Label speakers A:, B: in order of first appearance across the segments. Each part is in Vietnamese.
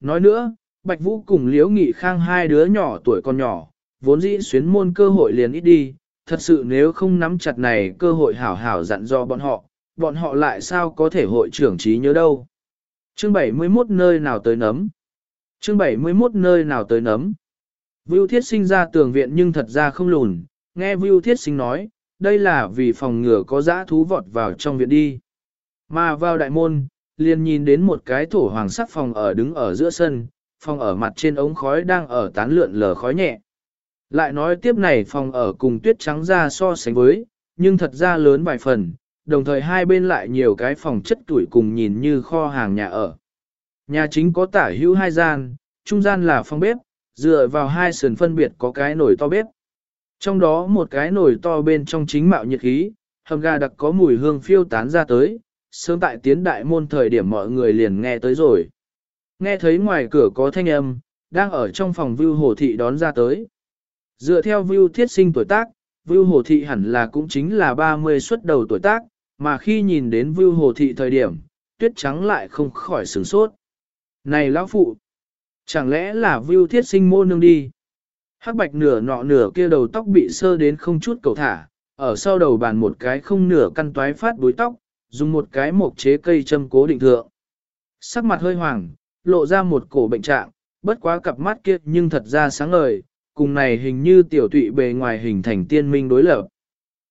A: Nói nữa, Bạch Vũ cùng Liễu Nghị Khang hai đứa nhỏ tuổi còn nhỏ, vốn dĩ xuyến môn cơ hội liền ít đi, thật sự nếu không nắm chặt này cơ hội hảo hảo dặn do bọn họ, bọn họ lại sao có thể hội trưởng trí nhớ đâu. Chương 71 nơi nào tới nấm. Chương 71 nơi nào tới nấm. Vưu Thiết sinh ra tường viện nhưng thật ra không lùn, nghe Vưu Thiết sinh nói, đây là vì phòng ngừa có dã thú vọt vào trong viện đi. Mà vào đại môn, liền nhìn đến một cái thổ hoàng sắc phòng ở đứng ở giữa sân, phòng ở mặt trên ống khói đang ở tán lượn lờ khói nhẹ. Lại nói tiếp này phòng ở cùng tuyết trắng ra so sánh với, nhưng thật ra lớn vài phần, đồng thời hai bên lại nhiều cái phòng chất tuổi cùng nhìn như kho hàng nhà ở. Nhà chính có tả hữu hai gian, trung gian là phòng bếp, dựa vào hai sườn phân biệt có cái nồi to bếp. Trong đó một cái nồi to bên trong chính mạo nhiệt khí, hầm gà đặc có mùi hương phiêu tán ra tới, sớm tại tiến đại môn thời điểm mọi người liền nghe tới rồi. Nghe thấy ngoài cửa có thanh âm, đang ở trong phòng Vưu Hồ Thị đón ra tới. Dựa theo Vưu Thiết Sinh tuổi tác, Vưu Hồ Thị hẳn là cũng chính là 30 xuất đầu tuổi tác, mà khi nhìn đến Vưu Hồ Thị thời điểm, tuyết trắng lại không khỏi sửng sốt. Này lão phụ, chẳng lẽ là Vưu Thiết Sinh mô nương đi? Hắc bạch nửa nọ nửa kia đầu tóc bị sơ đến không chút cầu thả, ở sau đầu bàn một cái không nửa căn toái phát búi tóc, dùng một cái mộc chế cây châm cố định thượng. Sắc mặt hơi hoàng, lộ ra một cổ bệnh trạng, bất quá cặp mắt kia nhưng thật ra sáng ngời, cùng này hình như tiểu tụy bề ngoài hình thành tiên minh đối lập.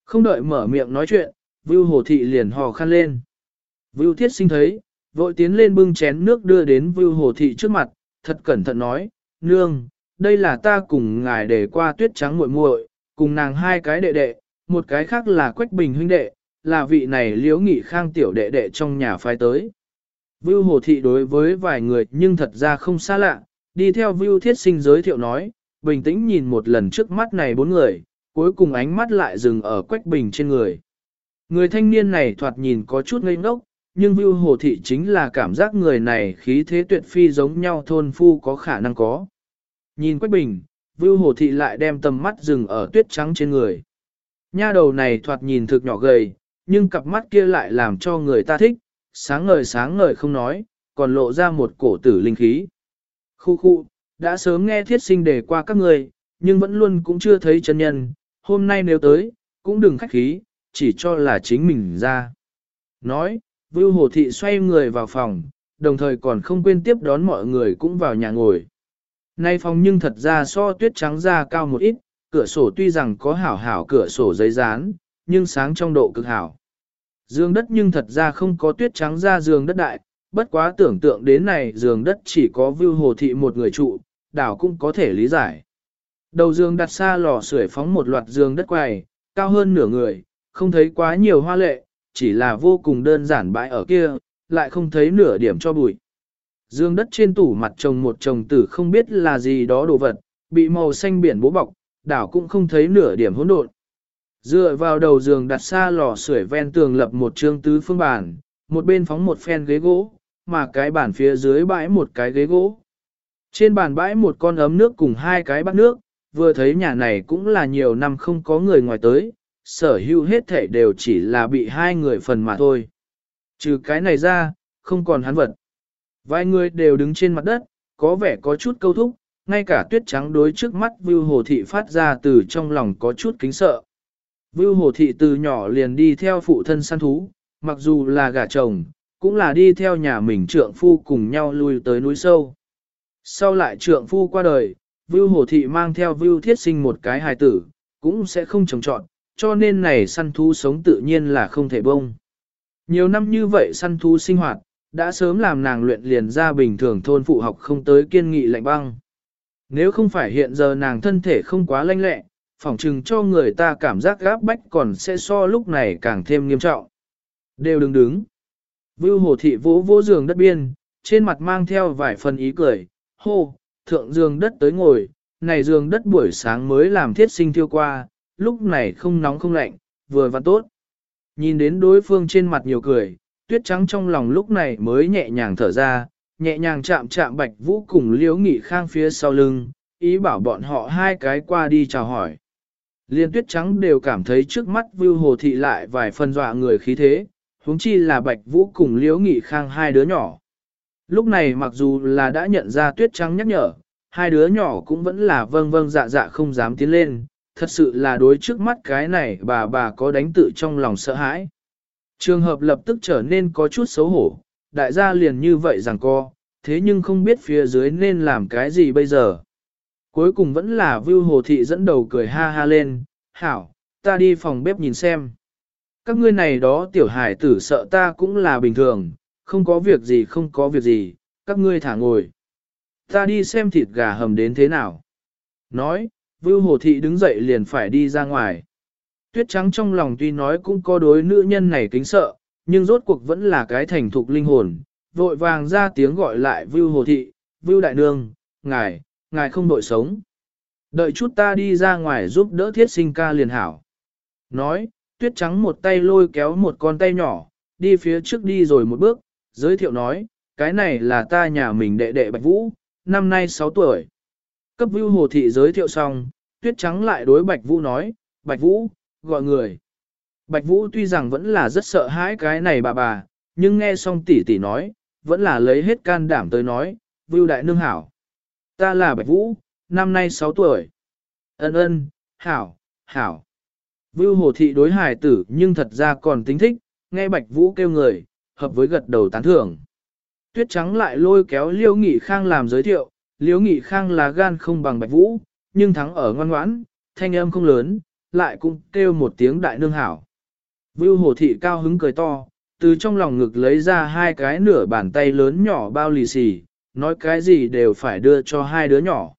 A: Không đợi mở miệng nói chuyện, Vưu Hồ Thị liền hò khăn lên. Vưu Thiết Sinh thấy, vội tiến lên bưng chén nước đưa đến Vưu Hồ Thị trước mặt, thật cẩn thận nói, Nương, đây là ta cùng ngài để qua tuyết trắng muội muội, cùng nàng hai cái đệ đệ, một cái khác là Quách Bình huynh đệ, là vị này liễu nghị khang tiểu đệ đệ trong nhà phái tới. Vưu Hồ Thị đối với vài người nhưng thật ra không xa lạ, đi theo Vưu Thiết Sinh giới thiệu nói, bình tĩnh nhìn một lần trước mắt này bốn người, cuối cùng ánh mắt lại dừng ở Quách Bình trên người. Người thanh niên này thoạt nhìn có chút ngây ngốc, nhưng Vưu Hồ Thị chính là cảm giác người này khí thế tuyệt phi giống nhau thôn phu có khả năng có. Nhìn Quách Bình, Vưu Hồ Thị lại đem tầm mắt dừng ở tuyết trắng trên người. Nha đầu này thoạt nhìn thực nhỏ gầy, nhưng cặp mắt kia lại làm cho người ta thích, sáng ngời sáng ngời không nói, còn lộ ra một cổ tử linh khí. Khu khu, đã sớm nghe thiết sinh đề qua các người, nhưng vẫn luôn cũng chưa thấy chân nhân, hôm nay nếu tới, cũng đừng khách khí, chỉ cho là chính mình ra. Nói, Vưu Hồ Thị xoay người vào phòng, đồng thời còn không quên tiếp đón mọi người cũng vào nhà ngồi. Nay phòng nhưng thật ra so tuyết trắng ra cao một ít, cửa sổ tuy rằng có hảo hảo cửa sổ giấy dán, nhưng sáng trong độ cực hảo. Dương đất nhưng thật ra không có tuyết trắng ra giường đất đại, bất quá tưởng tượng đến này giường đất chỉ có view hồ thị một người trụ, đảo cũng có thể lý giải. Đầu giường đặt xa lò sưởi phóng một loạt giường đất quầy, cao hơn nửa người, không thấy quá nhiều hoa lệ, chỉ là vô cùng đơn giản bãi ở kia, lại không thấy nửa điểm cho bụi. Dương đất trên tủ mặt trồng một chồng tử không biết là gì đó đồ vật, bị màu xanh biển bố bọc, đảo cũng không thấy nửa điểm hỗn độn. Dựa vào đầu giường đặt xa lò sưởi ven tường lập một trương tứ phương bàn, một bên phóng một phen ghế gỗ, mà cái bàn phía dưới bãi một cái ghế gỗ. Trên bàn bãi một con ấm nước cùng hai cái bát nước, vừa thấy nhà này cũng là nhiều năm không có người ngoài tới, sở hữu hết thể đều chỉ là bị hai người phần mà thôi. Trừ cái này ra, không còn hắn vật. Vài người đều đứng trên mặt đất, có vẻ có chút câu thúc, ngay cả tuyết trắng đối trước mắt Vưu Hồ Thị phát ra từ trong lòng có chút kính sợ. Vưu Hồ Thị từ nhỏ liền đi theo phụ thân săn thú, mặc dù là gả chồng, cũng là đi theo nhà mình trượng phu cùng nhau lui tới núi sâu. Sau lại trượng phu qua đời, Vưu Hồ Thị mang theo Vưu Thiết sinh một cái hài tử, cũng sẽ không trồng trọn, cho nên này săn thú sống tự nhiên là không thể bông. Nhiều năm như vậy săn thú sinh hoạt, đã sớm làm nàng luyện liền ra bình thường thôn phụ học không tới kiên nghị lạnh băng. Nếu không phải hiện giờ nàng thân thể không quá lanh lẹ, phỏng chừng cho người ta cảm giác gáp bách còn sẽ so lúc này càng thêm nghiêm trọng. Đều đừng đứng. Vưu hồ thị vỗ vỗ giường đất biên, trên mặt mang theo vài phần ý cười, hô, thượng giường đất tới ngồi, này giường đất buổi sáng mới làm thiết sinh thiêu qua, lúc này không nóng không lạnh, vừa và tốt. Nhìn đến đối phương trên mặt nhiều cười, tuyết trắng trong lòng lúc này mới nhẹ nhàng thở ra, nhẹ nhàng chạm chạm bạch vũ cùng liễu nghị khang phía sau lưng, ý bảo bọn họ hai cái qua đi chào hỏi. Liên tuyết trắng đều cảm thấy trước mắt vưu hồ thị lại vài phần dọa người khí thế, huống chi là bạch vũ cùng liễu nghị khang hai đứa nhỏ. Lúc này mặc dù là đã nhận ra tuyết trắng nhắc nhở, hai đứa nhỏ cũng vẫn là vâng vâng dạ dạ không dám tiến lên, thật sự là đối trước mắt cái này bà bà có đánh tự trong lòng sợ hãi. Trường hợp lập tức trở nên có chút xấu hổ, đại gia liền như vậy rằng co, thế nhưng không biết phía dưới nên làm cái gì bây giờ. Cuối cùng vẫn là Vưu Hồ Thị dẫn đầu cười ha ha lên, hảo, ta đi phòng bếp nhìn xem. Các ngươi này đó tiểu hải tử sợ ta cũng là bình thường, không có việc gì không có việc gì, các ngươi thả ngồi. Ta đi xem thịt gà hầm đến thế nào. Nói, Vưu Hồ Thị đứng dậy liền phải đi ra ngoài. Tuyết trắng trong lòng tuy nói cũng có đối nữ nhân này kính sợ, nhưng rốt cuộc vẫn là cái thành thục linh hồn, vội vàng ra tiếng gọi lại Vưu Hồ Thị, Vưu Đại Nương, ngài, ngài không đội sống. Đợi chút ta đi ra ngoài giúp đỡ thiết sinh ca liền hảo. Nói, tuyết trắng một tay lôi kéo một con tay nhỏ, đi phía trước đi rồi một bước, giới thiệu nói, cái này là ta nhà mình đệ đệ Bạch Vũ, năm nay 6 tuổi. Cấp Vưu Hồ Thị giới thiệu xong, tuyết trắng lại đối Bạch Vũ nói, Bạch Vũ, gọi người. Bạch Vũ tuy rằng vẫn là rất sợ hãi cái này bà bà, nhưng nghe xong tỷ tỷ nói, vẫn là lấy hết can đảm tới nói, Vưu Đại Nương Hảo. Ta là Bạch Vũ, năm nay 6 tuổi. Ân ân, Hảo, Hảo. Vưu Hồ Thị đối hài tử nhưng thật ra còn tính thích, nghe Bạch Vũ kêu người, hợp với gật đầu tán thưởng. Tuyết trắng lại lôi kéo Liêu Nghị Khang làm giới thiệu, Liêu Nghị Khang là gan không bằng Bạch Vũ, nhưng thắng ở ngoan ngoãn, thanh âm không lớn, lại cũng kêu một tiếng đại nương hảo. Vưu Hồ Thị cao hứng cười to, từ trong lòng ngực lấy ra hai cái nửa bàn tay lớn nhỏ bao lì xì, nói cái gì đều phải đưa cho hai đứa nhỏ.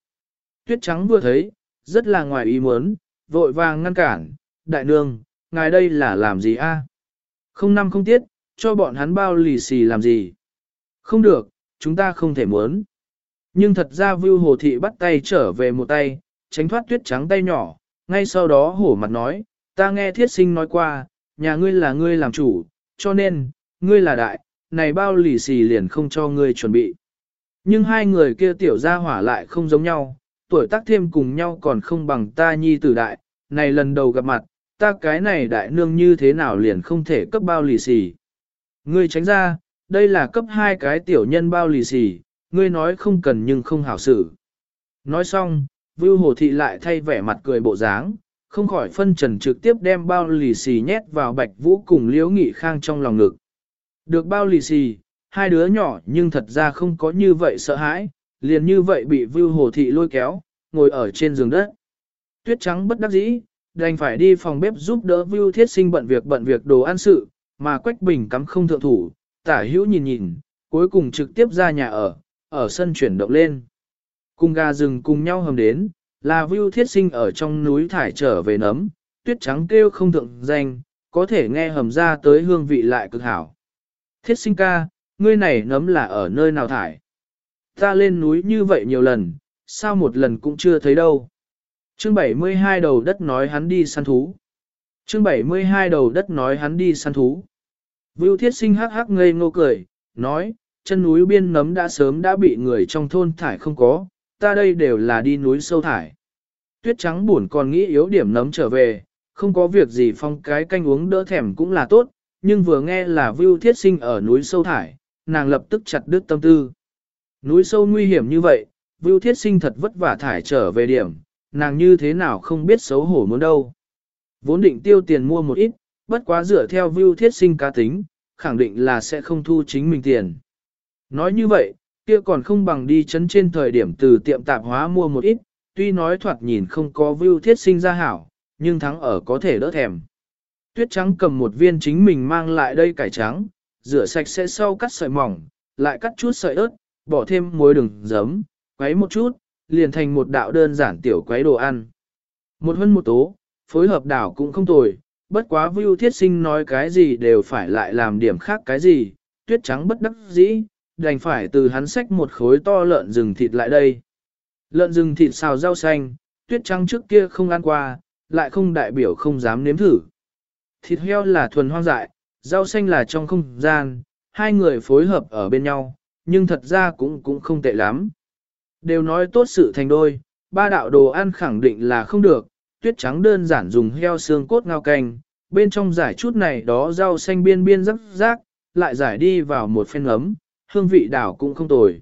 A: Tuyết trắng vừa thấy, rất là ngoài ý muốn, vội vàng ngăn cản, đại nương, ngài đây là làm gì a? Không năm không tiết, cho bọn hắn bao lì xì làm gì? Không được, chúng ta không thể muốn. Nhưng thật ra Vưu Hồ Thị bắt tay trở về một tay, tránh thoát tuyết trắng tay nhỏ, ngay sau đó hổ mặt nói, ta nghe thiết sinh nói qua, nhà ngươi là ngươi làm chủ, cho nên, ngươi là đại, này bao lì xì liền không cho ngươi chuẩn bị. Nhưng hai người kia tiểu gia hỏa lại không giống nhau, tuổi tác thêm cùng nhau còn không bằng ta nhi tử đại, này lần đầu gặp mặt, ta cái này đại nương như thế nào liền không thể cấp bao lì xì. Ngươi tránh ra, đây là cấp hai cái tiểu nhân bao lì xì, ngươi nói không cần nhưng không hảo xử. Nói xong, Vưu Hồ Thị lại thay vẻ mặt cười bộ dáng, không khỏi phân trần trực tiếp đem bao lì xì nhét vào Bạch Vũ cùng Liễu Nghị Khang trong lòng ngực. Được bao lì xì, hai đứa nhỏ nhưng thật ra không có như vậy sợ hãi, liền như vậy bị Vưu Hồ Thị lôi kéo, ngồi ở trên giường đất. Tuyết trắng bất đắc dĩ, đành phải đi phòng bếp giúp đỡ Vưu Thiết Sinh bận việc bận việc đồ ăn sự, mà Quách Bình cắm không thượng thủ, tả hữu nhìn nhìn, cuối cùng trực tiếp ra nhà ở, ở sân chuyển động lên. Cùng gà rừng cùng nhau hầm đến, là Vưu Thiết Sinh ở trong núi thải trở về nấm, tuyết trắng kêu không thượng danh, có thể nghe hầm ra tới hương vị lại cực hảo. Thiết Sinh ca, ngươi này nấm là ở nơi nào thải? Ta lên núi như vậy nhiều lần, sao một lần cũng chưa thấy đâu. Chương 72 đầu đất nói hắn đi săn thú. Chương 72 đầu đất nói hắn đi săn thú. Vưu Thiết Sinh hắc hắc ngây ngô cười, nói, chân núi biên nấm đã sớm đã bị người trong thôn thải không có, ta đây đều là đi núi sâu thải. Tuyết trắng buồn còn nghĩ yếu điểm nấm trở về, không có việc gì phong cái canh uống đỡ thèm cũng là tốt, nhưng vừa nghe là Vưu Thiết Sinh ở núi sâu thải, nàng lập tức chặt đứt tâm tư. Núi sâu nguy hiểm như vậy, Vưu Thiết Sinh thật vất vả thải trở về điểm, nàng như thế nào không biết xấu hổ muốn đâu. Vốn định tiêu tiền mua một ít, bất quá dựa theo Vưu Thiết Sinh cá tính, khẳng định là sẽ không thu chính mình tiền. Nói như vậy, kia còn không bằng đi chấn trên thời điểm từ tiệm tạp hóa mua một ít, tuy nói thoạt nhìn không có Vưu thiết sinh ra hảo, nhưng thắng ở có thể đỡ thèm. Tuyết trắng cầm một viên chính mình mang lại đây cải trắng, rửa sạch sẽ sau cắt sợi mỏng, lại cắt chút sợi ớt, bỏ thêm muối đường giấm, quấy một chút, liền thành một đạo đơn giản tiểu quấy đồ ăn. Một hơn một tố, phối hợp đảo cũng không tồi, bất quá Vu thiết sinh nói cái gì đều phải lại làm điểm khác cái gì, tuyết trắng bất đắc dĩ, đành phải từ hắn xách một khối to lợn rừng thịt lại đây. Lợn rừng thịt xào rau xanh, tuyết trắng trước kia không ăn qua, lại không đại biểu không dám nếm thử. Thịt heo là thuần hoang dại, rau xanh là trong không gian, hai người phối hợp ở bên nhau, nhưng thật ra cũng cũng không tệ lắm. Đều nói tốt sự thành đôi, ba đạo đồ ăn khẳng định là không được, tuyết trắng đơn giản dùng heo xương cốt ngao canh, bên trong giải chút này đó rau xanh biên biên rắc rác, lại giải đi vào một phen ấm, hương vị đảo cũng không tồi.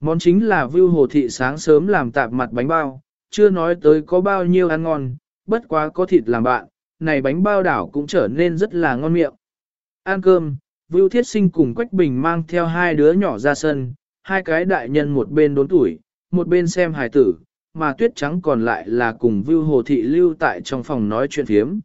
A: Món chính là view hồ thị sáng sớm làm tạp mặt bánh bao, chưa nói tới có bao nhiêu ăn ngon, bất quá có thịt làm bạn, này bánh bao đảo cũng trở nên rất là ngon miệng. Ăn cơm, Vưu Thiết Sinh cùng Quách Bình mang theo hai đứa nhỏ ra sân, hai cái đại nhân một bên đốn tuổi, một bên xem hài tử, mà tuyết trắng còn lại là cùng Vưu Hồ Thị lưu tại trong phòng nói chuyện phiếm.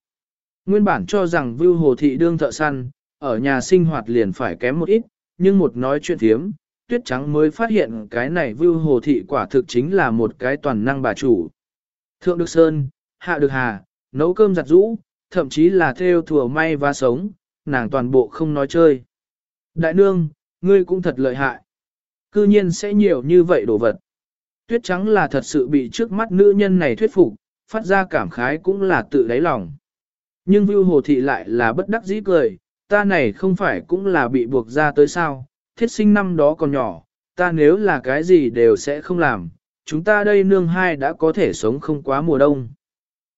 A: Nguyên bản cho rằng Vưu Hồ Thị đương thợ săn, ở nhà sinh hoạt liền phải kém một ít, nhưng một nói chuyện phiếm, tuyết trắng mới phát hiện cái này Vưu Hồ Thị quả thực chính là một cái toàn năng bà chủ. Thượng được sơn, hạ được hà, nấu cơm giặt rũ, thậm chí là theo thừa may và sống, nàng toàn bộ không nói chơi. Đại nương, ngươi cũng thật lợi hại. Cư nhiên sẽ nhiều như vậy đồ vật. Tuyết trắng là thật sự bị trước mắt nữ nhân này thuyết phục, phát ra cảm khái cũng là tự đáy lòng. Nhưng Vưu Hồ Thị lại là bất đắc dĩ cười, ta này không phải cũng là bị buộc ra tới sao, thiết sinh năm đó còn nhỏ, ta nếu là cái gì đều sẽ không làm, chúng ta đây nương hai đã có thể sống không quá mùa đông.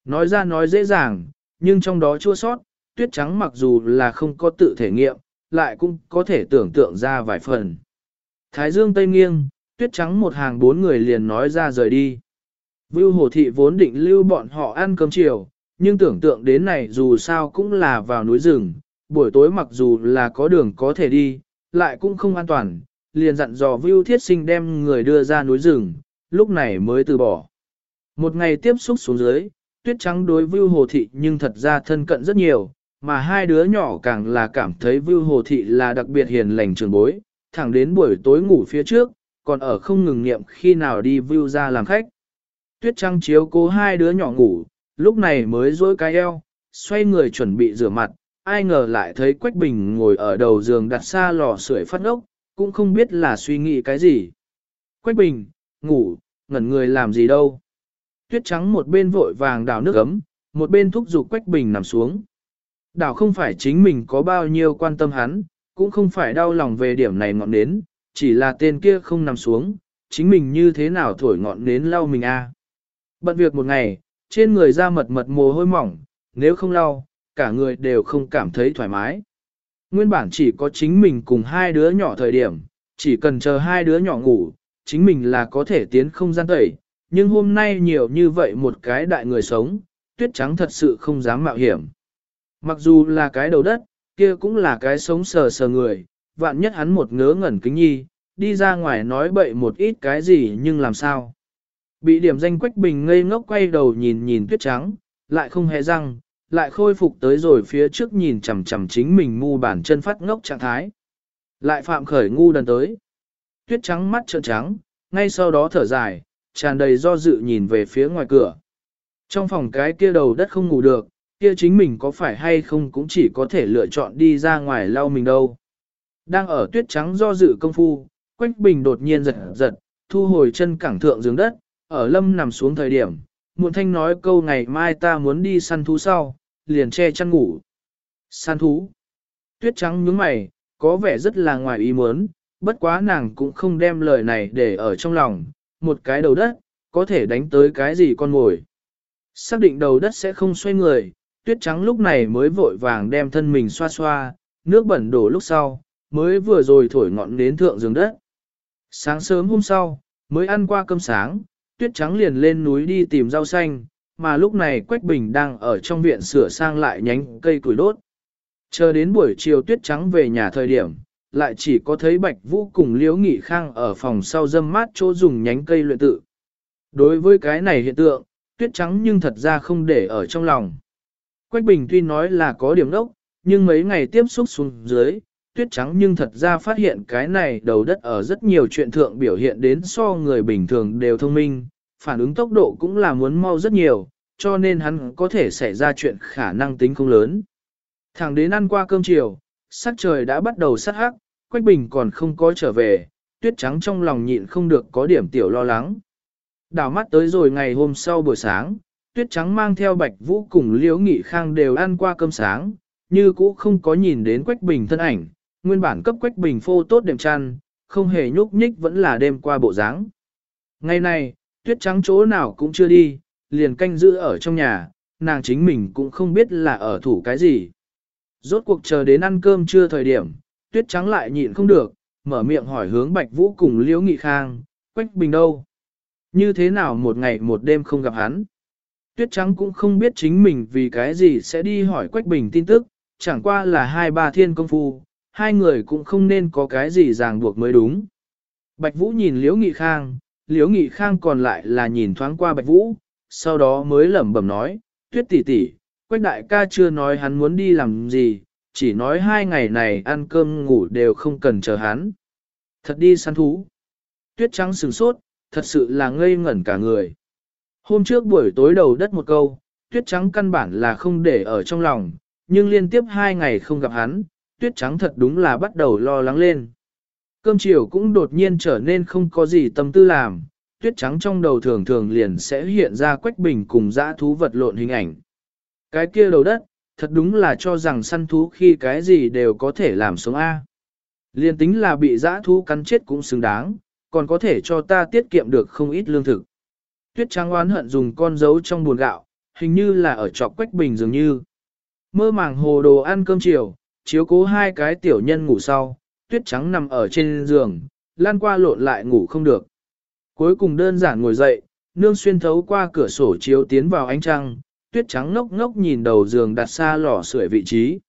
A: Nói ra nói dễ dàng, nhưng trong đó chua sót, tuyết trắng mặc dù là không có tự thể nghiệm, lại cũng có thể tưởng tượng ra vài phần. Thái dương tây nghiêng, tuyết trắng một hàng bốn người liền nói ra rời đi. Vưu hồ thị vốn định lưu bọn họ ăn cơm chiều, nhưng tưởng tượng đến này dù sao cũng là vào núi rừng, buổi tối mặc dù là có đường có thể đi, lại cũng không an toàn, liền dặn dò Vưu Thiết Sinh đem người đưa ra núi rừng, lúc này mới từ bỏ. Một ngày tiếp xúc xuống dưới, tuyết trắng đối Vưu Hồ Thị nhưng thật ra thân cận rất nhiều, mà hai đứa nhỏ càng là cảm thấy Vưu Hồ Thị là đặc biệt hiền lành trường bối, thẳng đến buổi tối ngủ phía trước, còn ở không ngừng niệm khi nào đi Vưu ra làm khách. Tuyết trắng chiếu cố hai đứa nhỏ ngủ, lúc này mới dối cái eo, xoay người chuẩn bị rửa mặt, ai ngờ lại thấy Quách Bình ngồi ở đầu giường đặt xa lò sưởi phát ốc, cũng không biết là suy nghĩ cái gì. Quách Bình, ngủ, ngẩn người làm gì đâu. Tuyết trắng một bên vội vàng đào nước ấm, một bên thúc giục Quách Bình nằm xuống. Đảo không phải chính mình có bao nhiêu quan tâm hắn, cũng không phải đau lòng về điểm này ngọn nến, chỉ là tên kia không nằm xuống, chính mình như thế nào thổi ngọn nến lau mình a. Bận việc một ngày, trên người da mật mật mồ hôi mỏng, nếu không lau, cả người đều không cảm thấy thoải mái. Nguyên bản chỉ có chính mình cùng hai đứa nhỏ thời điểm, chỉ cần chờ hai đứa nhỏ ngủ, chính mình là có thể tiến không gian tẩy, nhưng hôm nay nhiều như vậy một cái đại người sống, tuyết trắng thật sự không dám mạo hiểm. Mặc dù là cái đầu đất, kia cũng là cái sống sờ sờ người, vạn nhất hắn một ngớ ngẩn kính nhi, đi ra ngoài nói bậy một ít cái gì nhưng làm sao. Bị điểm danh Quách Bình ngây ngốc quay đầu nhìn nhìn tuyết trắng, lại không hề răng, lại khôi phục tới rồi phía trước nhìn chằm chằm chính mình ngu bản chân phát ngốc trạng thái. Lại phạm khởi ngu đần tới. Tuyết trắng mắt trợn trắng, ngay sau đó thở dài, tràn đầy do dự nhìn về phía ngoài cửa. Trong phòng cái kia đầu đất không ngủ được, kia chính mình có phải hay không cũng chỉ có thể lựa chọn đi ra ngoài lau mình đâu. Đang ở tuyết trắng do dự công phu, Quách Bình đột nhiên giật giật, thu hồi chân cẳng thượng giường đất, ở lâm nằm xuống thời điểm, muộn thanh nói câu ngày mai ta muốn đi săn thú sau, liền che chăn ngủ. Săn thú. Tuyết trắng nhướng mày, có vẻ rất là ngoài ý muốn, bất quá nàng cũng không đem lời này để ở trong lòng, một cái đầu đất, có thể đánh tới cái gì con ngồi. Xác định đầu đất sẽ không xoay người, tuyết trắng lúc này mới vội vàng đem thân mình xoa xoa, nước bẩn đổ lúc sau, mới vừa rồi thổi ngọn đến thượng giường đất. Sáng sớm hôm sau, mới ăn qua cơm sáng, tuyết trắng liền lên núi đi tìm rau xanh, mà lúc này Quách Bình đang ở trong viện sửa sang lại nhánh cây củi đốt. Chờ đến buổi chiều tuyết trắng về nhà thời điểm, lại chỉ có thấy Bạch Vũ cùng Liễu Nghị Khang ở phòng sau dâm mát chỗ dùng nhánh cây luyện tự. Đối với cái này hiện tượng, tuyết trắng nhưng thật ra không để ở trong lòng. Quách Bình tuy nói là có điểm đốc, nhưng mấy ngày tiếp xúc xuống dưới, tuyết trắng nhưng thật ra phát hiện cái này đầu đất ở rất nhiều chuyện thượng biểu hiện đến so người bình thường đều thông minh, phản ứng tốc độ cũng là muốn mau rất nhiều, cho nên hắn có thể xảy ra chuyện khả năng tính không lớn. Thẳng đến ăn qua cơm chiều, sắc trời đã bắt đầu sát hắc, Quách Bình còn không có trở về, tuyết trắng trong lòng nhịn không được có điểm tiểu lo lắng. Đảo mắt tới rồi ngày hôm sau buổi sáng, tuyết trắng mang theo Bạch Vũ cùng Liễu Nghị Khang đều ăn qua cơm sáng, như cũ không có nhìn đến Quách Bình thân ảnh, nguyên bản cấp Quách Bình phô tốt đệm chăn, không hề nhúc nhích vẫn là đêm qua bộ dáng. Ngày này, tuyết trắng chỗ nào cũng chưa đi, liền canh giữ ở trong nhà, nàng chính mình cũng không biết là ở thủ cái gì. Rốt cuộc chờ đến ăn cơm trưa thời điểm, tuyết trắng lại nhịn không được, mở miệng hỏi hướng Bạch Vũ cùng Liễu Nghị Khang, Quách Bình đâu? Như thế nào một ngày một đêm không gặp hắn? Tuyết Trắng cũng không biết chính mình vì cái gì sẽ đi hỏi Quách Bình tin tức, chẳng qua là hai ba thiên công phu, hai người cũng không nên có cái gì ràng buộc mới đúng. Bạch Vũ nhìn Liễu Nghị Khang, Liễu Nghị Khang còn lại là nhìn thoáng qua Bạch Vũ, sau đó mới lẩm bẩm nói, Tuyết tỷ tỷ, Quách đại ca chưa nói hắn muốn đi làm gì, chỉ nói hai ngày này ăn cơm ngủ đều không cần chờ hắn. Thật đi săn thú. Tuyết trắng sừng sốt, thật sự là ngây ngẩn cả người. Hôm trước buổi tối đầu đất một câu, tuyết trắng căn bản là không để ở trong lòng, nhưng liên tiếp hai ngày không gặp hắn, tuyết trắng thật đúng là bắt đầu lo lắng lên. Cơm chiều cũng đột nhiên trở nên không có gì tâm tư làm, tuyết trắng trong đầu thường thường liền sẽ hiện ra quách bình cùng dã thú vật lộn hình ảnh. Cái kia đầu đất, thật đúng là cho rằng săn thú khi cái gì đều có thể làm sống A. Liên tính là bị dã thú cắn chết cũng xứng đáng, còn có thể cho ta tiết kiệm được không ít lương thực. Tuyết trắng oán hận dùng con dấu trong buồn gạo, hình như là ở trọc quách bình dường như. Mơ màng hồ đồ ăn cơm chiều, chiếu cố hai cái tiểu nhân ngủ sau, tuyết trắng nằm ở trên giường, lan qua lộn lại ngủ không được. Cuối cùng đơn giản ngồi dậy, nương xuyên thấu qua cửa sổ chiếu tiến vào ánh trăng, tuyết trắng ngốc ngốc nhìn đầu giường đặt xa lò sưởi vị trí.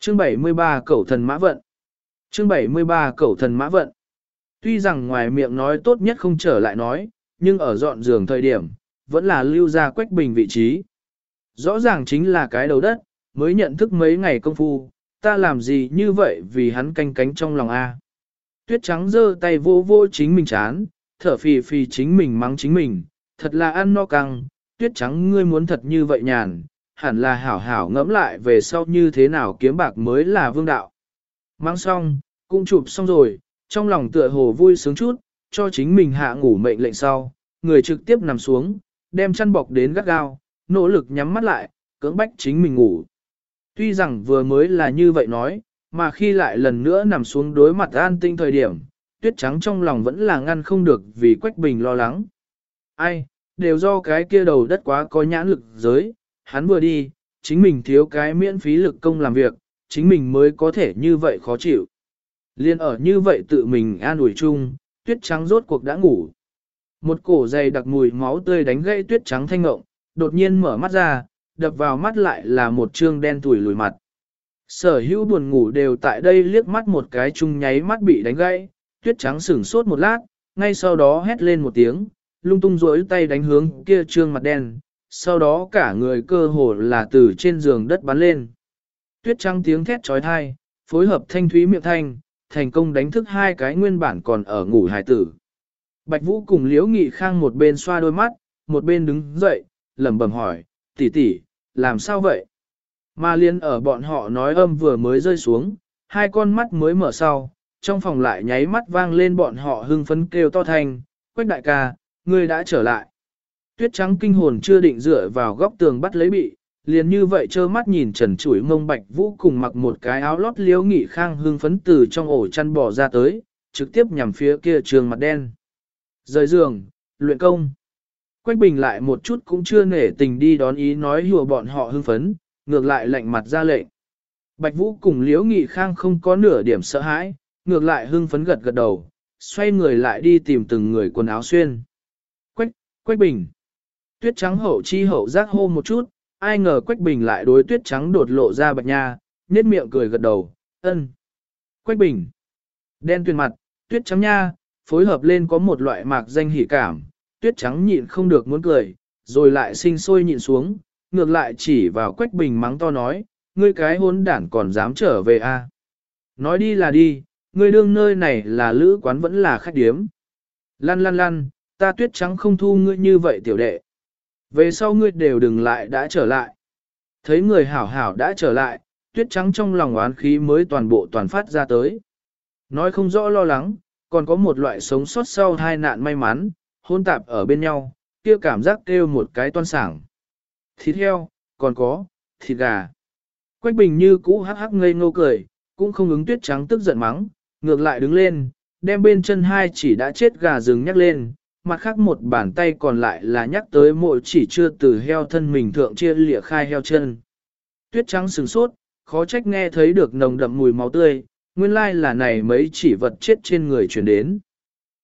A: Chương 73 Cẩu thần mã vận Chương 73 Cẩu thần mã vận Tuy rằng ngoài miệng nói tốt nhất không trở lại nói, nhưng ở dọn giường thời điểm, vẫn là lưu ra quách bình vị trí. Rõ ràng chính là cái đầu đất, mới nhận thức mấy ngày công phu, ta làm gì như vậy vì hắn canh cánh trong lòng A. Tuyết trắng giơ tay vô vô chính mình chán, thở phì phì chính mình mắng chính mình, thật là ăn no căng, tuyết trắng ngươi muốn thật như vậy nhàn, hẳn là hảo hảo ngẫm lại về sau như thế nào kiếm bạc mới là vương đạo. Mang xong, cũng chụp xong rồi, trong lòng tựa hồ vui sướng chút, cho chính mình hạ ngủ mệnh lệnh sau, người trực tiếp nằm xuống, đem chăn bọc đến gắt gao, nỗ lực nhắm mắt lại, cưỡng bách chính mình ngủ. Tuy rằng vừa mới là như vậy nói, mà khi lại lần nữa nằm xuống đối mặt an tinh thời điểm, tuyết trắng trong lòng vẫn là ngăn không được vì Quách Bình lo lắng. Ai, đều do cái kia đầu đất quá có nhãn lực giới, hắn vừa đi, chính mình thiếu cái miễn phí lực công làm việc, chính mình mới có thể như vậy khó chịu. Liên ở như vậy tự mình an ủi chung, tuyết trắng rốt cuộc đã ngủ. Một cổ dày đặc mùi máu tươi đánh gãy tuyết trắng thanh ngộng, đột nhiên mở mắt ra, đập vào mắt lại là một trương đen tuổi lùi mặt. Sở hữu buồn ngủ đều tại đây liếc mắt một cái chung nháy mắt bị đánh gãy, tuyết trắng sửng sốt một lát, ngay sau đó hét lên một tiếng, lung tung rối tay đánh hướng kia trương mặt đen, sau đó cả người cơ hồ là từ trên giường đất bắn lên. Tuyết trắng tiếng thét trói thai, phối hợp thanh thúy miệng thanh, thành công đánh thức hai cái nguyên bản còn ở ngủ hài tử. Bạch Vũ cùng Liễu Nghị Khang một bên xoa đôi mắt, một bên đứng dậy, lẩm bẩm hỏi, tỷ tỷ, làm sao vậy? Mà liên ở bọn họ nói âm vừa mới rơi xuống, hai con mắt mới mở sau, trong phòng lại nháy mắt vang lên bọn họ hưng phấn kêu to thành, quách đại ca, ngươi đã trở lại. Tuyết trắng kinh hồn chưa định dựa vào góc tường bắt lấy bị, liền như vậy trơ mắt nhìn trần chuỗi mông bạch vũ cùng mặc một cái áo lót liếu nghị khang hương phấn từ trong ổ chăn bò ra tới, trực tiếp nhằm phía kia trường mặt đen. Rời giường, luyện công. Quách bình lại một chút cũng chưa nể tình đi đón ý nói hùa bọn họ hưng phấn, ngược lại lạnh mặt ra lệnh. Bạch vũ cùng liếu nghị khang không có nửa điểm sợ hãi, ngược lại hưng phấn gật gật đầu, xoay người lại đi tìm từng người quần áo xuyên. Quách, Quách Bình. Tuyết trắng hậu chi hậu giác hô một chút, ai ngờ Quách Bình lại đối tuyết trắng đột lộ ra bạch nha, nhếch miệng cười gật đầu, ân. Quách Bình. Đen tuyền mặt, tuyết trắng nha, phối hợp lên có một loại mạc danh hỉ cảm, tuyết trắng nhịn không được muốn cười, rồi lại sinh sôi nhịn xuống, ngược lại chỉ vào Quách Bình mắng to nói, ngươi cái hôn đản còn dám trở về a? À? Nói đi là đi, ngươi đương nơi này là lữ quán vẫn là khách điếm. Lăn lăn lăn, ta tuyết trắng không thu ngươi như vậy tiểu đệ. Về sau ngươi đều đừng lại đã trở lại. Thấy người hảo hảo đã trở lại, tuyết trắng trong lòng oán khí mới toàn bộ toàn phát ra tới. Nói không rõ lo lắng, còn có một loại sống sót sau hai nạn may mắn, hôn tạp ở bên nhau, kia cảm giác kêu một cái toan sảng. Thịt heo, còn có, thịt gà. Quách bình như cũ hắc hắc ngây ngô cười, cũng không ứng tuyết trắng tức giận mắng, ngược lại đứng lên, đem bên chân hai chỉ đã chết gà rừng nhắc lên, mặt khác một bàn tay còn lại là nhắc tới mỗi chỉ chưa từ heo thân mình thượng chia lịa khai heo chân. Tuyết trắng sừng sốt, khó trách nghe thấy được nồng đậm mùi máu tươi, nguyên lai là này mấy chỉ vật chết trên người chuyển đến.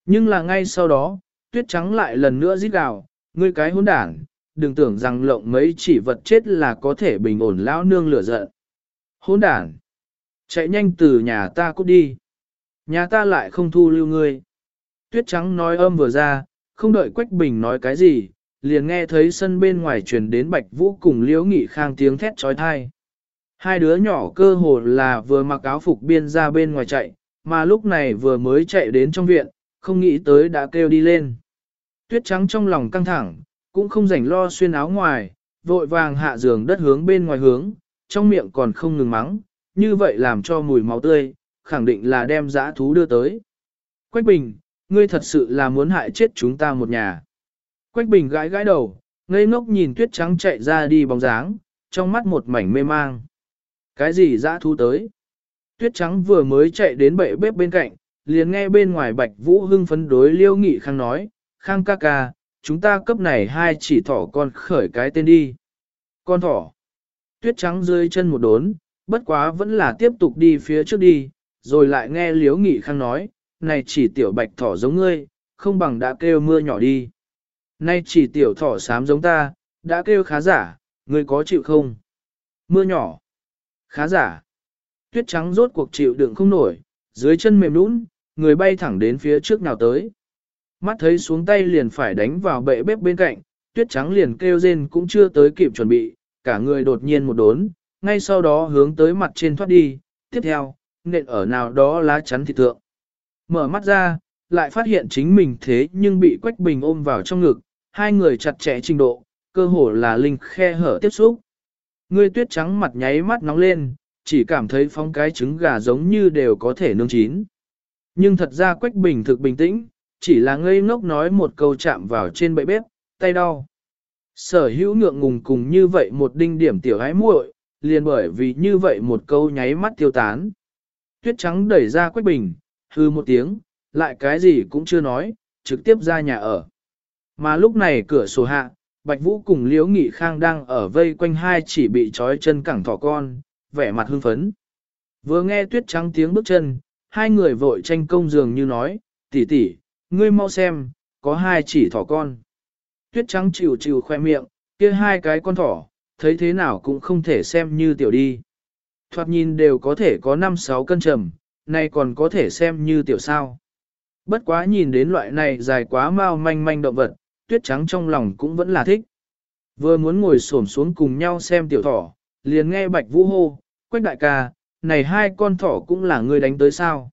A: Nhưng là ngay sau đó, tuyết trắng lại lần nữa rít gào, ngươi cái hỗn đảng, đừng tưởng rằng lộng mấy chỉ vật chết là có thể bình ổn lão nương lửa giận. Hỗn đảng, chạy nhanh từ nhà ta cút đi. Nhà ta lại không thu lưu ngươi. Tuyết trắng nói âm vừa ra, không đợi Quách Bình nói cái gì, liền nghe thấy sân bên ngoài truyền đến Bạch Vũ cùng Liễu Nghị Khang tiếng thét trói thai. Hai đứa nhỏ cơ hồ là vừa mặc áo phục biên ra bên ngoài chạy, mà lúc này vừa mới chạy đến trong viện, không nghĩ tới đã kêu đi lên. Tuyết trắng trong lòng căng thẳng, cũng không rảnh lo xuyên áo ngoài, vội vàng hạ giường đất hướng bên ngoài hướng, trong miệng còn không ngừng mắng, như vậy làm cho mùi máu tươi, khẳng định là đem dã thú đưa tới. Quách Bình, ngươi thật sự là muốn hại chết chúng ta một nhà. Quách Bình gãi gãi đầu, ngây ngốc nhìn tuyết trắng chạy ra đi bóng dáng, trong mắt một mảnh mê mang. Cái gì dã thú tới? Tuyết trắng vừa mới chạy đến bệ bếp bên cạnh, liền nghe bên ngoài bạch vũ hưng phấn đối liêu nghị khang nói, khang ca ca, chúng ta cấp này hai chỉ thỏ con khởi cái tên đi. Con thỏ. Tuyết trắng rơi chân một đốn, bất quá vẫn là tiếp tục đi phía trước đi, rồi lại nghe liếu nghị khang nói, này chỉ tiểu bạch thỏ giống ngươi, không bằng đã kêu mưa nhỏ đi. Nay chỉ tiểu thỏ xám giống ta, đã kêu khá giả, ngươi có chịu không? Mưa nhỏ. Khá giả. Tuyết trắng rốt cuộc chịu đựng không nổi, dưới chân mềm nũng, người bay thẳng đến phía trước nào tới. Mắt thấy xuống tay liền phải đánh vào bệ bếp bên cạnh, tuyết trắng liền kêu rên cũng chưa tới kịp chuẩn bị, cả người đột nhiên một đốn, ngay sau đó hướng tới mặt trên thoát đi, tiếp theo, nện ở nào đó lá chắn thịt thượng. Mở mắt ra, lại phát hiện chính mình thế nhưng bị Quách Bình ôm vào trong ngực, hai người chặt chẽ trình độ, cơ hồ là linh khe hở tiếp xúc. Người tuyết trắng mặt nháy mắt nóng lên, chỉ cảm thấy phóng cái trứng gà giống như đều có thể nương chín. Nhưng thật ra Quách Bình thực bình tĩnh, chỉ là ngây ngốc nói một câu chạm vào trên bệ bếp, tay đau. Sở hữu ngượng ngùng cùng như vậy một đinh điểm tiểu hái muội, liền bởi vì như vậy một câu nháy mắt tiêu tán. Tuyết trắng đẩy ra Quách Bình, hư một tiếng, lại cái gì cũng chưa nói, trực tiếp ra nhà ở. Mà lúc này cửa sổ hạ, Bạch Vũ cùng Liễu Nghị Khang đang ở vây quanh hai chỉ bị trói chân cẳng thỏ con, vẻ mặt hưng phấn. Vừa nghe tuyết trắng tiếng bước chân, hai người vội tranh công dường như nói, tỷ tỷ, ngươi mau xem, có hai chỉ thỏ con. Tuyết trắng chịu chịu khoe miệng, kia hai cái con thỏ, thấy thế nào cũng không thể xem như tiểu đi. Thoạt nhìn đều có thể có 5-6 cân trầm, nay còn có thể xem như tiểu sao. Bất quá nhìn đến loại này dài quá mau manh manh động vật, tuyết trắng trong lòng cũng vẫn là thích. Vừa muốn ngồi xổm xuống cùng nhau xem tiểu thỏ, liền nghe bạch vũ hô, quách đại ca, này hai con thỏ cũng là ngươi đánh tới sao.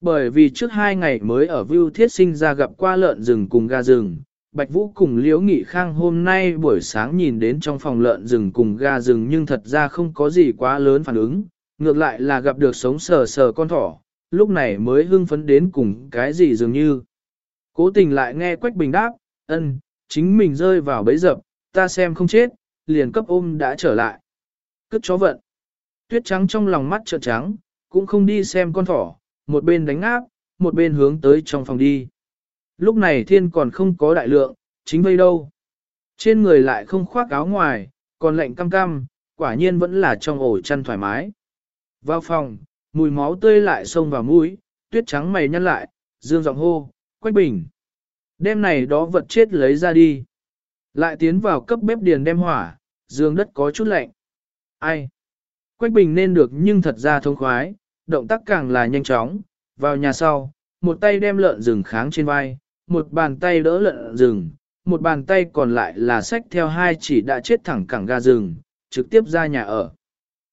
A: Bởi vì trước hai ngày mới ở Vưu Thiết sinh ra gặp qua lợn rừng cùng gà rừng, Bạch Vũ cùng Liễu Nghị Khang hôm nay buổi sáng nhìn đến trong phòng lợn rừng cùng gà rừng nhưng thật ra không có gì quá lớn phản ứng, ngược lại là gặp được sống sờ sờ con thỏ, lúc này mới hưng phấn đến cùng cái gì dường như. Cố tình lại nghe Quách Bình đáp, ân, chính mình rơi vào bẫy dập, ta xem không chết, liền cấp ôm đã trở lại. Cất chó vận. Tuyết trắng trong lòng mắt trợn trắng, cũng không đi xem con thỏ, một bên đánh áp, một bên hướng tới trong phòng đi. Lúc này thiên còn không có đại lượng, chính vây đâu. Trên người lại không khoác áo ngoài, còn lạnh cam cam, quả nhiên vẫn là trong ổ chăn thoải mái. Vào phòng, mùi máu tươi lại xông vào mũi, tuyết trắng mày nhăn lại, dương giọng hô, quách bình. Đêm này đó vật chết lấy ra đi. Lại tiến vào cấp bếp điền đem hỏa, dương đất có chút lạnh. Ai? Quách bình nên được nhưng thật ra thông khoái, động tác càng là nhanh chóng, vào nhà sau, một tay đem lợn rừng kháng trên vai, một bàn tay đỡ lợn rừng, một bàn tay còn lại là xách theo hai chỉ đã chết thẳng cẳng ga rừng, trực tiếp ra nhà ở.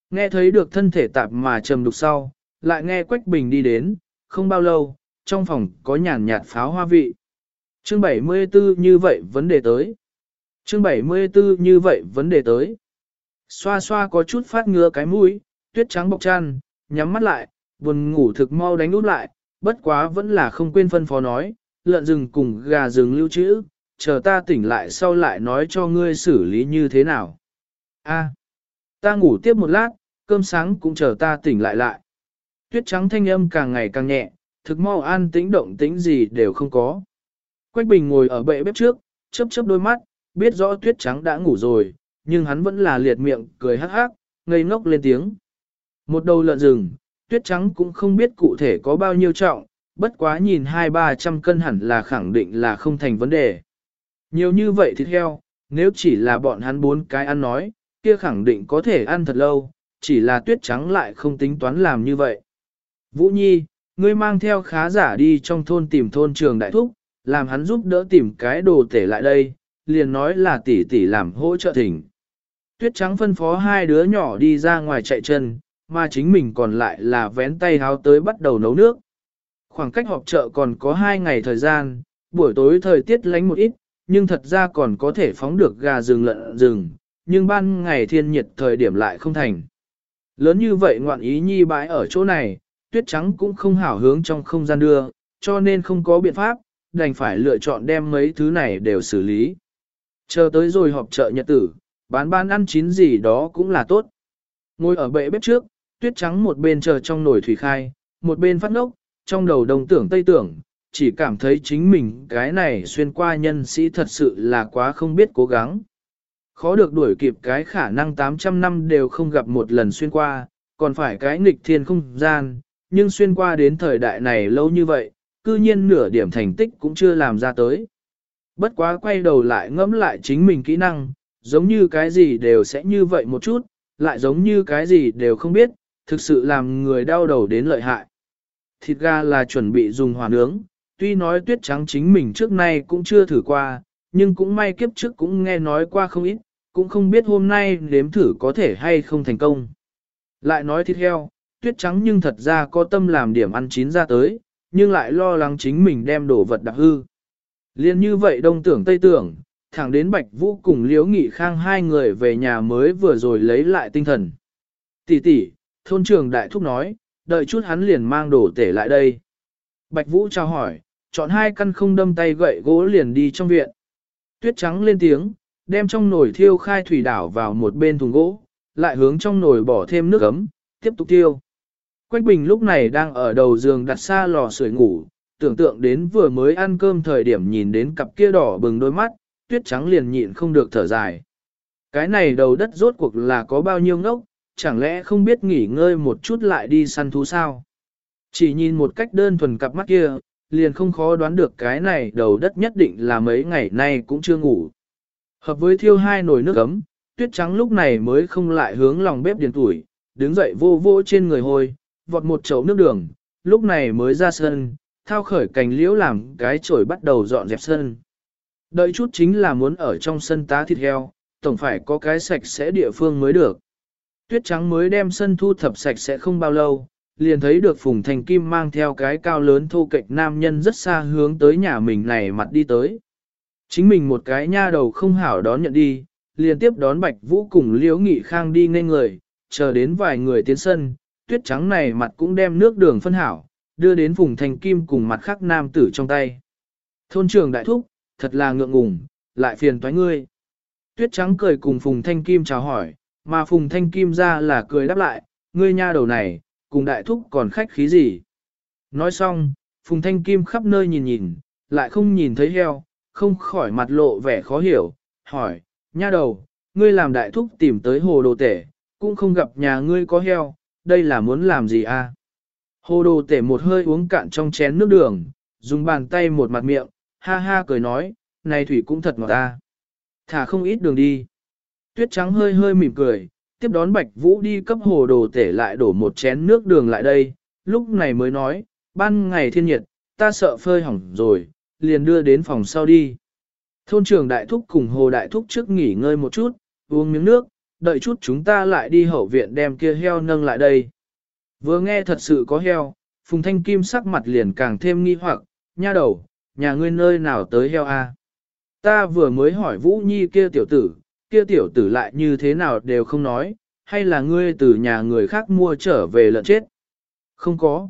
A: Nghe thấy được thân thể tạp mà trầm đục sau, lại nghe Quách Bình đi đến, không bao lâu, trong phòng có nhàn nhạt pháo hoa vị. Chương 74 như vậy vấn đề tới. Chương 74 như vậy vấn đề tới. Xoa xoa có chút phát ngứa cái mũi, tuyết trắng bọc chăn, nhắm mắt lại, buồn ngủ thực mau đánh út lại, bất quá vẫn là không quên phân phó nói, lợn rừng cùng gà rừng lưu trữ, chờ ta tỉnh lại sau lại nói cho ngươi xử lý như thế nào. A, ta ngủ tiếp một lát, cơm sáng cũng chờ ta tỉnh lại lại. Tuyết trắng thanh âm càng ngày càng nhẹ, thực mau an tĩnh động tĩnh gì đều không có. Quách Bình ngồi ở bệ bếp trước, chớp chớp đôi mắt, biết rõ tuyết trắng đã ngủ rồi, nhưng hắn vẫn là liệt miệng, cười hắc hắc, ngây ngốc lên tiếng. Một đầu lợn rừng, tuyết trắng cũng không biết cụ thể có bao nhiêu trọng, bất quá nhìn hai ba trăm cân hẳn là khẳng định là không thành vấn đề. Nhiều như vậy thịt heo, nếu chỉ là bọn hắn bốn cái ăn nói, kia khẳng định có thể ăn thật lâu, chỉ là tuyết trắng lại không tính toán làm như vậy. Vũ Nhi, ngươi mang theo khá giả đi trong thôn tìm thôn trường đại thúc, làm hắn giúp đỡ tìm cái đồ tể lại đây, liền nói là tỷ tỷ làm hỗ trợ thỉnh. Tuyết trắng phân phó hai đứa nhỏ đi ra ngoài chạy chân, mà chính mình còn lại là vén tay háo tới bắt đầu nấu nước. Khoảng cách họp chợ còn có hai ngày thời gian, buổi tối thời tiết lánh một ít, nhưng thật ra còn có thể phóng được gà rừng lợn rừng, nhưng ban ngày thiên nhiệt thời điểm lại không thành. Lớn như vậy ngoạn ý nhi bãi ở chỗ này, tuyết trắng cũng không hảo hướng trong không gian đưa, cho nên không có biện pháp, đành phải lựa chọn đem mấy thứ này đều xử lý. Chờ tới rồi họp chợ nhật tử, bán bán ăn chín gì đó cũng là tốt. Ngồi ở bệ bếp trước, tuyết trắng một bên chờ trong nồi thủy khai, một bên phát ngốc, trong đầu đồng tưởng tây tưởng, chỉ cảm thấy chính mình cái này xuyên qua nhân sĩ thật sự là quá không biết cố gắng. Khó được đuổi kịp cái khả năng 800 năm đều không gặp một lần xuyên qua, còn phải cái nghịch thiên không gian, nhưng xuyên qua đến thời đại này lâu như vậy, cư nhiên nửa điểm thành tích cũng chưa làm ra tới. Bất quá quay đầu lại ngẫm lại chính mình kỹ năng, giống như cái gì đều sẽ như vậy một chút, lại giống như cái gì đều không biết, thực sự làm người đau đầu đến lợi hại. Thịt gà là chuẩn bị dùng hỏa nướng, tuy nói tuyết trắng chính mình trước nay cũng chưa thử qua, nhưng cũng may kiếp trước cũng nghe nói qua không ít, cũng không biết hôm nay nếm thử có thể hay không thành công. Lại nói thịt heo, tuyết trắng nhưng thật ra có tâm làm điểm ăn chín ra tới, nhưng lại lo lắng chính mình đem đồ vật đặc hư. Liên như vậy đông tưởng tây tưởng, thẳng đến Bạch Vũ cùng Liễu Nghị Khang hai người về nhà mới vừa rồi lấy lại tinh thần. Tỷ tỷ, thôn trưởng đại thúc nói, đợi chút hắn liền mang đồ tể lại đây. Bạch Vũ chào hỏi, chọn hai căn không đâm tay gậy gỗ liền đi trong viện. Tuyết trắng lên tiếng, đem trong nồi thiêu khai thủy đảo vào một bên thùng gỗ, lại hướng trong nồi bỏ thêm nước ấm, tiếp tục thiêu. Quách Bình lúc này đang ở đầu giường đặt xa lò sưởi ngủ, tưởng tượng đến vừa mới ăn cơm thời điểm nhìn đến cặp kia đỏ bừng đôi mắt, tuyết trắng liền nhịn không được thở dài. Cái này đầu đất rốt cuộc là có bao nhiêu ngốc, chẳng lẽ không biết nghỉ ngơi một chút lại đi săn thú sao? Chỉ nhìn một cách đơn thuần cặp mắt kia, liền không khó đoán được cái này đầu đất nhất định là mấy ngày nay cũng chưa ngủ. Hợp với thiêu hai nồi nước ấm, tuyết trắng lúc này mới không lại hướng lòng bếp điền tuổi, đứng dậy vô vô trên người hôi, vọt một chậu nước đường, lúc này mới ra sân, thao khởi cành liễu làm cái chổi bắt đầu dọn dẹp sân. Đợi chút chính là muốn ở trong sân tá thịt heo, tổng phải có cái sạch sẽ địa phương mới được. Tuyết trắng mới đem sân thu thập sạch sẽ không bao lâu, liền thấy được Phùng Thành Kim mang theo cái cao lớn thô kệch nam nhân rất xa hướng tới nhà mình này mặt đi tới. Chính mình một cái nha đầu không hảo đón nhận đi, liền tiếp đón Bạch Vũ cùng Liễu Nghị Khang đi ngay người, chờ đến vài người tiến sân, tuyết trắng này mặt cũng đem nước đường phân hảo, đưa đến Phùng Thành Kim cùng mặt khác nam tử trong tay. Thôn trưởng đại thúc, thật là ngượng ngùng, lại phiền toái ngươi. Tuyết trắng cười cùng Phùng Thanh Kim chào hỏi, mà Phùng Thanh Kim ra là cười đáp lại, ngươi nha đầu này, cùng đại thúc còn khách khí gì. Nói xong, Phùng Thanh Kim khắp nơi nhìn nhìn, lại không nhìn thấy heo, không khỏi mặt lộ vẻ khó hiểu, hỏi, nha đầu, ngươi làm đại thúc tìm tới hồ đồ tể, cũng không gặp nhà ngươi có heo, đây là muốn làm gì à? Hồ đồ tể một hơi uống cạn trong chén nước đường, dùng bàn tay một mặt miệng, ha ha cười nói, này thủy cũng thật ngọt ta. Thả không ít đường đi. Tuyết trắng hơi hơi mỉm cười, tiếp đón Bạch Vũ đi cấp hồ đồ tể lại đổ một chén nước đường lại đây, lúc này mới nói, ban ngày thiên nhiệt, ta sợ phơi hỏng rồi, liền đưa đến phòng sau đi. Thôn trưởng đại thúc cùng hồ đại thúc trước nghỉ ngơi một chút, uống miếng nước, đợi chút chúng ta lại đi hậu viện đem kia heo nâng lại đây. Vừa nghe thật sự có heo, Phùng Thanh Kim sắc mặt liền càng thêm nghi hoặc, nha đầu, nhà ngươi nơi nào tới heo a? Ta vừa mới hỏi Vũ Nhi kia tiểu tử, kia tiểu tử lại như thế nào đều không nói, hay là ngươi từ nhà người khác mua trở về lợn chết? Không có.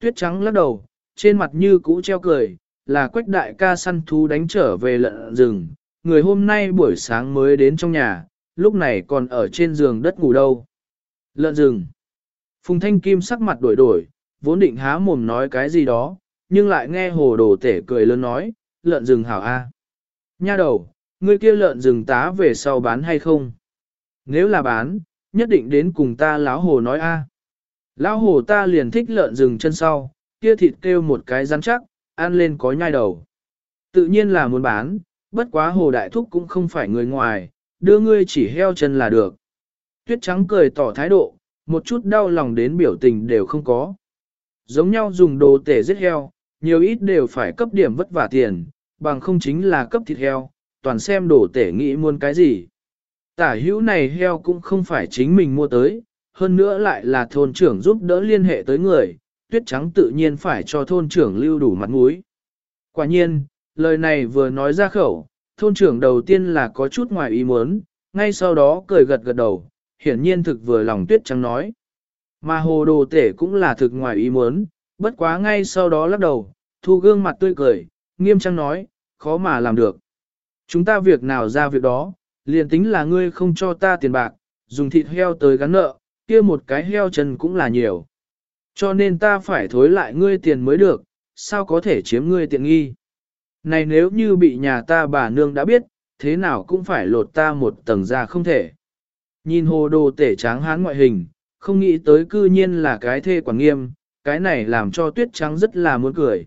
A: Tuyết trắng lắc đầu, trên mặt như cũ treo cười, là quách đại ca săn thú đánh trở về lợn rừng, người hôm nay buổi sáng mới đến trong nhà, lúc này còn ở trên giường đất ngủ đâu. Lợn rừng. Phùng Thanh Kim sắc mặt đổi đổi, vốn định há mồm nói cái gì đó, nhưng lại nghe hồ đồ tể cười lớn nói, lợn rừng hảo a. Nha đầu, ngươi kia lợn rừng tá về sau bán hay không? Nếu là bán, nhất định đến cùng ta láo hồ nói a. Lão hồ ta liền thích lợn rừng chân sau, kia thịt kêu một cái rắn chắc, ăn lên có nhai đầu. Tự nhiên là muốn bán, bất quá hồ đại thúc cũng không phải người ngoài, đưa ngươi chỉ heo chân là được. Tuyết trắng cười tỏ thái độ, một chút đau lòng đến biểu tình đều không có. Giống nhau dùng đồ tể giết heo, nhiều ít đều phải cấp điểm vất vả tiền, bằng không chính là cấp thịt heo, toàn xem đồ tể nghĩ muốn cái gì. Tả hữu này heo cũng không phải chính mình mua tới, hơn nữa lại là thôn trưởng giúp đỡ liên hệ tới người, tuyết trắng tự nhiên phải cho thôn trưởng lưu đủ mặt mũi. Quả nhiên, lời này vừa nói ra khẩu, thôn trưởng đầu tiên là có chút ngoài ý muốn, ngay sau đó cười gật gật đầu, hiển nhiên thực vừa lòng tuyết trắng nói. Mà hồ đồ tể cũng là thực ngoài ý muốn, bất quá ngay sau đó lắc đầu, thu gương mặt tươi cười, nghiêm trang nói, khó mà làm được. Chúng ta việc nào ra việc đó, liền tính là ngươi không cho ta tiền bạc, dùng thịt heo tới gắn nợ, kia một cái heo chân cũng là nhiều. Cho nên ta phải thối lại ngươi tiền mới được, sao có thể chiếm ngươi tiện nghi. Này nếu như bị nhà ta bà nương đã biết, thế nào cũng phải lột ta một tầng ra không thể. Nhìn hồ đồ tể tráng hán ngoại hình, không nghĩ tới cư nhiên là cái thê quản nghiêm, cái này làm cho tuyết trắng rất là muốn cười.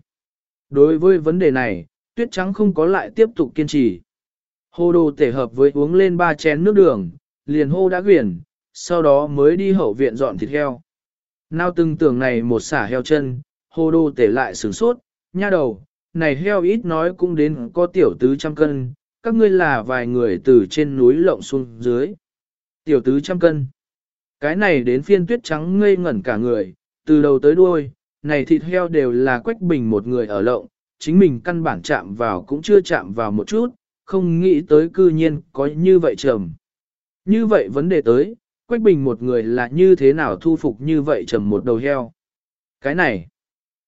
A: Đối với vấn đề này, tuyết trắng không có lại tiếp tục kiên trì. Hồ đồ tể hợp với uống lên ba chén nước đường, liền hô đã quyển, sau đó mới đi hậu viện dọn thịt heo. Nào từng tưởng này một xả heo chân, hồ đồ tể lại sửng sốt, nha đầu, này heo ít nói cũng đến có tiểu tứ trăm cân, các ngươi là vài người từ trên núi lộng xuống dưới. Tiểu tứ trăm cân. Cái này đến phiên tuyết trắng ngây ngẩn cả người, từ đầu tới đuôi, này thịt heo đều là quách bình một người ở lộng, chính mình căn bản chạm vào cũng chưa chạm vào một chút, không nghĩ tới cư nhiên có như vậy trầm. Như vậy vấn đề tới, Quách Bình một người là như thế nào thu phục như vậy trầm một đầu heo. Cái này,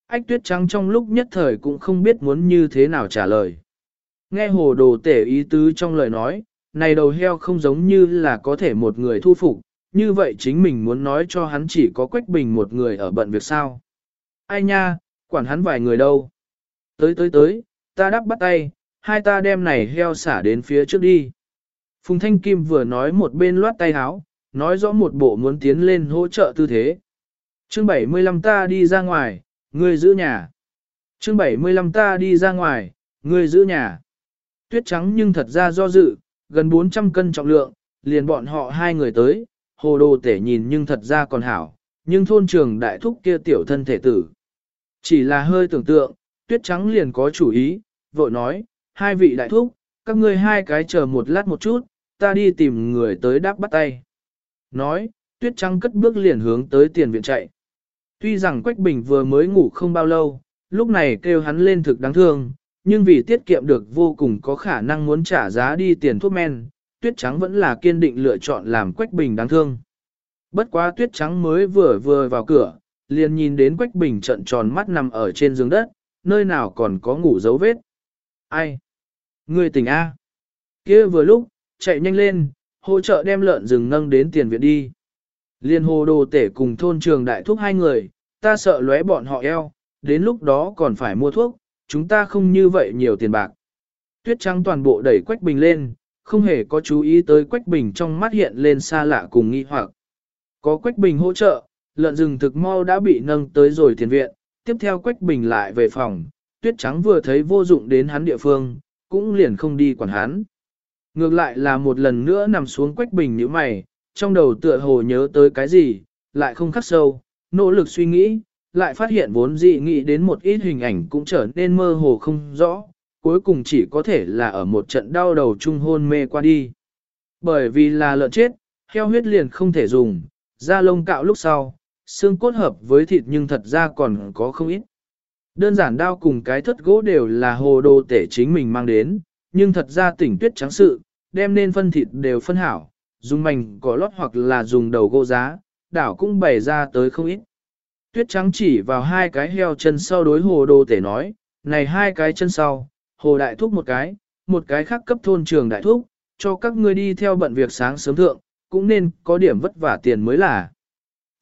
A: ách tuyết trắng trong lúc nhất thời cũng không biết muốn như thế nào trả lời. Nghe hồ đồ tể ý tứ trong lời nói, này đầu heo không giống như là có thể một người thu phục, như vậy chính mình muốn nói cho hắn chỉ có Quách Bình một người ở bận việc sao. Ai nha, quản hắn vài người đâu. Tới tới tới, ta đắp bắt tay, hai ta đem này heo xả đến phía trước đi. Phùng Thanh Kim vừa nói một bên loát tay háo, nói rõ một bộ muốn tiến lên hỗ trợ tư thế. Chương 75 ta đi ra ngoài, ngươi giữ nhà. Chương 75 ta đi ra ngoài, ngươi giữ nhà. Tuyết trắng nhưng thật ra do dự, gần 400 cân trọng lượng, liền bọn họ hai người tới, hồ đồ tể nhìn nhưng thật ra còn hảo, nhưng thôn trường đại thúc kia tiểu thân thể tử. Chỉ là hơi tưởng tượng, tuyết trắng liền có chủ ý, vội nói, hai vị đại thúc, các ngươi hai cái chờ một lát một chút, ta đi tìm người tới đáp bắt tay. Nói, tuyết trắng cất bước liền hướng tới tiền viện chạy. Tuy rằng Quách Bình vừa mới ngủ không bao lâu, lúc này kêu hắn lên thực đáng thương, nhưng vì tiết kiệm được vô cùng có khả năng muốn trả giá đi tiền thuốc men, tuyết trắng vẫn là kiên định lựa chọn làm Quách Bình đáng thương. Bất quá tuyết trắng mới vừa vừa vào cửa, liền nhìn đến Quách Bình trận tròn mắt nằm ở trên giường đất, nơi nào còn có ngủ dấu vết. Ai? Người tỉnh A. kia vừa lúc, chạy nhanh lên, hỗ trợ đem lợn rừng nâng đến tiền viện đi. Liên hồ đồ tể cùng thôn trường đại thuốc hai người, ta sợ lóe bọn họ eo, đến lúc đó còn phải mua thuốc, chúng ta không như vậy nhiều tiền bạc. Tuyết trắng toàn bộ đẩy Quách Bình lên, không hề có chú ý tới Quách Bình trong mắt hiện lên xa lạ cùng nghi hoặc. Có Quách Bình hỗ trợ, lợn rừng thực mau đã bị nâng tới rồi tiền viện, tiếp theo Quách Bình lại về phòng, Tuyết trắng vừa thấy vô dụng đến hắn địa phương, cũng liền không đi quản hắn. Ngược lại là một lần nữa nằm xuống quách bình như mày, trong đầu tựa hồ nhớ tới cái gì, lại không khắc sâu, nỗ lực suy nghĩ, lại phát hiện vốn dị nghĩ đến một ít hình ảnh cũng trở nên mơ hồ không rõ, cuối cùng chỉ có thể là ở một trận đau đầu chung hôn mê qua đi. Bởi vì là lợn chết, heo huyết liền không thể dùng, da lông cạo lúc sau, xương cốt hợp với thịt nhưng thật ra còn có không ít. Đơn giản đao cùng cái thất gỗ đều là hồ đồ tể chính mình mang đến, nhưng thật ra tỉnh tuyết trắng sự, đem nên phân thịt đều phân hảo, dùng mảnh cỏ lót hoặc là dùng đầu gỗ giá, đảo cũng bày ra tới không ít. Tuyết trắng chỉ vào hai cái heo chân sau đối hồ đồ tể nói, này hai cái chân sau, hồ đại thúc một cái, một cái khác cấp thôn trường đại thúc, cho các ngươi đi theo bận việc sáng sớm thượng, cũng nên có điểm vất vả tiền mới là.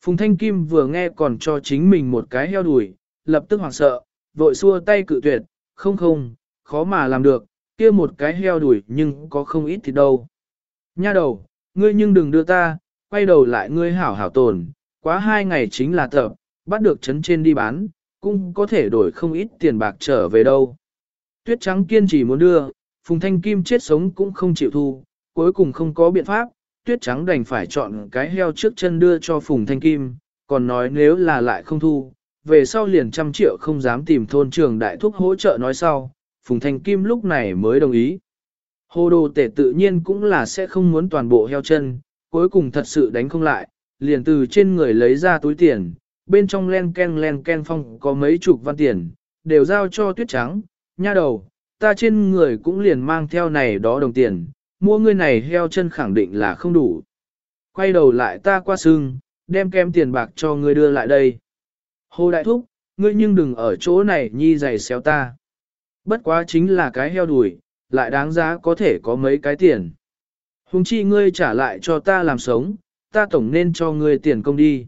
A: Phùng Thanh Kim vừa nghe còn cho chính mình một cái heo đùi, lập tức hoảng sợ, vội xua tay cự tuyệt, không không, khó mà làm được, kia một cái heo đuổi nhưng có không ít thì đâu. Nha đầu, ngươi nhưng đừng đưa ta, quay đầu lại ngươi hảo hảo tồn, Quá hai ngày chính là tập, bắt được chấn trên đi bán, cũng có thể đổi không ít tiền bạc trở về đâu. Tuyết trắng kiên trì muốn đưa, Phùng Thanh Kim chết sống cũng không chịu thu, cuối cùng không có biện pháp, Tuyết trắng đành phải chọn cái heo trước chân đưa cho Phùng Thanh Kim, còn nói nếu là lại không thu, về sau liền trăm triệu không dám tìm thôn trường đại thúc hỗ trợ nói sau, Phùng Thanh Kim lúc này mới đồng ý. Hồ đồ tể tự nhiên cũng là sẽ không muốn toàn bộ heo chân, cuối cùng thật sự đánh không lại, liền từ trên người lấy ra túi tiền, bên trong len ken len ken phong có mấy chục văn tiền, đều giao cho tuyết trắng, nha đầu, ta trên người cũng liền mang theo này đó đồng tiền, mua ngươi này heo chân khẳng định là không đủ. Quay đầu lại ta qua sưng, đem kem tiền bạc cho ngươi đưa lại đây. Hồ đại thúc, ngươi nhưng đừng ở chỗ này nhi giày xéo ta. Bất quá chính là cái heo đùi, lại đáng giá có thể có mấy cái tiền. Hùng chi ngươi trả lại cho ta làm sống, ta tổng nên cho ngươi tiền công đi.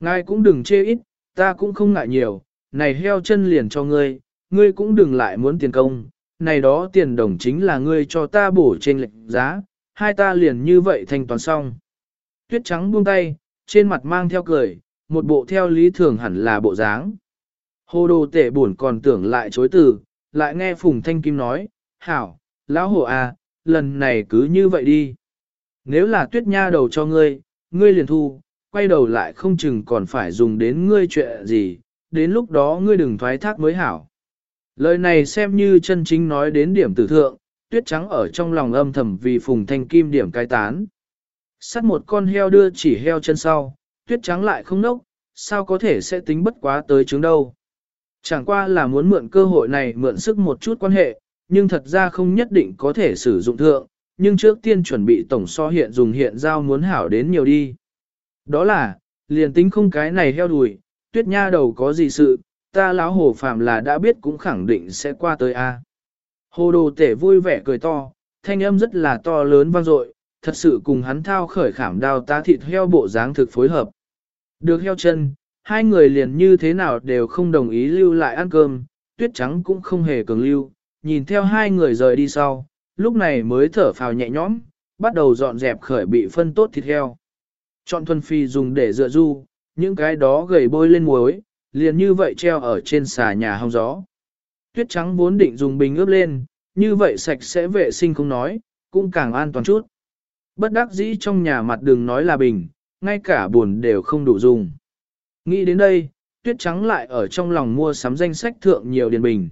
A: Ngài cũng đừng chê ít, ta cũng không ngại nhiều, này heo chân liền cho ngươi, ngươi cũng đừng lại muốn tiền công, này đó tiền đồng chính là ngươi cho ta bổ trên lệnh giá, hai ta liền như vậy thanh toán xong. Tuyết trắng buông tay, trên mặt mang theo cười, một bộ theo lý thường hẳn là bộ dáng. Hồ đồ tể buồn còn tưởng lại chối từ, lại nghe Phùng Thanh Kim nói, hảo, lão hồ à, lần này cứ như vậy đi. Nếu là tuyết nha đầu cho ngươi, ngươi liền thu, quay đầu lại không chừng còn phải dùng đến ngươi chuyện gì, đến lúc đó ngươi đừng thoái thác mới hảo. Lời này xem như chân chính nói đến điểm tử thượng, tuyết trắng ở trong lòng âm thầm vì phùng thanh kim điểm cai tán. Sắt một con heo đưa chỉ heo chân sau, tuyết trắng lại không nốc, sao có thể sẽ tính bất quá tới chứng đâu. Chẳng qua là muốn mượn cơ hội này mượn sức một chút quan hệ, nhưng thật ra không nhất định có thể sử dụng thượng, nhưng trước tiên chuẩn bị tổng so hiện dùng hiện giao muốn hảo đến nhiều đi. Đó là, liền tính không cái này heo đùi, tuyết nha đầu có gì sự, ta lão hồ phàm là đã biết cũng khẳng định sẽ qua tới a. Hồ đồ tể vui vẻ cười to, thanh âm rất là to lớn vang dội, thật sự cùng hắn thao khởi khảm đao ta thịt heo bộ dáng thực phối hợp. Được heo chân, hai người liền như thế nào đều không đồng ý lưu lại ăn cơm, tuyết trắng cũng không hề cường lưu, nhìn theo hai người rời đi sau, lúc này mới thở phào nhẹ nhõm, bắt đầu dọn dẹp khởi bị phân tốt thịt heo. Chọn thuần phi dùng để dựa du, những cái đó gầy bôi lên muối, liền như vậy treo ở trên xà nhà hong gió. Tuyết trắng vốn định dùng bình ướp lên, như vậy sạch sẽ vệ sinh không nói, cũng càng an toàn chút. Bất đắc dĩ trong nhà mặt đường nói là bình, ngay cả buồn đều không đủ dùng. Nghĩ đến đây, tuyết trắng lại ở trong lòng mua sắm danh sách thượng nhiều điền bình.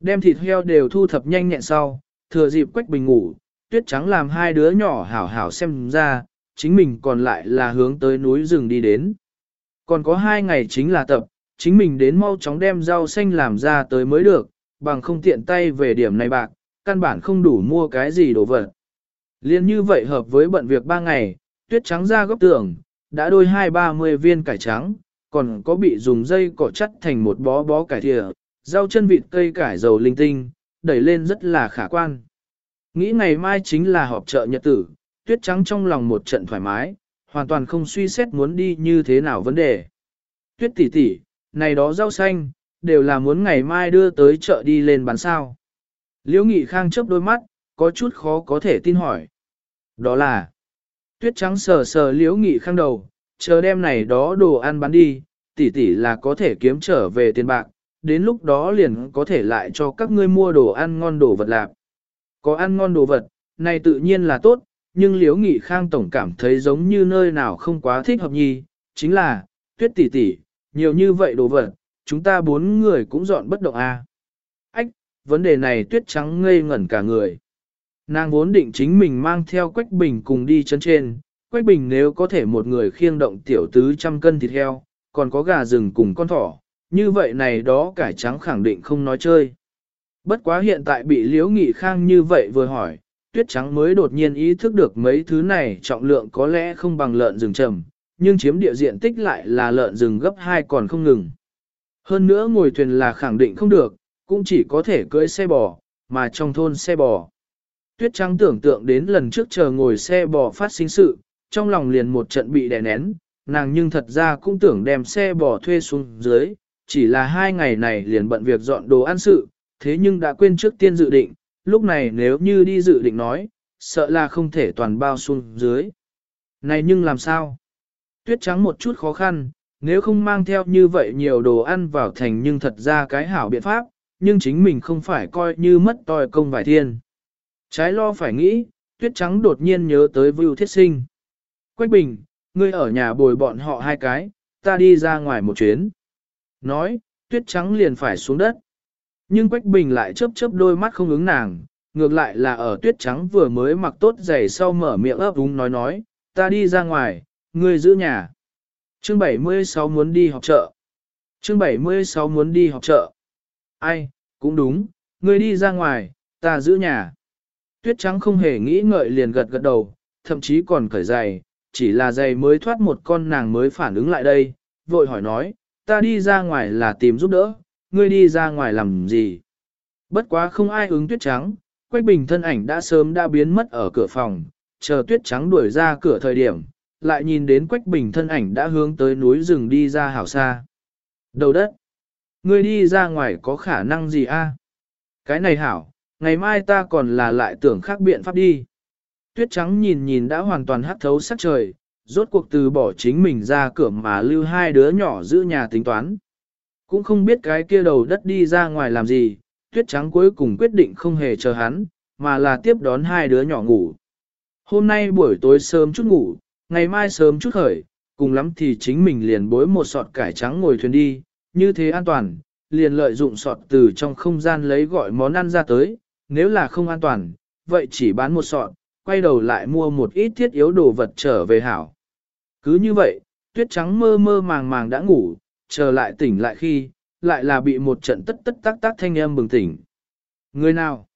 A: Đem thịt heo đều thu thập nhanh nhẹn sau, thừa dịp quách bình ngủ, tuyết trắng làm hai đứa nhỏ hảo hảo xem ra, chính mình còn lại là hướng tới núi rừng đi đến. Còn có hai ngày chính là tập, chính mình đến mau chóng đem rau xanh làm ra tới mới được, bằng không tiện tay về điểm này bạc, căn bản không đủ mua cái gì đồ vật. Liên như vậy hợp với bận việc ba ngày, tuyết trắng ra góc tường, đã đôi hai ba mươi viên cải trắng, còn có bị dùng dây cỏ chắt thành một bó bó cải thìa, rau chân vịt cây cải dầu linh tinh, đẩy lên rất là khả quan. Nghĩ ngày mai chính là họp chợ nhật tử, tuyết trắng trong lòng một trận thoải mái, hoàn toàn không suy xét muốn đi như thế nào vấn đề. Tuyết tỷ tỷ, này đó rau xanh, đều là muốn ngày mai đưa tới chợ đi lên bán sao. Liễu Nghị Khang chớp đôi mắt, có chút khó có thể tin hỏi. Đó là, tuyết trắng sờ sờ Liễu Nghị Khang đầu, chờ đem này đó đồ ăn bán đi, tỷ tỷ là có thể kiếm trở về tiền bạc, đến lúc đó liền có thể lại cho các ngươi mua đồ ăn ngon đồ vật lạc. Có ăn ngon đồ vật, này tự nhiên là tốt, nhưng Liễu Nghị Khang tổng cảm thấy giống như nơi nào không quá thích hợp nhi, chính là, tuyết tỷ tỷ, nhiều như vậy đồ vật, chúng ta bốn người cũng dọn bất động a. À. Ách, vấn đề này tuyết trắng ngây ngẩn cả người. Nàng vốn định chính mình mang theo Quách Bình cùng đi chân trên, Quách Bình nếu có thể một người khiêng động tiểu tứ trăm cân thịt heo, còn có gà rừng cùng con thỏ, như vậy này đó cải trắng khẳng định không nói chơi. Bất quá hiện tại bị Liễu Nghị Khang như vậy vừa hỏi, tuyết trắng mới đột nhiên ý thức được mấy thứ này trọng lượng có lẽ không bằng lợn rừng trầm, nhưng chiếm địa diện tích lại là lợn rừng gấp hai còn không ngừng. Hơn nữa ngồi thuyền là khẳng định không được, cũng chỉ có thể cưỡi xe bò, mà trong thôn xe bò. Tuyết trắng tưởng tượng đến lần trước chờ ngồi xe bò phát sinh sự, trong lòng liền một trận bị đè nén, nàng nhưng thật ra cũng tưởng đem xe bò thuê xuống dưới, chỉ là hai ngày này liền bận việc dọn đồ ăn sự, thế nhưng đã quên trước tiên dự định, lúc này nếu như đi dự định nói, sợ là không thể toàn bao xuống dưới. Này nhưng làm sao? Tuyết trắng một chút khó khăn, nếu không mang theo như vậy nhiều đồ ăn vào thành nhưng thật ra cái hảo biện pháp, nhưng chính mình không phải coi như mất tòi công vài thiên. Trái lo phải nghĩ, tuyết trắng đột nhiên nhớ tới Vưu Thiết Sinh. Quách Bình, ngươi ở nhà bồi bọn họ hai cái, ta đi ra ngoài một chuyến. Nói, tuyết trắng liền phải xuống đất. Nhưng Quách Bình lại chớp chớp đôi mắt không ứng nàng, ngược lại là ở tuyết trắng vừa mới mặc tốt giày sau mở miệng ấp úng nói nói, ta đi ra ngoài, ngươi giữ nhà. Chương 76 muốn đi học chợ. Chương 76 muốn đi học chợ. Ai, cũng đúng, ngươi đi ra ngoài, ta giữ nhà. Tuyết trắng không hề nghĩ ngợi liền gật gật đầu, thậm chí còn cởi giày, chỉ là giày mới thoát một con nàng mới phản ứng lại đây, vội hỏi nói, ta đi ra ngoài là tìm giúp đỡ, ngươi đi ra ngoài làm gì? Bất quá không ai ứng tuyết trắng, Quách Bình thân ảnh đã sớm đã biến mất ở cửa phòng, chờ tuyết trắng đuổi ra cửa thời điểm, lại nhìn đến Quách Bình thân ảnh đã hướng tới núi rừng đi ra hảo xa. Đầu đất! Ngươi đi ra ngoài có khả năng gì a? Cái này hảo, ngày mai ta còn là lại tưởng khác biện pháp đi. Tuyết trắng nhìn nhìn đã hoàn toàn hắt thấu sắc trời, rốt cuộc từ bỏ chính mình ra cửa mà lưu hai đứa nhỏ giữ nhà tính toán. Cũng không biết cái kia đầu đất đi ra ngoài làm gì, tuyết trắng cuối cùng quyết định không hề chờ hắn, mà là tiếp đón hai đứa nhỏ ngủ. Hôm nay buổi tối sớm chút ngủ, ngày mai sớm chút khởi, cùng lắm thì chính mình liền bối một sọt cải trắng ngồi thuyền đi, như thế an toàn, liền lợi dụng sọt từ trong không gian lấy gọi món ăn ra tới, nếu là không an toàn, vậy chỉ bán một sọt, quay đầu lại mua một ít thiết yếu đồ vật trở về hảo. Cứ như vậy, tuyết trắng mơ mơ màng màng đã ngủ, chờ lại tỉnh lại khi, lại là bị một trận tất tất tác tác thanh âm bừng tỉnh. Người nào?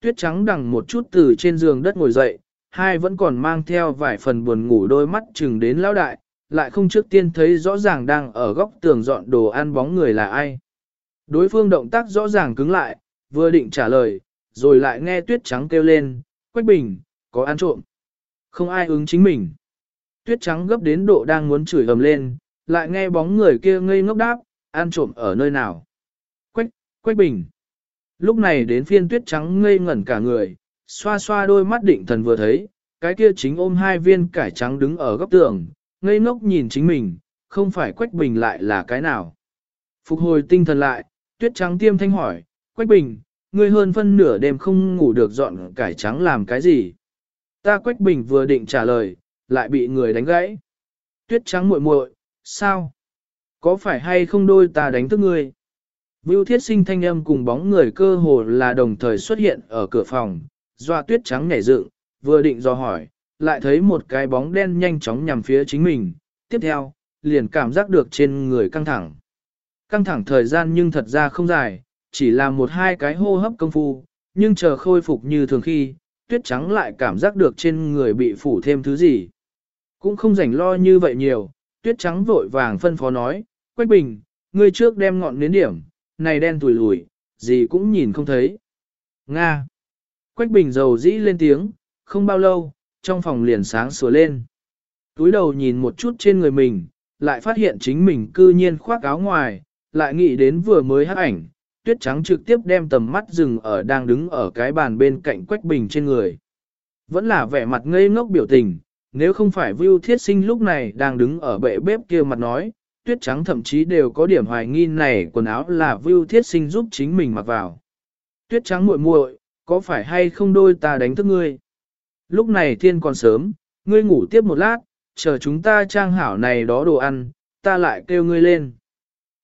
A: Tuyết trắng đằng một chút từ trên giường đất ngồi dậy, hai vẫn còn mang theo vài phần buồn ngủ đôi mắt chừng đến lão đại, lại không trước tiên thấy rõ ràng đang ở góc tường dọn đồ ăn bóng người là ai. Đối phương động tác rõ ràng cứng lại, vừa định trả lời, rồi lại nghe tuyết trắng kêu lên, Quách Bình, có ăn trộm. Không ai ứng chính mình. Tuyết trắng gấp đến độ đang muốn chửi ầm lên, lại nghe bóng người kia ngây ngốc đáp, ăn trộm ở nơi nào. Quách, Quách Bình. Lúc này đến phiên tuyết trắng ngây ngẩn cả người, xoa xoa đôi mắt định thần vừa thấy, cái kia chính ôm hai viên cải trắng đứng ở góc tường, ngây ngốc nhìn chính mình, không phải Quách Bình lại là cái nào. Phục hồi tinh thần lại, tuyết trắng tiêm thanh hỏi, Quách Bình, ngươi hơn phân nửa đêm không ngủ được dọn cải trắng làm cái gì? Ta Quách Bình vừa định trả lời, lại bị người đánh gãy. Tuyết trắng muội muội, sao? Có phải hay không đôi ta đánh thức ngươi? Vưu thiết sinh thanh âm cùng bóng người cơ hồ là đồng thời xuất hiện ở cửa phòng, doa tuyết trắng nhảy dựng, vừa định do hỏi, lại thấy một cái bóng đen nhanh chóng nhằm phía chính mình, tiếp theo, liền cảm giác được trên người căng thẳng. Căng thẳng thời gian nhưng thật ra không dài, chỉ là một hai cái hô hấp công phu, nhưng chờ khôi phục như thường khi, tuyết trắng lại cảm giác được trên người bị phủ thêm thứ gì. Cũng không rảnh lo như vậy nhiều, tuyết trắng vội vàng phân phó nói, Quách Bình, ngươi trước đem ngọn nến điểm, này đen tùi lùi, gì cũng nhìn không thấy. Nga. Quách Bình dầu dĩ lên tiếng, không bao lâu, trong phòng liền sáng sủa lên. Túi đầu nhìn một chút trên người mình, lại phát hiện chính mình cư nhiên khoác áo ngoài, lại nghĩ đến vừa mới hát ảnh, tuyết trắng trực tiếp đem tầm mắt dừng ở đang đứng ở cái bàn bên cạnh Quách Bình trên người. Vẫn là vẻ mặt ngây ngốc biểu tình, nếu không phải Vưu Thiết Sinh lúc này đang đứng ở bệ bếp kia mặt nói, tuyết trắng thậm chí đều có điểm hoài nghi này quần áo là Vưu Thiết Sinh giúp chính mình mặc vào. Tuyết trắng muội muội, có phải hay không đôi ta đánh thức ngươi? Lúc này thiên còn sớm, ngươi ngủ tiếp một lát, chờ chúng ta trang hảo này đó đồ ăn, ta lại kêu ngươi lên.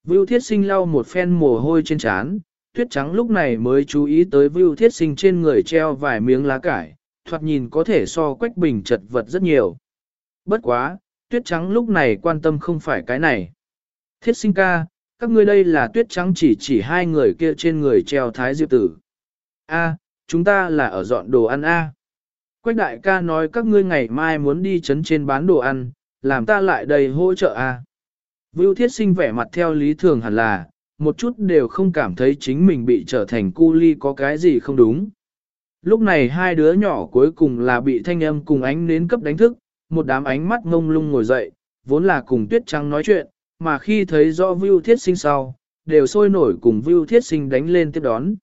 A: Vưu Thiết Sinh lau một phen mồ hôi trên trán, tuyết trắng lúc này mới chú ý tới Vưu Thiết Sinh trên người treo vài miếng lá cải, thoạt nhìn có thể so quách bình chật vật rất nhiều. Bất quá, tuyết trắng lúc này quan tâm không phải cái này. Thiết sinh ca, các ngươi đây là tuyết trắng chỉ chỉ hai người kia trên người treo thái diệp tử. A, chúng ta là ở dọn đồ ăn A. Quách đại ca nói các ngươi ngày mai muốn đi chấn trên bán đồ ăn, làm ta lại đầy hỗ trợ A. Vưu thiết sinh vẻ mặt theo lý thường hẳn là, một chút đều không cảm thấy chính mình bị trở thành cu ly có cái gì không đúng. Lúc này hai đứa nhỏ cuối cùng là bị thanh âm cùng ánh nến cấp đánh thức, một đám ánh mắt ngông lung ngồi dậy, vốn là cùng tuyết trắng nói chuyện, mà khi thấy rõ Vưu Thiết Sinh sau, đều sôi nổi cùng Vưu Thiết Sinh đánh lên tiếp đón.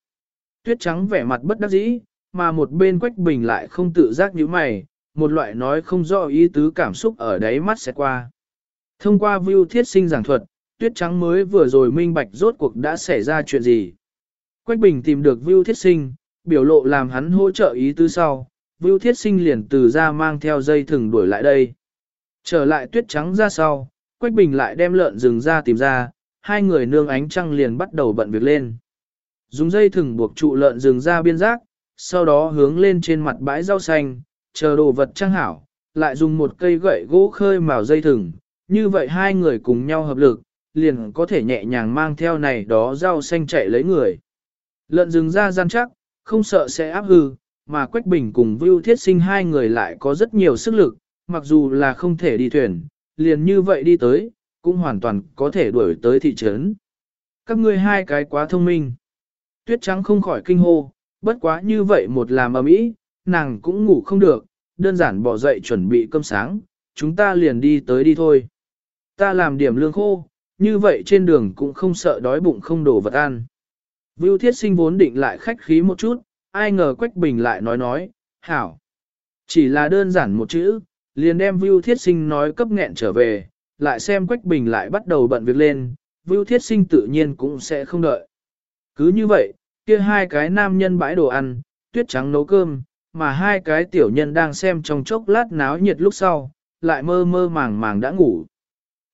A: Tuyết trắng vẻ mặt bất đắc dĩ, mà một bên Quách Bình lại không tự giác như mày, một loại nói không rõ ý tứ cảm xúc ở đáy mắt sẽ qua. Thông qua view thiết sinh giảng thuật, tuyết trắng mới vừa rồi minh bạch rốt cuộc đã xảy ra chuyện gì. Quách Bình tìm được view thiết sinh, biểu lộ làm hắn hỗ trợ ý tứ sau, view thiết sinh liền từ ra mang theo dây thừng đuổi lại đây. Trở lại tuyết trắng ra sau, Quách Bình lại đem lợn rừng ra tìm ra, hai người nương ánh trăng liền bắt đầu bận việc lên. Dùng dây thừng buộc trụ lợn rừng ra biên giác, sau đó hướng lên trên mặt bãi rau xanh, chờ đồ vật trang hảo, lại dùng một cây gậy gỗ khơi màu dây thừng, như vậy hai người cùng nhau hợp lực, liền có thể nhẹ nhàng mang theo này đó rau xanh chạy lấy người. Lợn rừng ra gian chắc, không sợ sẽ áp hư, mà Quách Bình cùng Vưu Thiết Sinh hai người lại có rất nhiều sức lực, mặc dù là không thể đi thuyền, liền như vậy đi tới, cũng hoàn toàn có thể đuổi tới thị trấn. Các ngươi hai cái quá thông minh. Tuyết trắng không khỏi kinh hô, bất quá như vậy một làm ầm ĩ, nàng cũng ngủ không được, đơn giản bỏ dậy chuẩn bị cơm sáng, chúng ta liền đi tới đi thôi. Ta làm điểm lương khô, như vậy trên đường cũng không sợ đói bụng không đổ vật ăn. Vưu thiết sinh vốn định lại khách khí một chút, ai ngờ Quách Bình lại nói nói, hảo. Chỉ là đơn giản một chữ, liền đem Vưu thiết sinh nói cấp nghẹn trở về, lại xem Quách Bình lại bắt đầu bận việc lên, Vưu thiết sinh tự nhiên cũng sẽ không đợi. Cứ như vậy, kia hai cái nam nhân bãi đồ ăn, tuyết trắng nấu cơm, mà hai cái tiểu nhân đang xem trong chốc lát náo nhiệt lúc sau, lại mơ mơ màng màng đã ngủ.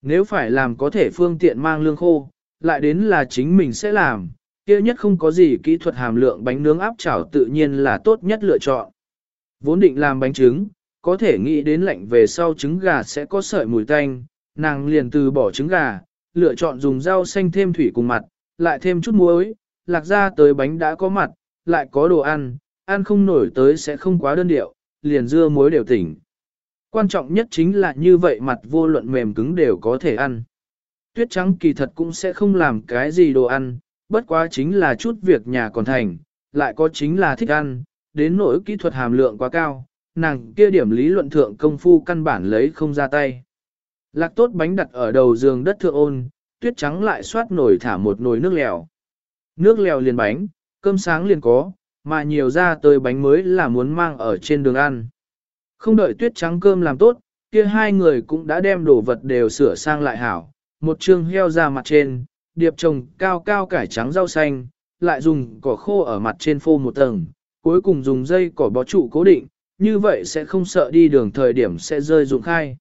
A: Nếu phải làm có thể phương tiện mang lương khô, lại đến là chính mình sẽ làm, kia nhất không có gì kỹ thuật hàm lượng bánh nướng áp chảo tự nhiên là tốt nhất lựa chọn. Vốn định làm bánh trứng, có thể nghĩ đến lạnh về sau trứng gà sẽ có sợi mùi tanh, nàng liền từ bỏ trứng gà, lựa chọn dùng rau xanh thêm thủy cùng mặt, lại thêm chút muối, lạc ra tới bánh đã có mặt, lại có đồ ăn, ăn không nổi tới sẽ không quá đơn điệu, liền dưa muối đều tỉnh. Quan trọng nhất chính là như vậy mặt vô luận mềm cứng đều có thể ăn. Tuyết trắng kỳ thật cũng sẽ không làm cái gì đồ ăn, bất quá chính là chút việc nhà còn thành, lại có chính là thích ăn, đến nỗi kỹ thuật hàm lượng quá cao, nàng kia điểm lý luận thượng công phu căn bản lấy không ra tay. Lạc tốt bánh đặt ở đầu giường đất thượng ôn, tuyết trắng lại xoát nổi thả một nồi nước lèo. Nước lèo liền bánh, cơm sáng liền có, mà nhiều ra tới bánh mới là muốn mang ở trên đường ăn. Không đợi tuyết trắng cơm làm tốt, kia hai người cũng đã đem đồ vật đều sửa sang lại hảo. Một chương heo ra mặt trên, điệp trồng cao cao cải trắng rau xanh, lại dùng cỏ khô ở mặt trên phô một tầng, cuối cùng dùng dây cỏ bó trụ cố định, như vậy sẽ không sợ đi đường thời điểm sẽ rơi dụng khai.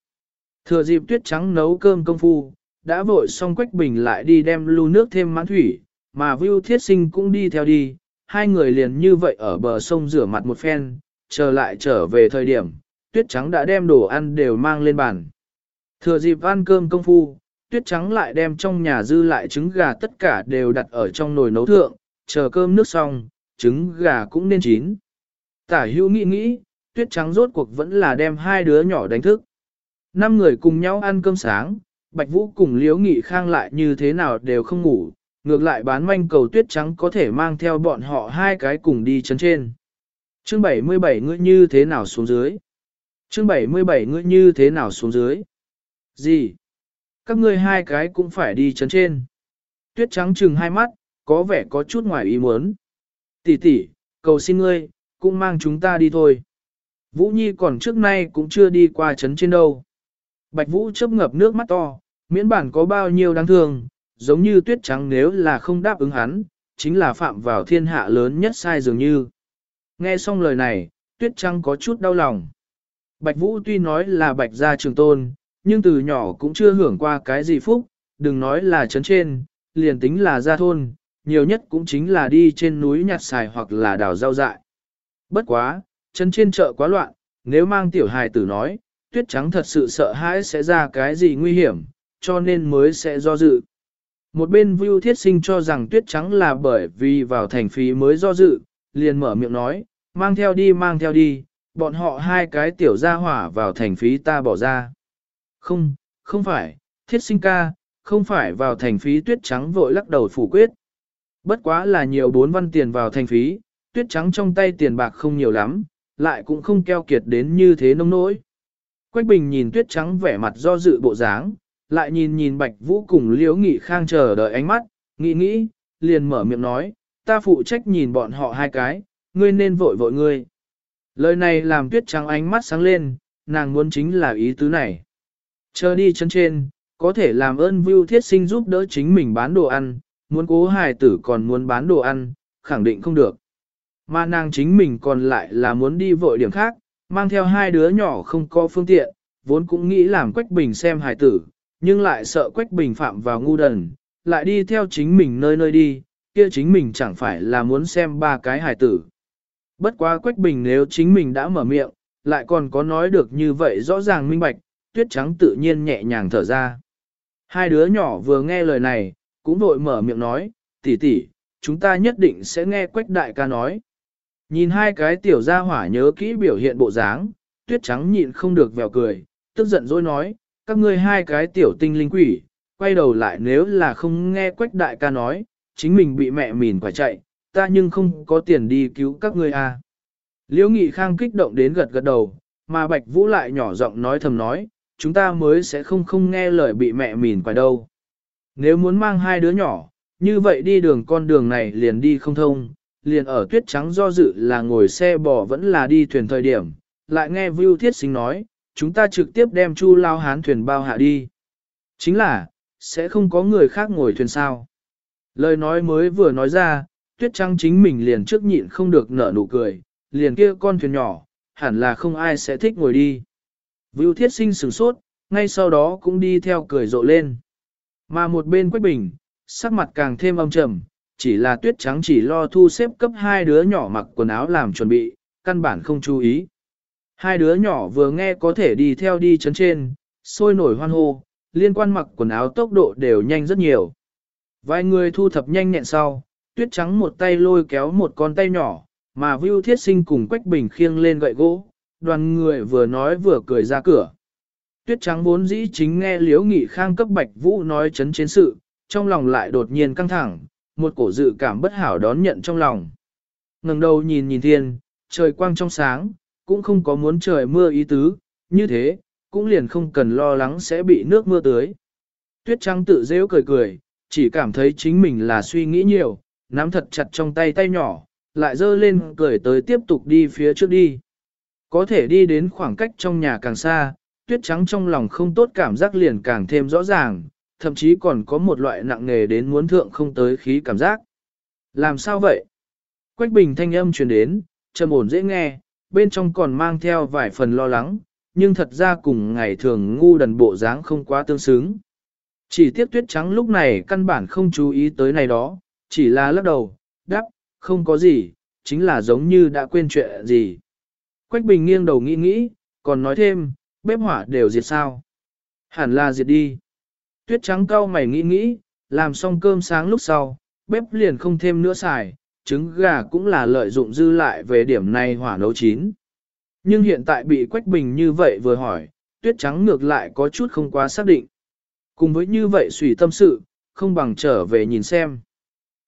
A: Thừa dịp tuyết trắng nấu cơm công phu, đã vội xong quách bình lại đi đem lưu nước thêm mãn thủy, mà Vưu Thiết Sinh cũng đi theo đi, hai người liền như vậy ở bờ sông rửa mặt một phen, trở lại trở về thời điểm, tuyết trắng đã đem đồ ăn đều mang lên bàn. Thừa dịp ăn cơm công phu, tuyết trắng lại đem trong nhà dư lại trứng gà tất cả đều đặt ở trong nồi nấu thượng, chờ cơm nước xong, trứng gà cũng nên chín. Tả hữu nghĩ nghĩ, tuyết trắng rốt cuộc vẫn là đem hai đứa nhỏ đánh thức. Năm người cùng nhau ăn cơm sáng, Bạch Vũ cùng Liễu Nghị Khang lại như thế nào đều không ngủ, ngược lại bán manh cầu tuyết trắng có thể mang theo bọn họ hai cái cùng đi chân trên. Chương 77 ngươi như thế nào xuống dưới? Chương 77 ngươi như thế nào xuống dưới? Gì? Các ngươi hai cái cũng phải đi chấn trên. Tuyết trắng chừng hai mắt, có vẻ có chút ngoài ý muốn. Tỷ tỷ, cầu xin ngươi, cũng mang chúng ta đi thôi. Vũ Nhi còn trước nay cũng chưa đi qua chấn trên đâu. Bạch Vũ chớp ngập nước mắt to, miễn bản có bao nhiêu đáng thương, giống như tuyết trắng nếu là không đáp ứng hắn, chính là phạm vào thiên hạ lớn nhất sai dường như. Nghe xong lời này, tuyết trắng có chút đau lòng. Bạch Vũ tuy nói là bạch gia trường tôn, nhưng từ nhỏ cũng chưa hưởng qua cái gì phúc, đừng nói là chấn trên, liền tính là gia thôn, nhiều nhất cũng chính là đi trên núi nhặt xài hoặc là đào rau dại. Bất quá, chấn trên chợ quá loạn, nếu mang tiểu hài tử nói, tuyết trắng thật sự sợ hãi sẽ ra cái gì nguy hiểm, cho nên mới sẽ do dự. Một bên Vưu Thiết Sinh cho rằng tuyết trắng là bởi vì vào thành phí mới do dự, liền mở miệng nói, mang theo đi mang theo đi, bọn họ hai cái tiểu gia hỏa vào thành phí ta bỏ ra. Không, không phải, Thiết Sinh ca, không phải vào thành phí tuyết trắng vội lắc đầu phủ quyết. Bất quá là nhiều bốn văn tiền vào thành phí, tuyết trắng trong tay tiền bạc không nhiều lắm, lại cũng không keo kiệt đến như thế nông nỗi. Quách Bình nhìn tuyết trắng vẻ mặt do dự bộ dáng, lại nhìn nhìn Bạch Vũ cùng Liễu Nghị Khang chờ đợi ánh mắt, nghĩ nghĩ, liền mở miệng nói, ta phụ trách nhìn bọn họ hai cái, ngươi nên vội vội ngươi. Lời này làm tuyết trắng ánh mắt sáng lên, nàng muốn chính là ý tứ này. Chờ đi chân trên, có thể làm ơn Vưu Thiết Sinh giúp đỡ chính mình bán đồ ăn, muốn cố hài tử còn muốn bán đồ ăn, khẳng định không được. Mà nàng chính mình còn lại là muốn đi vội điểm khác, mang theo hai đứa nhỏ không có phương tiện, vốn cũng nghĩ làm Quách Bình xem hài tử, nhưng lại sợ Quách Bình phạm vào ngu đần, lại đi theo chính mình nơi nơi đi, kia chính mình chẳng phải là muốn xem ba cái hài tử. Bất quá Quách Bình nếu chính mình đã mở miệng, lại còn có nói được như vậy rõ ràng minh bạch, tuyết trắng tự nhiên nhẹ nhàng thở ra. Hai đứa nhỏ vừa nghe lời này, cũng vội mở miệng nói, tỷ tỷ, chúng ta nhất định sẽ nghe Quách đại ca nói. Nhìn hai cái tiểu gia hỏa nhớ kỹ biểu hiện bộ dáng, tuyết trắng nhịn không được vèo cười, tức giận dỗi nói, các ngươi hai cái tiểu tinh linh quỷ, quay đầu lại nếu là không nghe quách đại ca nói, chính mình bị mẹ mìn quả chạy, ta nhưng không có tiền đi cứu các ngươi à. Liễu Nghị Khang kích động đến gật gật đầu, mà Bạch Vũ lại nhỏ giọng nói thầm nói, chúng ta mới sẽ không không nghe lời bị mẹ mìn quả đâu. Nếu muốn mang hai đứa nhỏ, như vậy đi đường con đường này liền đi không thông, liền ở tuyết trắng do dự là ngồi xe bò vẫn là đi thuyền thời điểm, lại nghe Vưu Thiết Sinh nói, chúng ta trực tiếp đem Chu Lao Hán thuyền bao hạ đi. Chính là, sẽ không có người khác ngồi thuyền sao. Lời nói mới vừa nói ra, tuyết trắng chính mình liền trước nhịn không được nở nụ cười, liền kia con thuyền nhỏ, hẳn là không ai sẽ thích ngồi đi. Vưu Thiết Sinh sửng sốt, ngay sau đó cũng đi theo cười rộ lên. Mà một bên Quách Bình, sắc mặt càng thêm âm trầm, chỉ là tuyết trắng chỉ lo thu xếp cấp hai đứa nhỏ mặc quần áo làm chuẩn bị, căn bản không chú ý. Hai đứa nhỏ vừa nghe có thể đi theo đi chấn trên, sôi nổi hoan hô, liên quan mặc quần áo tốc độ đều nhanh rất nhiều. Vài người thu thập nhanh nhẹn sau, tuyết trắng một tay lôi kéo một con tay nhỏ, mà Vưu Thiết Sinh cùng Quách Bình khiêng lên gậy gỗ, đoàn người vừa nói vừa cười ra cửa. Tuyết trắng vốn dĩ chính nghe Liễu Nghị Khang cấp Bạch Vũ nói chấn chiến sự, trong lòng lại đột nhiên căng thẳng, một cổ dự cảm bất hảo đón nhận trong lòng. ngẩng đầu nhìn nhìn thiên, trời quang trong sáng, cũng không có muốn trời mưa ý tứ, như thế, cũng liền không cần lo lắng sẽ bị nước mưa tưới. Tuyết trắng tự dễ cười cười, chỉ cảm thấy chính mình là suy nghĩ nhiều, nắm thật chặt trong tay tay nhỏ, lại dơ lên cười tới tiếp tục đi phía trước đi. Có thể đi đến khoảng cách trong nhà càng xa, tuyết trắng trong lòng không tốt cảm giác liền càng thêm rõ ràng, thậm chí còn có một loại nặng nề đến muốn thượng không tới khí cảm giác. Làm sao vậy? Quách bình thanh âm truyền đến, trầm ổn dễ nghe, bên trong còn mang theo vài phần lo lắng, nhưng thật ra cùng ngày thường ngu đần bộ dáng không quá tương xứng. Chỉ tiếc tuyết trắng lúc này căn bản không chú ý tới này đó, chỉ là lắc đầu, đáp, không có gì, chính là giống như đã quên chuyện gì. Quách bình nghiêng đầu nghĩ nghĩ, còn nói thêm, bếp hỏa đều diệt sao. Hẳn là diệt đi. Tuyết trắng cau mày nghĩ nghĩ, làm xong cơm sáng lúc sau, bếp liền không thêm nữa xài, trứng gà cũng là lợi dụng dư lại về điểm này hỏa nấu chín. Nhưng hiện tại bị Quách Bình như vậy vừa hỏi, tuyết trắng ngược lại có chút không quá xác định. Cùng với như vậy suy tâm sự, không bằng trở về nhìn xem.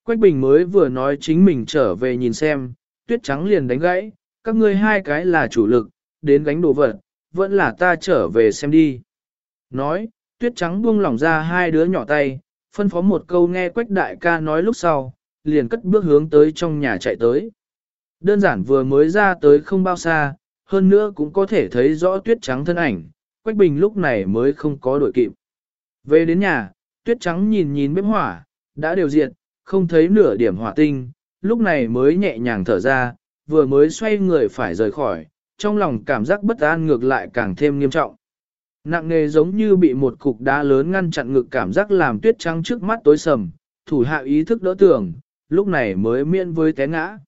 A: Quách Bình mới vừa nói chính mình trở về nhìn xem, tuyết trắng liền đánh gãy, các ngươi hai cái là chủ lực, đến gánh đồ vật, vẫn là ta trở về xem đi. Nói, tuyết trắng buông lỏng ra hai đứa nhỏ tay, phân phó một câu nghe quách đại ca nói lúc sau, liền cất bước hướng tới trong nhà chạy tới. Đơn giản vừa mới ra tới không bao xa, hơn nữa cũng có thể thấy rõ tuyết trắng thân ảnh, quách bình lúc này mới không có đội kịp. Về đến nhà, tuyết trắng nhìn nhìn bếp hỏa, đã đều diệt, không thấy nửa điểm hỏa tinh, lúc này mới nhẹ nhàng thở ra, vừa mới xoay người phải rời khỏi, trong lòng cảm giác bất an ngược lại càng thêm nghiêm trọng. Nặng nề giống như bị một cục đá lớn ngăn chặn ngực cảm giác làm tuyết trắng trước mắt tối sầm, thủ hạ ý thức đỡ tưởng, lúc này mới miễn với té ngã.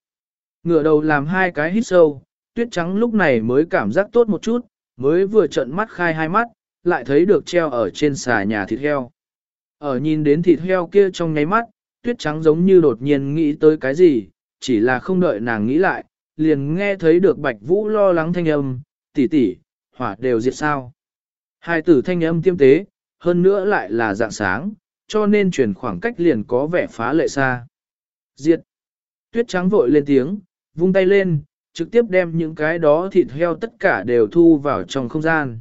A: Ngửa đầu làm hai cái hít sâu, tuyết trắng lúc này mới cảm giác tốt một chút, mới vừa trợn mắt khai hai mắt, lại thấy được treo ở trên xà nhà thịt heo. Ở nhìn đến thịt heo kia trong nháy mắt, tuyết trắng giống như đột nhiên nghĩ tới cái gì, chỉ là không đợi nàng nghĩ lại, liền nghe thấy được bạch vũ lo lắng thanh âm, tỷ tỷ, hỏa đều diệt sao. Hai tử thanh âm tiêm tế, hơn nữa lại là dạng sáng, cho nên chuyển khoảng cách liền có vẻ phá lệ xa. Diệt. Tuyết trắng vội lên tiếng, vung tay lên, trực tiếp đem những cái đó thịt heo tất cả đều thu vào trong không gian.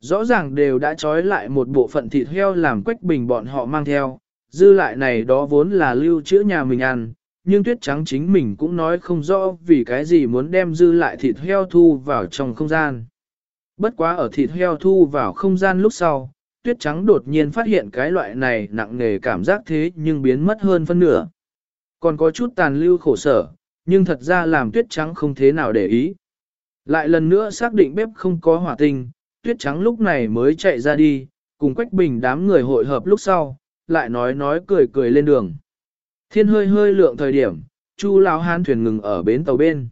A: Rõ ràng đều đã trói lại một bộ phận thịt heo làm quách bình bọn họ mang theo, dư lại này đó vốn là lưu trữ nhà mình ăn, nhưng tuyết trắng chính mình cũng nói không rõ vì cái gì muốn đem dư lại thịt heo thu vào trong không gian. Bất quá ở thịt heo thu vào không gian lúc sau, tuyết trắng đột nhiên phát hiện cái loại này nặng nề cảm giác thế nhưng biến mất hơn phân nửa. Còn có chút tàn lưu khổ sở, nhưng thật ra làm tuyết trắng không thế nào để ý. Lại lần nữa xác định bếp không có hỏa tinh, tuyết trắng lúc này mới chạy ra đi, cùng Quách Bình đám người hội hợp lúc sau, lại nói nói cười cười lên đường. Thiên hơi hơi lượng thời điểm, Chu lão hán thuyền ngừng ở bến tàu bên.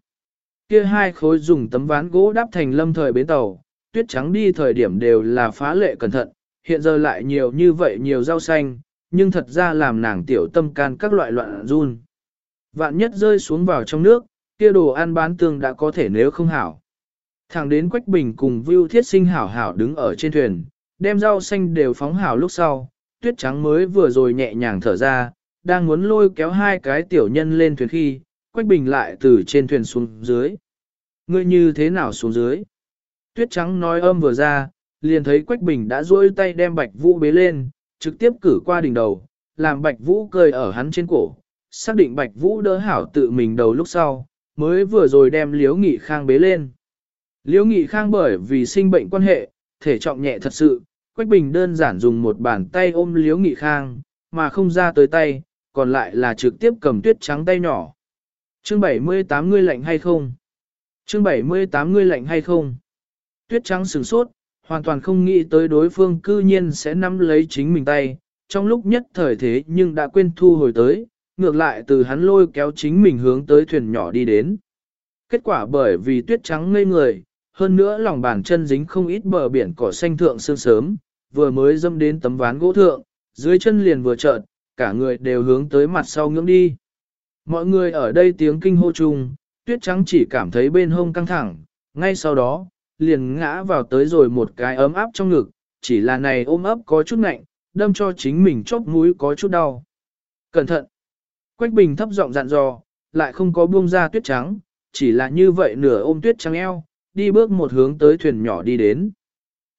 A: Kia hai khối dùng tấm ván gỗ đắp thành lâm thời bến tàu, tuyết trắng đi thời điểm đều là phá lệ cẩn thận, hiện giờ lại nhiều như vậy nhiều rau xanh, nhưng thật ra làm nàng tiểu tâm can các loại loạn run. Vạn nhất rơi xuống vào trong nước, kia đồ ăn bán tương đã có thể nếu không hảo. Thẳng đến Quách Bình cùng Vưu Thiết Sinh hảo hảo đứng ở trên thuyền, đem rau xanh đều phóng hảo lúc sau, tuyết trắng mới vừa rồi nhẹ nhàng thở ra, đang muốn lôi kéo hai cái tiểu nhân lên thuyền khi, Quách Bình lại từ trên thuyền xuống dưới. Ngươi như thế nào xuống dưới? Tuyết trắng nói âm vừa ra, liền thấy Quách Bình đã duỗi tay đem Bạch Vũ bế lên, trực tiếp cử qua đỉnh đầu, làm Bạch Vũ cười ở hắn trên cổ, xác định Bạch Vũ đỡ hảo tự mình đầu lúc sau, mới vừa rồi đem Liễu Nghị Khang bế lên. Liễu Nghị Khang bởi vì sinh bệnh quan hệ, thể trọng nhẹ thật sự, Quách Bình đơn giản dùng một bàn tay ôm Liễu Nghị Khang, mà không ra tới tay, còn lại là trực tiếp cầm tuyết trắng tay nhỏ. Chương 78 ngươi lạnh hay không? Chương 78 ngươi lạnh hay không? Tuyết trắng sửng sốt, hoàn toàn không nghĩ tới đối phương cư nhiên sẽ nắm lấy chính mình tay, trong lúc nhất thời thế nhưng đã quên thu hồi tới, ngược lại từ hắn lôi kéo chính mình hướng tới thuyền nhỏ đi đến. Kết quả bởi vì tuyết trắng ngây người, hơn nữa lòng bàn chân dính không ít bờ biển cỏ xanh thượng sương sớm, vừa mới dâm đến tấm ván gỗ thượng, dưới chân liền vừa trợn, cả người đều hướng tới mặt sau ngưỡng đi. Mọi người ở đây tiếng kinh hô chung, tuyết trắng chỉ cảm thấy bên hông căng thẳng, ngay sau đó, liền ngã vào tới rồi một cái ấm áp trong ngực, chỉ là này ôm ấp có chút lạnh, đâm cho chính mình chốc mũi có chút đau. Cẩn thận! Quách Bình thấp giọng dặn dò, lại không có buông ra tuyết trắng, chỉ là như vậy nửa ôm tuyết trắng eo, đi bước một hướng tới thuyền nhỏ đi đến.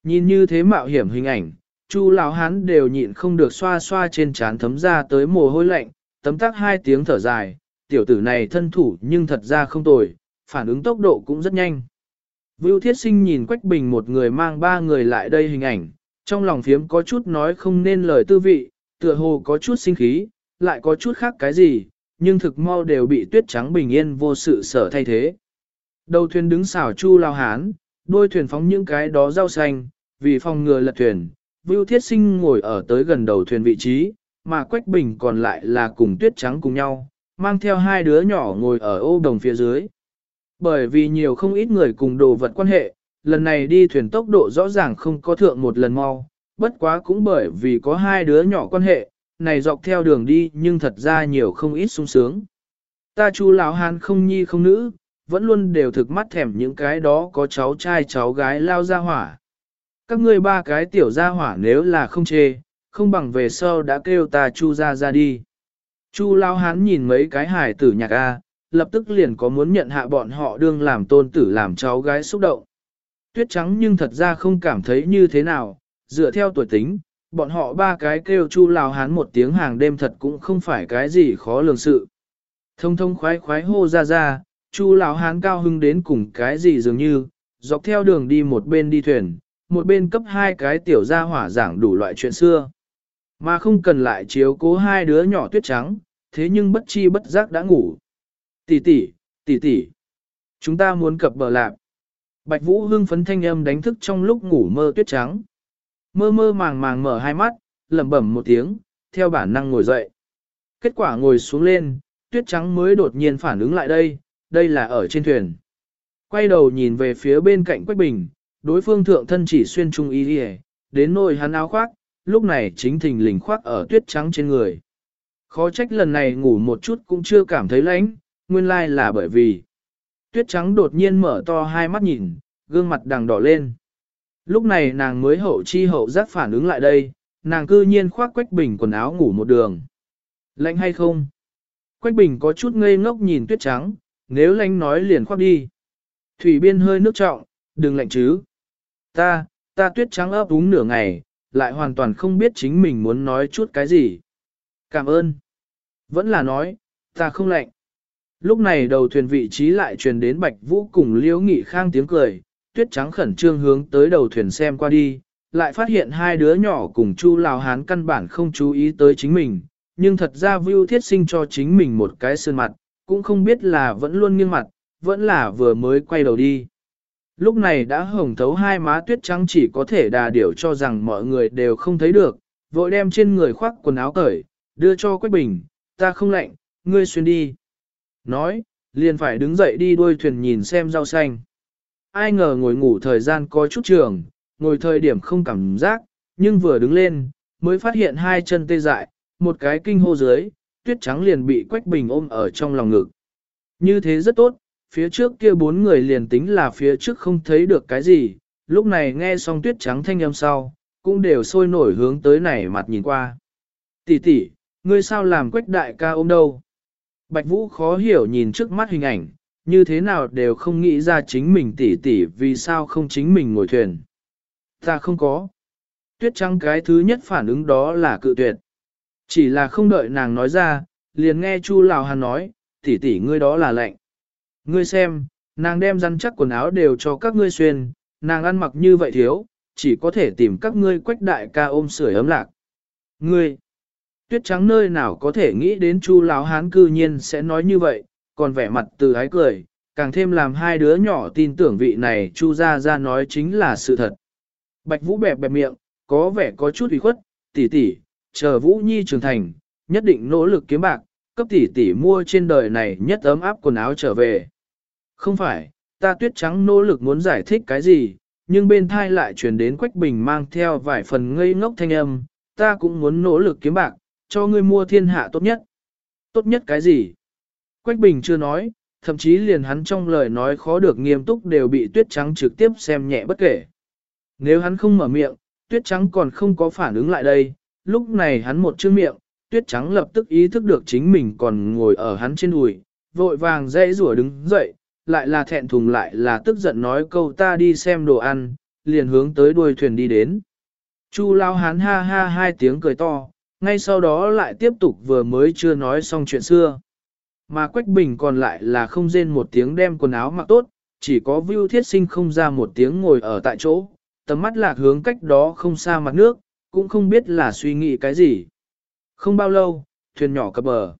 A: Nhìn như thế mạo hiểm hình ảnh, Chu lão hán đều nhịn không được xoa xoa trên trán thấm ra tới mồ hôi lạnh, tấm tắc hai tiếng thở dài, tiểu tử này thân thủ nhưng thật ra không tồi, phản ứng tốc độ cũng rất nhanh. Vưu Thiết Sinh nhìn Quách Bình một người mang ba người lại đây hình ảnh, trong lòng phiếm có chút nói không nên lời tư vị, tựa hồ có chút sinh khí, lại có chút khác cái gì, nhưng thực mau đều bị tuyết trắng bình yên vô sự sở thay thế. Đầu thuyền đứng xảo chu lao hán, đôi thuyền phóng những cái đó rau xanh, vì phòng ngừa lật thuyền, Vưu Thiết Sinh ngồi ở tới gần đầu thuyền vị trí, mà Quách Bình còn lại là cùng tuyết trắng cùng nhau, mang theo hai đứa nhỏ ngồi ở ô đồng phía dưới. Bởi vì nhiều không ít người cùng đồ vật quan hệ, lần này đi thuyền tốc độ rõ ràng không có thượng một lần mau, bất quá cũng bởi vì có hai đứa nhỏ quan hệ, này dọc theo đường đi nhưng thật ra nhiều không ít sung sướng. Ta chu lão hàn không nhi không nữ, vẫn luôn đều thực mắt thèm những cái đó có cháu trai cháu gái lao ra hỏa. Các ngươi ba cái tiểu gia hỏa nếu là không chê, không bằng về sau đã kêu ta chu ra ra đi. Chu lao hán nhìn mấy cái hải tử nhạc A, lập tức liền có muốn nhận hạ bọn họ đương làm tôn tử làm cháu gái xúc động. Tuyết trắng nhưng thật ra không cảm thấy như thế nào, dựa theo tuổi tính, bọn họ ba cái kêu chu lao hán một tiếng hàng đêm thật cũng không phải cái gì khó lường sự. Thông thông khoái khoái hô ra ra, chu lão hán cao hưng đến cùng cái gì dường như, dọc theo đường đi một bên đi thuyền, một bên cấp hai cái tiểu gia hỏa giảng đủ loại chuyện xưa. Mà không cần lại chiếu cố hai đứa nhỏ tuyết trắng, thế nhưng bất chi bất giác đã ngủ. Tỷ tỷ, tỷ tỷ, chúng ta muốn cập bờ lạc. Bạch Vũ hưng phấn thanh âm đánh thức trong lúc ngủ mơ tuyết trắng. Mơ mơ màng màng mở hai mắt, lẩm bẩm một tiếng, theo bản năng ngồi dậy. Kết quả ngồi xuống lên, tuyết trắng mới đột nhiên phản ứng lại đây, đây là ở trên thuyền. Quay đầu nhìn về phía bên cạnh Quách Bình, đối phương thượng thân chỉ xuyên trung y đi đến nồi hắn áo khoác, lúc này chính thình lình khoác ở tuyết trắng trên người. Khó trách lần này ngủ một chút cũng chưa cảm thấy lạnh, nguyên lai là bởi vì tuyết trắng đột nhiên mở to hai mắt nhìn, gương mặt đằng đỏ lên. Lúc này nàng mới hậu chi hậu giác phản ứng lại đây, nàng cư nhiên khoác Quách Bình quần áo ngủ một đường. Lạnh hay không? Quách Bình có chút ngây ngốc nhìn tuyết trắng, nếu lạnh nói liền khoác đi. Thủy biên hơi nước trọng, đừng lạnh chứ. Ta, ta tuyết trắng ấp úng nửa ngày, lại hoàn toàn không biết chính mình muốn nói chút cái gì. Cảm ơn. Vẫn là nói, ta không lạnh. Lúc này đầu thuyền vị trí lại truyền đến Bạch Vũ cùng Liễu Nghị Khang tiếng cười, tuyết trắng khẩn trương hướng tới đầu thuyền xem qua đi, lại phát hiện hai đứa nhỏ cùng Chu Lào Hán căn bản không chú ý tới chính mình, nhưng thật ra Vưu Thiết Sinh cho chính mình một cái sơn mặt, cũng không biết là vẫn luôn nghiêng mặt, vẫn là vừa mới quay đầu đi. Lúc này đã hồng thấu hai má tuyết trắng chỉ có thể đà điểu cho rằng mọi người đều không thấy được, vội đem trên người khoác quần áo cởi, đưa cho Quách Bình, ta không lạnh, ngươi xuyên đi. Nói, liền phải đứng dậy đi đuôi thuyền nhìn xem rau xanh. Ai ngờ ngồi ngủ thời gian có chút trường, ngồi thời điểm không cảm giác, nhưng vừa đứng lên, mới phát hiện hai chân tê dại, một cái kinh hô dưới, tuyết trắng liền bị Quách Bình ôm ở trong lòng ngực. Như thế rất tốt, phía trước kia bốn người liền tính là phía trước không thấy được cái gì, lúc này nghe xong tuyết trắng thanh âm sau, cũng đều sôi nổi hướng tới này mặt nhìn qua. Tỷ tỷ, ngươi sao làm quách đại ca ôm đâu? Bạch Vũ khó hiểu nhìn trước mắt hình ảnh, như thế nào đều không nghĩ ra chính mình tỷ tỷ vì sao không chính mình ngồi thuyền. Ta không có. Tuyết trắng cái thứ nhất phản ứng đó là cự tuyệt. Chỉ là không đợi nàng nói ra, liền nghe Chu Lào Hàn nói, tỷ tỷ ngươi đó là lệnh. Ngươi xem, nàng đem rắn chắc quần áo đều cho các ngươi xuyên, nàng ăn mặc như vậy thiếu, chỉ có thể tìm các ngươi quách đại ca ôm sưởi ấm lạc. Ngươi, tuyết trắng nơi nào có thể nghĩ đến chu lão hán cư nhiên sẽ nói như vậy, còn vẻ mặt từ ái cười, càng thêm làm hai đứa nhỏ tin tưởng vị này chu ra ra nói chính là sự thật. Bạch vũ bẹp bẹp miệng, có vẻ có chút ủy khuất, tỷ tỷ, chờ vũ nhi trưởng thành, nhất định nỗ lực kiếm bạc, cấp tỷ tỷ mua trên đời này nhất ấm áp quần áo trở về. Không phải, ta tuyết trắng nỗ lực muốn giải thích cái gì, nhưng bên thai lại truyền đến Quách Bình mang theo vài phần ngây ngốc thanh âm, ta cũng muốn nỗ lực kiếm bạc, cho ngươi mua thiên hạ tốt nhất. Tốt nhất cái gì? Quách Bình chưa nói, thậm chí liền hắn trong lời nói khó được nghiêm túc đều bị tuyết trắng trực tiếp xem nhẹ bất kể. Nếu hắn không mở miệng, tuyết trắng còn không có phản ứng lại đây, lúc này hắn một chữ miệng, tuyết trắng lập tức ý thức được chính mình còn ngồi ở hắn trên đùi, vội vàng dãy rủa đứng dậy, lại là thẹn thùng lại là tức giận nói câu ta đi xem đồ ăn, liền hướng tới đuôi thuyền đi đến. Chu lao hán ha ha hai tiếng cười to, ngay sau đó lại tiếp tục vừa mới chưa nói xong chuyện xưa. Mà Quách Bình còn lại là không rên một tiếng đem quần áo mặc tốt, chỉ có Vưu Thiết Sinh không ra một tiếng ngồi ở tại chỗ, tầm mắt lạc hướng cách đó không xa mặt nước, cũng không biết là suy nghĩ cái gì. Không bao lâu, thuyền nhỏ cập bờ.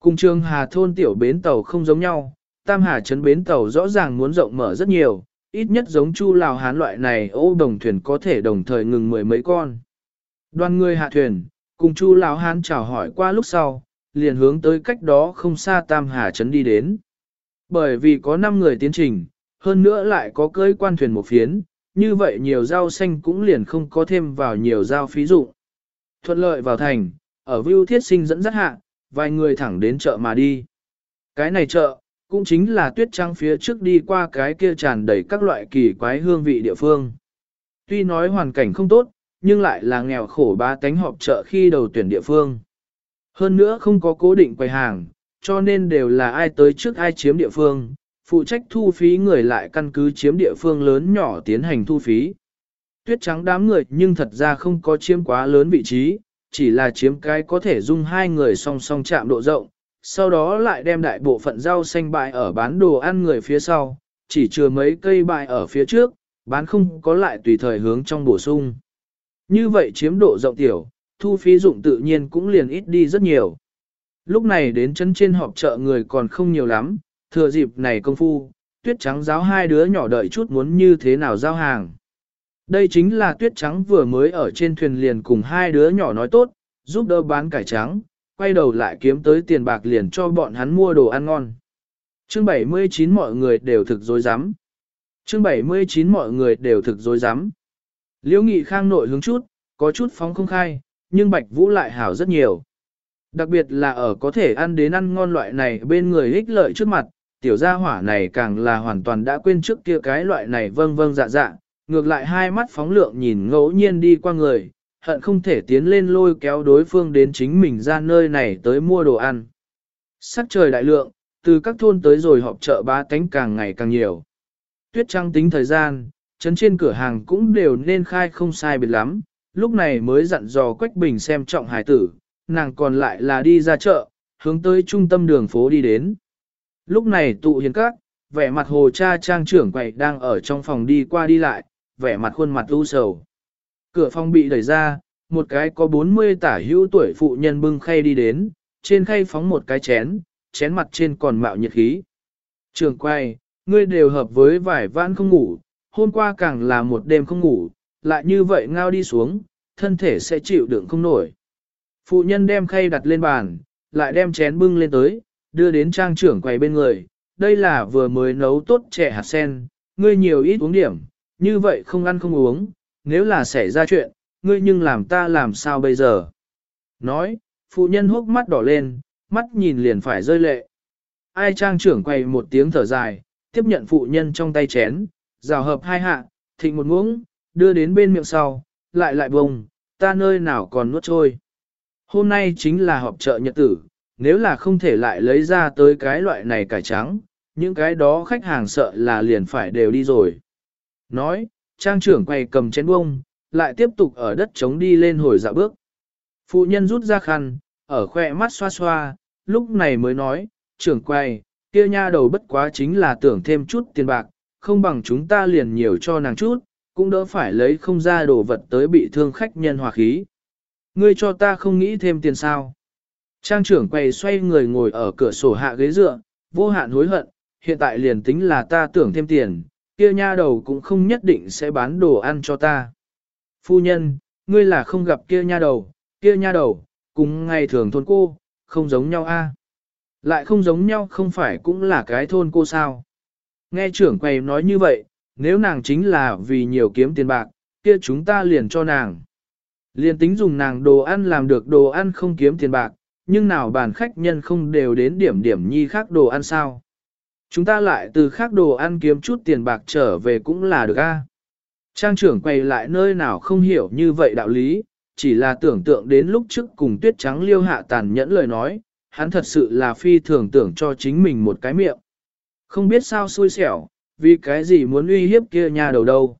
A: Cùng trường Hà thôn tiểu bến tàu không giống nhau, Tam Hà Trấn bến tàu rõ ràng muốn rộng mở rất nhiều, ít nhất giống Chu Lào Hán loại này ô đồng thuyền có thể đồng thời ngừng mười mấy con. Đoàn người hạ thuyền, cùng Chu Lào Hán chào hỏi qua lúc sau, liền hướng tới cách đó không xa Tam Hà Trấn đi đến. Bởi vì có 5 người tiến trình, hơn nữa lại có cơi quan thuyền một phiến, như vậy nhiều rau xanh cũng liền không có thêm vào nhiều rau phí dụng. Thuận lợi vào thành, ở Vưu Thiết Sinh dẫn dắt hạ, vài người thẳng đến chợ mà đi. Cái này chợ, cũng chính là tuyết trắng phía trước đi qua cái kia tràn đầy các loại kỳ quái hương vị địa phương. Tuy nói hoàn cảnh không tốt, nhưng lại là nghèo khổ ba tánh họp chợ khi đầu tuyển địa phương. Hơn nữa không có cố định quầy hàng, cho nên đều là ai tới trước ai chiếm địa phương, phụ trách thu phí người lại căn cứ chiếm địa phương lớn nhỏ tiến hành thu phí. Tuyết trắng đám người nhưng thật ra không có chiếm quá lớn vị trí, chỉ là chiếm cái có thể dung hai người song song chạm độ rộng, sau đó lại đem đại bộ phận rau xanh bại ở bán đồ ăn người phía sau, chỉ chừa mấy cây bại ở phía trước, bán không có lại tùy thời hướng trong bổ sung. Như vậy chiếm độ rộng tiểu, thu phí dụng tự nhiên cũng liền ít đi rất nhiều. Lúc này đến chân trên họp chợ người còn không nhiều lắm, thừa dịp này công phu, tuyết trắng giáo hai đứa nhỏ đợi chút muốn như thế nào giao hàng. Đây chính là tuyết trắng vừa mới ở trên thuyền liền cùng hai đứa nhỏ nói tốt, giúp đỡ bán cải trắng, quay đầu lại kiếm tới tiền bạc liền cho bọn hắn mua đồ ăn ngon. Chương 79 mọi người đều thực dối rắm Chương 79 mọi người đều thực dối rắm Liễu Nghị Khang nội hướng chút, có chút phóng không khai, nhưng Bạch Vũ lại hảo rất nhiều. Đặc biệt là ở có thể ăn đến ăn ngon loại này bên người ích lợi trước mặt, tiểu gia hỏa này càng là hoàn toàn đã quên trước kia cái loại này vâng vâng dạ dạ, ngược lại hai mắt phóng lượng nhìn ngẫu nhiên đi qua người, hận không thể tiến lên lôi kéo đối phương đến chính mình ra nơi này tới mua đồ ăn. Sắc trời đại lượng, từ các thôn tới rồi họp chợ ba tánh càng ngày càng nhiều. Tuyết trăng tính thời gian, chấn trên cửa hàng cũng đều nên khai không sai biệt lắm, lúc này mới dặn dò Quách Bình xem trọng hải tử, nàng còn lại là đi ra chợ, hướng tới trung tâm đường phố đi đến. Lúc này tụ hiền các, vẻ mặt hồ cha trang trưởng quầy đang ở trong phòng đi qua đi lại, vẻ mặt khuôn mặt u sầu. Cửa phòng bị đẩy ra, một cái có 40 tả hữu tuổi phụ nhân bưng khay đi đến, trên khay phóng một cái chén, chén mặt trên còn mạo nhiệt khí. Trường quay, ngươi đều hợp với vải vãn không ngủ, hôm qua càng là một đêm không ngủ, lại như vậy ngao đi xuống, thân thể sẽ chịu đựng không nổi. Phụ nhân đem khay đặt lên bàn, lại đem chén bưng lên tới, đưa đến trang trưởng quầy bên người. Đây là vừa mới nấu tốt trẻ hạt sen, ngươi nhiều ít uống điểm, như vậy không ăn không uống, nếu là xảy ra chuyện, ngươi nhưng làm ta làm sao bây giờ. Nói, phụ nhân hốc mắt đỏ lên, mắt nhìn liền phải rơi lệ. Ai trang trưởng quay một tiếng thở dài, tiếp nhận phụ nhân trong tay chén, rào hợp hai hạ, thịnh một muỗng, đưa đến bên miệng sau, lại lại bông, ta nơi nào còn nuốt trôi. Hôm nay chính là họp chợ nhật tử, nếu là không thể lại lấy ra tới cái loại này cải trắng, những cái đó khách hàng sợ là liền phải đều đi rồi. Nói, trang trưởng quay cầm chén bông, lại tiếp tục ở đất trống đi lên hồi dạo bước. Phụ nhân rút ra khăn, ở khoe mắt xoa xoa, lúc này mới nói, trưởng quay, kia nha đầu bất quá chính là tưởng thêm chút tiền bạc, không bằng chúng ta liền nhiều cho nàng chút, cũng đỡ phải lấy không ra đồ vật tới bị thương khách nhân hòa khí. Ngươi cho ta không nghĩ thêm tiền sao. Trang trưởng quay xoay người ngồi ở cửa sổ hạ ghế dựa, vô hạn hối hận, hiện tại liền tính là ta tưởng thêm tiền, kia nha đầu cũng không nhất định sẽ bán đồ ăn cho ta. Phu nhân, ngươi là không gặp kia nha đầu, kia nha đầu, cùng ngày thường thôn cô, không giống nhau a. Lại không giống nhau không phải cũng là cái thôn cô sao. Nghe trưởng quầy nói như vậy, nếu nàng chính là vì nhiều kiếm tiền bạc, kia chúng ta liền cho nàng. Liền tính dùng nàng đồ ăn làm được đồ ăn không kiếm tiền bạc, nhưng nào bàn khách nhân không đều đến điểm điểm nhi khác đồ ăn sao. Chúng ta lại từ khác đồ ăn kiếm chút tiền bạc trở về cũng là được a. Trang trưởng quay lại nơi nào không hiểu như vậy đạo lý, chỉ là tưởng tượng đến lúc trước cùng tuyết trắng liêu hạ tàn nhẫn lời nói, hắn thật sự là phi thường tưởng cho chính mình một cái miệng. Không biết sao xui xẻo, vì cái gì muốn uy hiếp kia nha đầu đâu.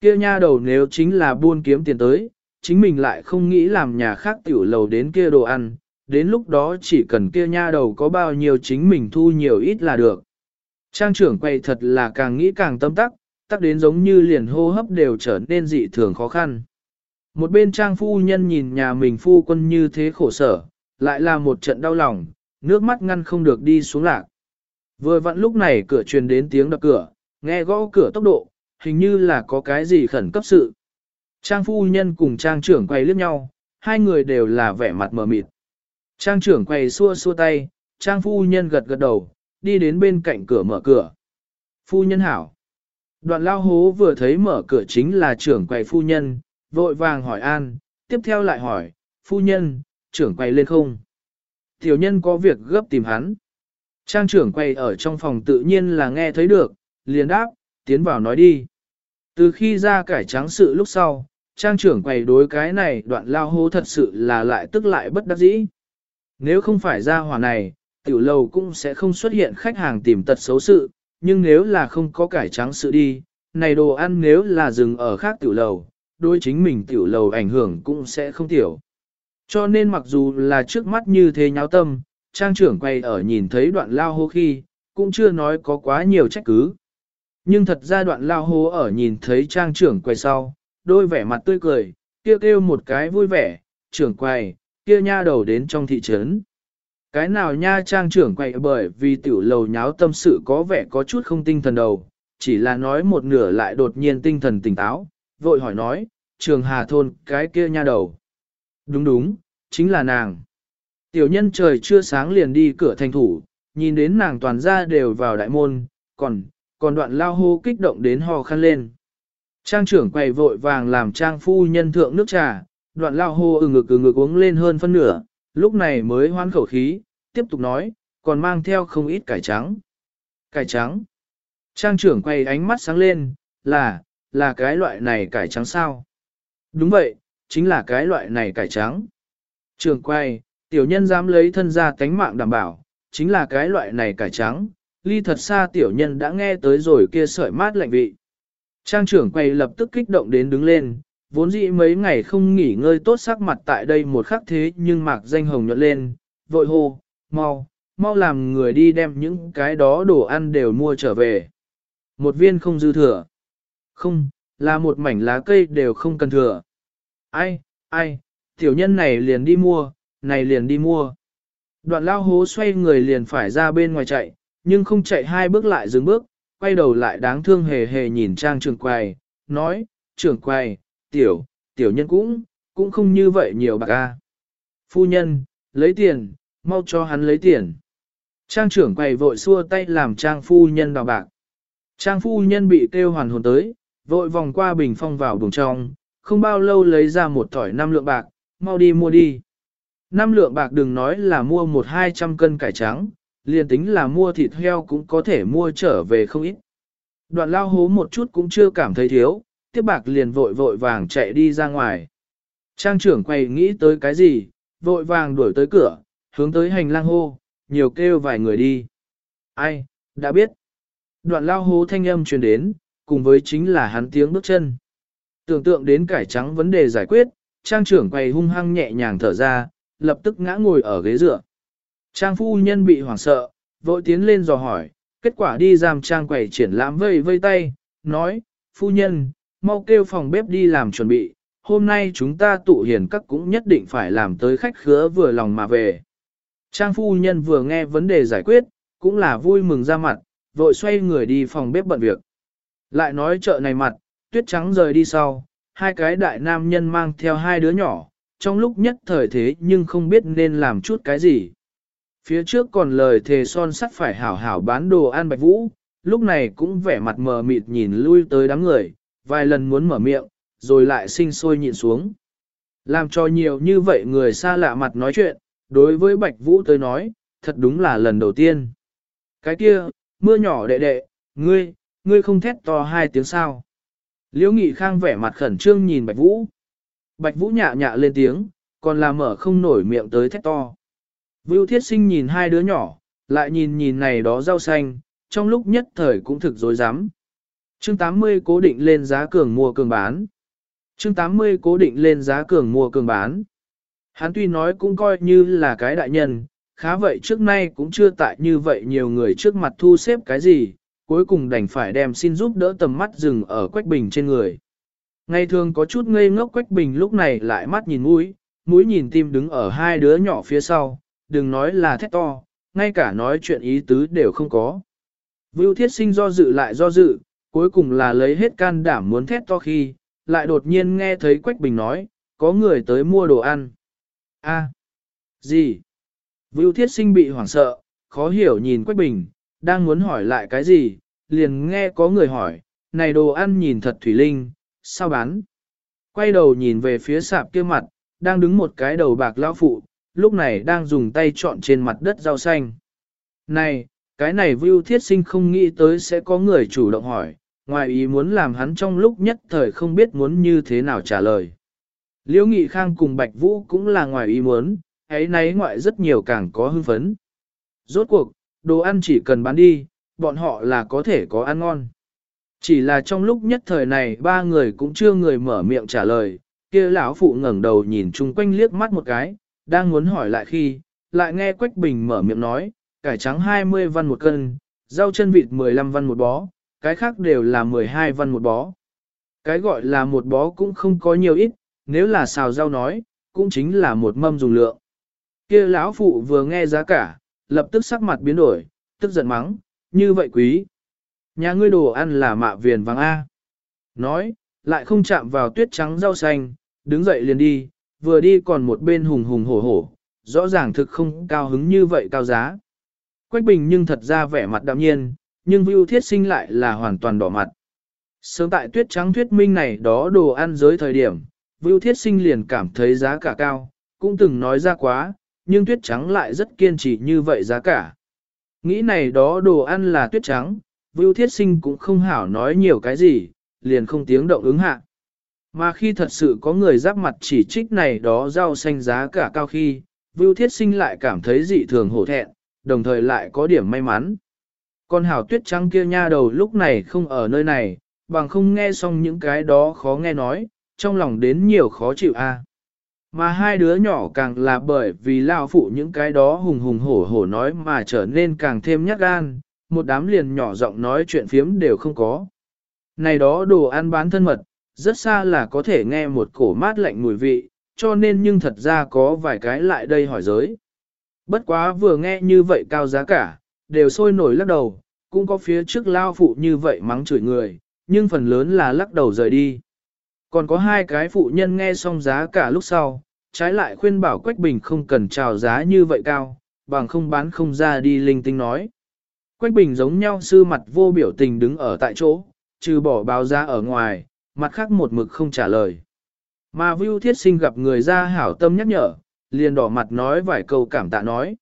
A: Kia nha đầu nếu chính là buôn kiếm tiền tới, chính mình lại không nghĩ làm nhà khác tiểu lầu đến kia đồ ăn, đến lúc đó chỉ cần kia nha đầu có bao nhiêu chính mình thu nhiều ít là được. Trang trưởng quay thật là càng nghĩ càng tâm tắc, tắc đến giống như liền hô hấp đều trở nên dị thường khó khăn. Một bên trang phu nhân nhìn nhà mình phu quân như thế khổ sở, lại là một trận đau lòng, nước mắt ngăn không được đi xuống lạc. Vừa vặn lúc này cửa truyền đến tiếng đập cửa, nghe gõ cửa tốc độ, hình như là có cái gì khẩn cấp sự. Trang phu nhân cùng trang trưởng quay liếc nhau, hai người đều là vẻ mặt mờ mịt. Trang trưởng quay xua xua tay, trang phu nhân gật gật đầu, đi đến bên cạnh cửa mở cửa. Phu nhân hảo. Đoạn lao hố vừa thấy mở cửa chính là trưởng quầy phu nhân, vội vàng hỏi an, tiếp theo lại hỏi, phu nhân, trưởng quầy lên không? Tiểu nhân có việc gấp tìm hắn. Trang trưởng quầy ở trong phòng tự nhiên là nghe thấy được, liền đáp, tiến vào nói đi. Từ khi ra cải trắng sự lúc sau, trang trưởng quầy đối cái này đoạn lao hố thật sự là lại tức lại bất đắc dĩ. Nếu không phải ra hỏa này, tiểu lầu cũng sẽ không xuất hiện khách hàng tìm tật xấu sự, nhưng nếu là không có cải trắng sự đi, này đồ ăn nếu là dừng ở khác tiểu lầu, đối chính mình tiểu lầu ảnh hưởng cũng sẽ không tiểu. Cho nên mặc dù là trước mắt như thế nháo tâm, trang trưởng quay ở nhìn thấy đoạn lao hô khi, cũng chưa nói có quá nhiều trách cứ. Nhưng thật ra đoạn lao hô ở nhìn thấy trang trưởng quay sau, đôi vẻ mặt tươi cười, kia kêu, kêu một cái vui vẻ, trưởng quay, kia nha đầu đến trong thị trấn. Cái nào nha trang trưởng quậy bởi vì tiểu lầu nháo tâm sự có vẻ có chút không tinh thần đầu, chỉ là nói một nửa lại đột nhiên tinh thần tỉnh táo, vội hỏi nói, trường hà thôn cái kia nha đầu. Đúng đúng, chính là nàng. Tiểu nhân trời chưa sáng liền đi cửa thành thủ, nhìn đến nàng toàn ra đều vào đại môn, còn, còn đoạn lao hô kích động đến hò khăn lên. Trang trưởng quầy vội vàng làm trang phu nhân thượng nước trà, đoạn lao hô ừ ngực ừ ngực uống lên hơn phân nửa, lúc này mới hoan khẩu khí, tiếp tục nói, còn mang theo không ít cải trắng. Cải trắng. Trang trưởng quay ánh mắt sáng lên, là, là cái loại này cải trắng sao? Đúng vậy, chính là cái loại này cải trắng. Trường quay, tiểu nhân dám lấy thân ra tánh mạng đảm bảo, chính là cái loại này cải trắng, ly thật xa tiểu nhân đã nghe tới rồi kia sợi mát lạnh vị. Trang trưởng quay lập tức kích động đến đứng lên, vốn dĩ mấy ngày không nghỉ ngơi tốt sắc mặt tại đây một khắc thế nhưng mạc danh hồng nhuận lên, vội hô, mau, mau làm người đi đem những cái đó đồ ăn đều mua trở về. Một viên không dư thừa. Không, là một mảnh lá cây đều không cần thừa. Ai, ai, tiểu nhân này liền đi mua, này liền đi mua. Đoạn lao hố xoay người liền phải ra bên ngoài chạy, nhưng không chạy hai bước lại dừng bước, quay đầu lại đáng thương hề hề nhìn trang trường quầy, nói, trưởng quầy, tiểu, tiểu nhân cũng, cũng không như vậy nhiều bạc a. Phu nhân, lấy tiền, mau cho hắn lấy tiền. Trang trưởng quầy vội xua tay làm trang phu nhân đào bạc. Trang phu nhân bị kêu hoàn hồn tới, vội vòng qua bình phong vào buồng trong, không bao lâu lấy ra một thỏi năm lượng bạc, mau đi mua đi. Năm lượng bạc đừng nói là mua một hai trăm cân cải trắng, liền tính là mua thịt heo cũng có thể mua trở về không ít. Đoạn lao hố một chút cũng chưa cảm thấy thiếu, tiếp bạc liền vội vội vàng chạy đi ra ngoài. Trang trưởng quay nghĩ tới cái gì, vội vàng đuổi tới cửa, hướng tới hành lang hô, nhiều kêu vài người đi. Ai, đã biết. Đoạn lao hố thanh âm truyền đến, cùng với chính là hắn tiếng bước chân. Tưởng tượng đến cải trắng vấn đề giải quyết, trang trưởng quay hung hăng nhẹ nhàng thở ra, lập tức ngã ngồi ở ghế dựa. Trang phu nhân bị hoảng sợ, vội tiến lên dò hỏi, kết quả đi giam trang quầy triển lãm vây vây tay, nói, phu nhân, mau kêu phòng bếp đi làm chuẩn bị, hôm nay chúng ta tụ hiền các cũng nhất định phải làm tới khách khứa vừa lòng mà về. Trang phu nhân vừa nghe vấn đề giải quyết, cũng là vui mừng ra mặt, vội xoay người đi phòng bếp bận việc. Lại nói chợ này mặt, tuyết trắng rời đi sau, hai cái đại nam nhân mang theo hai đứa nhỏ, trong lúc nhất thời thế nhưng không biết nên làm chút cái gì. Phía trước còn lời thề son sắt phải hảo hảo bán đồ ăn bạch vũ, lúc này cũng vẻ mặt mờ mịt nhìn lui tới đám người, vài lần muốn mở miệng, rồi lại sinh sôi nhịn xuống. Làm cho nhiều như vậy người xa lạ mặt nói chuyện, đối với bạch vũ tới nói, thật đúng là lần đầu tiên. Cái kia, mưa nhỏ đệ đệ, ngươi, ngươi không thét to hai tiếng sao. Liễu Nghị Khang vẻ mặt khẩn trương nhìn Bạch Vũ. Bạch Vũ nhạ nhạ lên tiếng, còn là mở không nổi miệng tới thét to. Vưu Thiết Sinh nhìn hai đứa nhỏ, lại nhìn nhìn này đó rau xanh, trong lúc nhất thời cũng thực dối rắm Chương 80 cố định lên giá cường mua cường bán. Chương 80 cố định lên giá cường mua cường bán. Hắn tuy nói cũng coi như là cái đại nhân, khá vậy trước nay cũng chưa tại như vậy nhiều người trước mặt thu xếp cái gì, cuối cùng đành phải đem xin giúp đỡ tầm mắt dừng ở Quách Bình trên người. Ngày thường có chút ngây ngốc Quách Bình lúc này lại mắt nhìn mũi, mũi nhìn tim đứng ở hai đứa nhỏ phía sau, đừng nói là thét to, ngay cả nói chuyện ý tứ đều không có. Vưu thiết sinh do dự lại do dự, cuối cùng là lấy hết can đảm muốn thét to khi, lại đột nhiên nghe thấy Quách Bình nói, có người tới mua đồ ăn a gì? Vưu thiết sinh bị hoảng sợ, khó hiểu nhìn Quách Bình, đang muốn hỏi lại cái gì, liền nghe có người hỏi, này đồ ăn nhìn thật thủy linh, sao bán? Quay đầu nhìn về phía sạp kia mặt, đang đứng một cái đầu bạc lão phụ, lúc này đang dùng tay chọn trên mặt đất rau xanh. Này, cái này Vưu Thiết Sinh không nghĩ tới sẽ có người chủ động hỏi, ngoài ý muốn làm hắn trong lúc nhất thời không biết muốn như thế nào trả lời. Liễu Nghị Khang cùng Bạch Vũ cũng là ngoài ý muốn, ấy nấy ngoại rất nhiều càng có hưng phấn. Rốt cuộc, đồ ăn chỉ cần bán đi, bọn họ là có thể có ăn ngon. Chỉ là trong lúc nhất thời này ba người cũng chưa người mở miệng trả lời, kia lão phụ ngẩng đầu nhìn chung quanh liếc mắt một cái, đang muốn hỏi lại khi, lại nghe Quách Bình mở miệng nói, cải trắng 20 văn một cân, rau chân vịt 15 văn một bó, cái khác đều là 12 văn một bó. Cái gọi là một bó cũng không có nhiều ít, nếu là xào rau nói, cũng chính là một mâm dùng lượng. Kia lão phụ vừa nghe giá cả, lập tức sắc mặt biến đổi, tức giận mắng, như vậy quý. Nhà ngươi đồ ăn là mạ viền vàng A. Nói, lại không chạm vào tuyết trắng rau xanh, đứng dậy liền đi, vừa đi còn một bên hùng hùng hổ hổ, rõ ràng thực không cao hứng như vậy cao giá. Quách Bình nhưng thật ra vẻ mặt đạm nhiên, nhưng Vưu Thiết Sinh lại là hoàn toàn đỏ mặt. Sớm tại tuyết trắng thuyết minh này đó đồ ăn giới thời điểm, Vưu Thiết Sinh liền cảm thấy giá cả cao, cũng từng nói ra quá, nhưng tuyết trắng lại rất kiên trì như vậy giá cả. Nghĩ này đó đồ ăn là tuyết trắng, Vưu Thiết Sinh cũng không hảo nói nhiều cái gì, liền không tiếng động ứng hạ. Mà khi thật sự có người giáp mặt chỉ trích này đó rau xanh giá cả cao khi, Vưu Thiết Sinh lại cảm thấy dị thường hổ thẹn, đồng thời lại có điểm may mắn. Con hảo tuyết trắng kia nha đầu lúc này không ở nơi này, bằng không nghe xong những cái đó khó nghe nói, trong lòng đến nhiều khó chịu a. Mà hai đứa nhỏ càng là bởi vì lao phụ những cái đó hùng hùng hổ hổ nói mà trở nên càng thêm nhát gan, một đám liền nhỏ giọng nói chuyện phiếm đều không có. Này đó đồ ăn bán thân mật, rất xa là có thể nghe một cổ mát lạnh mùi vị, cho nên nhưng thật ra có vài cái lại đây hỏi giới. Bất quá vừa nghe như vậy cao giá cả, đều sôi nổi lắc đầu, cũng có phía trước lao phụ như vậy mắng chửi người, nhưng phần lớn là lắc đầu rời đi. Còn có hai cái phụ nhân nghe xong giá cả lúc sau, trái lại khuyên bảo Quách Bình không cần chào giá như vậy cao, bằng không bán không ra đi linh tinh nói. Quách Bình giống nhau sư mặt vô biểu tình đứng ở tại chỗ, trừ bỏ báo giá ở ngoài, mặt khác một mực không trả lời. Mà Vưu Thiết Sinh gặp người ra hảo tâm nhắc nhở, liền đỏ mặt nói vài câu cảm tạ nói.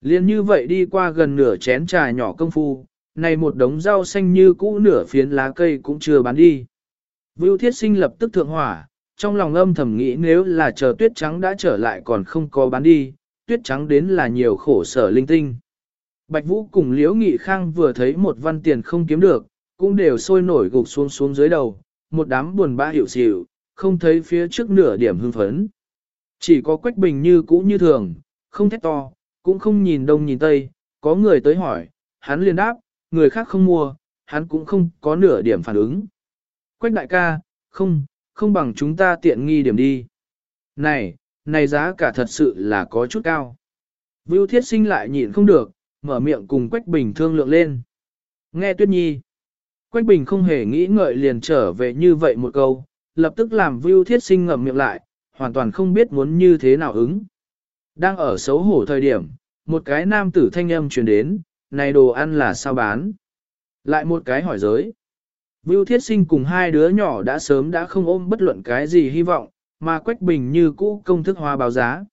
A: Liền như vậy đi qua gần nửa chén trà nhỏ công phu, này một đống rau xanh như cũ nửa phiến lá cây cũng chưa bán đi. Vưu Thiết Sinh lập tức thượng hỏa, trong lòng âm thầm nghĩ nếu là chờ tuyết trắng đã trở lại còn không có bán đi, tuyết trắng đến là nhiều khổ sở linh tinh. Bạch Vũ cùng Liễu Nghị Khang vừa thấy một văn tiền không kiếm được, cũng đều sôi nổi gục xuống xuống dưới đầu, một đám buồn bã hiểu xỉu, không thấy phía trước nửa điểm hưng phấn. Chỉ có Quách Bình như cũ như thường, không thét to, cũng không nhìn đông nhìn tây, có người tới hỏi, hắn liền đáp, người khác không mua, hắn cũng không có nửa điểm phản ứng. Quách đại ca, không, không bằng chúng ta tiện nghi điểm đi. Này, này giá cả thật sự là có chút cao. Vưu thiết sinh lại nhịn không được, mở miệng cùng Quách Bình thương lượng lên. Nghe Tuyết Nhi. Quách Bình không hề nghĩ ngợi liền trở về như vậy một câu, lập tức làm Vưu thiết sinh ngậm miệng lại, hoàn toàn không biết muốn như thế nào ứng. Đang ở xấu hổ thời điểm, một cái nam tử thanh âm truyền đến, này đồ ăn là sao bán? Lại một cái hỏi giới. Vưu Thiết Sinh cùng hai đứa nhỏ đã sớm đã không ôm bất luận cái gì hy vọng, mà Quách Bình như cũ công thức hóa báo giá.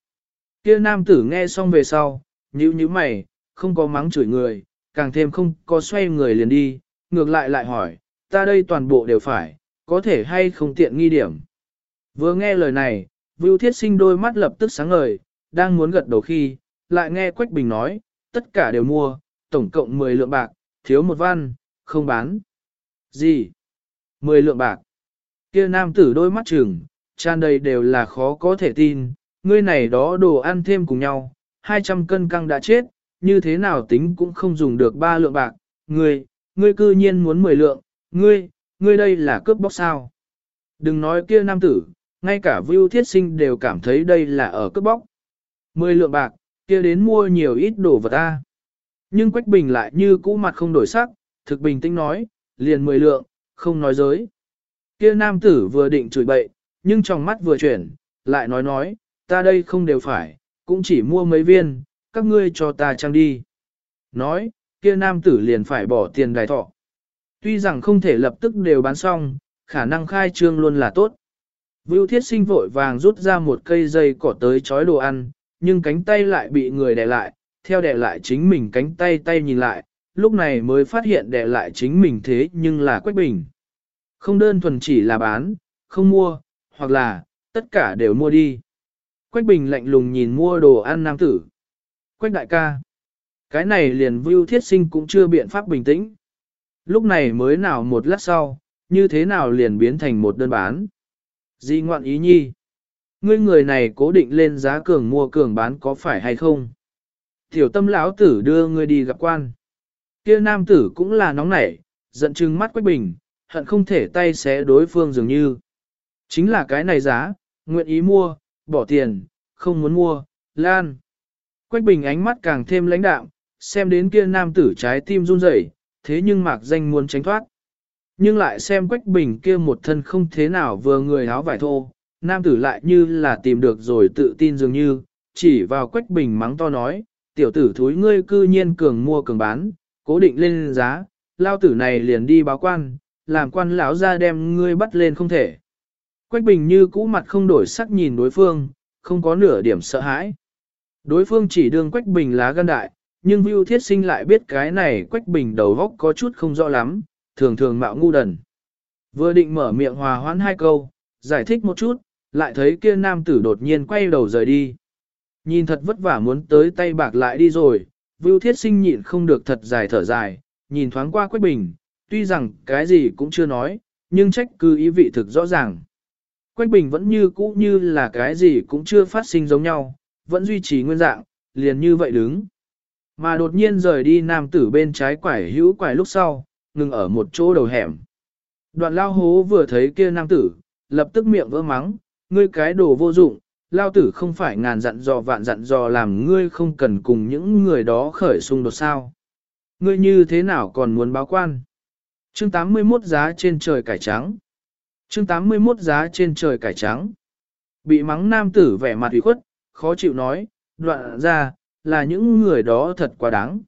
A: Kia nam tử nghe xong về sau, nhíu nhíu mày, không có mắng chửi người, càng thêm không có xoay người liền đi, ngược lại lại hỏi, ta đây toàn bộ đều phải, có thể hay không tiện nghi điểm. Vừa nghe lời này, Vưu Thiết Sinh đôi mắt lập tức sáng ngời, đang muốn gật đầu khi, lại nghe Quách Bình nói, tất cả đều mua, tổng cộng 10 lượng bạc, thiếu một văn, không bán. Gì? 10 lượng bạc. Kia nam tử đôi mắt trừng, tràn đầy đều là khó có thể tin, ngươi này đó đồ ăn thêm cùng nhau, 200 cân căng đã chết, như thế nào tính cũng không dùng được ba lượng bạc, ngươi, ngươi cư nhiên muốn 10 lượng, ngươi, ngươi đây là cướp bóc sao. Đừng nói kia nam tử, ngay cả Vưu Thiết Sinh đều cảm thấy đây là ở cướp bóc. 10 lượng bạc, kia đến mua nhiều ít đồ vật ta. Nhưng Quách Bình lại như cũ mặt không đổi sắc, thực bình tĩnh nói, liền 10 lượng, không nói dối. Kia nam tử vừa định chửi bậy, nhưng trong mắt vừa chuyển, lại nói nói, ta đây không đều phải, cũng chỉ mua mấy viên, các ngươi cho ta trang đi. Nói, kia nam tử liền phải bỏ tiền đài thọ. Tuy rằng không thể lập tức đều bán xong, khả năng khai trương luôn là tốt. Vưu thiết sinh vội vàng rút ra một cây dây cỏ tới chói đồ ăn, nhưng cánh tay lại bị người đè lại, theo đè lại chính mình cánh tay tay nhìn lại, lúc này mới phát hiện đè lại chính mình thế nhưng là Quách Bình. Không đơn thuần chỉ là bán, không mua, hoặc là, tất cả đều mua đi. Quách Bình lạnh lùng nhìn mua đồ ăn nam tử. Quách đại ca. Cái này liền Vưu Thiết Sinh cũng chưa biện pháp bình tĩnh. Lúc này mới nào một lát sau, như thế nào liền biến thành một đơn bán. Di ngoạn ý nhi. Ngươi người này cố định lên giá cường mua cường bán có phải hay không? Tiểu tâm lão tử đưa ngươi đi gặp quan. Kia nam tử cũng là nóng nảy, giận chừng mắt Quách Bình, hận không thể tay xé đối phương dường như. Chính là cái này giá, nguyện ý mua, bỏ tiền, không muốn mua, lan. Quách Bình ánh mắt càng thêm lãnh đạm, xem đến kia nam tử trái tim run rẩy, thế nhưng mạc danh muốn tránh thoát. Nhưng lại xem Quách Bình kia một thân không thế nào vừa người áo vải thô, nam tử lại như là tìm được rồi tự tin dường như, chỉ vào Quách Bình mắng to nói, tiểu tử thúi ngươi cư nhiên cường mua cường bán, cố định lên giá, lao tử này liền đi báo quan, làm quan lão ra đem ngươi bắt lên không thể. Quách Bình như cũ mặt không đổi sắc nhìn đối phương, không có nửa điểm sợ hãi. Đối phương chỉ đương Quách Bình lá gan đại, nhưng Vưu Thiết Sinh lại biết cái này Quách Bình đầu góc có chút không rõ lắm, thường thường mạo ngu đần. Vừa định mở miệng hòa hoãn hai câu, giải thích một chút, lại thấy kia nam tử đột nhiên quay đầu rời đi. Nhìn thật vất vả muốn tới tay bạc lại đi rồi, Vưu Thiết Sinh nhịn không được thật dài thở dài, nhìn thoáng qua Quách Bình, tuy rằng cái gì cũng chưa nói, nhưng trách cứ ý vị thực rõ ràng. Quách Bình vẫn như cũ như là cái gì cũng chưa phát sinh giống nhau, vẫn duy trì nguyên dạng, liền như vậy đứng. Mà đột nhiên rời đi nam tử bên trái quải hữu quải lúc sau, ngừng ở một chỗ đầu hẻm. Đoạn lao hố vừa thấy kia nam tử, lập tức miệng vỡ mắng, ngươi cái đồ vô dụng, lao tử không phải ngàn dặn dò vạn dặn dò làm ngươi không cần cùng những người đó khởi xung đột sao. Ngươi như thế nào còn muốn báo quan? Chương 81 giá trên trời cải trắng. Chương 81 giá trên trời cải trắng. Bị mắng nam tử vẻ mặt ủy khuất, khó chịu nói, đoạn ra, là những người đó thật quá đáng.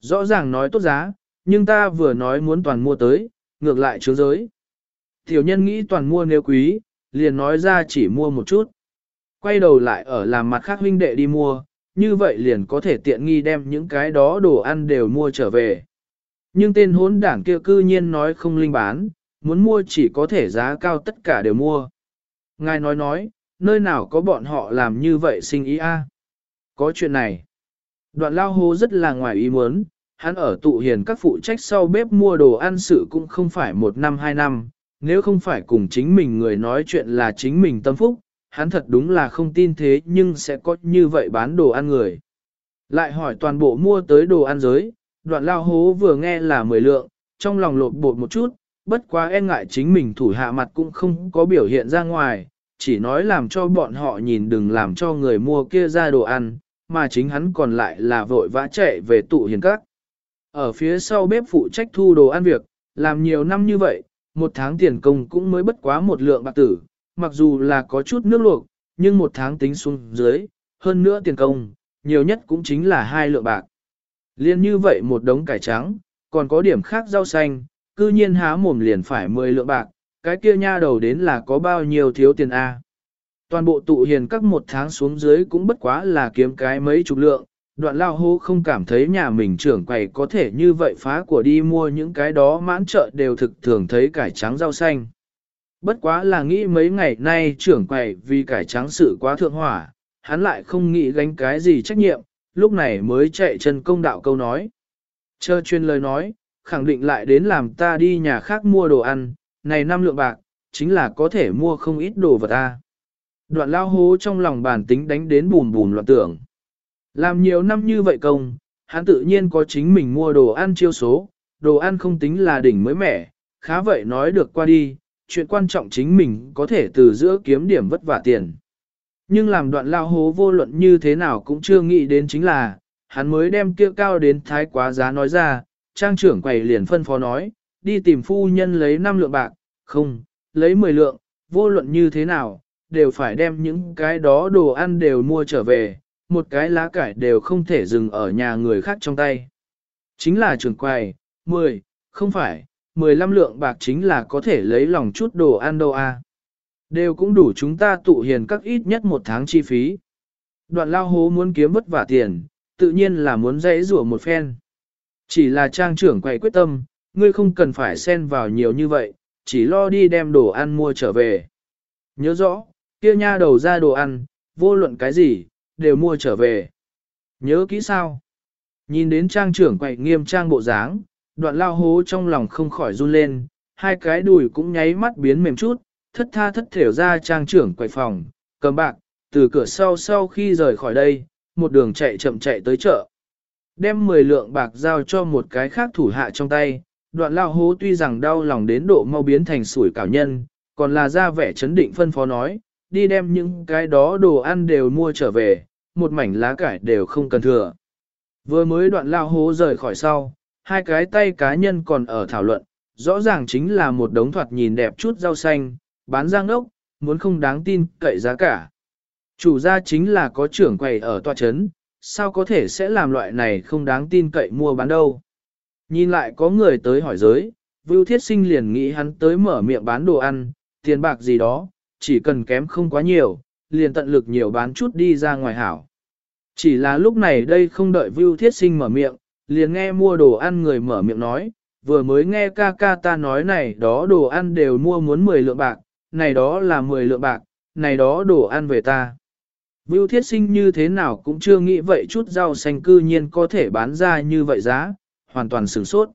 A: Rõ ràng nói tốt giá, nhưng ta vừa nói muốn toàn mua tới, ngược lại chứa giới. Tiểu nhân nghĩ toàn mua nếu quý, liền nói ra chỉ mua một chút. Quay đầu lại ở làm mặt khác huynh đệ đi mua, như vậy liền có thể tiện nghi đem những cái đó đồ ăn đều mua trở về. Nhưng tên hốn đảng kia cư nhiên nói không linh bán, muốn mua chỉ có thể giá cao tất cả đều mua. Ngài nói nói, nơi nào có bọn họ làm như vậy sinh ý a? Có chuyện này. Đoạn lao hô rất là ngoài ý muốn, hắn ở tụ hiền các phụ trách sau bếp mua đồ ăn sự cũng không phải một năm hai năm, nếu không phải cùng chính mình người nói chuyện là chính mình tâm phúc, hắn thật đúng là không tin thế nhưng sẽ có như vậy bán đồ ăn người. Lại hỏi toàn bộ mua tới đồ ăn giới, đoạn lao hố vừa nghe là 10 lượng, trong lòng lột bột một chút, bất quá e ngại chính mình thủ hạ mặt cũng không có biểu hiện ra ngoài, chỉ nói làm cho bọn họ nhìn đừng làm cho người mua kia ra đồ ăn, mà chính hắn còn lại là vội vã chạy về tụ hiền các. Ở phía sau bếp phụ trách thu đồ ăn việc, làm nhiều năm như vậy, một tháng tiền công cũng mới bất quá một lượng bạc tử, mặc dù là có chút nước luộc, nhưng một tháng tính xuống dưới, hơn nữa tiền công, nhiều nhất cũng chính là hai lượng bạc. Liên như vậy một đống cải trắng, còn có điểm khác rau xanh, cư nhiên há mồm liền phải 10 lượng bạc, cái kia nha đầu đến là có bao nhiêu thiếu tiền A. Toàn bộ tụ hiền các một tháng xuống dưới cũng bất quá là kiếm cái mấy chục lượng, đoạn lao hô không cảm thấy nhà mình trưởng quầy có thể như vậy phá của đi mua những cái đó mãn chợ đều thực thường thấy cải trắng rau xanh. Bất quá là nghĩ mấy ngày nay trưởng quầy vì cải trắng sự quá thượng hỏa, hắn lại không nghĩ gánh cái gì trách nhiệm, lúc này mới chạy chân công đạo câu nói. Chờ chuyên lời nói, khẳng định lại đến làm ta đi nhà khác mua đồ ăn, này năm lượng bạc, chính là có thể mua không ít đồ vật ta. Đoạn lao hố trong lòng bản tính đánh đến bùn bùn loạn tưởng. Làm nhiều năm như vậy công, hắn tự nhiên có chính mình mua đồ ăn chiêu số, đồ ăn không tính là đỉnh mới mẻ, khá vậy nói được qua đi, chuyện quan trọng chính mình có thể từ giữa kiếm điểm vất vả tiền. Nhưng làm đoạn lao hố vô luận như thế nào cũng chưa nghĩ đến chính là, hắn mới đem kia cao đến thái quá giá nói ra, trang trưởng quầy liền phân phó nói, đi tìm phu nhân lấy 5 lượng bạc, không, lấy 10 lượng, vô luận như thế nào, đều phải đem những cái đó đồ ăn đều mua trở về, một cái lá cải đều không thể dừng ở nhà người khác trong tay. Chính là trưởng quầy, 10, không phải, 15 lượng bạc chính là có thể lấy lòng chút đồ ăn đâu a. Đều cũng đủ chúng ta tụ hiền các ít nhất một tháng chi phí. Đoạn lao hố muốn kiếm vất vả tiền, tự nhiên là muốn dễ rủa một phen. Chỉ là trang trưởng quậy quyết tâm, ngươi không cần phải xen vào nhiều như vậy, chỉ lo đi đem đồ ăn mua trở về. Nhớ rõ, kia nha đầu ra đồ ăn, vô luận cái gì, đều mua trở về. Nhớ kỹ sao? Nhìn đến trang trưởng quậy nghiêm trang bộ dáng, đoạn lao hố trong lòng không khỏi run lên, hai cái đùi cũng nháy mắt biến mềm chút, thất tha thất thểu ra trang trưởng quầy phòng, cầm bạc, từ cửa sau sau khi rời khỏi đây, một đường chạy chậm chạy tới chợ. Đem 10 lượng bạc giao cho một cái khác thủ hạ trong tay, đoạn lao hố tuy rằng đau lòng đến độ mau biến thành sủi cảo nhân, còn là ra vẻ chấn định phân phó nói, đi đem những cái đó đồ ăn đều mua trở về, một mảnh lá cải đều không cần thừa. Vừa mới đoạn lao hố rời khỏi sau, hai cái tay cá nhân còn ở thảo luận, rõ ràng chính là một đống thoạt nhìn đẹp chút rau xanh, bán giang ốc, muốn không đáng tin cậy giá cả. Chủ gia chính là có trưởng quầy ở tòa chấn, sao có thể sẽ làm loại này không đáng tin cậy mua bán đâu. Nhìn lại có người tới hỏi giới, Vưu Thiết Sinh liền nghĩ hắn tới mở miệng bán đồ ăn, tiền bạc gì đó, chỉ cần kém không quá nhiều, liền tận lực nhiều bán chút đi ra ngoài hảo. Chỉ là lúc này đây không đợi Vưu Thiết Sinh mở miệng, liền nghe mua đồ ăn người mở miệng nói, vừa mới nghe ca ca ta nói này đó đồ ăn đều mua muốn 10 lượng bạc, này đó là 10 lượng bạc, này đó đồ ăn về ta. Vưu thiết sinh như thế nào cũng chưa nghĩ vậy chút rau xanh cư nhiên có thể bán ra như vậy giá, hoàn toàn sửng sốt.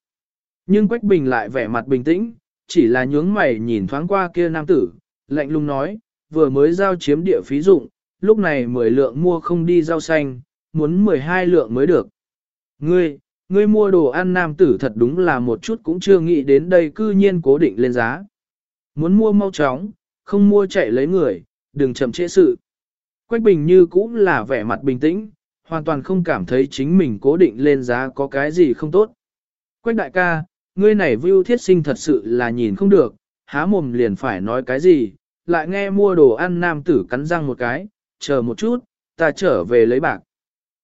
A: Nhưng Quách Bình lại vẻ mặt bình tĩnh, chỉ là nhướng mày nhìn thoáng qua kia nam tử, lạnh lùng nói, vừa mới giao chiếm địa phí dụng, lúc này 10 lượng mua không đi rau xanh, muốn 12 lượng mới được. Ngươi, Ngươi mua đồ ăn nam tử thật đúng là một chút cũng chưa nghĩ đến đây cư nhiên cố định lên giá. Muốn mua mau chóng, không mua chạy lấy người, đừng chậm trễ sự. Quách Bình như cũng là vẻ mặt bình tĩnh, hoàn toàn không cảm thấy chính mình cố định lên giá có cái gì không tốt. Quách đại ca, ngươi này view thiết sinh thật sự là nhìn không được, há mồm liền phải nói cái gì, lại nghe mua đồ ăn nam tử cắn răng một cái, chờ một chút, ta trở về lấy bạc.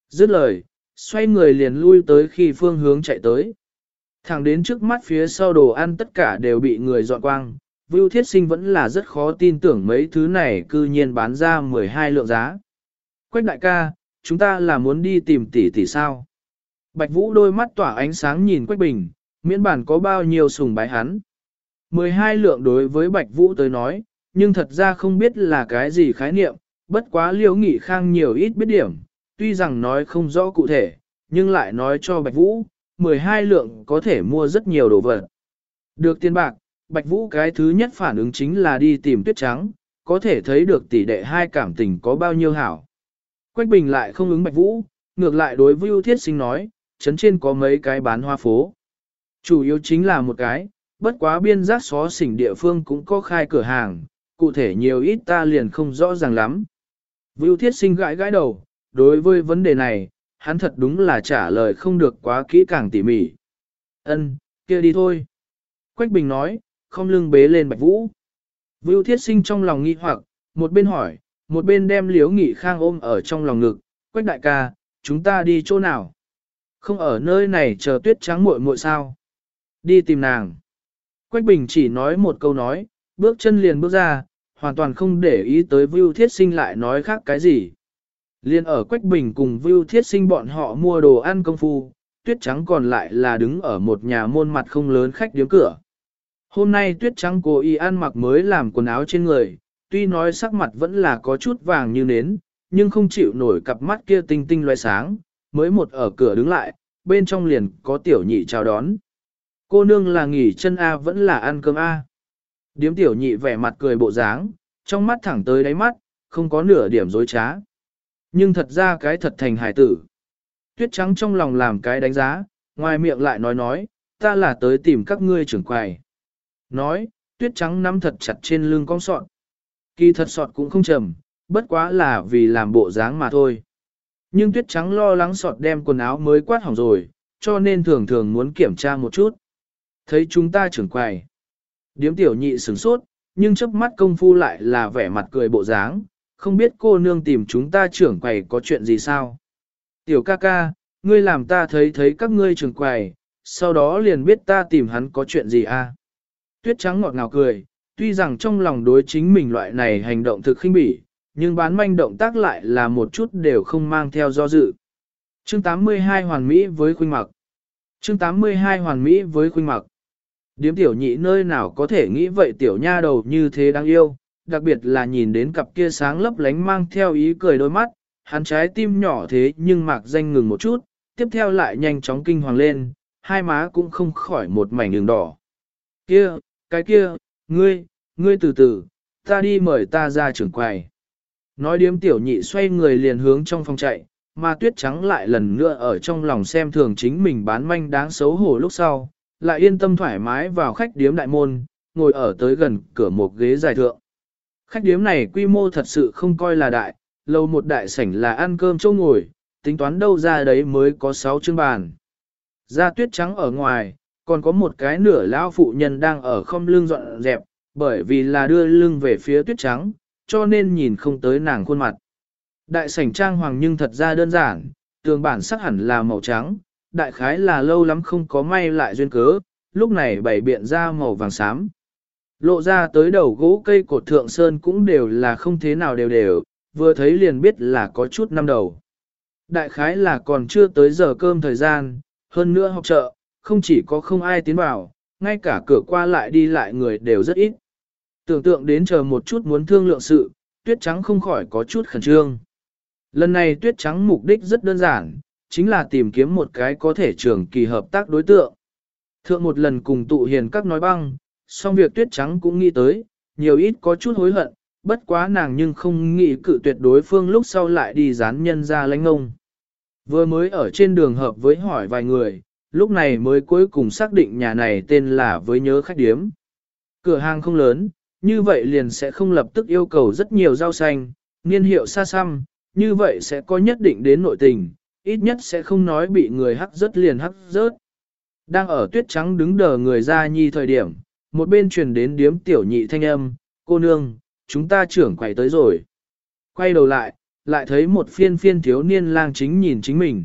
A: Dứt lời, xoay người liền lui tới khi phương hướng chạy tới. Thẳng đến trước mắt phía sau đồ ăn tất cả đều bị người dọn quang, Vưu Thiết Sinh vẫn là rất khó tin tưởng mấy thứ này cư nhiên bán ra 12 lượng giá. Quách đại ca, chúng ta là muốn đi tìm tỷ tỷ sao? Bạch Vũ đôi mắt tỏa ánh sáng nhìn Quách Bình, miễn bản có bao nhiêu sùng bái hắn. 12 lượng đối với Bạch Vũ tới nói, nhưng thật ra không biết là cái gì khái niệm, bất quá liễu nghị khang nhiều ít biết điểm, tuy rằng nói không rõ cụ thể, nhưng lại nói cho Bạch Vũ, 12 lượng có thể mua rất nhiều đồ vật. Được tiền bạc, Bạch Vũ cái thứ nhất phản ứng chính là đi tìm tuyết trắng, có thể thấy được tỷ đệ hai cảm tình có bao nhiêu hảo. Quách Bình lại không ứng Bạch Vũ, ngược lại đối với ưu thiết sinh nói, chấn trên có mấy cái bán hoa phố. Chủ yếu chính là một cái, bất quá biên giác xó xỉnh địa phương cũng có khai cửa hàng, cụ thể nhiều ít ta liền không rõ ràng lắm. Vưu thiết sinh gãi gãi đầu, đối với vấn đề này, hắn thật đúng là trả lời không được quá kỹ càng tỉ mỉ. Ân, kia đi thôi. Quách Bình nói, không lưng bế lên Bạch Vũ. Vưu thiết sinh trong lòng nghi hoặc, một bên hỏi, một bên đem liếu nghị khang ôm ở trong lòng ngực, Quách đại ca, chúng ta đi chỗ nào? Không ở nơi này chờ tuyết trắng muội muội sao? Đi tìm nàng. Quách Bình chỉ nói một câu nói, bước chân liền bước ra, hoàn toàn không để ý tới Vưu Thiết Sinh lại nói khác cái gì. Liên ở Quách Bình cùng Vưu Thiết Sinh bọn họ mua đồ ăn công phu, tuyết trắng còn lại là đứng ở một nhà môn mặt không lớn khách điếm cửa. Hôm nay tuyết trắng cố ý ăn mặc mới làm quần áo trên người, tuy nói sắc mặt vẫn là có chút vàng như nến, nhưng không chịu nổi cặp mắt kia tinh tinh loe sáng, mới một ở cửa đứng lại, bên trong liền có tiểu nhị chào đón. Cô nương là nghỉ chân A vẫn là ăn cơm A. Điếm tiểu nhị vẻ mặt cười bộ dáng, trong mắt thẳng tới đáy mắt, không có nửa điểm dối trá. Nhưng thật ra cái thật thành hải tử. Tuyết trắng trong lòng làm cái đánh giá, ngoài miệng lại nói nói, ta là tới tìm các ngươi trưởng quầy. Nói, tuyết trắng nắm thật chặt trên lưng con sọt. Kỳ thật sọt cũng không trầm, bất quá là vì làm bộ dáng mà thôi. Nhưng tuyết trắng lo lắng sọt đem quần áo mới quát hỏng rồi, cho nên thường thường muốn kiểm tra một chút. Thấy chúng ta trưởng quầy. Điếm tiểu nhị sửng sốt, nhưng chớp mắt công phu lại là vẻ mặt cười bộ dáng, không biết cô nương tìm chúng ta trưởng quầy có chuyện gì sao. Tiểu ca ca, ngươi làm ta thấy thấy các ngươi trưởng quầy, sau đó liền biết ta tìm hắn có chuyện gì a. À? Tuyết trắng ngọt ngào cười, tuy rằng trong lòng đối chính mình loại này hành động thực khinh bỉ, nhưng bán manh động tác lại là một chút đều không mang theo do dự. Chương 82 hoàn mỹ với khuynh mặc. Chương 82 hoàn mỹ với khuynh mặc. Điếm tiểu nhị nơi nào có thể nghĩ vậy tiểu nha đầu như thế đáng yêu, đặc biệt là nhìn đến cặp kia sáng lấp lánh mang theo ý cười đôi mắt, hắn trái tim nhỏ thế nhưng mạc danh ngừng một chút, tiếp theo lại nhanh chóng kinh hoàng lên, hai má cũng không khỏi một mảnh đường đỏ. Kia, cái kia, ngươi, ngươi từ từ, ta đi mời ta ra trưởng quầy. Nói điếm tiểu nhị xoay người liền hướng trong phòng chạy, mà tuyết trắng lại lần nữa ở trong lòng xem thường chính mình bán manh đáng xấu hổ lúc sau, lại yên tâm thoải mái vào khách điếm đại môn, ngồi ở tới gần cửa một ghế dài thượng. Khách điếm này quy mô thật sự không coi là đại, lâu một đại sảnh là ăn cơm chỗ ngồi, tính toán đâu ra đấy mới có 6 chương bàn. Ra tuyết trắng ở ngoài, còn có một cái nửa lão phụ nhân đang ở không lưng dọn dẹp, bởi vì là đưa lưng về phía tuyết trắng, cho nên nhìn không tới nàng khuôn mặt. Đại sảnh trang hoàng nhưng thật ra đơn giản, tường bản sắc hẳn là màu trắng, đại khái là lâu lắm không có may lại duyên cớ, lúc này bảy biện ra màu vàng xám. Lộ ra tới đầu gỗ cây cột thượng sơn cũng đều là không thế nào đều đều, vừa thấy liền biết là có chút năm đầu. Đại khái là còn chưa tới giờ cơm thời gian, hơn nữa học chợ, không chỉ có không ai tiến vào, ngay cả cửa qua lại đi lại người đều rất ít. Tưởng tượng đến chờ một chút muốn thương lượng sự, tuyết trắng không khỏi có chút khẩn trương. Lần này tuyết trắng mục đích rất đơn giản, chính là tìm kiếm một cái có thể trường kỳ hợp tác đối tượng. Thượng một lần cùng tụ hiền các nói băng, song việc tuyết trắng cũng nghĩ tới, nhiều ít có chút hối hận, bất quá nàng nhưng không nghĩ cự tuyệt đối phương lúc sau lại đi dán nhân ra lãnh ông. Vừa mới ở trên đường hợp với hỏi vài người, lúc này mới cuối cùng xác định nhà này tên là với nhớ khách điếm. Cửa hàng không lớn, như vậy liền sẽ không lập tức yêu cầu rất nhiều rau xanh, niên hiệu xa xăm, như vậy sẽ có nhất định đến nội tình, ít nhất sẽ không nói bị người hắc rớt liền hắc rớt. Đang ở tuyết trắng đứng đờ người ra nhi thời điểm, một bên truyền đến điếm tiểu nhị thanh âm, cô nương, chúng ta trưởng quầy tới rồi. Quay đầu lại, lại thấy một phiên phiên thiếu niên lang chính nhìn chính mình.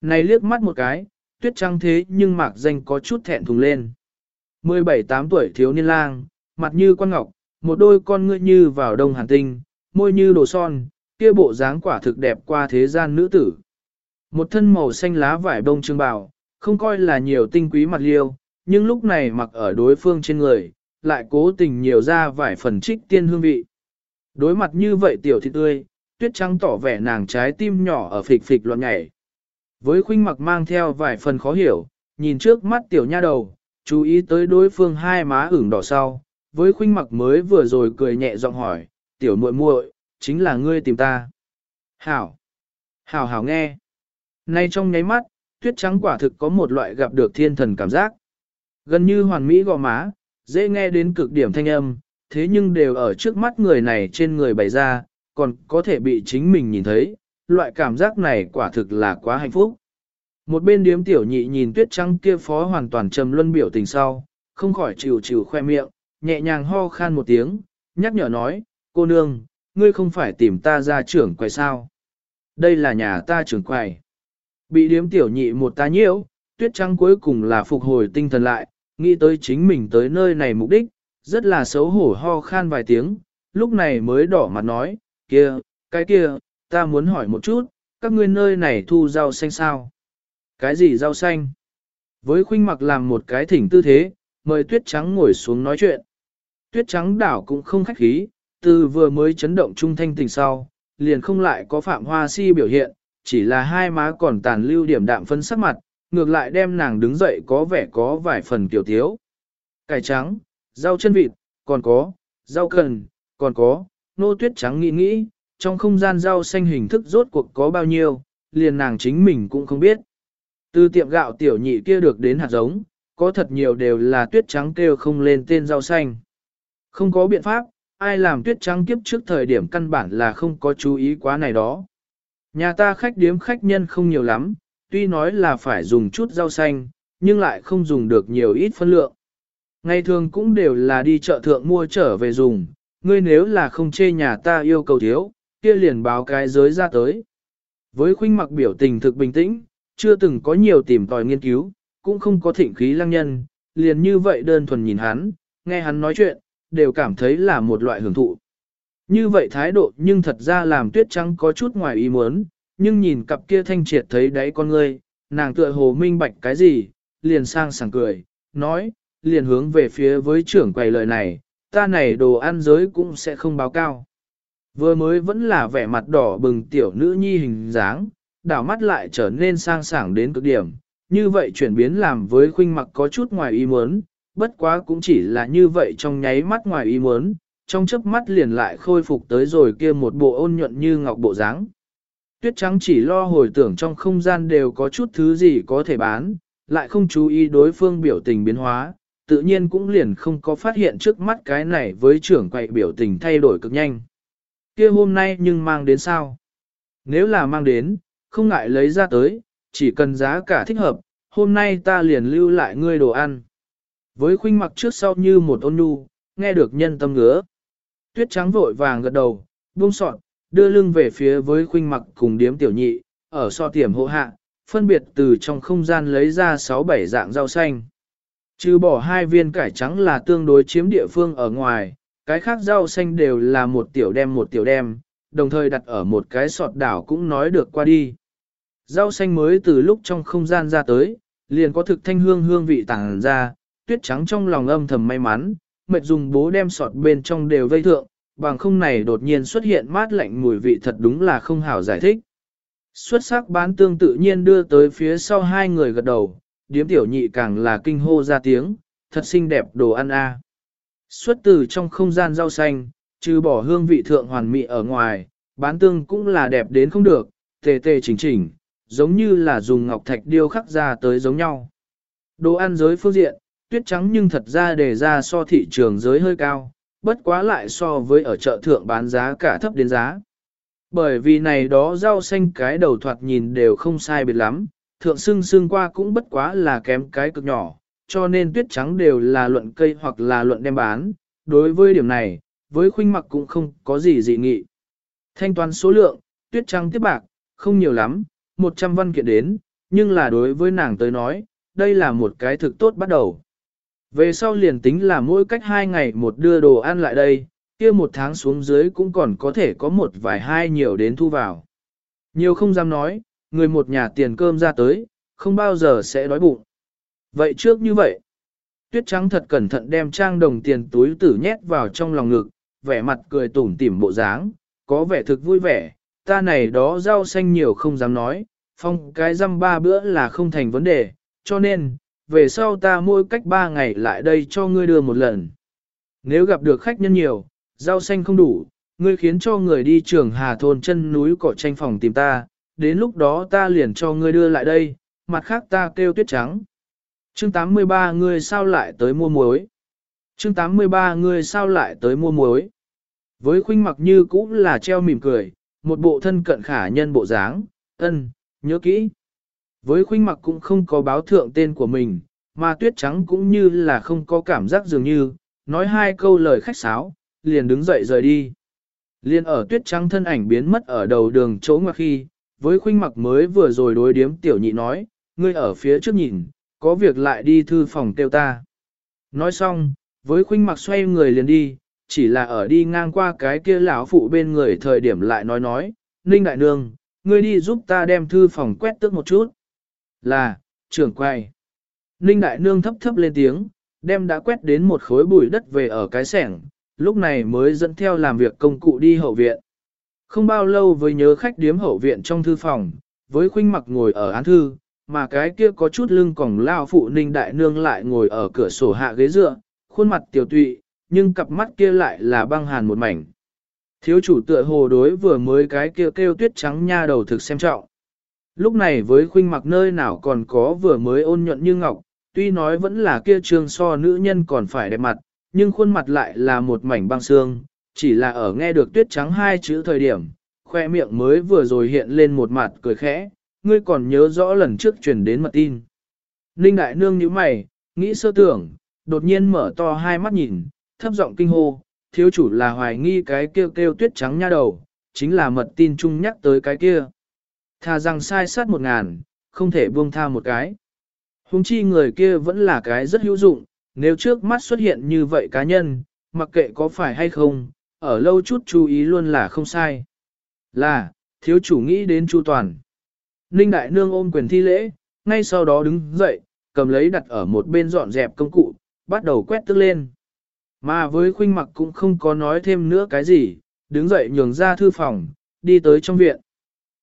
A: Này liếc mắt một cái, tuyết trắng thế nhưng mạc danh có chút thẹn thùng lên. 17-8 tuổi thiếu niên lang, mặt như quan ngọc, một đôi con ngươi như vào đông hàn tinh, môi như đồ son, kia bộ dáng quả thực đẹp qua thế gian nữ tử. Một thân màu xanh lá vải bông trương bào, không coi là nhiều tinh quý mặt liêu, nhưng lúc này mặc ở đối phương trên người, lại cố tình nhiều ra vài phần trích tiên hương vị. Đối mặt như vậy tiểu thị tươi, tuyết trắng tỏ vẻ nàng trái tim nhỏ ở phịch phịch loạn nhảy. Với khuynh mặc mang theo vài phần khó hiểu, nhìn trước mắt tiểu nha đầu, chú ý tới đối phương hai má ửng đỏ sau, với khuynh mặc mới vừa rồi cười nhẹ giọng hỏi, tiểu muội muội, chính là ngươi tìm ta. Hảo! Hảo hảo nghe! Nay trong nháy mắt, tuyết trắng quả thực có một loại gặp được thiên thần cảm giác. Gần như hoàn mỹ gò má, dễ nghe đến cực điểm thanh âm, thế nhưng đều ở trước mắt người này trên người bày ra, còn có thể bị chính mình nhìn thấy, loại cảm giác này quả thực là quá hạnh phúc. Một bên điếm tiểu nhị nhìn tuyết trắng kia phó hoàn toàn trầm luân biểu tình sau, không khỏi chịu chịu khoe miệng, nhẹ nhàng ho khan một tiếng, nhắc nhở nói, cô nương, ngươi không phải tìm ta ra trưởng quầy sao. Đây là nhà ta trưởng quầy. Bị điếm tiểu nhị một ta nhiễu, tuyết trắng cuối cùng là phục hồi tinh thần lại, nghĩ tới chính mình tới nơi này mục đích, rất là xấu hổ ho khan vài tiếng, lúc này mới đỏ mặt nói, kia, cái kia, ta muốn hỏi một chút, các ngươi nơi này thu rau xanh sao? Cái gì rau xanh? Với khuynh mặc làm một cái thỉnh tư thế, mời tuyết trắng ngồi xuống nói chuyện. Tuyết trắng đảo cũng không khách khí, từ vừa mới chấn động trung thanh tình sau, liền không lại có phạm hoa si biểu hiện, chỉ là hai má còn tàn lưu điểm đạm phân sắc mặt, ngược lại đem nàng đứng dậy có vẻ có vài phần tiểu thiếu. Cải trắng, rau chân vịt, còn có, rau cần, còn có, nô tuyết trắng nghĩ nghĩ, trong không gian rau xanh hình thức rốt cuộc có bao nhiêu, liền nàng chính mình cũng không biết. Từ tiệm gạo tiểu nhị kia được đến hạt giống, có thật nhiều đều là tuyết trắng kêu không lên tên rau xanh. Không có biện pháp, ai làm tuyết trắng kiếp trước thời điểm căn bản là không có chú ý quá này đó. Nhà ta khách điếm khách nhân không nhiều lắm, tuy nói là phải dùng chút rau xanh, nhưng lại không dùng được nhiều ít phân lượng. Ngày thường cũng đều là đi chợ thượng mua trở về dùng, ngươi nếu là không chê nhà ta yêu cầu thiếu, kia liền báo cái giới ra tới. Với khuynh mặc biểu tình thực bình tĩnh, chưa từng có nhiều tìm tòi nghiên cứu, cũng không có thịnh khí lăng nhân, liền như vậy đơn thuần nhìn hắn, nghe hắn nói chuyện, đều cảm thấy là một loại hưởng thụ. Như vậy thái độ nhưng thật ra làm tuyết trắng có chút ngoài ý muốn, nhưng nhìn cặp kia thanh triệt thấy đáy con ngươi, nàng tựa hồ minh bạch cái gì, liền sang sảng cười, nói, liền hướng về phía với trưởng quầy lời này, ta này đồ ăn giới cũng sẽ không báo cao. Vừa mới vẫn là vẻ mặt đỏ bừng tiểu nữ nhi hình dáng, đảo mắt lại trở nên sang sảng đến cực điểm, như vậy chuyển biến làm với khuynh mặc có chút ngoài ý muốn, bất quá cũng chỉ là như vậy trong nháy mắt ngoài ý muốn, trong chớp mắt liền lại khôi phục tới rồi kia một bộ ôn nhuận như ngọc bộ dáng. Tuyết trắng chỉ lo hồi tưởng trong không gian đều có chút thứ gì có thể bán, lại không chú ý đối phương biểu tình biến hóa, tự nhiên cũng liền không có phát hiện trước mắt cái này với trưởng quậy biểu tình thay đổi cực nhanh. kia hôm nay nhưng mang đến sao? Nếu là mang đến, không ngại lấy ra tới, chỉ cần giá cả thích hợp, hôm nay ta liền lưu lại ngươi đồ ăn. Với khuynh mặc trước sau như một ôn nhu, nghe được nhân tâm ngứa. Tuyết trắng vội vàng gật đầu, buông sọt, đưa lưng về phía với khuynh mặc cùng điếm tiểu nhị, ở so tiềm hộ hạ, phân biệt từ trong không gian lấy ra 6-7 dạng rau xanh. Trừ bỏ hai viên cải trắng là tương đối chiếm địa phương ở ngoài, cái khác rau xanh đều là một tiểu đem một tiểu đem, đồng thời đặt ở một cái sọt đảo cũng nói được qua đi. Rau xanh mới từ lúc trong không gian ra tới, liền có thực thanh hương hương vị tàng ra, tuyết trắng trong lòng âm thầm may mắn, mệt dùng bố đem sọt bên trong đều vây thượng, bằng không này đột nhiên xuất hiện mát lạnh mùi vị thật đúng là không hảo giải thích. Xuất sắc bán tương tự nhiên đưa tới phía sau hai người gật đầu, điếm tiểu nhị càng là kinh hô ra tiếng, thật xinh đẹp đồ ăn a. Xuất từ trong không gian rau xanh, trừ bỏ hương vị thượng hoàn mỹ ở ngoài, bán tương cũng là đẹp đến không được, tề tề chỉnh chỉnh, giống như là dùng ngọc thạch điêu khắc ra tới giống nhau. Đồ ăn giới phương diện, tuyết trắng nhưng thật ra đề ra so thị trường giới hơi cao, bất quá lại so với ở chợ thượng bán giá cả thấp đến giá. Bởi vì này đó rau xanh cái đầu thoạt nhìn đều không sai biệt lắm, thượng xưng sưng qua cũng bất quá là kém cái cực nhỏ, cho nên tuyết trắng đều là luận cây hoặc là luận đem bán. Đối với điểm này, với khuynh mặc cũng không có gì dị nghị. Thanh toán số lượng, tuyết trắng tiếp bạc, không nhiều lắm, 100 văn kiện đến, nhưng là đối với nàng tới nói, đây là một cái thực tốt bắt đầu. Về sau liền tính là mỗi cách hai ngày một đưa đồ ăn lại đây, kia một tháng xuống dưới cũng còn có thể có một vài hai nhiều đến thu vào. Nhiều không dám nói, người một nhà tiền cơm ra tới, không bao giờ sẽ đói bụng. Vậy trước như vậy, tuyết trắng thật cẩn thận đem trang đồng tiền túi tử nhét vào trong lòng ngực, vẻ mặt cười tủm tỉm bộ dáng, có vẻ thực vui vẻ, ta này đó rau xanh nhiều không dám nói, phong cái răm ba bữa là không thành vấn đề, cho nên, về sau ta mỗi cách ba ngày lại đây cho ngươi đưa một lần. Nếu gặp được khách nhân nhiều, rau xanh không đủ, ngươi khiến cho người đi trường hà thôn chân núi cỏ tranh phòng tìm ta, đến lúc đó ta liền cho ngươi đưa lại đây, mặt khác ta kêu tuyết trắng. Chương 83 ngươi sao lại tới mua muối? Chương 83 ngươi sao lại tới mua muối? Với khuynh mặc như cũng là treo mỉm cười, một bộ thân cận khả nhân bộ dáng, ân, nhớ kỹ. Với khuynh mặc cũng không có báo thượng tên của mình, mà tuyết trắng cũng như là không có cảm giác dường như, nói hai câu lời khách sáo, liền đứng dậy rời đi. Liên ở tuyết trắng thân ảnh biến mất ở đầu đường chỗ ngoặc khi, với khuynh mặc mới vừa rồi đối điếm tiểu nhị nói, ngươi ở phía trước nhìn, có việc lại đi thư phòng kêu ta. Nói xong, với khuynh mặc xoay người liền đi, chỉ là ở đi ngang qua cái kia lão phụ bên người thời điểm lại nói nói, Ninh Đại Nương, ngươi đi giúp ta đem thư phòng quét tước một chút. Là, trưởng quay. Ninh Đại Nương thấp thấp lên tiếng, đem đã quét đến một khối bụi đất về ở cái sẻng, lúc này mới dẫn theo làm việc công cụ đi hậu viện. Không bao lâu với nhớ khách điếm hậu viện trong thư phòng, với khuynh mặc ngồi ở án thư, mà cái kia có chút lưng còng lao phụ ninh đại nương lại ngồi ở cửa sổ hạ ghế dựa, khuôn mặt tiểu tụy, nhưng cặp mắt kia lại là băng hàn một mảnh. Thiếu chủ tựa hồ đối vừa mới cái kia kêu tuyết trắng nha đầu thực xem trọng. Lúc này với khuynh mặc nơi nào còn có vừa mới ôn nhuận như ngọc, tuy nói vẫn là kia trương so nữ nhân còn phải đẹp mặt, nhưng khuôn mặt lại là một mảnh băng xương, chỉ là ở nghe được tuyết trắng hai chữ thời điểm, khoe miệng mới vừa rồi hiện lên một mặt cười khẽ, ngươi còn nhớ rõ lần trước truyền đến mật tin. Ninh đại nương nhíu mày, nghĩ sơ tưởng, đột nhiên mở to hai mắt nhìn, thấp giọng kinh hô, thiếu chủ là hoài nghi cái kêu kêu tuyết trắng nha đầu, chính là mật tin chung nhắc tới cái kia. Thà rằng sai sát một ngàn, không thể buông tha một cái. Hùng chi người kia vẫn là cái rất hữu dụng, nếu trước mắt xuất hiện như vậy cá nhân, mặc kệ có phải hay không, ở lâu chút chú ý luôn là không sai. Là, thiếu chủ nghĩ đến chu toàn. Ninh Đại Nương ôm quyền thi lễ, ngay sau đó đứng dậy, cầm lấy đặt ở một bên dọn dẹp công cụ, bắt đầu quét tức lên. Mà với khuynh mặc cũng không có nói thêm nữa cái gì, đứng dậy nhường ra thư phòng, đi tới trong viện.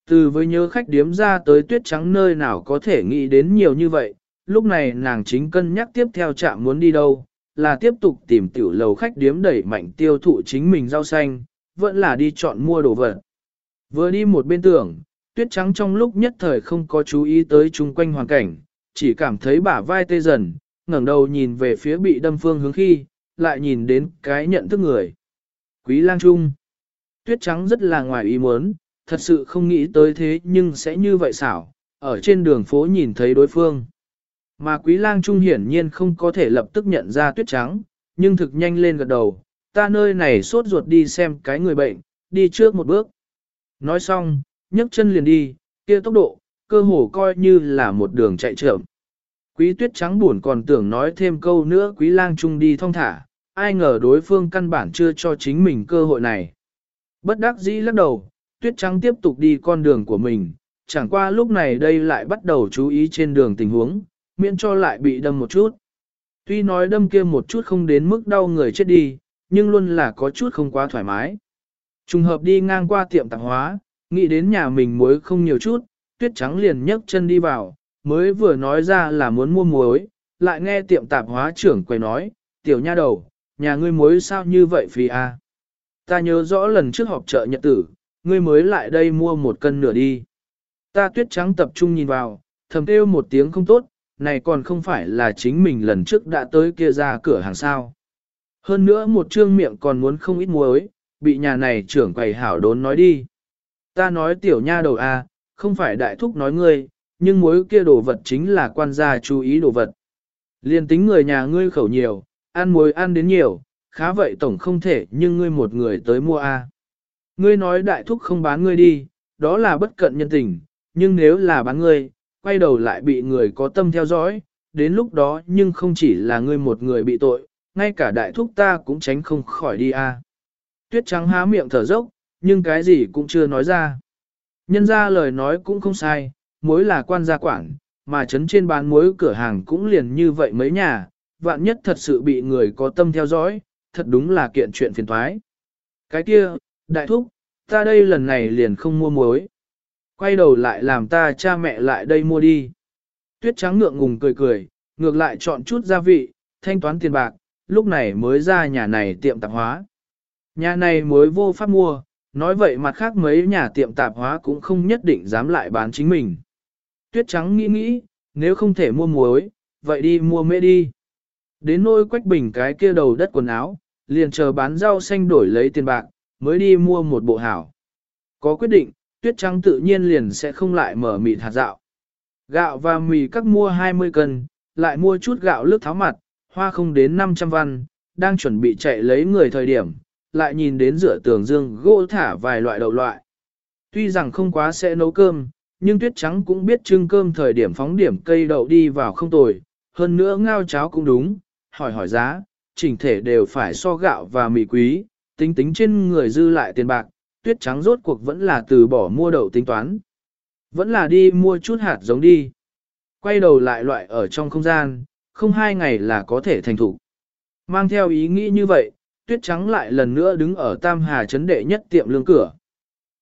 A: Từ với nhớ khách điếm ra tới tuyết trắng nơi nào có thể nghĩ đến nhiều như vậy, lúc này nàng chính cân nhắc tiếp theo chạm muốn đi đâu, là tiếp tục tìm tiểu lầu khách điếm đẩy mạnh tiêu thụ chính mình rau xanh, vẫn là đi chọn mua đồ vật. Vừa đi một bên tưởng, tuyết trắng trong lúc nhất thời không có chú ý tới chung quanh hoàn cảnh, chỉ cảm thấy bả vai tê dần, ngẩng đầu nhìn về phía bị đâm phương hướng khi, lại nhìn đến cái nhận thức người. Quý lang trung. Tuyết trắng rất là ngoài ý muốn, thật sự không nghĩ tới thế nhưng sẽ như vậy xảo, ở trên đường phố nhìn thấy đối phương. Mà quý lang trung hiển nhiên không có thể lập tức nhận ra tuyết trắng, nhưng thực nhanh lên gật đầu, ta nơi này sốt ruột đi xem cái người bệnh, đi trước một bước. Nói xong, nhấc chân liền đi, kia tốc độ, cơ hồ coi như là một đường chạy chậm. Quý tuyết trắng buồn còn tưởng nói thêm câu nữa quý lang trung đi thong thả, ai ngờ đối phương căn bản chưa cho chính mình cơ hội này. Bất đắc dĩ lắc đầu, tuyết trắng tiếp tục đi con đường của mình, chẳng qua lúc này đây lại bắt đầu chú ý trên đường tình huống, miễn cho lại bị đâm một chút. Tuy nói đâm kia một chút không đến mức đau người chết đi, nhưng luôn là có chút không quá thoải mái. Trùng hợp đi ngang qua tiệm tạp hóa, nghĩ đến nhà mình muối không nhiều chút, tuyết trắng liền nhấc chân đi vào, mới vừa nói ra là muốn mua muối, lại nghe tiệm tạp hóa trưởng quầy nói, tiểu nha đầu, nhà ngươi muối sao như vậy phi a? À? Ta nhớ rõ lần trước họp chợ nhật tử, ngươi mới lại đây mua một cân nửa đi. Ta tuyết trắng tập trung nhìn vào, thầm kêu một tiếng không tốt, này còn không phải là chính mình lần trước đã tới kia ra cửa hàng sao. Hơn nữa một trương miệng còn muốn không ít muối, bị nhà này trưởng quầy hảo đốn nói đi. Ta nói tiểu nha đầu a, à, không phải đại thúc nói ngươi, nhưng muối kia đồ vật chính là quan gia chú ý đồ vật. Liên tính người nhà ngươi khẩu nhiều, ăn muối ăn đến nhiều, khá vậy tổng không thể nhưng ngươi một người tới mua a. À. Ngươi nói đại thúc không bán ngươi đi, đó là bất cận nhân tình, nhưng nếu là bán ngươi, quay đầu lại bị người có tâm theo dõi, đến lúc đó nhưng không chỉ là ngươi một người bị tội, ngay cả đại thúc ta cũng tránh không khỏi đi a. À. Tuyết trắng há miệng thở dốc, nhưng cái gì cũng chưa nói ra. Nhân ra lời nói cũng không sai, mối là quan gia quản, mà chấn trên bán mối cửa hàng cũng liền như vậy mấy nhà, vạn nhất thật sự bị người có tâm theo dõi, thật đúng là kiện chuyện phiền thoái. Cái kia, đại thúc, ta đây lần này liền không mua muối. Quay đầu lại làm ta cha mẹ lại đây mua đi. Tuyết trắng ngượng ngùng cười cười, ngược lại chọn chút gia vị, thanh toán tiền bạc, lúc này mới ra nhà này tiệm tạp hóa. Nhà này mới vô pháp mua, nói vậy mặt khác mấy nhà tiệm tạp hóa cũng không nhất định dám lại bán chính mình. Tuyết trắng nghĩ nghĩ, nếu không thể mua muối, vậy đi mua mễ đi. Đến nôi quách bình cái kia đầu đất quần áo, liền chờ bán rau xanh đổi lấy tiền bạc, mới đi mua một bộ hảo. Có quyết định, tuyết trắng tự nhiên liền sẽ không lại mở mịt hạt dạo. Gạo và mì các mua 20 cân, lại mua chút gạo lướt tháo mặt, hoa không đến 500 văn, đang chuẩn bị chạy lấy người thời điểm, lại nhìn đến rửa tường dương gỗ thả vài loại đậu loại. Tuy rằng không quá sẽ nấu cơm, nhưng tuyết trắng cũng biết trưng cơm thời điểm phóng điểm cây đậu đi vào không tồi, hơn nữa ngao cháo cũng đúng, hỏi hỏi giá, chỉnh thể đều phải so gạo và mì quý, tính tính trên người dư lại tiền bạc, tuyết trắng rốt cuộc vẫn là từ bỏ mua đậu tính toán. Vẫn là đi mua chút hạt giống đi. Quay đầu lại loại ở trong không gian, không hai ngày là có thể thành thủ. Mang theo ý nghĩ như vậy, tuyết trắng lại lần nữa đứng ở Tam Hà chấn đệ nhất tiệm lương cửa.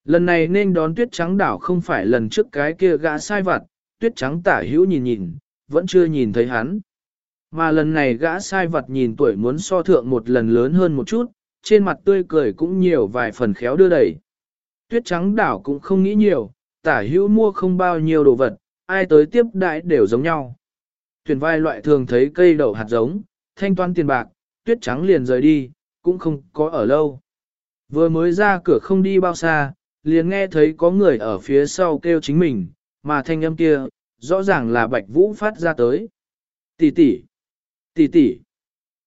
A: Lần này nên đón tuyết trắng đảo không phải lần trước cái kia gã sai vặt, tuyết trắng tả hữu nhìn nhìn, vẫn chưa nhìn thấy hắn. Mà lần này gã sai vặt nhìn tuổi muốn so thượng một lần lớn hơn một chút, trên mặt tươi cười cũng nhiều vài phần khéo đưa đẩy. Tuyết trắng đảo cũng không nghĩ nhiều, tả hữu mua không bao nhiêu đồ vật, ai tới tiếp đại đều giống nhau. Tuyển vai loại thường thấy cây đậu hạt giống, thanh toán tiền bạc, tuyết trắng liền rời đi, cũng không có ở lâu. Vừa mới ra cửa không đi bao xa, liền nghe thấy có người ở phía sau kêu chính mình, mà thanh âm kia, rõ ràng là Bạch Vũ phát ra tới. Tỷ tỷ, tỷ tỷ.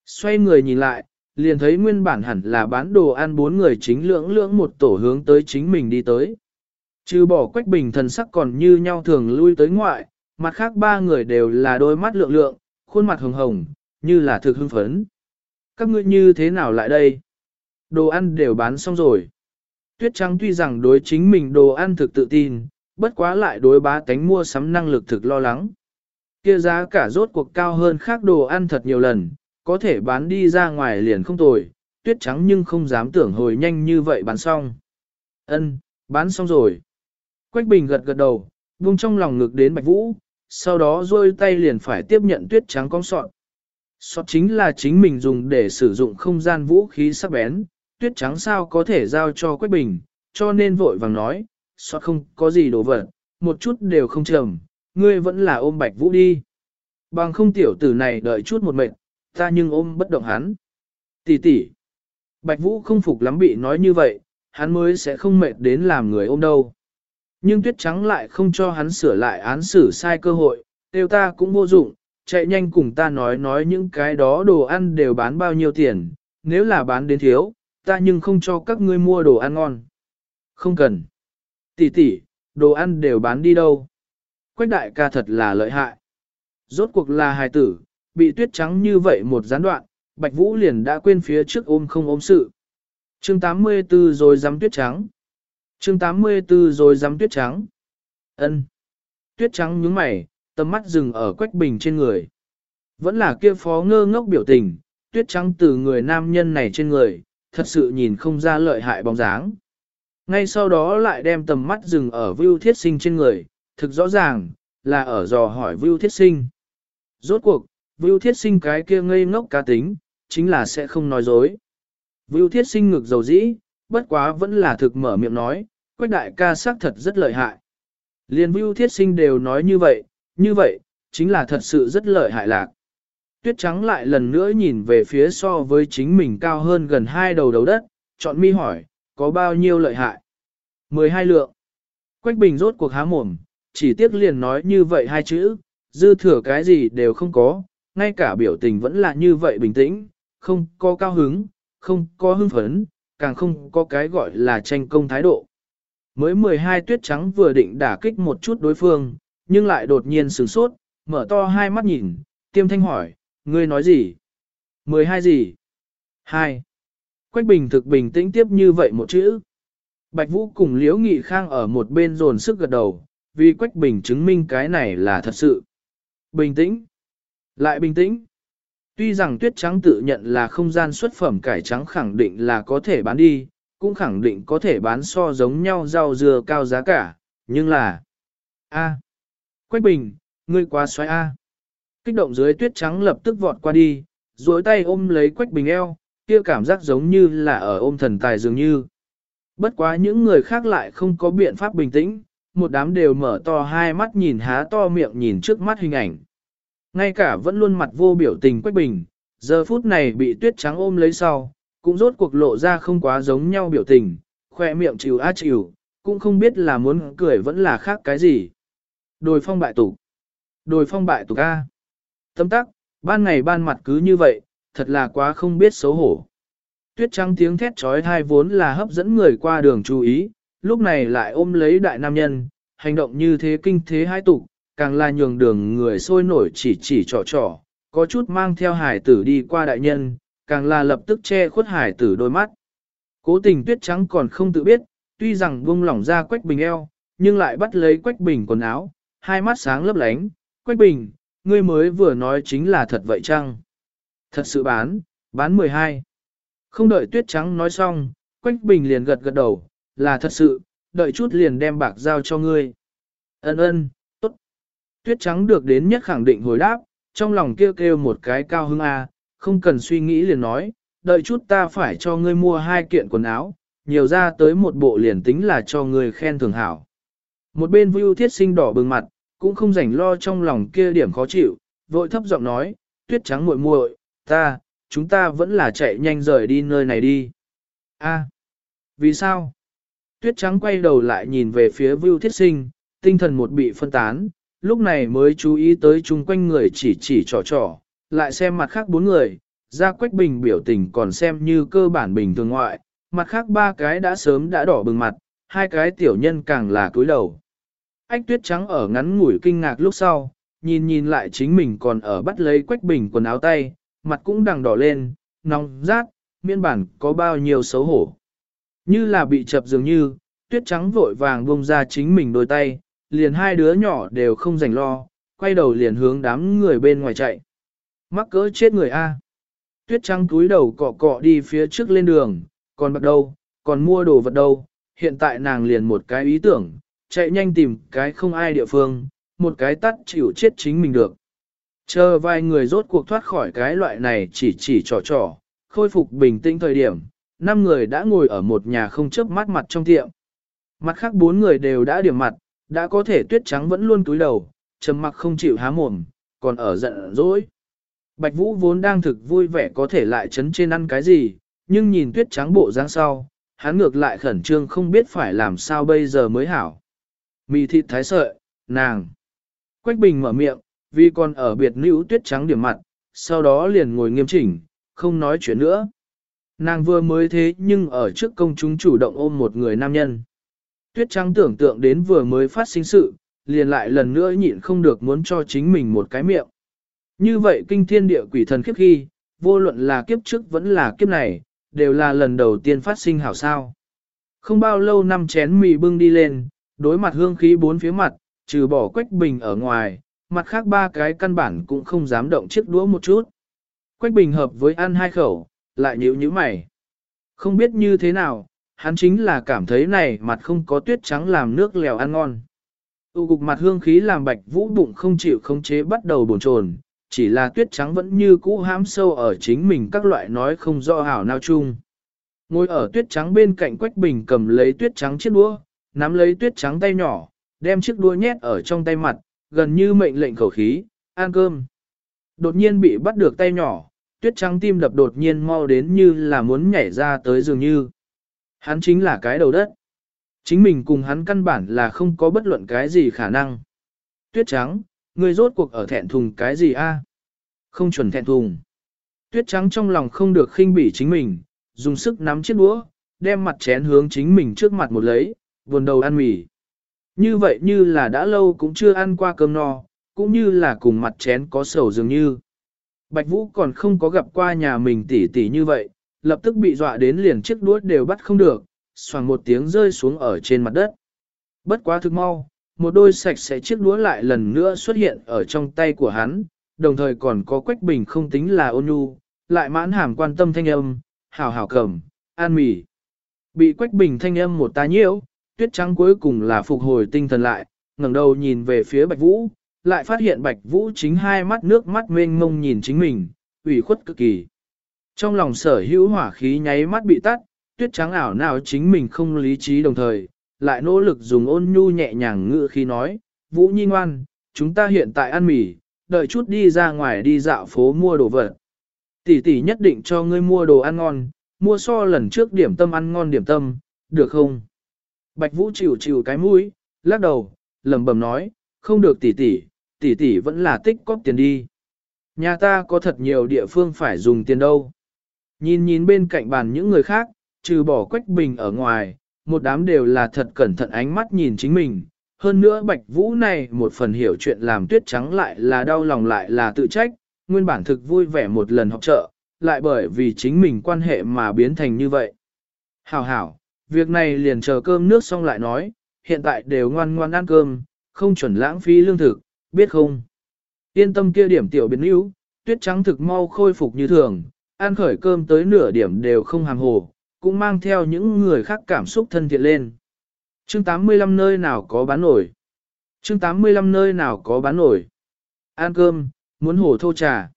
A: Xoay người nhìn lại, liền thấy nguyên bản hẳn là bán đồ ăn bốn người chính lưỡng lưỡng một tổ hướng tới chính mình đi tới. Trừ bỏ quách bình thần sắc còn như nhau thường lui tới ngoại, mặt khác ba người đều là đôi mắt lượng lượng, khuôn mặt hồng hồng, như là thực hưng phấn. Các ngươi như thế nào lại đây? Đồ ăn đều bán xong rồi. Tuyết Trắng tuy rằng đối chính mình đồ ăn thực tự tin, bất quá lại đối bá tánh mua sắm năng lực thực lo lắng. Kia giá cả rốt cuộc cao hơn khác đồ ăn thật nhiều lần, có thể bán đi ra ngoài liền không tồi, Tuyết Trắng nhưng không dám tưởng hồi nhanh như vậy bán xong. Ân, bán xong rồi. Quách Bình gật gật đầu, buông trong lòng ngực đến Bạch Vũ, sau đó rôi tay liền phải tiếp nhận Tuyết Trắng con sọt Sọt chính là chính mình dùng để sử dụng không gian vũ khí sắc bén, tuyết trắng sao có thể giao cho Quách Bình, cho nên vội vàng nói, sọt không có gì đồ vật, một chút đều không trầm, ngươi vẫn là ôm Bạch Vũ đi. Bằng không tiểu tử này đợi chút một mệnh, ta nhưng ôm bất động hắn. Tỷ tỷ. Bạch Vũ không phục lắm bị nói như vậy, hắn mới sẽ không mệt đến làm người ôm đâu. Nhưng tuyết trắng lại không cho hắn sửa lại án xử sai cơ hội, tiêu ta cũng vô dụng, chạy nhanh cùng ta nói nói những cái đó đồ ăn đều bán bao nhiêu tiền, nếu là bán đến thiếu, ta nhưng không cho các ngươi mua đồ ăn ngon. Không cần. Tỷ tỷ, đồ ăn đều bán đi đâu. Quách đại ca thật là lợi hại. Rốt cuộc là hài tử, bị tuyết trắng như vậy một gián đoạn, Bạch Vũ liền đã quên phía trước ôm không ôm sự. Chương 84 rồi dám tuyết trắng. Chương 84 rồi dám tuyết trắng. Ân. Tuyết trắng nhướng mày, tầm mắt dừng ở Quách Bình trên người. Vẫn là kia phó ngơ ngốc biểu tình, tuyết trắng từ người nam nhân này trên người, thật sự nhìn không ra lợi hại bóng dáng. Ngay sau đó lại đem tầm mắt dừng ở Vưu Thiết Sinh trên người, thực rõ ràng, là ở dò hỏi Vưu Thiết Sinh. Rốt cuộc, Vưu Thiết Sinh cái kia ngây ngốc cá tính, chính là sẽ không nói dối. Vưu Thiết Sinh ngực dầu dĩ, bất quá vẫn là thực mở miệng nói, Quách đại ca xác thật rất lợi hại. Liên vưu thiết sinh đều nói như vậy, như vậy, chính là thật sự rất lợi hại lạc. Tuyết trắng lại lần nữa nhìn về phía so với chính mình cao hơn gần hai đầu đầu đất, chọn mi hỏi, có bao nhiêu lợi hại? 12 lượng. Quách bình rốt cuộc há mồm, chỉ tiếc liền nói như vậy hai chữ, dư thừa cái gì đều không có, ngay cả biểu tình vẫn là như vậy bình tĩnh, không có cao hứng, không có hưng phấn, càng không có cái gọi là tranh công thái độ. Mới 12 tuyết trắng vừa định đả kích một chút đối phương, nhưng lại đột nhiên sửng sốt, mở to hai mắt nhìn, tiêm thanh hỏi, ngươi nói gì? 12 gì? 2. Quách bình thực bình tĩnh tiếp như vậy một chữ. Bạch Vũ cùng Liễu Nghị Khang ở một bên dồn sức gật đầu, vì Quách Bình chứng minh cái này là thật sự. Bình tĩnh. Lại bình tĩnh. Tuy rằng tuyết trắng tự nhận là không gian xuất phẩm cải trắng khẳng định là có thể bán đi, cũng khẳng định có thể bán so giống nhau rau dừa cao giá cả, nhưng là... A. Quách Bình, ngươi quá xoay A. Kích động dưới tuyết trắng lập tức vọt qua đi, duỗi tay ôm lấy Quách Bình eo, kia cảm giác giống như là ở ôm thần tài dường như. Bất quá những người khác lại không có biện pháp bình tĩnh, một đám đều mở to hai mắt nhìn há to miệng nhìn trước mắt hình ảnh. Ngay cả vẫn luôn mặt vô biểu tình Quách Bình, giờ phút này bị tuyết trắng ôm lấy sau, cũng rốt cuộc lộ ra không quá giống nhau biểu tình, khoe miệng chịu á chịu, cũng không biết là muốn cười vẫn là khác cái gì. Đồi phong bại tục. Đồi phong bại tục A. Tâm tắc, ban ngày ban mặt cứ như vậy, thật là quá không biết xấu hổ. Tuyết trắng tiếng thét trói thai vốn là hấp dẫn người qua đường chú ý, lúc này lại ôm lấy đại nam nhân, hành động như thế kinh thế hai tục, càng là nhường đường người sôi nổi chỉ chỉ trò trò, có chút mang theo hải tử đi qua đại nhân, càng là lập tức che khuất hải tử đôi mắt. Cố tình tuyết trắng còn không tự biết, tuy rằng buông lỏng ra quách bình eo, nhưng lại bắt lấy quách bình quần áo, hai mắt sáng lấp lánh, quách bình, ngươi mới vừa nói chính là thật vậy chăng? Thật sự bán, bán 12. Không đợi tuyết trắng nói xong, quách bình liền gật gật đầu, là thật sự, đợi chút liền đem bạc giao cho ngươi. Ân ân. Tuyết trắng được đến nhất khẳng định hồi đáp, trong lòng kêu kêu một cái cao hứng A, không cần suy nghĩ liền nói, đợi chút ta phải cho ngươi mua hai kiện quần áo, nhiều ra tới một bộ liền tính là cho ngươi khen thường hảo. Một bên Vu thiết sinh đỏ bừng mặt, cũng không rảnh lo trong lòng kia điểm khó chịu, vội thấp giọng nói, tuyết trắng muội muội, ta, chúng ta vẫn là chạy nhanh rời đi nơi này đi. A, vì sao? Tuyết trắng quay đầu lại nhìn về phía Vưu Thiết Sinh, tinh thần một bị phân tán, lúc này mới chú ý tới chung quanh người chỉ chỉ trò trò, lại xem mặt khác bốn người, ra quách bình biểu tình còn xem như cơ bản bình thường ngoại, mặt khác ba cái đã sớm đã đỏ bừng mặt, hai cái tiểu nhân càng là cúi đầu. Ách tuyết trắng ở ngắn ngủi kinh ngạc lúc sau, nhìn nhìn lại chính mình còn ở bắt lấy quách bình quần áo tay, mặt cũng đằng đỏ lên, nóng rát, miên bản có bao nhiêu xấu hổ. Như là bị chập dường như, tuyết trắng vội vàng buông ra chính mình đôi tay, liền hai đứa nhỏ đều không rảnh lo, quay đầu liền hướng đám người bên ngoài chạy. Mắc cỡ chết người A. Tuyết trắng túi đầu cọ cọ đi phía trước lên đường, còn bắt đâu, còn mua đồ vật đâu, hiện tại nàng liền một cái ý tưởng, chạy nhanh tìm cái không ai địa phương, một cái tắt chịu chết chính mình được. Chờ vài người rốt cuộc thoát khỏi cái loại này chỉ chỉ trò trò, khôi phục bình tĩnh thời điểm, năm người đã ngồi ở một nhà không chớp mắt mặt trong tiệm. Mặt khác bốn người đều đã điểm mặt, đã có thể tuyết trắng vẫn luôn túi đầu, trầm mặc không chịu há mồm, còn ở giận dỗi. Bạch Vũ vốn đang thực vui vẻ có thể lại chấn trên ăn cái gì, nhưng nhìn tuyết trắng bộ dáng sau, hắn ngược lại khẩn trương không biết phải làm sao bây giờ mới hảo. Mì thịt thái sợi, nàng. Quách Bình mở miệng, vì còn ở biệt nữ tuyết trắng điểm mặt, sau đó liền ngồi nghiêm chỉnh, không nói chuyện nữa. Nàng vừa mới thế nhưng ở trước công chúng chủ động ôm một người nam nhân. Tuyết trắng tưởng tượng đến vừa mới phát sinh sự, liền lại lần nữa nhịn không được muốn cho chính mình một cái miệng. Như vậy kinh thiên địa quỷ thần khiếp khi, vô luận là kiếp trước vẫn là kiếp này, đều là lần đầu tiên phát sinh hảo sao. Không bao lâu năm chén mì bưng đi lên, đối mặt hương khí bốn phía mặt, trừ bỏ quách bình ở ngoài, mặt khác ba cái căn bản cũng không dám động chiếc đũa một chút. Quách bình hợp với ăn hai khẩu, lại nhíu nhíu mày. Không biết như thế nào, hắn chính là cảm thấy này mặt không có tuyết trắng làm nước lèo ăn ngon. Tu cục mặt hương khí làm bạch vũ bụng không chịu không chế bắt đầu bồn chồn, chỉ là tuyết trắng vẫn như cũ hãm sâu ở chính mình các loại nói không rõ hảo nào chung. Ngồi ở tuyết trắng bên cạnh quách bình cầm lấy tuyết trắng chiếc đũa, nắm lấy tuyết trắng tay nhỏ, đem chiếc đũa nhét ở trong tay mặt, gần như mệnh lệnh khẩu khí, ăn cơm. Đột nhiên bị bắt được tay nhỏ, tuyết trắng tim đập đột nhiên mau đến như là muốn nhảy ra tới dường như. Hắn chính là cái đầu đất. Chính mình cùng hắn căn bản là không có bất luận cái gì khả năng. Tuyết trắng, ngươi rốt cuộc ở thẹn thùng cái gì a? Không chuẩn thẹn thùng. Tuyết trắng trong lòng không được khinh bỉ chính mình, dùng sức nắm chiếc đũa, đem mặt chén hướng chính mình trước mặt một lấy, buồn đầu ăn mì. Như vậy như là đã lâu cũng chưa ăn qua cơm no, cũng như là cùng mặt chén có sầu dường như. Bạch Vũ còn không có gặp qua nhà mình tỉ tỉ như vậy, lập tức bị dọa đến liền chiếc đuốt đều bắt không được, xoàng một tiếng rơi xuống ở trên mặt đất. Bất quá thực mau, một đôi sạch sẽ chiếc đũa lại lần nữa xuất hiện ở trong tay của hắn, đồng thời còn có quách bình không tính là ôn nhu, lại mãn hàm quan tâm thanh âm, hảo hảo cầm, an mỉ. Bị quách bình thanh âm một ta nhiễu, tuyết trắng cuối cùng là phục hồi tinh thần lại, ngẩng đầu nhìn về phía bạch vũ, lại phát hiện bạch vũ chính hai mắt nước mắt mênh mông nhìn chính mình, ủy khuất cực kỳ. Trong lòng sở hữu hỏa khí nháy mắt bị tắt, tuyết trắng ảo nào chính mình không lý trí đồng thời, lại nỗ lực dùng ôn nhu nhẹ nhàng ngữ khi nói, Vũ Nhi ngoan, chúng ta hiện tại ăn mì, đợi chút đi ra ngoài đi dạo phố mua đồ vật. Tỷ tỷ nhất định cho ngươi mua đồ ăn ngon, mua so lần trước điểm tâm ăn ngon điểm tâm, được không? Bạch Vũ chịu chịu cái mũi, lắc đầu, lẩm bẩm nói, không được tỷ tỷ, tỷ tỷ vẫn là tích cóp tiền đi. Nhà ta có thật nhiều địa phương phải dùng tiền đâu. Nhìn nhìn bên cạnh bàn những người khác, trừ bỏ quách bình ở ngoài, một đám đều là thật cẩn thận ánh mắt nhìn chính mình. Hơn nữa Bạch Vũ này một phần hiểu chuyện làm tuyết trắng lại là đau lòng lại là tự trách, nguyên bản thực vui vẻ một lần học trợ, lại bởi vì chính mình quan hệ mà biến thành như vậy. Hảo hảo, việc này liền chờ cơm nước xong lại nói, hiện tại đều ngoan ngoan ăn cơm, không chuẩn lãng phí lương thực, biết không? Yên tâm kia điểm tiểu biến yếu, tuyết trắng thực mau khôi phục như thường, ăn khởi cơm tới nửa điểm đều không hàng hồ, cũng mang theo những người khác cảm xúc thân thiện lên. Chương 85 nơi nào có bán nổi? Chương 85 nơi nào có bán nổi? Ăn cơm, muốn hổ thô trà.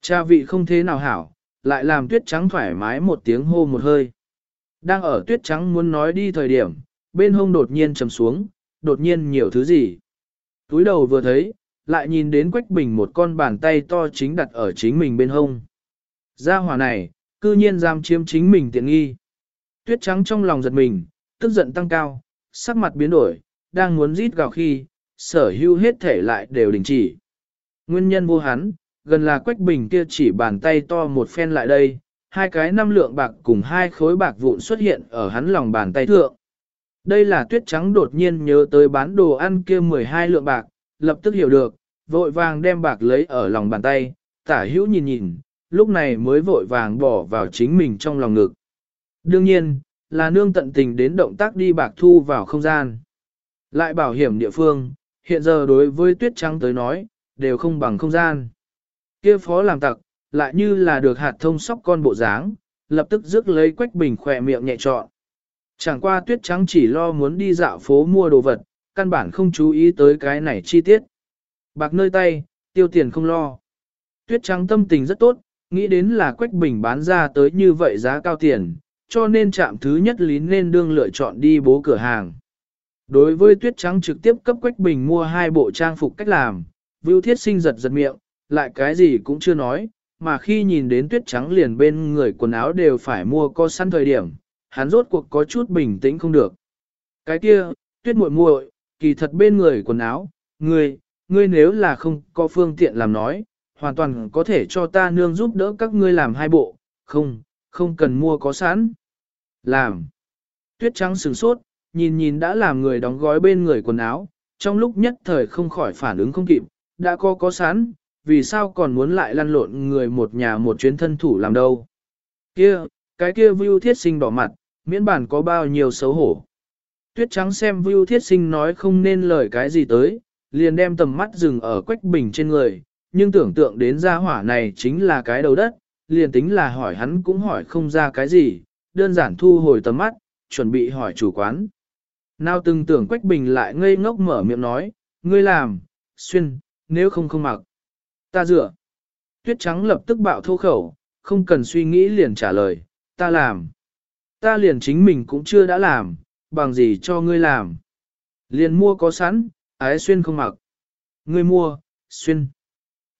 A: Trà vị không thế nào hảo, lại làm tuyết trắng thoải mái một tiếng hô một hơi. Đang ở tuyết trắng muốn nói đi thời điểm, bên hông đột nhiên trầm xuống, đột nhiên nhiều thứ gì. Túi đầu vừa thấy, lại nhìn đến Quách Bình một con bàn tay to chính đặt ở chính mình bên hông. Gia hỏa này, cư nhiên dám chiếm chính mình tiện nghi. Tuyết trắng trong lòng giật mình, tức giận tăng cao, sắc mặt biến đổi, đang muốn rít gào khi, sở hưu hết thể lại đều đình chỉ. Nguyên nhân vô hắn, gần là Quách Bình kia chỉ bàn tay to một phen lại đây, hai cái năm lượng bạc cùng hai khối bạc vụn xuất hiện ở hắn lòng bàn tay thượng. Đây là tuyết trắng đột nhiên nhớ tới bán đồ ăn kia 12 lượng bạc, lập tức hiểu được, vội vàng đem bạc lấy ở lòng bàn tay, tả hữu nhìn nhìn, lúc này mới vội vàng bỏ vào chính mình trong lòng ngực. Đương nhiên, là nương tận tình đến động tác đi bạc thu vào không gian. Lại bảo hiểm địa phương, hiện giờ đối với tuyết trắng tới nói, đều không bằng không gian. kia phó làm tặc, lại như là được hạt thông sóc con bộ dáng, lập tức rước lấy quách bình khỏe miệng nhẹ trọn. Chẳng qua tuyết trắng chỉ lo muốn đi dạo phố mua đồ vật, căn bản không chú ý tới cái này chi tiết. Bạc nơi tay, tiêu tiền không lo. Tuyết trắng tâm tình rất tốt, nghĩ đến là Quách Bình bán ra tới như vậy giá cao tiền, cho nên chạm thứ nhất lý nên đương lựa chọn đi bố cửa hàng. Đối với Tuyết trắng trực tiếp cấp Quách Bình mua hai bộ trang phục cách làm, Vưu Thiết sinh giật giật miệng, lại cái gì cũng chưa nói, mà khi nhìn đến Tuyết trắng liền bên người quần áo đều phải mua co săn thời điểm, hắn rốt cuộc có chút bình tĩnh không được. Cái kia, Tuyết muội muội, kỳ thật bên người quần áo, ngươi, ngươi nếu là không có phương tiện làm nói, hoàn toàn có thể cho ta nương giúp đỡ các ngươi làm hai bộ, không, không cần mua có sẵn. Làm. Tuyết trắng sừng sốt, nhìn nhìn đã làm người đóng gói bên người quần áo, trong lúc nhất thời không khỏi phản ứng không kịp, đã có có sẵn, vì sao còn muốn lại lăn lộn người một nhà một chuyến thân thủ làm đâu. Kia, cái kia view thiết sinh đỏ mặt, miễn bản có bao nhiêu xấu hổ. Tuyết trắng xem view thiết sinh nói không nên lời cái gì tới, liền đem tầm mắt dừng ở quách bình trên người, nhưng tưởng tượng đến gia hỏa này chính là cái đầu đất, liền tính là hỏi hắn cũng hỏi không ra cái gì, đơn giản thu hồi tầm mắt, chuẩn bị hỏi chủ quán. Nào từng tưởng Quách Bình lại ngây ngốc mở miệng nói, ngươi làm, xuyên, nếu không không mặc. Ta dựa. Tuyết trắng lập tức bạo thô khẩu, không cần suy nghĩ liền trả lời, ta làm. Ta liền chính mình cũng chưa đã làm, bằng gì cho ngươi làm. Liền mua có sẵn, ái xuyên không mặc. Ngươi mua, xuyên.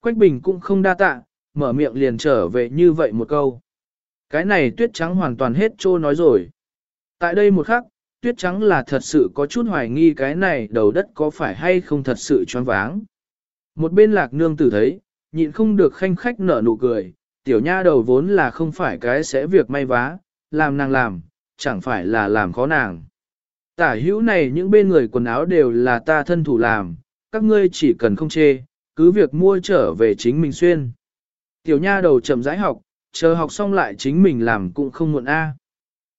A: Quách Bình cũng không đa tạ, mở miệng liền trở về như vậy một câu. Cái này tuyết trắng hoàn toàn hết trô nói rồi. Tại đây một khắc, tuyết trắng là thật sự có chút hoài nghi cái này đầu đất có phải hay không thật sự choáng váng. Một bên lạc nương tử thấy, nhịn không được khanh khách nở nụ cười, tiểu nha đầu vốn là không phải cái sẽ việc may vá, làm nàng làm, chẳng phải là làm khó nàng. Tả hữu này những bên người quần áo đều là ta thân thủ làm, các ngươi chỉ cần không chê, cứ việc mua trở về chính mình xuyên. Tiểu nha đầu chậm rãi học, chờ học xong lại chính mình làm cũng không muộn a.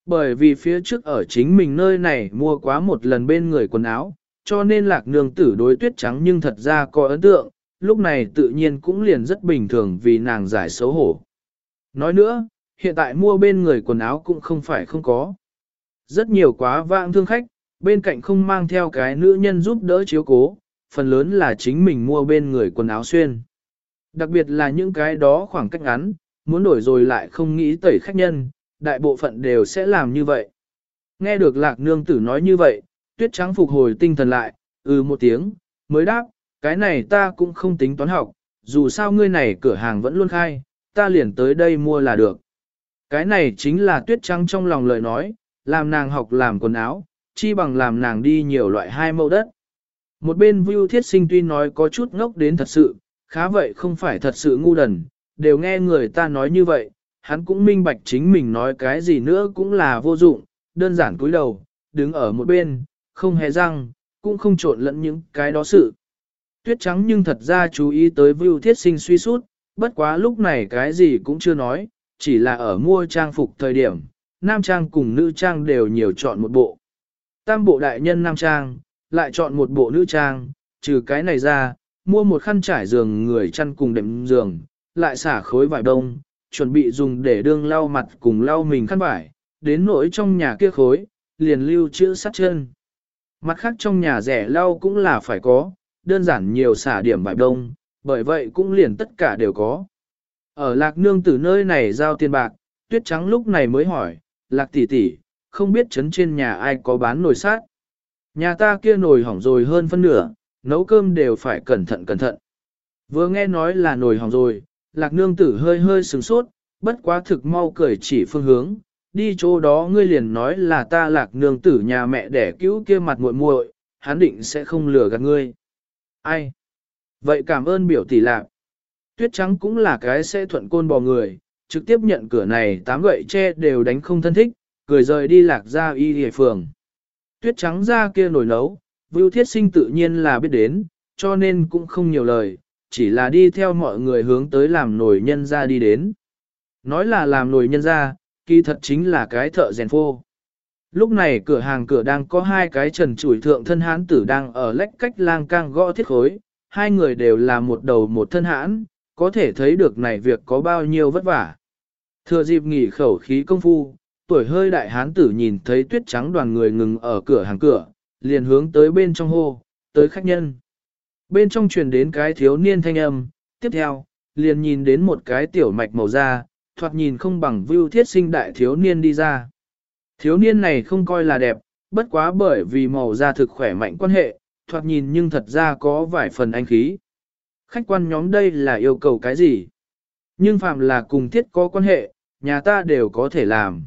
A: Bởi vì phía trước ở chính mình nơi này mua quá một lần bên người quần áo, cho nên lạc nương tử đối tuyết trắng nhưng thật ra có ấn tượng, lúc này tự nhiên cũng liền rất bình thường vì nàng giải xấu hổ. Nói nữa, hiện tại mua bên người quần áo cũng không phải không có. Rất nhiều quá vãng thương khách, bên cạnh không mang theo cái nữ nhân giúp đỡ chiếu cố, phần lớn là chính mình mua bên người quần áo xuyên. Đặc biệt là những cái đó khoảng cách ngắn, muốn đổi rồi lại không nghĩ tẩy khách nhân, đại bộ phận đều sẽ làm như vậy. Nghe được lạc nương tử nói như vậy, tuyết trắng phục hồi tinh thần lại, ừ một tiếng, mới đáp, cái này ta cũng không tính toán học, dù sao ngươi này cửa hàng vẫn luôn khai, ta liền tới đây mua là được. Cái này chính là tuyết trắng trong lòng lời nói, làm nàng học làm quần áo, chi bằng làm nàng đi nhiều loại hai mẫu đất. Một bên Vưu Thiết Sinh tuy nói có chút ngốc đến thật sự, khá vậy không phải thật sự ngu đần, đều nghe người ta nói như vậy, hắn cũng minh bạch chính mình nói cái gì nữa cũng là vô dụng, đơn giản cúi đầu, đứng ở một bên, không hề răng, cũng không trộn lẫn những cái đó sự. Tuyết trắng nhưng thật ra chú ý tới Vưu Thiết Sinh suy sút, bất quá lúc này cái gì cũng chưa nói, chỉ là ở mua trang phục thời điểm, nam trang cùng nữ trang đều nhiều chọn một bộ. Tam bộ đại nhân nam trang, lại chọn một bộ nữ trang, trừ cái này ra, mua một khăn trải giường người chăn cùng đệm giường, lại xả khối vải đông, chuẩn bị dùng để đương lau mặt cùng lau mình khăn vải, đến nỗi trong nhà kia khối, liền lưu chữ sắt chân. Mặt khác trong nhà rẻ lau cũng là phải có, đơn giản nhiều xả điểm vải đông, bởi vậy cũng liền tất cả đều có. Ở lạc nương từ nơi này giao tiền bạc, tuyết trắng lúc này mới hỏi, lạc tỷ tỷ, không biết chấn trên nhà ai có bán nồi sát. Nhà ta kia nồi hỏng rồi hơn phân nửa, nấu cơm đều phải cẩn thận cẩn thận. Vừa nghe nói là nồi hỏng rồi, lạc nương tử hơi hơi sừng sốt, bất quá thực mau cười chỉ phương hướng, đi chỗ đó ngươi liền nói là ta lạc nương tử nhà mẹ để cứu kia mặt muội muội, hắn định sẽ không lừa gạt ngươi. Ai? Vậy cảm ơn biểu tỷ lạc. Tuyết trắng cũng là cái sẽ thuận côn bò người, trực tiếp nhận cửa này tám gậy tre đều đánh không thân thích, cười rời đi lạc ra y địa phường. Tuyết trắng ra kia nổi nấu, Vưu Thiết Sinh tự nhiên là biết đến, cho nên cũng không nhiều lời, chỉ là đi theo mọi người hướng tới làm nổi nhân ra đi đến. Nói là làm nổi nhân ra, kỳ thật chính là cái thợ rèn phô. Lúc này cửa hàng cửa đang có hai cái trần chủi thượng thân hán tử đang ở lách cách lang cang gõ thiết khối, hai người đều là một đầu một thân hãn, có thể thấy được này việc có bao nhiêu vất vả. Thừa dịp nghỉ khẩu khí công phu, tuổi hơi đại hán tử nhìn thấy tuyết trắng đoàn người ngừng ở cửa hàng cửa, liền hướng tới bên trong hô, tới khách nhân. Bên trong truyền đến cái thiếu niên thanh âm, tiếp theo, liền nhìn đến một cái tiểu mạch màu da, thoạt nhìn không bằng view thiết sinh đại thiếu niên đi ra. Thiếu niên này không coi là đẹp, bất quá bởi vì màu da thực khỏe mạnh quan hệ, thoạt nhìn nhưng thật ra có vài phần anh khí. Khách quan nhóm đây là yêu cầu cái gì? Nhưng phạm là cùng thiết có quan hệ, nhà ta đều có thể làm.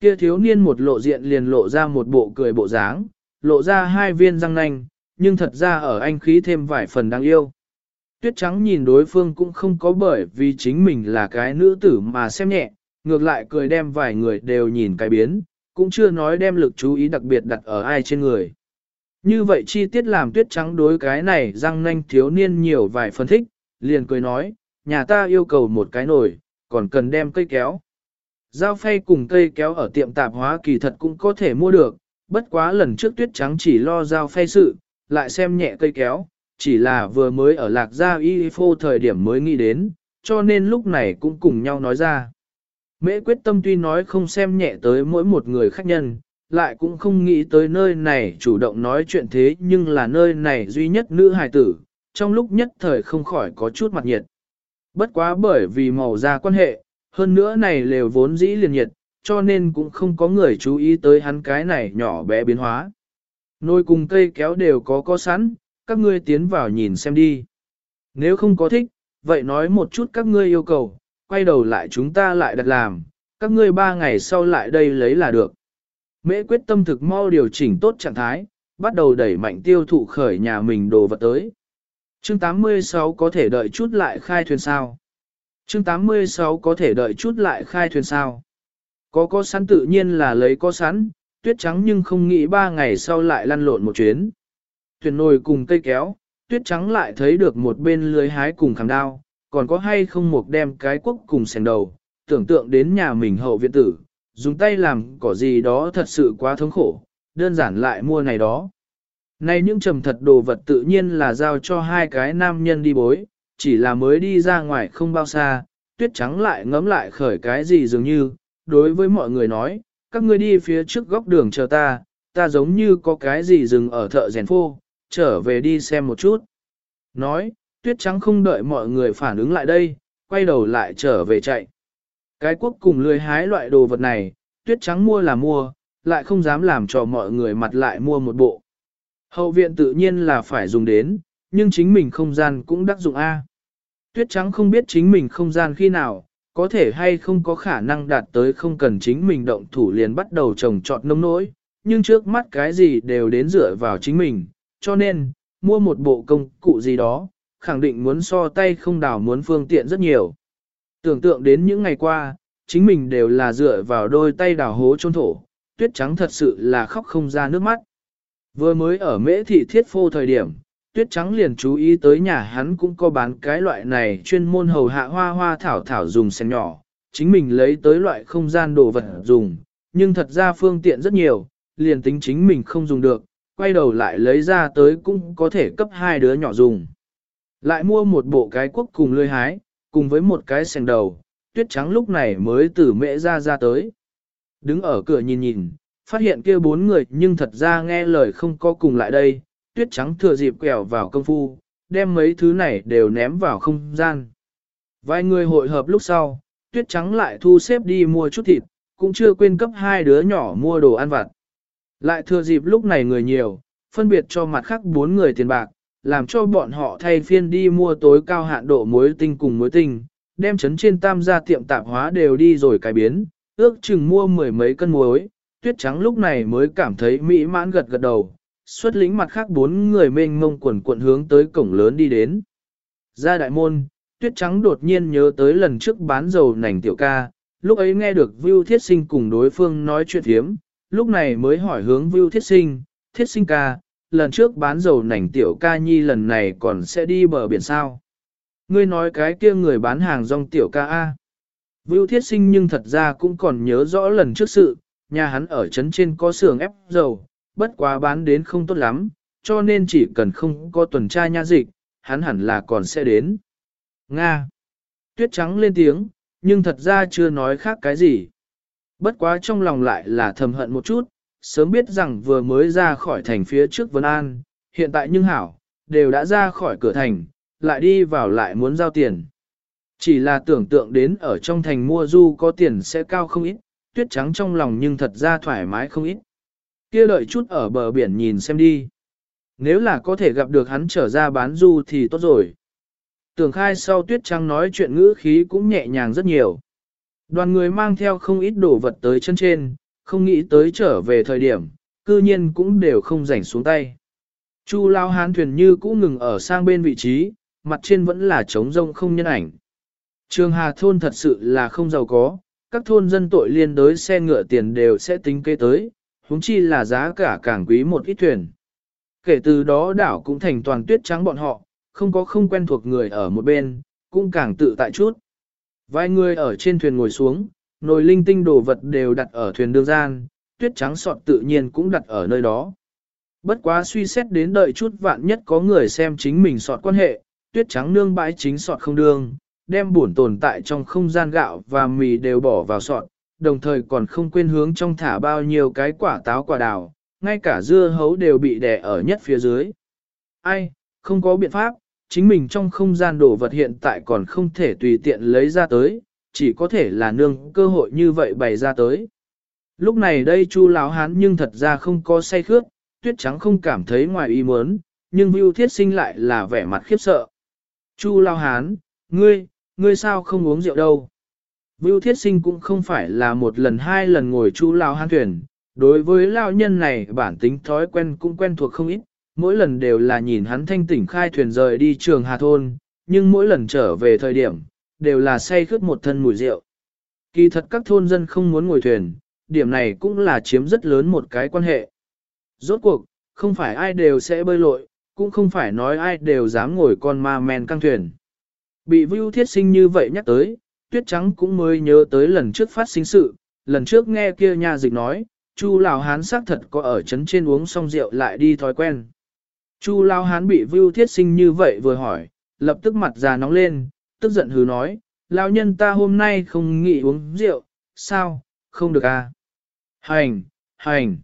A: Kia thiếu niên một lộ diện liền lộ ra một bộ cười bộ dáng, lộ ra hai viên răng nanh, nhưng thật ra ở anh khí thêm vài phần đáng yêu. Tuyết trắng nhìn đối phương cũng không có bởi vì chính mình là cái nữ tử mà xem nhẹ, ngược lại cười đem vài người đều nhìn cái biến, cũng chưa nói đem lực chú ý đặc biệt đặt ở ai trên người. Như vậy chi tiết làm tuyết trắng đối cái này răng nanh thiếu niên nhiều vài phân thích, liền cười nói, nhà ta yêu cầu một cái nồi, còn cần đem cây kéo. Dao phay cùng cây kéo ở tiệm tạp hóa kỳ thật cũng có thể mua được, bất quá lần trước tuyết trắng chỉ lo dao phay sự, lại xem nhẹ cây kéo, chỉ là vừa mới ở lạc gia y phô thời điểm mới nghĩ đến, cho nên lúc này cũng cùng nhau nói ra. Mễ quyết tâm tuy nói không xem nhẹ tới mỗi một người khách nhân, lại cũng không nghĩ tới nơi này chủ động nói chuyện thế nhưng là nơi này duy nhất nữ hài tử, trong lúc nhất thời không khỏi có chút mặt nhiệt. Bất quá bởi vì màu da quan hệ, hơn nữa này lều vốn dĩ liền nhiệt, cho nên cũng không có người chú ý tới hắn cái này nhỏ bé biến hóa. Nồi cùng cây kéo đều có có sẵn, các ngươi tiến vào nhìn xem đi. Nếu không có thích, vậy nói một chút các ngươi yêu cầu, quay đầu lại chúng ta lại đặt làm, các ngươi ba ngày sau lại đây lấy là được. Mễ quyết tâm thực mau điều chỉnh tốt trạng thái, bắt đầu đẩy mạnh tiêu thụ khởi nhà mình đồ vật tới. Chương 86 có thể đợi chút lại khai thuyền sao? Chương 86 có thể đợi chút lại khai thuyền sao? Có có sẵn tự nhiên là lấy có sẵn, tuyết trắng nhưng không nghĩ ba ngày sau lại lăn lộn một chuyến. Thuyền nồi cùng cây kéo, tuyết trắng lại thấy được một bên lưới hái cùng khảm đao, còn có hay không một đem cái quốc cùng sèn đầu, tưởng tượng đến nhà mình hậu viện tử, dùng tay làm cỏ gì đó thật sự quá thống khổ, đơn giản lại mua này đó. Này những trầm thật đồ vật tự nhiên là giao cho hai cái nam nhân đi bối, chỉ là mới đi ra ngoài không bao xa, tuyết trắng lại ngấm lại khởi cái gì dường như, đối với mọi người nói, các ngươi đi phía trước góc đường chờ ta, ta giống như có cái gì dừng ở thợ rèn phô, trở về đi xem một chút. Nói, tuyết trắng không đợi mọi người phản ứng lại đây, quay đầu lại trở về chạy. Cái quốc cùng lười hái loại đồ vật này, tuyết trắng mua là mua, lại không dám làm cho mọi người mặt lại mua một bộ. Hậu viện tự nhiên là phải dùng đến, nhưng chính mình không gian cũng đắc dụng A. Tuyết trắng không biết chính mình không gian khi nào, có thể hay không có khả năng đạt tới không cần chính mình động thủ liền bắt đầu trồng trọt nông nỗi, nhưng trước mắt cái gì đều đến dựa vào chính mình, cho nên, mua một bộ công cụ gì đó, khẳng định muốn so tay không đào muốn phương tiện rất nhiều. Tưởng tượng đến những ngày qua, chính mình đều là dựa vào đôi tay đào hố trôn thổ, tuyết trắng thật sự là khóc không ra nước mắt. Vừa mới ở mễ thị thiết phô thời điểm, tuyết trắng liền chú ý tới nhà hắn cũng có bán cái loại này chuyên môn hầu hạ hoa hoa thảo thảo dùng sen nhỏ, chính mình lấy tới loại không gian đồ vật dùng, nhưng thật ra phương tiện rất nhiều, liền tính chính mình không dùng được, quay đầu lại lấy ra tới cũng có thể cấp hai đứa nhỏ dùng. Lại mua một bộ cái quốc cùng lươi hái, cùng với một cái sen đầu, tuyết trắng lúc này mới từ mễ ra ra tới. Đứng ở cửa nhìn nhìn, phát hiện kia bốn người nhưng thật ra nghe lời không có cùng lại đây, tuyết trắng thừa dịp quẹo vào công phu, đem mấy thứ này đều ném vào không gian. Vài người hội hợp lúc sau, tuyết trắng lại thu xếp đi mua chút thịt, cũng chưa quên cấp hai đứa nhỏ mua đồ ăn vặt. Lại thừa dịp lúc này người nhiều, phân biệt cho mặt khác bốn người tiền bạc, làm cho bọn họ thay phiên đi mua tối cao hạn độ muối tinh cùng muối tinh, đem chấn trên tam gia tiệm tạp hóa đều đi rồi cải biến, ước chừng mua mười mấy cân muối, tuyết trắng lúc này mới cảm thấy mỹ mãn gật gật đầu, xuất lĩnh mặt khác bốn người mênh mông quần cuộn hướng tới cổng lớn đi đến. Ra đại môn, tuyết trắng đột nhiên nhớ tới lần trước bán dầu nành tiểu ca, lúc ấy nghe được Vưu Thiết Sinh cùng đối phương nói chuyện hiếm, lúc này mới hỏi hướng Vưu Thiết Sinh, Thiết Sinh ca, lần trước bán dầu nành tiểu ca nhi lần này còn sẽ đi bờ biển sao. Ngươi nói cái kia người bán hàng rong tiểu ca A. Vưu Thiết Sinh nhưng thật ra cũng còn nhớ rõ lần trước sự, nhà hắn ở trấn trên có xưởng ép dầu, bất quá bán đến không tốt lắm, cho nên chỉ cần không có tuần tra nha dịch, hắn hẳn là còn sẽ đến. Nga. Tuyết trắng lên tiếng, nhưng thật ra chưa nói khác cái gì. Bất quá trong lòng lại là thầm hận một chút, sớm biết rằng vừa mới ra khỏi thành phía trước Vân An, hiện tại nhưng hảo, đều đã ra khỏi cửa thành, lại đi vào lại muốn giao tiền. Chỉ là tưởng tượng đến ở trong thành mua du có tiền sẽ cao không ít, tuyết trắng trong lòng nhưng thật ra thoải mái không ít kia đợi chút ở bờ biển nhìn xem đi. Nếu là có thể gặp được hắn trở ra bán du thì tốt rồi. Tưởng khai sau tuyết trăng nói chuyện ngữ khí cũng nhẹ nhàng rất nhiều. Đoàn người mang theo không ít đồ vật tới chân trên, không nghĩ tới trở về thời điểm, cư nhiên cũng đều không rảnh xuống tay. Chu lao hán thuyền như cũ ngừng ở sang bên vị trí, mặt trên vẫn là trống rông không nhân ảnh. Trường Hà thôn thật sự là không giàu có, các thôn dân tội liên đối xe ngựa tiền đều sẽ tính kế tới, huống chi là giá cả càng quý một ít thuyền. Kể từ đó đảo cũng thành toàn tuyết trắng bọn họ, không có không quen thuộc người ở một bên, cũng càng tự tại chút. Vài người ở trên thuyền ngồi xuống, nồi linh tinh đồ vật đều đặt ở thuyền đương gian, tuyết trắng sọt tự nhiên cũng đặt ở nơi đó. Bất quá suy xét đến đợi chút vạn nhất có người xem chính mình sọt quan hệ, tuyết trắng nương bãi chính sọt không đương, đem buồn tồn tại trong không gian gạo và mì đều bỏ vào sọt, đồng thời còn không quên hướng trong thả bao nhiêu cái quả táo quả đào, ngay cả dưa hấu đều bị đè ở nhất phía dưới. Ai, không có biện pháp, chính mình trong không gian đồ vật hiện tại còn không thể tùy tiện lấy ra tới, chỉ có thể là nương cơ hội như vậy bày ra tới. Lúc này đây chu lão hán nhưng thật ra không có say khước, tuyết trắng không cảm thấy ngoài ý muốn, nhưng Vưu Thiết Sinh lại là vẻ mặt khiếp sợ. Chu Lao Hán, ngươi, ngươi sao không uống rượu đâu? Vưu Thiết Sinh cũng không phải là một lần hai lần ngồi Chu Lao Hán thuyền, đối với Lao nhân này bản tính thói quen cũng quen thuộc không ít, mỗi lần đều là nhìn hắn thanh tỉnh khai thuyền rời đi trường Hà Thôn, nhưng mỗi lần trở về thời điểm, đều là say khướt một thân mùi rượu. Kỳ thật các thôn dân không muốn ngồi thuyền, điểm này cũng là chiếm rất lớn một cái quan hệ. Rốt cuộc, không phải ai đều sẽ bơi lội, cũng không phải nói ai đều dám ngồi con ma men căng thuyền. Bị Vưu Thiết Sinh như vậy nhắc tới, Tuyết Trắng cũng mới nhớ tới lần trước phát sinh sự, lần trước nghe kia nha dịch nói, Chu Lão Hán xác thật có ở chấn trên uống xong rượu lại đi thói quen. Chu Lão Hán bị Vưu Thiết Sinh như vậy vừa hỏi, lập tức mặt già nóng lên, tức giận hừ nói, lão nhân ta hôm nay không nghĩ uống rượu, sao, không được à? Hành, hành.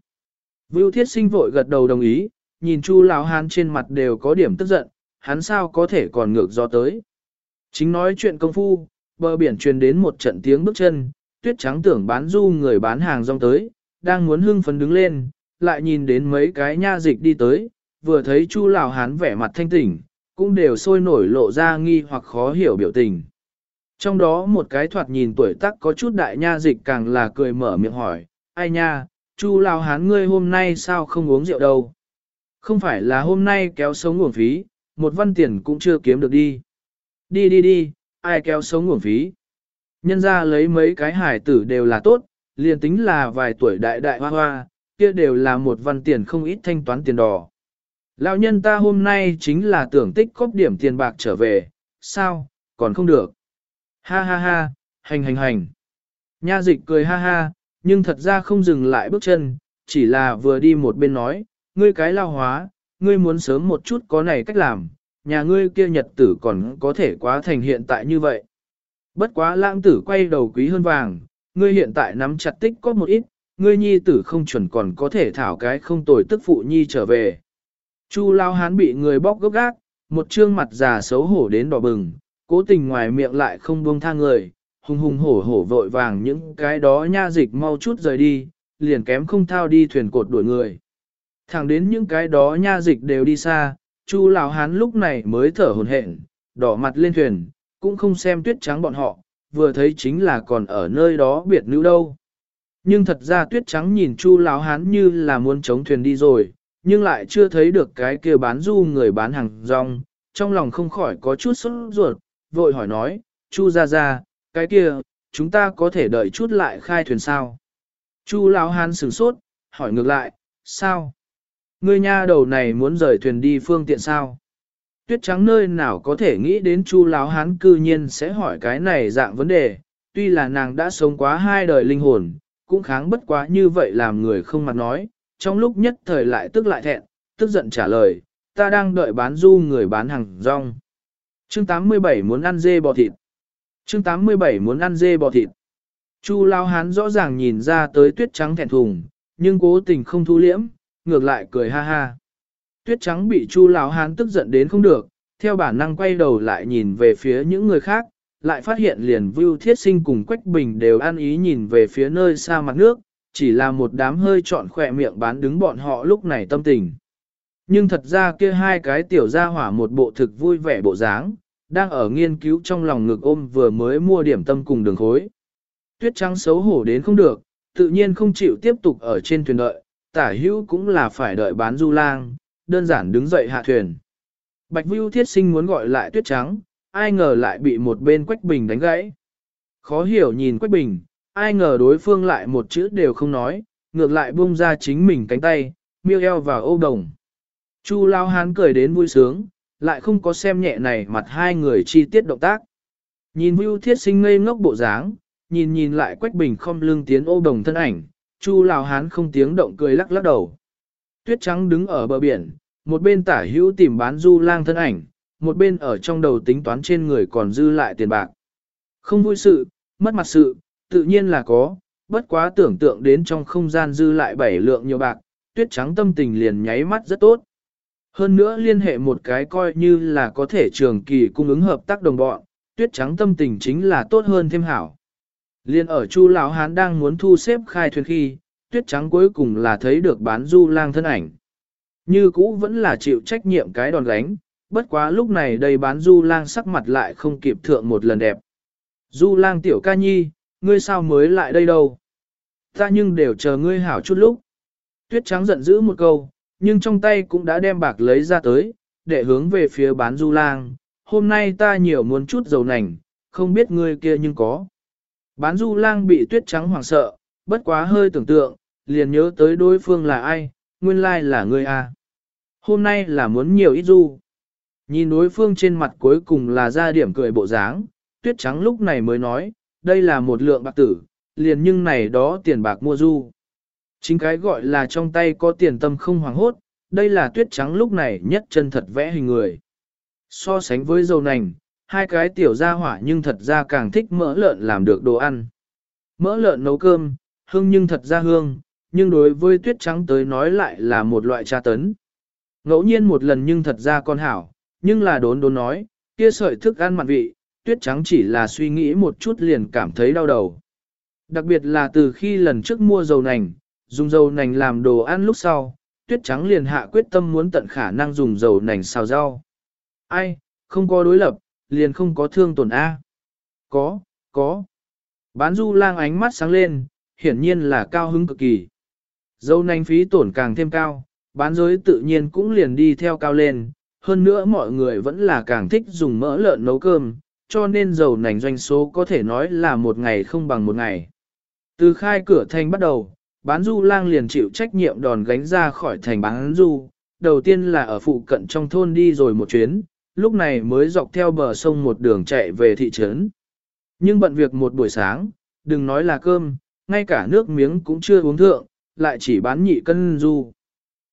A: Vưu Thiết Sinh vội gật đầu đồng ý, nhìn Chu lão hán trên mặt đều có điểm tức giận, hắn sao có thể còn ngược gió tới. Chính nói chuyện công phu, bờ biển truyền đến một trận tiếng bước chân, tuyết trắng tưởng bán du người bán hàng rong tới, đang muốn hưng phấn đứng lên, lại nhìn đến mấy cái nha dịch đi tới, vừa thấy Chu lão hán vẻ mặt thanh tỉnh, cũng đều sôi nổi lộ ra nghi hoặc khó hiểu biểu tình. Trong đó một cái thoạt nhìn tuổi tác có chút đại nha dịch càng là cười mở miệng hỏi, ai nha, Chu lão hán ngươi hôm nay sao không uống rượu đâu? Không phải là hôm nay kéo sống nguồn phí, một văn tiền cũng chưa kiếm được đi. Đi đi đi, ai kéo sống nguồn phí. Nhân ra lấy mấy cái hải tử đều là tốt, liền tính là vài tuổi đại đại hoa hoa, kia đều là một văn tiền không ít thanh toán tiền đỏ. Lão nhân ta hôm nay chính là tưởng tích cóp điểm tiền bạc trở về, sao, còn không được. Ha ha ha, hành hành hành. Nha dịch cười ha ha, nhưng thật ra không dừng lại bước chân, chỉ là vừa đi một bên nói, ngươi cái lao hóa, ngươi muốn sớm một chút có này cách làm, nhà ngươi kia nhật tử còn có thể quá thành hiện tại như vậy. Bất quá lãng tử quay đầu quý hơn vàng, ngươi hiện tại nắm chặt tích có một ít, ngươi nhi tử không chuẩn còn có thể thảo cái không tồi tức phụ nhi trở về. Chu lao hán bị người bóc gốc gác, một trương mặt già xấu hổ đến đỏ bừng, cố tình ngoài miệng lại không buông tha người, hùng hùng hổ hổ vội vàng những cái đó nha dịch mau chút rời đi, liền kém không thao đi thuyền cột đuổi người. Thẳng đến những cái đó nha dịch đều đi xa, Chu lão hán lúc này mới thở hổn hển, đỏ mặt lên thuyền, cũng không xem tuyết trắng bọn họ, vừa thấy chính là còn ở nơi đó biệt nữ đâu. Nhưng thật ra tuyết trắng nhìn Chu lão hán như là muốn chống thuyền đi rồi, nhưng lại chưa thấy được cái kia bán du người bán hàng rong, trong lòng không khỏi có chút sốt ruột, vội hỏi nói, Chu ra ra, cái kia, chúng ta có thể đợi chút lại khai thuyền sao? Chu lão hán sửng sốt, hỏi ngược lại, sao? Ngươi nha đầu này muốn rời thuyền đi phương tiện sao? Tuyết trắng nơi nào có thể nghĩ đến chu láo hán cư nhiên sẽ hỏi cái này dạng vấn đề, tuy là nàng đã sống quá hai đời linh hồn, cũng kháng bất quá như vậy làm người không mặt nói, trong lúc nhất thời lại tức lại thẹn, tức giận trả lời, ta đang đợi bán du người bán hàng rong. Chương 87 muốn ăn dê bò thịt. Chương 87 muốn ăn dê bò thịt. Chu lao hán rõ ràng nhìn ra tới tuyết trắng thẹn thùng, nhưng cố tình không thu liễm, ngược lại cười ha ha. Tuyết trắng bị Chu lão hán tức giận đến không được, theo bản năng quay đầu lại nhìn về phía những người khác, lại phát hiện liền Vưu Thiết Sinh cùng Quách Bình đều ăn ý nhìn về phía nơi xa mặt nước, chỉ là một đám hơi trọn khỏe miệng bán đứng bọn họ lúc này tâm tình. Nhưng thật ra kia hai cái tiểu gia hỏa một bộ thực vui vẻ bộ dáng, đang ở nghiên cứu trong lòng ngực ôm vừa mới mua điểm tâm cùng đường khối. Tuyết trắng xấu hổ đến không được, tự nhiên không chịu tiếp tục ở trên thuyền đợi, tả hữu cũng là phải đợi bán du lang, đơn giản đứng dậy hạ thuyền. Bạch Vưu Thiết Sinh muốn gọi lại Tuyết Trắng, ai ngờ lại bị một bên Quách Bình đánh gãy. Khó hiểu nhìn Quách Bình, ai ngờ đối phương lại một chữ đều không nói, ngược lại buông ra chính mình cánh tay, miêu eo vào ô đồng. Chu Lao Hán cười đến vui sướng, lại không có xem nhẹ này mặt hai người chi tiết động tác. Nhìn Vưu Thiết Sinh ngây ngốc bộ dáng, nhìn nhìn lại Quách Bình không lưng tiến ô đồng thân ảnh, Chu Lào Hán không tiếng động cười lắc lắc đầu. Tuyết trắng đứng ở bờ biển, một bên tả hữu tìm bán du lang thân ảnh, một bên ở trong đầu tính toán trên người còn dư lại tiền bạc. Không vui sự, mất mặt sự, tự nhiên là có, bất quá tưởng tượng đến trong không gian dư lại bảy lượng nhiều bạc, tuyết trắng tâm tình liền nháy mắt rất tốt. Hơn nữa liên hệ một cái coi như là có thể trường kỳ cung ứng hợp tác đồng bọn, tuyết trắng tâm tình chính là tốt hơn thêm hảo. Liên ở Chu lão hán đang muốn thu xếp khai thuyền khi, tuyết trắng cuối cùng là thấy được bán du lang thân ảnh. Như cũ vẫn là chịu trách nhiệm cái đòn gánh, bất quá lúc này đây bán du lang sắc mặt lại không kịp thượng một lần đẹp. Du lang tiểu ca nhi, ngươi sao mới lại đây đâu? Ta nhưng đều chờ ngươi hảo chút lúc. Tuyết trắng giận dữ một câu, nhưng trong tay cũng đã đem bạc lấy ra tới, để hướng về phía bán du lang. Hôm nay ta nhiều muốn chút dầu nành, không biết ngươi kia nhưng có. Bán du lang bị tuyết trắng hoảng sợ, bất quá hơi tưởng tượng, liền nhớ tới đối phương là ai, nguyên lai là ngươi à. Hôm nay là muốn nhiều ít du. Nhìn đối phương trên mặt cuối cùng là ra điểm cười bộ dáng, tuyết trắng lúc này mới nói, đây là một lượng bạc tử, liền nhưng này đó tiền bạc mua du. Chính cái gọi là trong tay có tiền tâm không hoàng hốt, đây là tuyết trắng lúc này nhất chân thật vẽ hình người. So sánh với dầu nành, hai cái tiểu gia hỏa nhưng thật ra càng thích mỡ lợn làm được đồ ăn. Mỡ lợn nấu cơm, hương nhưng thật ra hương, nhưng đối với tuyết trắng tới nói lại là một loại tra tấn. Ngẫu nhiên một lần nhưng thật ra con hảo, nhưng là đốn đốn nói, kia sợi thức ăn mặn vị, tuyết trắng chỉ là suy nghĩ một chút liền cảm thấy đau đầu. Đặc biệt là từ khi lần trước mua dầu nành, dùng dầu nành làm đồ ăn lúc sau, tuyết trắng liền hạ quyết tâm muốn tận khả năng dùng dầu nành xào rau. Ai, không có đối lập, liền không có thương tổn A. Có, có. Bán du lang ánh mắt sáng lên, hiển nhiên là cao hứng cực kỳ. Dầu nành phí tổn càng thêm cao, bán giới tự nhiên cũng liền đi theo cao lên, hơn nữa mọi người vẫn là càng thích dùng mỡ lợn nấu cơm, cho nên dầu nành doanh số có thể nói là một ngày không bằng một ngày. Từ khai cửa thành bắt đầu, bán du lang liền chịu trách nhiệm đòn gánh ra khỏi thành bán du, đầu tiên là ở phụ cận trong thôn đi rồi một chuyến, lúc này mới dọc theo bờ sông một đường chạy về thị trấn. Nhưng bận việc một buổi sáng, đừng nói là cơm, ngay cả nước miếng cũng chưa uống thượng, lại chỉ bán nhị cân du.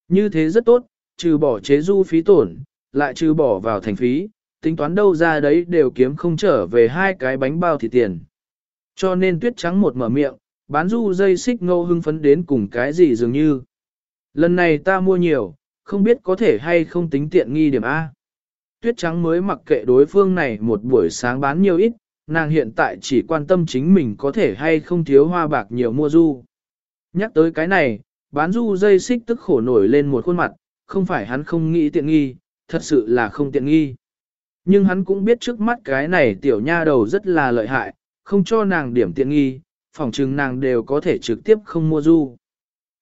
A: Như thế rất tốt, trừ bỏ chế du phí tổn, lại trừ bỏ vào thành phí, tính toán đâu ra đấy đều kiếm không trở về hai cái bánh bao thì tiền. Cho nên tuyết trắng một mở miệng, bán du dây xích ngô hưng phấn đến cùng cái gì dường như. Lần này ta mua nhiều, không biết có thể hay không tính tiện nghi điểm A. Tuyết trắng mới mặc kệ đối phương này một buổi sáng bán nhiều ít, nàng hiện tại chỉ quan tâm chính mình có thể hay không thiếu hoa bạc nhiều mua du. Nhắc tới cái này, bán du dây xích tức khổ nổi lên một khuôn mặt, không phải hắn không nghĩ tiện nghi, thật sự là không tiện nghi. Nhưng hắn cũng biết trước mắt cái này tiểu nha đầu rất là lợi hại, không cho nàng điểm tiện nghi, phỏng chừng nàng đều có thể trực tiếp không mua du.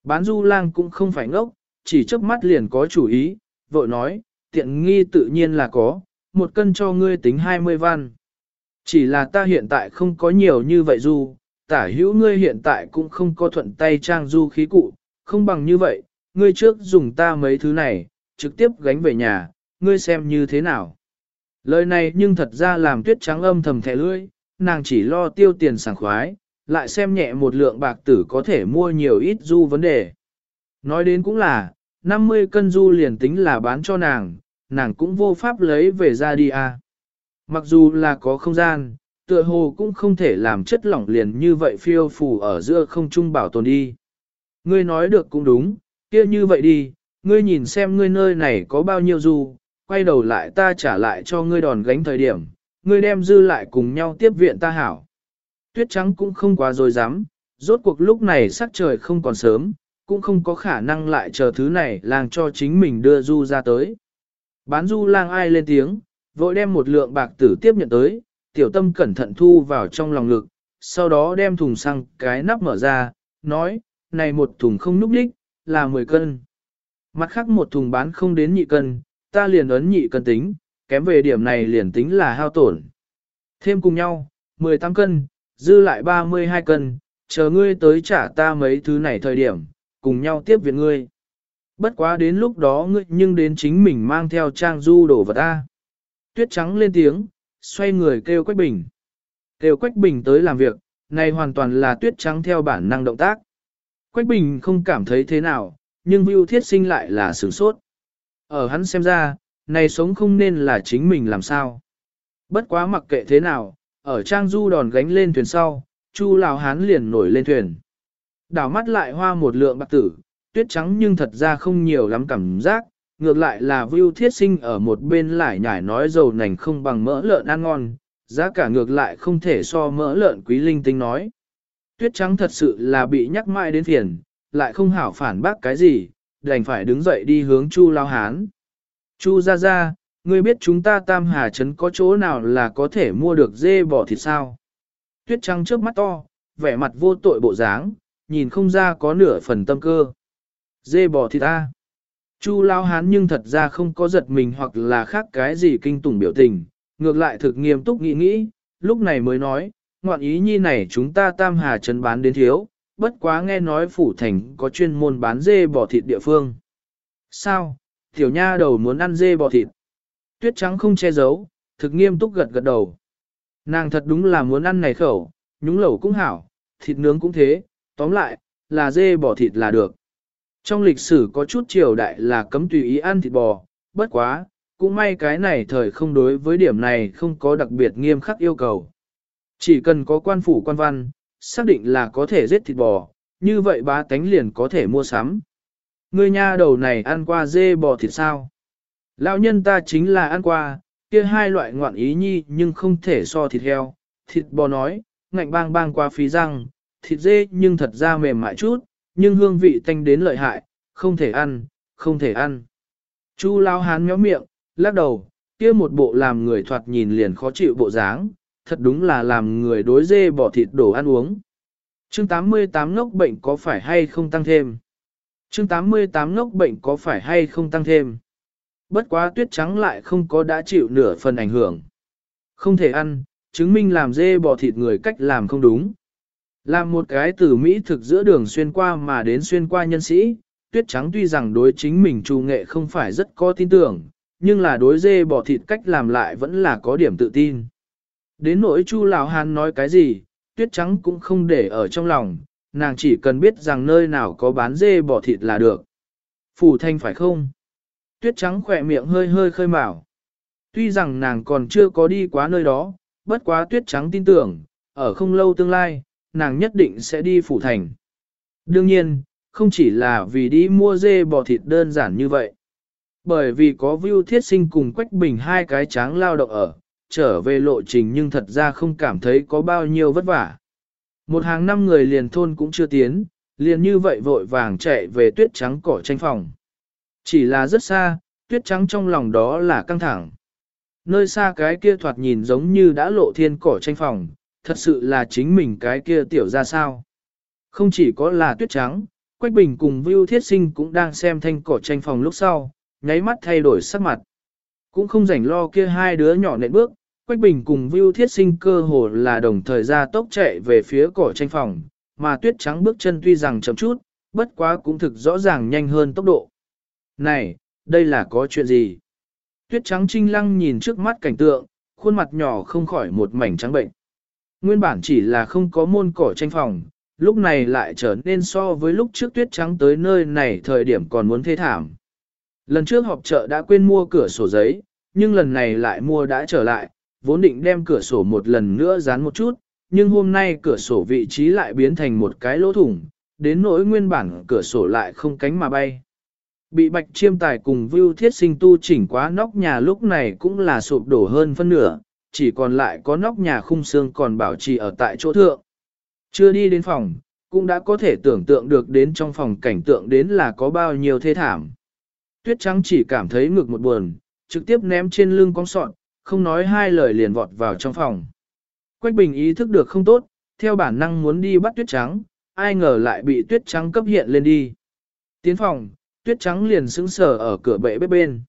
A: Bán du lang cũng không phải ngốc, chỉ chớp mắt liền có chủ ý, vội nói, tiện nghi tự nhiên là có, một cân cho ngươi tính 20 văn. Chỉ là ta hiện tại không có nhiều như vậy du, tả hữu ngươi hiện tại cũng không có thuận tay trang du khí cụ, không bằng như vậy, ngươi trước dùng ta mấy thứ này, trực tiếp gánh về nhà, ngươi xem như thế nào. Lời này nhưng thật ra làm tuyết trắng âm thầm thẻ lưỡi, nàng chỉ lo tiêu tiền sảng khoái, lại xem nhẹ một lượng bạc tử có thể mua nhiều ít du vấn đề. Nói đến cũng là, 50 cân du liền tính là bán cho nàng, nàng cũng vô pháp lấy về ra đi à. Mặc dù là có không gian, tựa hồ cũng không thể làm chất lỏng liền như vậy phiêu phù ở giữa không trung bảo tồn đi. Ngươi nói được cũng đúng, kia như vậy đi, ngươi nhìn xem ngươi nơi này có bao nhiêu du, quay đầu lại ta trả lại cho ngươi đòn gánh thời điểm, ngươi đem dư lại cùng nhau tiếp viện ta hảo. Tuyết trắng cũng không quá rồi dám, rốt cuộc lúc này sắc trời không còn sớm, cũng không có khả năng lại chờ thứ này làng cho chính mình đưa du ra tới. Bán du lang ai lên tiếng, vội đem một lượng bạc tử tiếp nhận tới, tiểu tâm cẩn thận thu vào trong lòng lực, sau đó đem thùng xăng cái nắp mở ra, nói, này một thùng không núp đích, là 10 cân. Mặt khác một thùng bán không đến nhị cân, ta liền ấn nhị cân tính, kém về điểm này liền tính là hao tổn. Thêm cùng nhau, 18 cân, dư lại 32 cân, chờ ngươi tới trả ta mấy thứ này thời điểm, cùng nhau tiếp viện ngươi. Bất quá đến lúc đó ngươi nhưng đến chính mình mang theo trang du đổ vật ta. Tuyết trắng lên tiếng, xoay người kêu Quách Bình. Kêu Quách Bình tới làm việc, này hoàn toàn là tuyết trắng theo bản năng động tác. Quách Bình không cảm thấy thế nào, nhưng Vưu Thiết Sinh lại là sửng sốt. Ở hắn xem ra, này sống không nên là chính mình làm sao. Bất quá mặc kệ thế nào, ở trang du đòn gánh lên thuyền sau, Chu Lào Hán liền nổi lên thuyền. Đảo mắt lại hoa một lượng bạc tử, tuyết trắng nhưng thật ra không nhiều lắm cảm giác, ngược lại là Vưu Thiết Sinh ở một bên lại nhải nói dầu nành không bằng mỡ lợn ăn ngon, giá cả ngược lại không thể so mỡ lợn quý linh tinh nói. Tuyết trắng thật sự là bị nhắc mãi đến phiền, lại không hảo phản bác cái gì, đành phải đứng dậy đi hướng Chu Lao Hán. Chu ra ra, ngươi biết chúng ta Tam Hà Trấn có chỗ nào là có thể mua được dê bò thịt sao? Tuyết trắng trước mắt to, vẻ mặt vô tội bộ dáng, nhìn không ra có nửa phần tâm cơ. Dê bò thịt ta. Chu Lao Hán nhưng thật ra không có giật mình hoặc là khác cái gì kinh tủng biểu tình, ngược lại thực nghiêm túc nghĩ nghĩ, lúc này mới nói, ngoạn ý nhi này chúng ta Tam Hà Trấn bán đến thiếu, bất quá nghe nói phủ thành có chuyên môn bán dê bò thịt địa phương. Sao, tiểu nha đầu muốn ăn dê bò thịt? Tuyết trắng không che giấu, thực nghiêm túc gật gật đầu. Nàng thật đúng là muốn ăn này khẩu, nhúng lẩu cũng hảo, thịt nướng cũng thế, tóm lại, là dê bỏ thịt là được. Trong lịch sử có chút triều đại là cấm tùy ý ăn thịt bò, bất quá, cũng may cái này thời không đối với điểm này không có đặc biệt nghiêm khắc yêu cầu. Chỉ cần có quan phủ quan văn, xác định là có thể giết thịt bò, như vậy bá tánh liền có thể mua sắm. người nha đầu này ăn qua dê bò thịt sao? Lão nhân ta chính là ăn qua, kia hai loại ngoạn ý nhi nhưng không thể so thịt heo. Thịt bò nói, ngạnh bang bang qua phí răng, thịt dê nhưng thật ra mềm mại chút, nhưng hương vị tanh đến lợi hại, không thể ăn, không thể ăn. Chu lao hán méo miệng, lắc đầu, kia một bộ làm người thoạt nhìn liền khó chịu bộ dáng, thật đúng là làm người đối dê bỏ thịt đổ ăn uống. Chương 88 ngốc bệnh có phải hay không tăng thêm? Chương 88 ngốc bệnh có phải hay không tăng thêm? Bất quá tuyết trắng lại không có đã chịu nửa phần ảnh hưởng. Không thể ăn, chứng minh làm dê bỏ thịt người cách làm không đúng. Làm một cái từ Mỹ thực giữa đường xuyên qua mà đến xuyên qua nhân sĩ, tuyết trắng tuy rằng đối chính mình trù nghệ không phải rất có tin tưởng, nhưng là đối dê bỏ thịt cách làm lại vẫn là có điểm tự tin. Đến nỗi chu lão hàn nói cái gì, tuyết trắng cũng không để ở trong lòng, nàng chỉ cần biết rằng nơi nào có bán dê bỏ thịt là được. Phủ thanh phải không? Tuyết trắng khỏe miệng hơi hơi khơi mào. Tuy rằng nàng còn chưa có đi quá nơi đó, bất quá tuyết trắng tin tưởng, ở không lâu tương lai, nàng nhất định sẽ đi phủ thành. Đương nhiên, không chỉ là vì đi mua dê bò thịt đơn giản như vậy. Bởi vì có view thiết sinh cùng Quách Bình hai cái tráng lao động ở, trở về lộ trình nhưng thật ra không cảm thấy có bao nhiêu vất vả. Một hàng năm người liền thôn cũng chưa tiến, liền như vậy vội vàng chạy về tuyết trắng cỏ tranh phòng. Chỉ là rất xa, tuyết trắng trong lòng đó là căng thẳng. Nơi xa cái kia thoạt nhìn giống như đã lộ thiên cỏ tranh phòng, thật sự là chính mình cái kia tiểu ra sao. Không chỉ có là tuyết trắng, Quách Bình cùng Vưu Thiết Sinh cũng đang xem thanh cỏ tranh phòng lúc sau, nháy mắt thay đổi sắc mặt. Cũng không rảnh lo kia hai đứa nhỏ nện bước, Quách Bình cùng Vưu Thiết Sinh cơ hồ là đồng thời ra tốc chạy về phía cỏ tranh phòng, mà tuyết trắng bước chân tuy rằng chậm chút, bất quá cũng thực rõ ràng nhanh hơn tốc độ. Này, đây là có chuyện gì? Tuyết trắng trinh lăng nhìn trước mắt cảnh tượng, khuôn mặt nhỏ không khỏi một mảnh trắng bệnh. Nguyên bản chỉ là không có môn cỏ tranh phòng, lúc này lại trở nên so với lúc trước tuyết trắng tới nơi này thời điểm còn muốn thê thảm. Lần trước họp chợ đã quên mua cửa sổ giấy, nhưng lần này lại mua đã trở lại, vốn định đem cửa sổ một lần nữa dán một chút, nhưng hôm nay cửa sổ vị trí lại biến thành một cái lỗ thủng, đến nỗi nguyên bản cửa sổ lại không cánh mà bay. Bị bạch chiêm tài cùng view thiết sinh tu chỉnh quá nóc nhà lúc này cũng là sụp đổ hơn phân nửa, chỉ còn lại có nóc nhà khung xương còn bảo trì ở tại chỗ thượng. Chưa đi đến phòng, cũng đã có thể tưởng tượng được đến trong phòng cảnh tượng đến là có bao nhiêu thê thảm. Tuyết trắng chỉ cảm thấy ngực một buồn, trực tiếp ném trên lưng con sọn, không nói hai lời liền vọt vào trong phòng. Quách Bình ý thức được không tốt, theo bản năng muốn đi bắt tuyết trắng, ai ngờ lại bị tuyết trắng cấp hiện lên đi. Tiến phòng, tuyết trắng liền sững sờ ở cửa bệ bếp bên.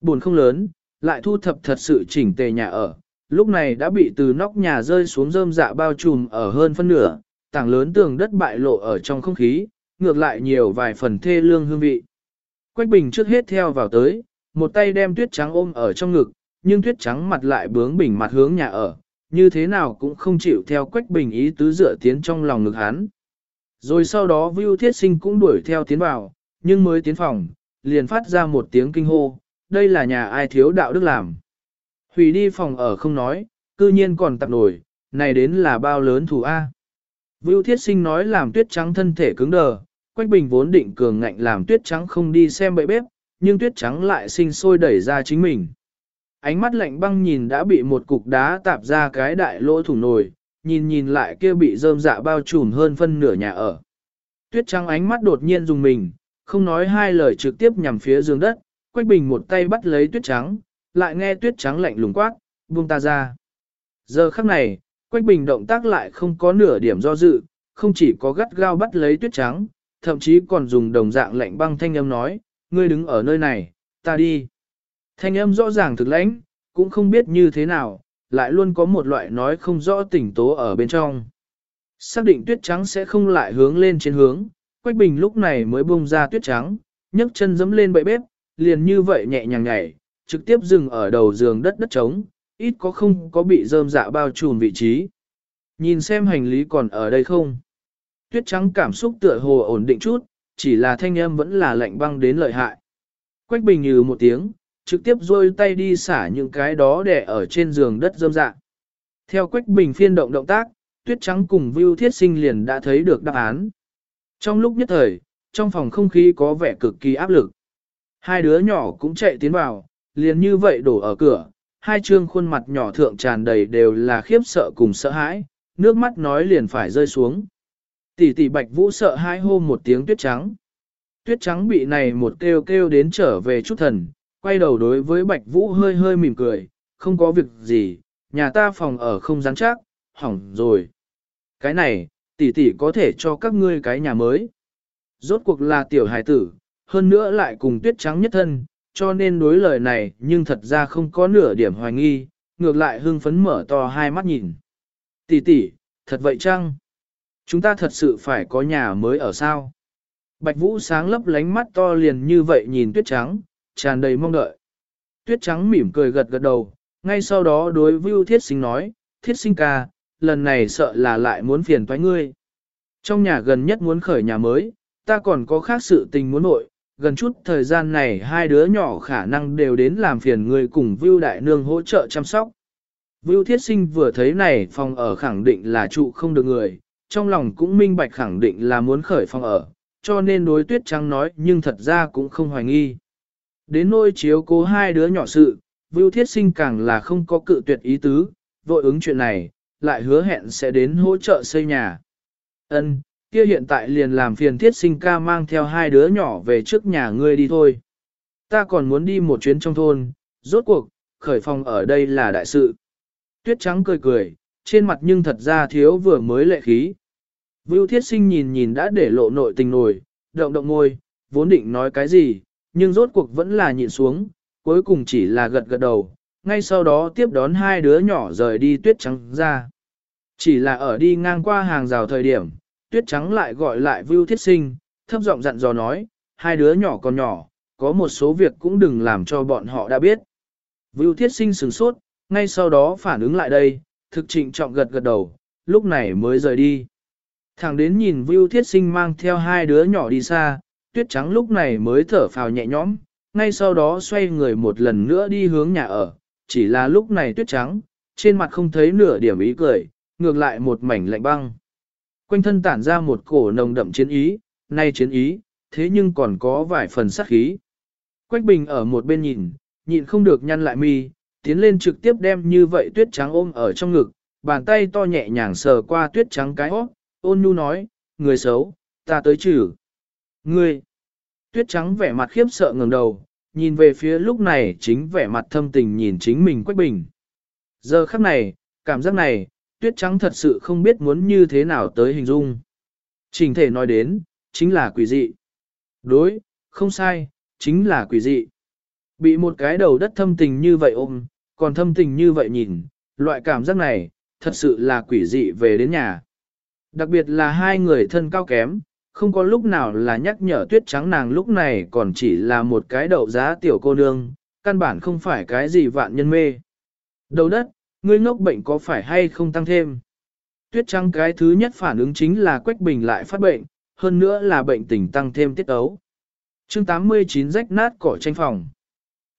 A: Buồn không lớn, lại thu thập thật sự chỉnh tề nhà ở, lúc này đã bị từ nóc nhà rơi xuống rơm dạ bao trùm ở hơn phân nửa, tảng lớn tường đất bại lộ ở trong không khí, ngược lại nhiều vài phần thê lương hương vị. Quách Bình trước hết theo vào tới, một tay đem tuyết trắng ôm ở trong ngực, nhưng tuyết trắng mặt lại bướng bình mặt hướng nhà ở, như thế nào cũng không chịu theo Quách Bình ý tứ dựa tiến trong lòng ngực hắn. Rồi sau đó Vưu Thiết Sinh cũng đuổi theo tiến vào, nhưng mới tiến phòng, liền phát ra một tiếng kinh hô, đây là nhà ai thiếu đạo đức làm. Hủy đi phòng ở không nói, cư nhiên còn tập nổi, này đến là bao lớn thù A. Vưu Thiết Sinh nói làm tuyết trắng thân thể cứng đờ, Quách Bình vốn định cường ngạnh làm tuyết trắng không đi xem bậy bếp, nhưng tuyết trắng lại sinh sôi đẩy ra chính mình. Ánh mắt lạnh băng nhìn đã bị một cục đá tạp ra cái đại lỗ thủng nồi, nhìn nhìn lại kia bị rơm dạ bao trùm hơn phân nửa nhà ở. Tuyết trắng ánh mắt đột nhiên dùng mình, không nói hai lời trực tiếp nhằm phía giường đất, Quách Bình một tay bắt lấy tuyết trắng, lại nghe tuyết trắng lạnh lùng quát, buông ta ra. Giờ khắc này, Quách Bình động tác lại không có nửa điểm do dự, không chỉ có gắt gao bắt lấy tuyết trắng, thậm chí còn dùng đồng dạng lạnh băng thanh âm nói, ngươi đứng ở nơi này, ta đi. Thanh âm rõ ràng thực lãnh, cũng không biết như thế nào, lại luôn có một loại nói không rõ tỉnh tố ở bên trong. Xác định tuyết trắng sẽ không lại hướng lên trên hướng, Quách Bình lúc này mới bung ra tuyết trắng, nhấc chân dẫm lên bậy bếp, liền như vậy nhẹ nhàng nhảy, trực tiếp dừng ở đầu giường đất đất trống, ít có không có bị rơm dạ bao trùm vị trí. Nhìn xem hành lý còn ở đây không? Tuyết trắng cảm xúc tựa hồ ổn định chút, chỉ là thanh âm vẫn là lạnh băng đến lợi hại. Quách Bình như một tiếng, trực tiếp rôi tay đi xả những cái đó để ở trên giường đất rơm dạ. Theo Quách Bình phiên động động tác, Tuyết Trắng cùng Vưu Thiết Sinh liền đã thấy được đáp án. Trong lúc nhất thời, trong phòng không khí có vẻ cực kỳ áp lực. Hai đứa nhỏ cũng chạy tiến vào, liền như vậy đổ ở cửa, hai trương khuôn mặt nhỏ thượng tràn đầy đều là khiếp sợ cùng sợ hãi, nước mắt nói liền phải rơi xuống. Tỷ tỷ Bạch Vũ sợ hai hô một tiếng tuyết trắng. Tuyết trắng bị này một kêu kêu đến trở về chút thần, quay đầu đối với Bạch Vũ hơi hơi mỉm cười, không có việc gì, nhà ta phòng ở không rắn chắc, hỏng rồi. Cái này, tỷ tỷ có thể cho các ngươi cái nhà mới. Rốt cuộc là tiểu hài tử, hơn nữa lại cùng tuyết trắng nhất thân, cho nên đối lời này nhưng thật ra không có nửa điểm hoài nghi, ngược lại hưng phấn mở to hai mắt nhìn. Tỷ tỷ, thật vậy chăng? Chúng ta thật sự phải có nhà mới ở sao? Bạch Vũ sáng lấp lánh mắt to liền như vậy nhìn tuyết trắng, tràn đầy mong đợi. Tuyết trắng mỉm cười gật gật đầu, ngay sau đó đối Vưu Thiết Sinh nói, Thiết Sinh ca, lần này sợ là lại muốn phiền toái ngươi. Trong nhà gần nhất muốn khởi nhà mới, ta còn có khác sự tình muốn nội, gần chút thời gian này hai đứa nhỏ khả năng đều đến làm phiền người cùng Vưu Đại Nương hỗ trợ chăm sóc. Vưu Thiết Sinh vừa thấy này phòng ở khẳng định là trụ không được người, trong lòng cũng minh bạch khẳng định là muốn khởi phòng ở, cho nên đối tuyết trắng nói nhưng thật ra cũng không hoài nghi. Đến nôi chiếu cố hai đứa nhỏ sự, Vưu Thiết Sinh càng là không có cự tuyệt ý tứ, vội ứng chuyện này, lại hứa hẹn sẽ đến hỗ trợ xây nhà. Ân, kia hiện tại liền làm phiền Thiết Sinh ca mang theo hai đứa nhỏ về trước nhà ngươi đi thôi. Ta còn muốn đi một chuyến trong thôn, rốt cuộc, khởi phòng ở đây là đại sự. Tuyết trắng cười cười, trên mặt nhưng thật ra thiếu vừa mới lệ khí. Vưu Thiết Sinh nhìn nhìn đã để lộ nội tình nổi, động động ngôi, vốn định nói cái gì, nhưng rốt cuộc vẫn là nhịn xuống, cuối cùng chỉ là gật gật đầu, ngay sau đó tiếp đón hai đứa nhỏ rời đi tuyết trắng ra. Chỉ là ở đi ngang qua hàng rào thời điểm, tuyết trắng lại gọi lại Vưu Thiết Sinh, thấp giọng dặn dò nói, hai đứa nhỏ còn nhỏ, có một số việc cũng đừng làm cho bọn họ đã biết. Vưu Thiết Sinh sửng sốt, ngay sau đó phản ứng lại đây, thực trịnh trọng gật gật đầu, lúc này mới rời đi. Thẳng đến nhìn Vưu Thiết Sinh mang theo hai đứa nhỏ đi xa, tuyết trắng lúc này mới thở phào nhẹ nhõm, ngay sau đó xoay người một lần nữa đi hướng nhà ở, chỉ là lúc này tuyết trắng, trên mặt không thấy nửa điểm ý cười, ngược lại một mảnh lạnh băng. Quanh thân tản ra một cổ nồng đậm chiến ý, nay chiến ý, thế nhưng còn có vài phần sát khí. Quách Bình ở một bên nhìn, nhịn không được nhăn lại mi, tiến lên trực tiếp đem như vậy tuyết trắng ôm ở trong ngực, bàn tay to nhẹ nhàng sờ qua tuyết trắng cái hót, ôn nhu nói, người xấu, ta tới trừ. Ngươi! Tuyết trắng vẻ mặt khiếp sợ ngẩng đầu, nhìn về phía lúc này chính vẻ mặt thâm tình nhìn chính mình Quách Bình. Giờ khắc này, cảm giác này, tuyết trắng thật sự không biết muốn như thế nào tới hình dung. Trình thể nói đến, chính là quỷ dị. Đối, không sai, chính là quỷ dị. Bị một cái đầu đất thâm tình như vậy ôm, còn thâm tình như vậy nhìn, loại cảm giác này, thật sự là quỷ dị về đến nhà. Đặc biệt là hai người thân cao kém, không có lúc nào là nhắc nhở tuyết trắng nàng lúc này còn chỉ là một cái đậu giá tiểu cô nương, căn bản không phải cái gì vạn nhân mê. Đầu đất, ngươi ngốc bệnh có phải hay không tăng thêm? Tuyết trắng cái thứ nhất phản ứng chính là Quách Bình lại phát bệnh, hơn nữa là bệnh tình tăng thêm tiết ấu. Chương 89 rách nát cỏ tranh phòng.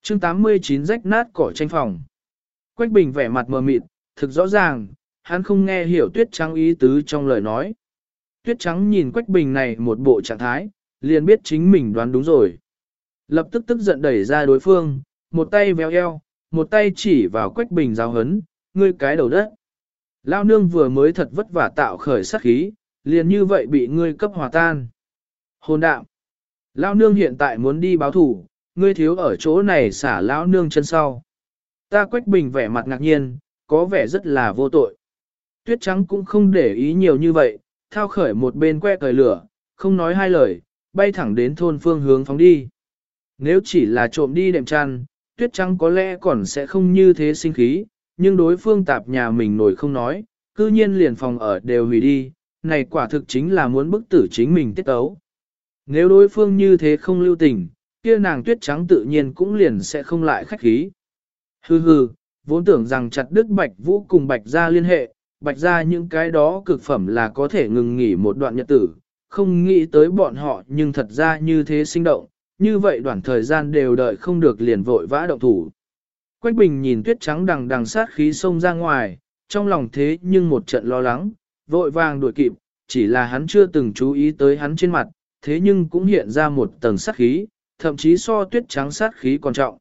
A: Chương 89 rách nát cỏ tranh phòng. Quách Bình vẻ mặt mờ mịt, thực rõ ràng, hắn không nghe hiểu tuyết trắng ý tứ trong lời nói. Tuyết trắng nhìn Quách Bình này một bộ trạng thái, liền biết chính mình đoán đúng rồi. Lập tức tức giận đẩy ra đối phương, một tay véo eo, một tay chỉ vào Quách Bình giáo hấn, ngươi cái đầu đất. Lao nương vừa mới thật vất vả tạo khởi sát khí, liền như vậy bị ngươi cấp hòa tan. Hồn đạm. Lão nương hiện tại muốn đi báo thủ, ngươi thiếu ở chỗ này xả lão nương chân sau. Ta Quách Bình vẻ mặt ngạc nhiên, có vẻ rất là vô tội. Tuyết trắng cũng không để ý nhiều như vậy, thao khởi một bên que cởi lửa, không nói hai lời, bay thẳng đến thôn phương hướng phóng đi. Nếu chỉ là trộm đi đệm chăn, tuyết trắng có lẽ còn sẽ không như thế sinh khí, nhưng đối phương tạp nhà mình nổi không nói, cư nhiên liền phòng ở đều hủy đi, này quả thực chính là muốn bức tử chính mình tiết tấu. Nếu đối phương như thế không lưu tình, kia nàng tuyết trắng tự nhiên cũng liền sẽ không lại khách khí. Hừ hừ, vốn tưởng rằng chặt đứt bạch vũ cùng bạch gia liên hệ, bạch gia những cái đó cực phẩm là có thể ngừng nghỉ một đoạn nhật tử, không nghĩ tới bọn họ nhưng thật ra như thế sinh động, như vậy đoạn thời gian đều đợi không được liền vội vã động thủ. Quách Bình nhìn tuyết trắng đằng đằng sát khí xông ra ngoài, trong lòng thế nhưng một trận lo lắng, vội vàng đuổi kịp, chỉ là hắn chưa từng chú ý tới hắn trên mặt, thế nhưng cũng hiện ra một tầng sát khí, thậm chí so tuyết trắng sát khí còn trọng.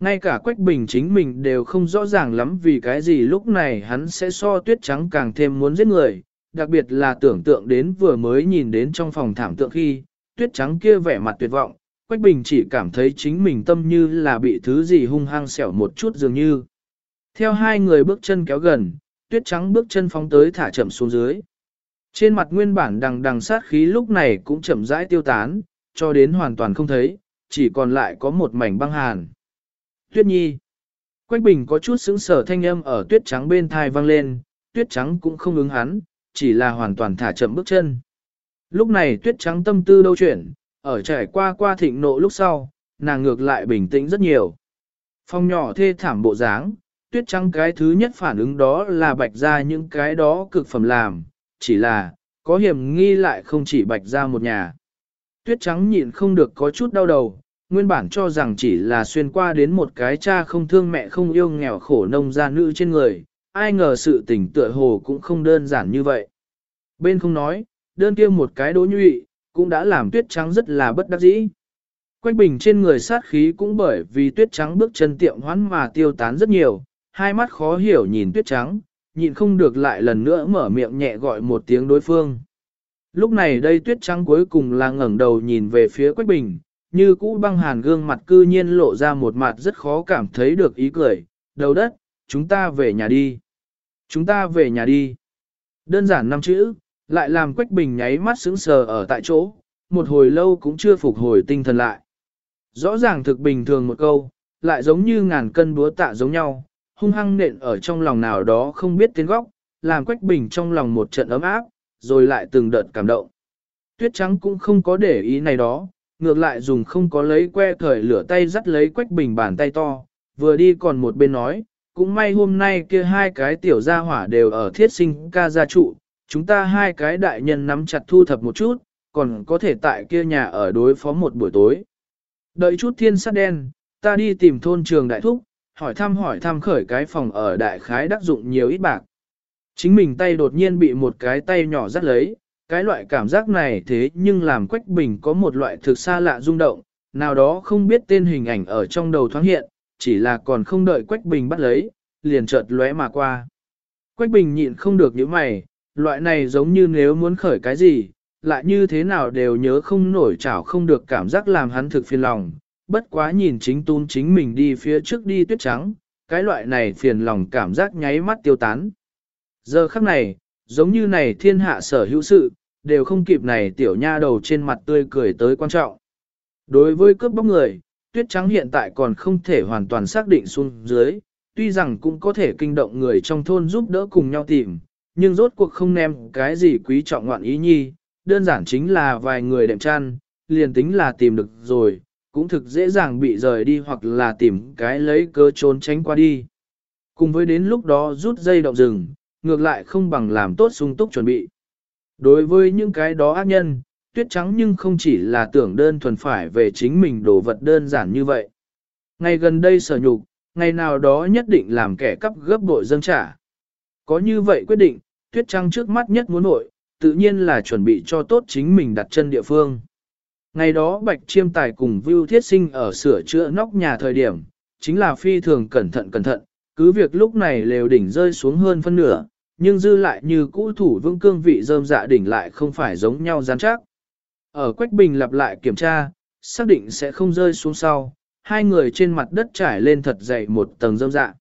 A: Ngay cả Quách Bình chính mình đều không rõ ràng lắm vì cái gì lúc này hắn sẽ so tuyết trắng càng thêm muốn giết người, đặc biệt là tưởng tượng đến vừa mới nhìn đến trong phòng thảm tượng khi, tuyết trắng kia vẻ mặt tuyệt vọng, Quách Bình chỉ cảm thấy chính mình tâm như là bị thứ gì hung hăng xẻo một chút dường như. Theo hai người bước chân kéo gần, tuyết trắng bước chân phóng tới thả chậm xuống dưới. Trên mặt nguyên bản đằng đằng sát khí lúc này cũng chậm rãi tiêu tán, cho đến hoàn toàn không thấy, chỉ còn lại có một mảnh băng hàn. Tuyết Nhi Quách Bình có chút sững sở thanh âm ở tuyết trắng bên thai vang lên, tuyết trắng cũng không ứng hắn, chỉ là hoàn toàn thả chậm bước chân. Lúc này tuyết trắng tâm tư đâu chuyển, ở trải qua qua thịnh nộ lúc sau, nàng ngược lại bình tĩnh rất nhiều. Phong nhỏ thê thảm bộ dáng, tuyết trắng cái thứ nhất phản ứng đó là bạch ra những cái đó cực phẩm làm, chỉ là, có hiểm nghi lại không chỉ bạch ra một nhà. Tuyết trắng nhịn không được có chút đau đầu, nguyên bản cho rằng chỉ là xuyên qua đến một cái cha không thương mẹ không yêu nghèo khổ nông gia nữ trên người, ai ngờ sự tình tựa hồ cũng không đơn giản như vậy. Bên không nói, đơn kia một cái đỗ nhụy, cũng đã làm tuyết trắng rất là bất đắc dĩ. Quách bình trên người sát khí cũng bởi vì tuyết trắng bước chân tiệm hoán mà tiêu tán rất nhiều, hai mắt khó hiểu nhìn tuyết trắng, nhịn không được lại lần nữa mở miệng nhẹ gọi một tiếng đối phương. Lúc này đây tuyết trắng cuối cùng là ngẩng đầu nhìn về phía Quách Bình, như cũ băng hàn gương mặt cư nhiên lộ ra một mặt rất khó cảm thấy được ý cười, đầu đất, chúng ta về nhà đi. Chúng ta về nhà đi. Đơn giản năm chữ, lại làm Quách Bình nháy mắt sững sờ ở tại chỗ, một hồi lâu cũng chưa phục hồi tinh thần lại. Rõ ràng thực bình thường một câu, lại giống như ngàn cân búa tạ giống nhau, hung hăng nện ở trong lòng nào đó không biết tiến góc, làm Quách Bình trong lòng một trận ấm áp, rồi lại từng đợt cảm động. Tuyết trắng cũng không có để ý này đó, ngược lại dùng không có lấy que thời lửa tay dắt lấy Quách Bình bàn tay to, vừa đi còn một bên nói, cũng may hôm nay kia hai cái tiểu gia hỏa đều ở thiết sinh ca gia trụ, chúng ta hai cái đại nhân nắm chặt thu thập một chút, còn có thể tại kia nhà ở đối phó một buổi tối. Đợi chút thiên sát đen, ta đi tìm thôn trường đại thúc, hỏi thăm hỏi thăm khởi cái phòng ở đại khái đắc dụng nhiều ít bạc. Chính mình tay đột nhiên bị một cái tay nhỏ dắt lấy, cái loại cảm giác này thế nhưng làm Quách Bình có một loại thực xa lạ rung động, nào đó không biết tên hình ảnh ở trong đầu thoáng hiện, chỉ là còn không đợi Quách Bình bắt lấy, liền chợt lóe mà qua. Quách Bình nhịn không được những mày, loại này giống như nếu muốn khởi cái gì, lại như thế nào đều nhớ không nổi chảo không được cảm giác làm hắn thực phiền lòng, bất quá nhìn chính tún chính mình đi phía trước đi tuyết trắng, cái loại này phiền lòng cảm giác nháy mắt tiêu tán. Giờ khắc này, giống như này thiên hạ sở hữu sự, đều không kịp này tiểu nha đầu trên mặt tươi cười tới quan trọng. Đối với cướp bóc người, tuyết trắng hiện tại còn không thể hoàn toàn xác định xuống dưới, tuy rằng cũng có thể kinh động người trong thôn giúp đỡ cùng nhau tìm, nhưng rốt cuộc không ném cái gì quý trọng ngoạn ý nhi, đơn giản chính là vài người đệm chăn, liền tính là tìm được rồi, cũng thực dễ dàng bị rời đi hoặc là tìm cái lấy cơ trốn tránh qua đi. Cùng với đến lúc đó rút dây động rừng, ngược lại không bằng làm tốt sung túc chuẩn bị. Đối với những cái đó ác nhân, tuyết trắng nhưng không chỉ là tưởng đơn thuần phải về chính mình đồ vật đơn giản như vậy. Ngày gần đây sở nhục, ngày nào đó nhất định làm kẻ cắp gấp bội dâng trả. Có như vậy quyết định, tuyết trăng trước mắt nhất muốn nội, tự nhiên là chuẩn bị cho tốt chính mình đặt chân địa phương. Ngày đó Bạch Chiêm Tài cùng Vưu Thiết Sinh ở sửa chữa nóc nhà thời điểm, chính là phi thường cẩn thận cẩn thận, cứ việc lúc này lều đỉnh rơi xuống hơn phân nửa, nhưng dư lại như cũ thủ vương cương vị rơm dạ đỉnh lại không phải giống nhau rắn chắc. Ở Quách Bình lặp lại kiểm tra, xác định sẽ không rơi xuống sau, hai người trên mặt đất trải lên thật dày một tầng rơm dạ.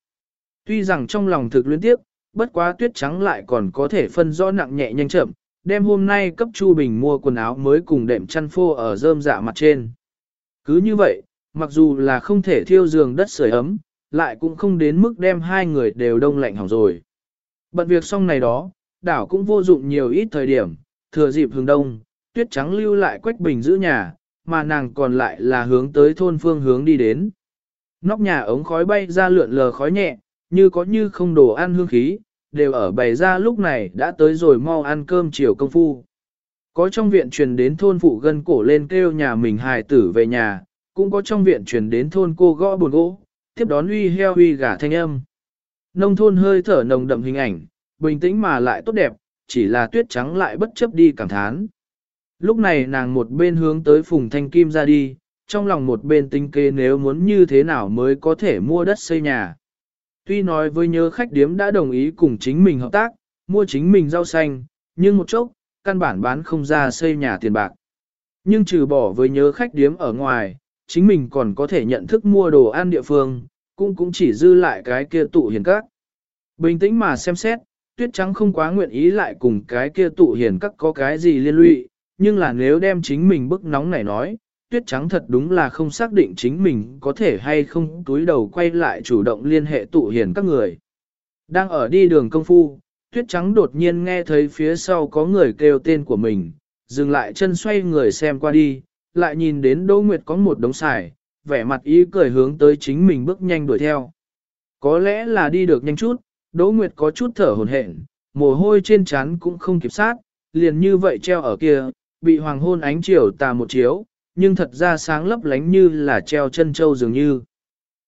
A: Tuy rằng trong lòng thực luyến tiếp, bất quá tuyết trắng lại còn có thể phân rõ nặng nhẹ nhanh chậm, đem hôm nay cấp Chu Bình mua quần áo mới cùng đệm chăn phô ở rơm dạ mặt trên. Cứ như vậy, mặc dù là không thể thiêu giường đất sưởi ấm, lại cũng không đến mức đem hai người đều đông lạnh hỏng rồi. Bận việc xong này đó, đảo cũng vô dụng nhiều ít thời điểm, thừa dịp hướng đông, tuyết trắng lưu lại quách bình giữ nhà, mà nàng còn lại là hướng tới thôn phương hướng đi đến. Nóc nhà ống khói bay ra lượn lờ khói nhẹ, như có như không đồ ăn hương khí, đều ở bày ra lúc này đã tới rồi mau ăn cơm chiều công phu. Có trong viện truyền đến thôn phụ gân cổ lên kêu nhà mình hài tử về nhà, cũng có trong viện truyền đến thôn cô gõ buồn gỗ, tiếp đón uy heo uy gà thanh âm. Nông thôn hơi thở nồng đậm hình ảnh, bình tĩnh mà lại tốt đẹp, chỉ là tuyết trắng lại bất chấp đi cảm thán. Lúc này nàng một bên hướng tới Phùng Thanh Kim ra đi, trong lòng một bên tính kế nếu muốn như thế nào mới có thể mua đất xây nhà. Tuy nói với nhớ khách điếm đã đồng ý cùng chính mình hợp tác, mua chính mình rau xanh, nhưng một chốc, căn bản bán không ra xây nhà tiền bạc. Nhưng trừ bỏ với nhớ khách điếm ở ngoài, chính mình còn có thể nhận thức mua đồ ăn địa phương, cũng cũng chỉ dư lại cái kia tụ hiền các. Bình tĩnh mà xem xét, tuyết trắng không quá nguyện ý lại cùng cái kia tụ hiền các có cái gì liên lụy, nhưng là nếu đem chính mình bức nóng này nói, tuyết trắng thật đúng là không xác định chính mình có thể hay không túi đầu quay lại chủ động liên hệ tụ hiền các người. Đang ở đi đường công phu, tuyết trắng đột nhiên nghe thấy phía sau có người kêu tên của mình, dừng lại chân xoay người xem qua đi, lại nhìn đến Đỗ Nguyệt có một đống xài, vẻ mặt ý cười hướng tới chính mình bước nhanh đuổi theo. Có lẽ là đi được nhanh chút, Đỗ Nguyệt có chút thở hổn hển, mồ hôi trên trán cũng không kịp sát, liền như vậy treo ở kia, bị hoàng hôn ánh chiều tà một chiếu, nhưng thật ra sáng lấp lánh như là treo chân châu dường như.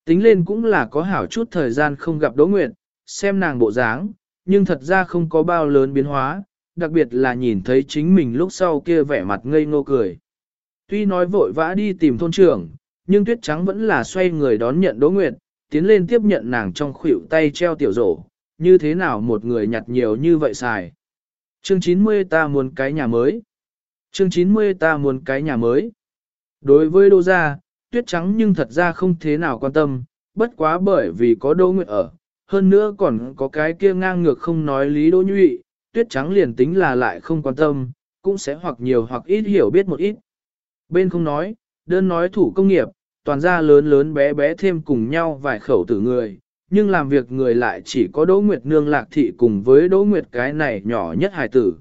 A: Tính lên cũng là có hảo chút thời gian không gặp Đỗ Nguyệt, xem nàng bộ dáng, nhưng thật ra không có bao lớn biến hóa, đặc biệt là nhìn thấy chính mình lúc sau kia vẻ mặt ngây ngô cười. Tuy nói vội vã đi tìm thôn trưởng, nhưng tuyết trắng vẫn là xoay người đón nhận Đỗ Nguyệt, tiến lên tiếp nhận nàng trong khuỷu tay treo tiểu rổ, như thế nào một người nhặt nhiều như vậy xài. Chương 90 ta muốn cái nhà mới. Chương 90 ta muốn cái nhà mới. Đối với Đỗ gia, tuyết trắng nhưng thật ra không thế nào quan tâm, bất quá bởi vì có Đỗ Nguyệt ở, hơn nữa còn có cái kia ngang ngược không nói lý Đỗ Nhụy, tuyết trắng liền tính là lại không quan tâm, cũng sẽ hoặc nhiều hoặc ít hiểu biết một ít. Bên không nói, đơn nói thủ công nghiệp, toàn gia lớn lớn bé bé thêm cùng nhau vài khẩu tử người, nhưng làm việc người lại chỉ có Đỗ Nguyệt Nương Lạc Thị cùng với Đỗ Nguyệt cái này nhỏ nhất hài tử.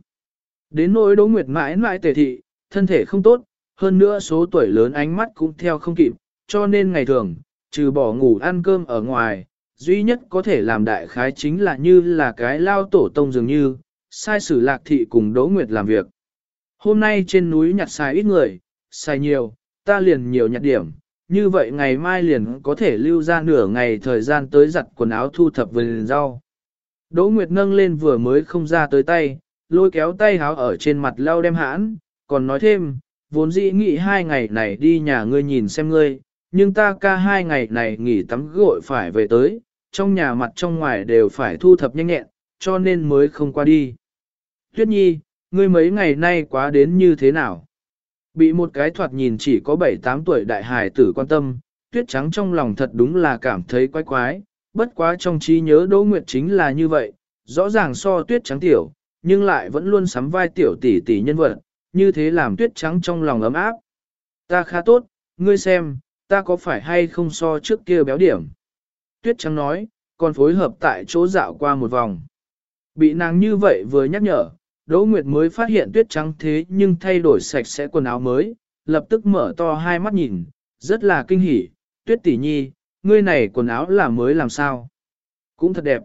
A: Đến nỗi Đỗ Nguyệt mãi mãi tề thị, thân thể không tốt, hơn nữa số tuổi lớn ánh mắt cũng theo không kịp, cho nên ngày thường, trừ bỏ ngủ ăn cơm ở ngoài, duy nhất có thể làm đại khái chính là như là cái lao tổ tông dường như, sai sử Lạc Thị cùng Đỗ Nguyệt làm việc. Hôm nay trên núi nhặt xài ít người, xài nhiều, ta liền nhiều nhặt điểm, như vậy ngày mai liền có thể lưu ra nửa ngày thời gian tới giặt quần áo thu thập vườn rau. Đỗ Nguyệt nâng lên vừa mới không ra tới tay, lôi kéo tay háo ở trên mặt lau đem hãn, còn nói thêm, vốn dĩ nghĩ hai ngày này đi nhà ngươi nhìn xem ngươi, nhưng ta ca hai ngày này nghỉ tắm gội phải về tới, trong nhà mặt trong ngoài đều phải thu thập nhanh nhẹn, cho nên mới không qua đi. Tuyết nhi, ngươi mấy ngày nay quá đến như thế nào? Bị một cái thoạt nhìn chỉ có 7-8 tuổi đại hài tử quan tâm, tuyết trắng trong lòng thật đúng là cảm thấy quái quái, bất quá trong trí nhớ Đỗ Nguyệt chính là như vậy, rõ ràng so tuyết trắng tiểu, nhưng lại vẫn luôn sắm vai tiểu tỷ tỷ nhân vật, như thế làm tuyết trắng trong lòng ấm áp. Ta khá tốt, ngươi xem, ta có phải hay không so trước kia béo điểm. Tuyết trắng nói, còn phối hợp tại chỗ dạo qua một vòng. Bị nàng như vậy vừa nhắc nhở, Đỗ Nguyệt mới phát hiện tuyết trắng thế nhưng thay đổi sạch sẽ quần áo mới, lập tức mở to hai mắt nhìn, rất là kinh hỉ. Tuyết tỷ nhi, ngươi này quần áo là mới làm sao? Cũng thật đẹp.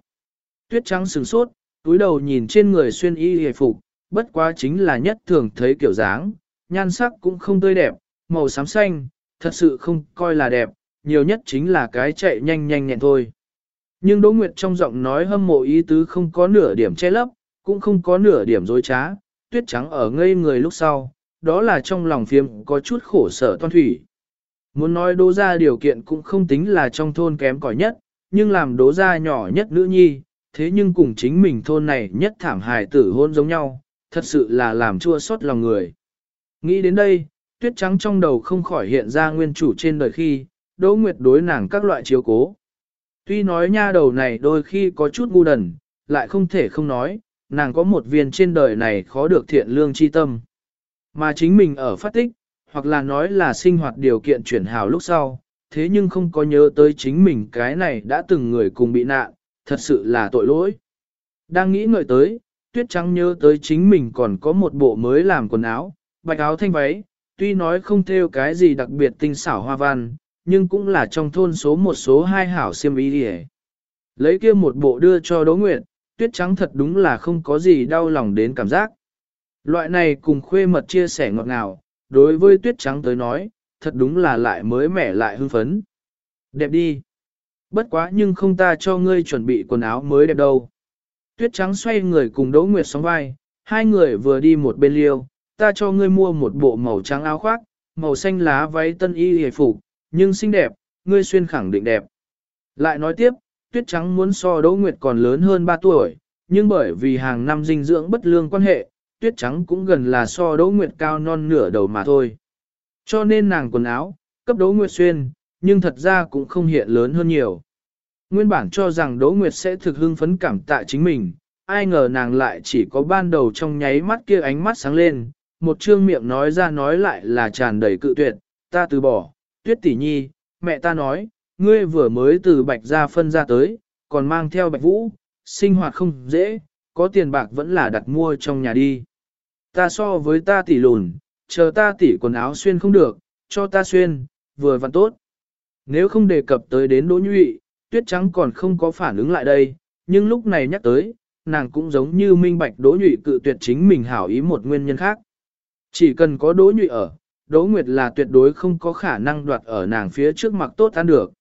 A: Tuyết trắng sừng sốt, túi đầu nhìn trên người xuyên y hề phục, bất quá chính là nhất thường thấy kiểu dáng, nhan sắc cũng không tươi đẹp, màu xám xanh, thật sự không coi là đẹp, nhiều nhất chính là cái chạy nhanh nhanh nhẹn thôi. Nhưng Đỗ Nguyệt trong giọng nói hâm mộ ý tứ không có nửa điểm che lấp, cũng không có nửa điểm dối trá, tuyết trắng ở ngây người lúc sau, đó là trong lòng phiếm có chút khổ sở toan thủy. Muốn nói đố ra điều kiện cũng không tính là trong thôn kém cỏi nhất, nhưng làm đố ra nhỏ nhất nữ nhi, thế nhưng cùng chính mình thôn này nhất thảm hài tử hôn giống nhau, thật sự là làm chua xót lòng người. Nghĩ đến đây, tuyết trắng trong đầu không khỏi hiện ra nguyên chủ trên đời khi, Đỗ Nguyệt đối nàng các loại chiếu cố. Tuy nói nha đầu này đôi khi có chút ngu đần, lại không thể không nói, nàng có một viên trên đời này khó được thiện lương chi tâm. Mà chính mình ở phát tích, hoặc là nói là sinh hoạt điều kiện chuyển hào lúc sau, thế nhưng không có nhớ tới chính mình cái này đã từng người cùng bị nạn, thật sự là tội lỗi. Đang nghĩ ngợi tới, tuyết trắng nhớ tới chính mình còn có một bộ mới làm quần áo, bạch áo thanh váy, tuy nói không theo cái gì đặc biệt tinh xảo hoa văn, nhưng cũng là trong thôn số một số hai hảo xiêm y đi Lấy kia một bộ đưa cho Đỗ Nguyệt, tuyết trắng thật đúng là không có gì đau lòng đến cảm giác. Loại này cùng khuê mật chia sẻ ngọt ngào, đối với tuyết trắng tới nói, thật đúng là lại mới mẻ lại hưng phấn. Đẹp đi. Bất quá nhưng không ta cho ngươi chuẩn bị quần áo mới đẹp đâu. Tuyết trắng xoay người cùng Đỗ Nguyệt sóng vai, hai người vừa đi một bên liêu, ta cho ngươi mua một bộ màu trắng áo khoác, màu xanh lá váy tân y hề phục, nhưng xinh đẹp, ngươi xuyên khẳng định đẹp. Lại nói tiếp, Tuyết Trắng muốn so Đỗ Nguyệt còn lớn hơn 3 tuổi, nhưng bởi vì hàng năm dinh dưỡng bất lương quan hệ, Tuyết Trắng cũng gần là so Đỗ Nguyệt cao non nửa đầu mà thôi. Cho nên nàng quần áo, cấp Đỗ Nguyệt xuyên, nhưng thật ra cũng không hiện lớn hơn nhiều. Nguyên bản cho rằng Đỗ Nguyệt sẽ thực hưng phấn cảm tạ chính mình, ai ngờ nàng lại chỉ có ban đầu trong nháy mắt kia ánh mắt sáng lên, một trương miệng nói ra nói lại là tràn đầy cự tuyệt, ta từ bỏ, tuyết tỷ nhi, mẹ ta nói, ngươi vừa mới từ bạch gia phân ra tới, còn mang theo bạch vũ, sinh hoạt không dễ, có tiền bạc vẫn là đặt mua trong nhà đi. Ta so với ta tỷ lùn, chờ ta tỷ quần áo xuyên không được, cho ta xuyên, vừa vặn tốt. Nếu không đề cập tới đến đỗ nhụy, tuyết trắng còn không có phản ứng lại đây, nhưng lúc này nhắc tới, nàng cũng giống như minh bạch đỗ nhụy cự tuyệt chính mình hảo ý một nguyên nhân khác. Chỉ cần có đỗ nhụy ở, đỗ nguyệt là tuyệt đối không có khả năng đoạt ở nàng phía trước mặt tốt ăn được.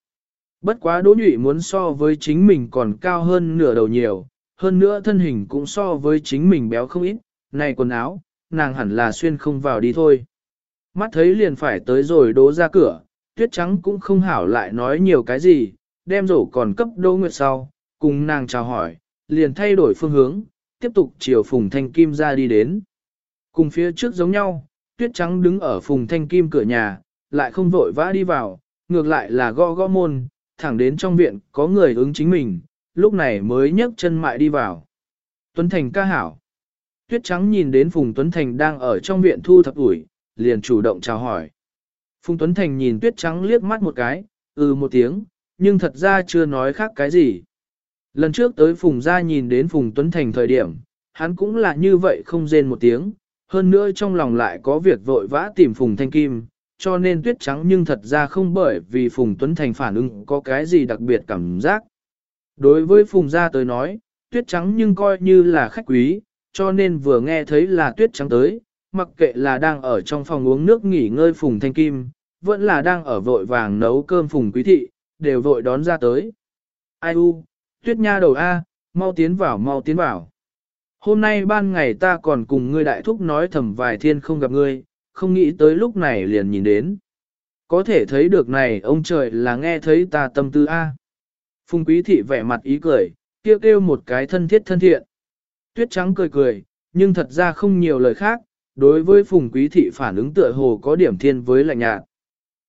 A: Bất quá đỗ nhụy muốn so với chính mình còn cao hơn nửa đầu nhiều, hơn nữa thân hình cũng so với chính mình béo không ít, này quần áo, nàng hẳn là xuyên không vào đi thôi. Mắt thấy liền phải tới rồi đố ra cửa, tuyết trắng cũng không hảo lại nói nhiều cái gì, đem rổ còn cấp đỗ nguyệt sau, cùng nàng chào hỏi, liền thay đổi phương hướng, tiếp tục chiều phùng thanh kim ra đi đến. Cùng phía trước giống nhau, tuyết trắng đứng ở phùng thanh kim cửa nhà, lại không vội vã đi vào, ngược lại là gõ gõ môn, thẳng đến trong viện có người ứng chính mình, lúc này mới nhấc chân mại đi vào. Tuấn Thành ca hảo. Tuyết trắng nhìn đến Phùng Tuấn Thành đang ở trong viện thu thập ủi, liền chủ động chào hỏi. Phùng Tuấn Thành nhìn Tuyết trắng liếc mắt một cái, ừ một tiếng, nhưng thật ra chưa nói khác cái gì. Lần trước tới Phùng gia nhìn đến Phùng Tuấn Thành thời điểm, hắn cũng là như vậy không rên một tiếng, hơn nữa trong lòng lại có việc vội vã tìm Phùng Thanh Kim, cho nên tuyết trắng nhưng thật ra không bởi vì Phùng Tuấn Thành phản ứng có cái gì đặc biệt cảm giác. Đối với Phùng gia tới nói, tuyết trắng nhưng coi như là khách quý, cho nên vừa nghe thấy là tuyết trắng tới, mặc kệ là đang ở trong phòng uống nước nghỉ ngơi Phùng Thanh Kim, vẫn là đang ở vội vàng nấu cơm Phùng Quý Thị, đều vội đón ra tới. Ai u, tuyết nha đầu A, mau tiến vào mau tiến vào. Hôm nay ban ngày ta còn cùng ngươi đại thúc nói thầm vài thiên không gặp ngươi, không nghĩ tới lúc này liền nhìn đến. Có thể thấy được này ông trời là nghe thấy ta tâm tư A. Phùng quý thị vẻ mặt ý cười, kêu kêu một cái thân thiết thân thiện. Tuyết trắng cười cười, nhưng thật ra không nhiều lời khác, đối với phùng quý thị phản ứng tựa hồ có điểm thiên với lạnh nhạt.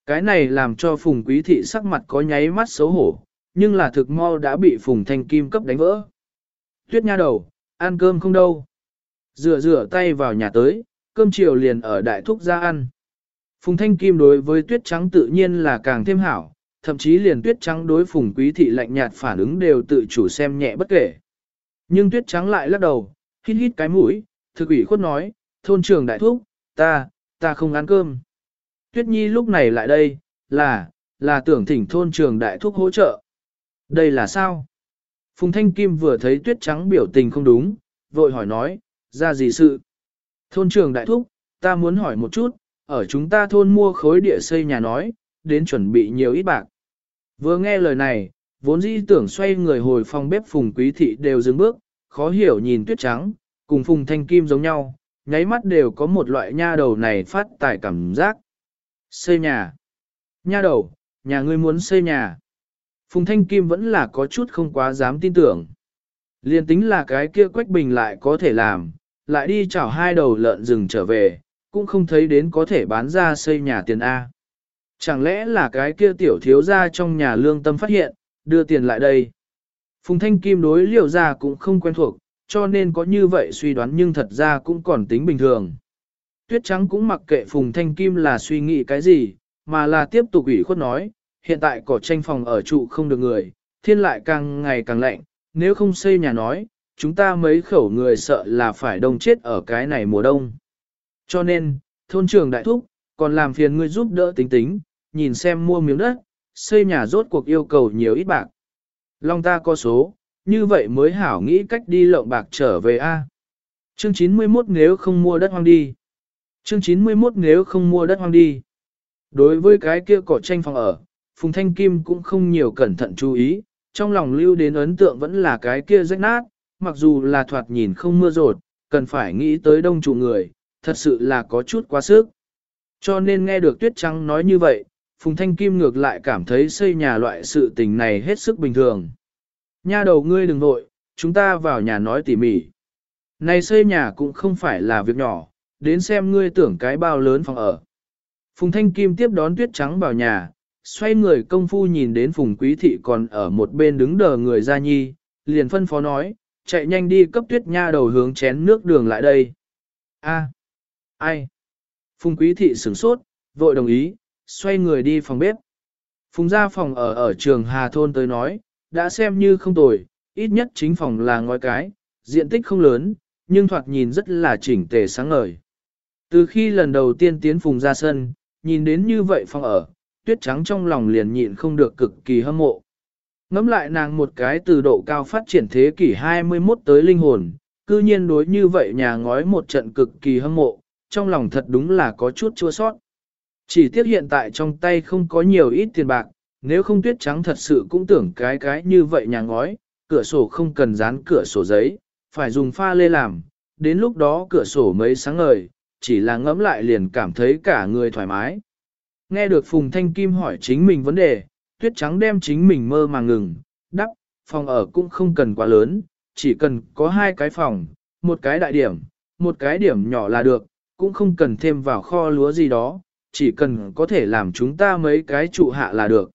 A: Cái này làm cho phùng quý thị sắc mặt có nháy mắt xấu hổ, nhưng là thực mau đã bị phùng thanh kim cấp đánh vỡ. Tuyết nha đầu, ăn cơm không đâu. Rửa rửa tay vào nhà tới, cơm chiều liền ở đại thúc ra ăn. Phùng Thanh Kim đối với tuyết trắng tự nhiên là càng thêm hảo, thậm chí liền tuyết trắng đối phùng quý thị lạnh nhạt phản ứng đều tự chủ xem nhẹ bất kể. Nhưng tuyết trắng lại lắc đầu, hít hít cái mũi, thực ủy khuất nói, thôn trưởng đại thúc, ta, ta không ăn cơm. Tuyết nhi lúc này lại đây, là, là tưởng thỉnh thôn trưởng đại thúc hỗ trợ. Đây là sao? Phùng Thanh Kim vừa thấy tuyết trắng biểu tình không đúng, vội hỏi nói, ra gì sự? Thôn trưởng đại thúc, ta muốn hỏi một chút, ở chúng ta thôn mua khối địa xây nhà nói, đến chuẩn bị nhiều ít bạc. Vừa nghe lời này, vốn dĩ tưởng xoay người hồi phòng bếp Phùng Quý Thị đều dừng bước, khó hiểu nhìn tuyết trắng, cùng Phùng Thanh Kim giống nhau, nháy mắt đều có một loại nha đầu này phát tài cảm giác. Xây nhà. Nha đầu, nhà ngươi muốn xây nhà. Phùng Thanh Kim vẫn là có chút không quá dám tin tưởng. Liên tính là cái kia Quách Bình lại có thể làm, lại đi chảo hai đầu lợn rừng trở về, cũng không thấy đến có thể bán ra xây nhà tiền A. Chẳng lẽ là cái kia tiểu thiếu gia trong nhà lương tâm phát hiện, đưa tiền lại đây. Phùng Thanh Kim đối liệu ra cũng không quen thuộc, cho nên có như vậy suy đoán nhưng thật ra cũng còn tính bình thường. Tuyết Trắng cũng mặc kệ Phùng Thanh Kim là suy nghĩ cái gì, mà là tiếp tục ủy khuất nói, hiện tại cỏ tranh phòng ở trụ không được người, thiên lại càng ngày càng lạnh, nếu không xây nhà nói, chúng ta mấy khẩu người sợ là phải đông chết ở cái này mùa đông. Cho nên, thôn trưởng đại thúc, còn làm phiền ngươi giúp đỡ tính tính, nhìn xem mua miếng đất, xây nhà rốt cuộc yêu cầu nhiều ít bạc. Long ta có số, như vậy mới hảo nghĩ cách đi lộng bạc trở về A. Chương 91 nếu không mua đất hoang đi. Chương 91 nếu không mua đất hoang đi. Đối với cái kia cỏ tranh phòng ở, Phùng Thanh Kim cũng không nhiều cẩn thận chú ý, trong lòng lưu đến ấn tượng vẫn là cái kia rách nát, mặc dù là thoạt nhìn không mưa rột, cần phải nghĩ tới đông chủ người, thật sự là có chút quá sức. Cho nên nghe được Tuyết Trắng nói như vậy, Phùng Thanh Kim ngược lại cảm thấy xây nhà loại sự tình này hết sức bình thường. Nha đầu ngươi đừng vội, chúng ta vào nhà nói tỉ mỉ. Này xây nhà cũng không phải là việc nhỏ, đến xem ngươi tưởng cái bao lớn phòng ở. Phùng Thanh Kim tiếp đón Tuyết Trắng vào nhà, xoay người công phu nhìn đến Phùng Quý Thị còn ở một bên đứng đờ người ra nhi, liền phân phó nói, chạy nhanh đi cấp Tuyết Nha đầu hướng chén nước đường lại đây. A, ai? Phùng Quý Thị sửng sốt, vội đồng ý, xoay người đi phòng bếp. Phùng ra phòng ở ở trường Hà Thôn tới nói, đã xem như không tồi, ít nhất chính phòng là ngói cái, diện tích không lớn, nhưng thoạt nhìn rất là chỉnh tề sáng ngời. Từ khi lần đầu tiên tiến Phùng ra sân, nhìn đến như vậy phòng ở, tuyết trắng trong lòng liền nhịn không được cực kỳ hâm mộ. Ngắm lại nàng một cái từ độ cao phát triển thế kỷ 21 tới linh hồn, cư nhiên đối như vậy nhà ngói một trận cực kỳ hâm mộ, trong lòng thật đúng là có chút chua sót. Chỉ tiếc hiện tại trong tay không có nhiều ít tiền bạc, nếu không tuyết trắng thật sự cũng tưởng cái cái như vậy nhà ngói, cửa sổ không cần dán cửa sổ giấy, phải dùng pha lê làm, đến lúc đó cửa sổ mấy sáng ngời, chỉ là ngẫm lại liền cảm thấy cả người thoải mái. Nghe được Phùng Thanh Kim hỏi chính mình vấn đề, tuyết trắng đem chính mình mơ mà ngừng, đắp, phòng ở cũng không cần quá lớn, chỉ cần có hai cái phòng, một cái đại điểm, một cái điểm nhỏ là được, cũng không cần thêm vào kho lúa gì đó, chỉ cần có thể làm chúng ta mấy cái trụ hạ là được.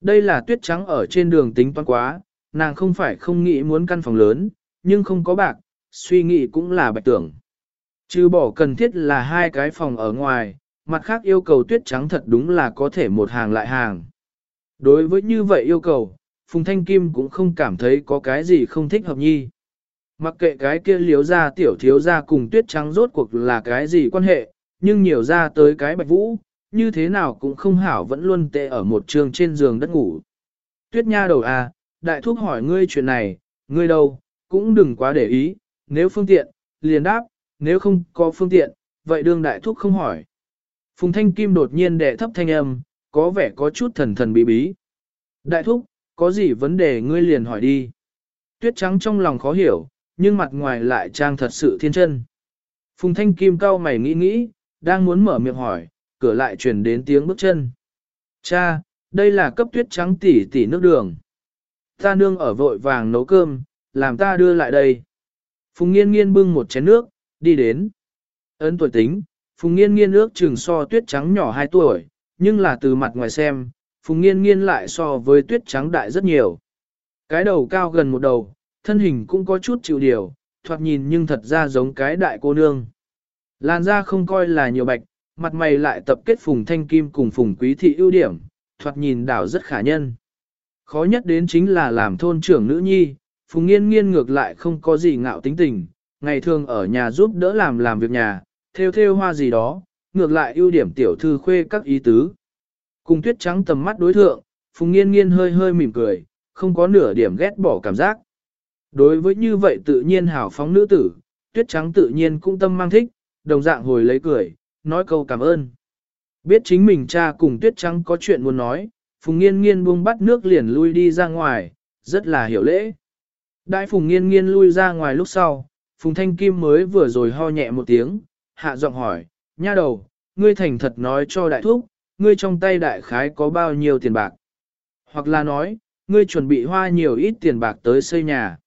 A: Đây là tuyết trắng ở trên đường tính toán quá, nàng không phải không nghĩ muốn căn phòng lớn, nhưng không có bạc, suy nghĩ cũng là bạch tưởng chứ bỏ cần thiết là hai cái phòng ở ngoài, mặt khác yêu cầu tuyết trắng thật đúng là có thể một hàng lại hàng. Đối với như vậy yêu cầu, Phùng Thanh Kim cũng không cảm thấy có cái gì không thích hợp nhi. Mặc kệ cái kia liếu ra tiểu thiếu ra cùng tuyết trắng rốt cuộc là cái gì quan hệ, nhưng nhiều ra tới cái bạch vũ, như thế nào cũng không hảo vẫn luôn tệ ở một trường trên giường đất ngủ. Tuyết nha đầu à, đại thúc hỏi ngươi chuyện này, ngươi đâu, cũng đừng quá để ý, nếu phương tiện, liền đáp, nếu không có phương tiện, vậy đương đại thúc không hỏi. Phùng Thanh Kim đột nhiên đệ thấp thanh âm, có vẻ có chút thần thần bí bí. Đại thúc, có gì vấn đề ngươi liền hỏi đi. Tuyết trắng trong lòng khó hiểu, nhưng mặt ngoài lại trang thật sự thiên chân. Phùng Thanh Kim cau mày nghĩ nghĩ, đang muốn mở miệng hỏi, cửa lại truyền đến tiếng bước chân. Cha, đây là cấp tuyết trắng tỉ tỉ nước đường. Ta nương ở vội vàng nấu cơm, làm ta đưa lại đây. Phùng nghiên nghiên bưng một chén nước, đi đến. Ấn tuổi tính, Phùng nghiên nghiên ước chừng so tuyết trắng nhỏ 2 tuổi, nhưng là từ mặt ngoài xem, Phùng nghiên nghiên lại so với tuyết trắng đại rất nhiều. Cái đầu cao gần một đầu, thân hình cũng có chút chịu điều, thoạt nhìn nhưng thật ra giống cái đại cô nương. Làn da không coi là nhiều bạch, mặt mày lại tập kết Phùng Thanh Kim cùng Phùng Quý Thị ưu điểm, thoạt nhìn đảo rất khả nhân. Khó nhất đến chính là làm thôn trưởng nữ nhi, Phùng Nghiên Nghiên ngược lại không có gì ngạo tính tình, ngày thường ở nhà giúp đỡ làm làm việc nhà, theo theo hoa gì đó, ngược lại ưu điểm tiểu thư khuê các ý tứ. Cùng tuyết trắng tầm mắt đối thượng, Phùng Nghiên Nghiên hơi hơi mỉm cười, không có nửa điểm ghét bỏ cảm giác. Đối với như vậy tự nhiên hảo phóng nữ tử, tuyết trắng tự nhiên cũng tâm mang thích, đồng dạng hồi lấy cười, nói câu cảm ơn. Biết chính mình cha cùng tuyết trắng có chuyện muốn nói, Phùng Nghiên Nghiên buông bắt nước liền lui đi ra ngoài, rất là hiểu lễ. Đại Phùng Nghiên Nghiên lui ra ngoài lúc sau, Phùng Thanh Kim mới vừa rồi ho nhẹ một tiếng, hạ giọng hỏi, nha đầu, ngươi thành thật nói cho đại thúc, ngươi trong tay đại khái có bao nhiêu tiền bạc. Hoặc là nói, ngươi chuẩn bị hoa nhiều ít tiền bạc tới xây nhà.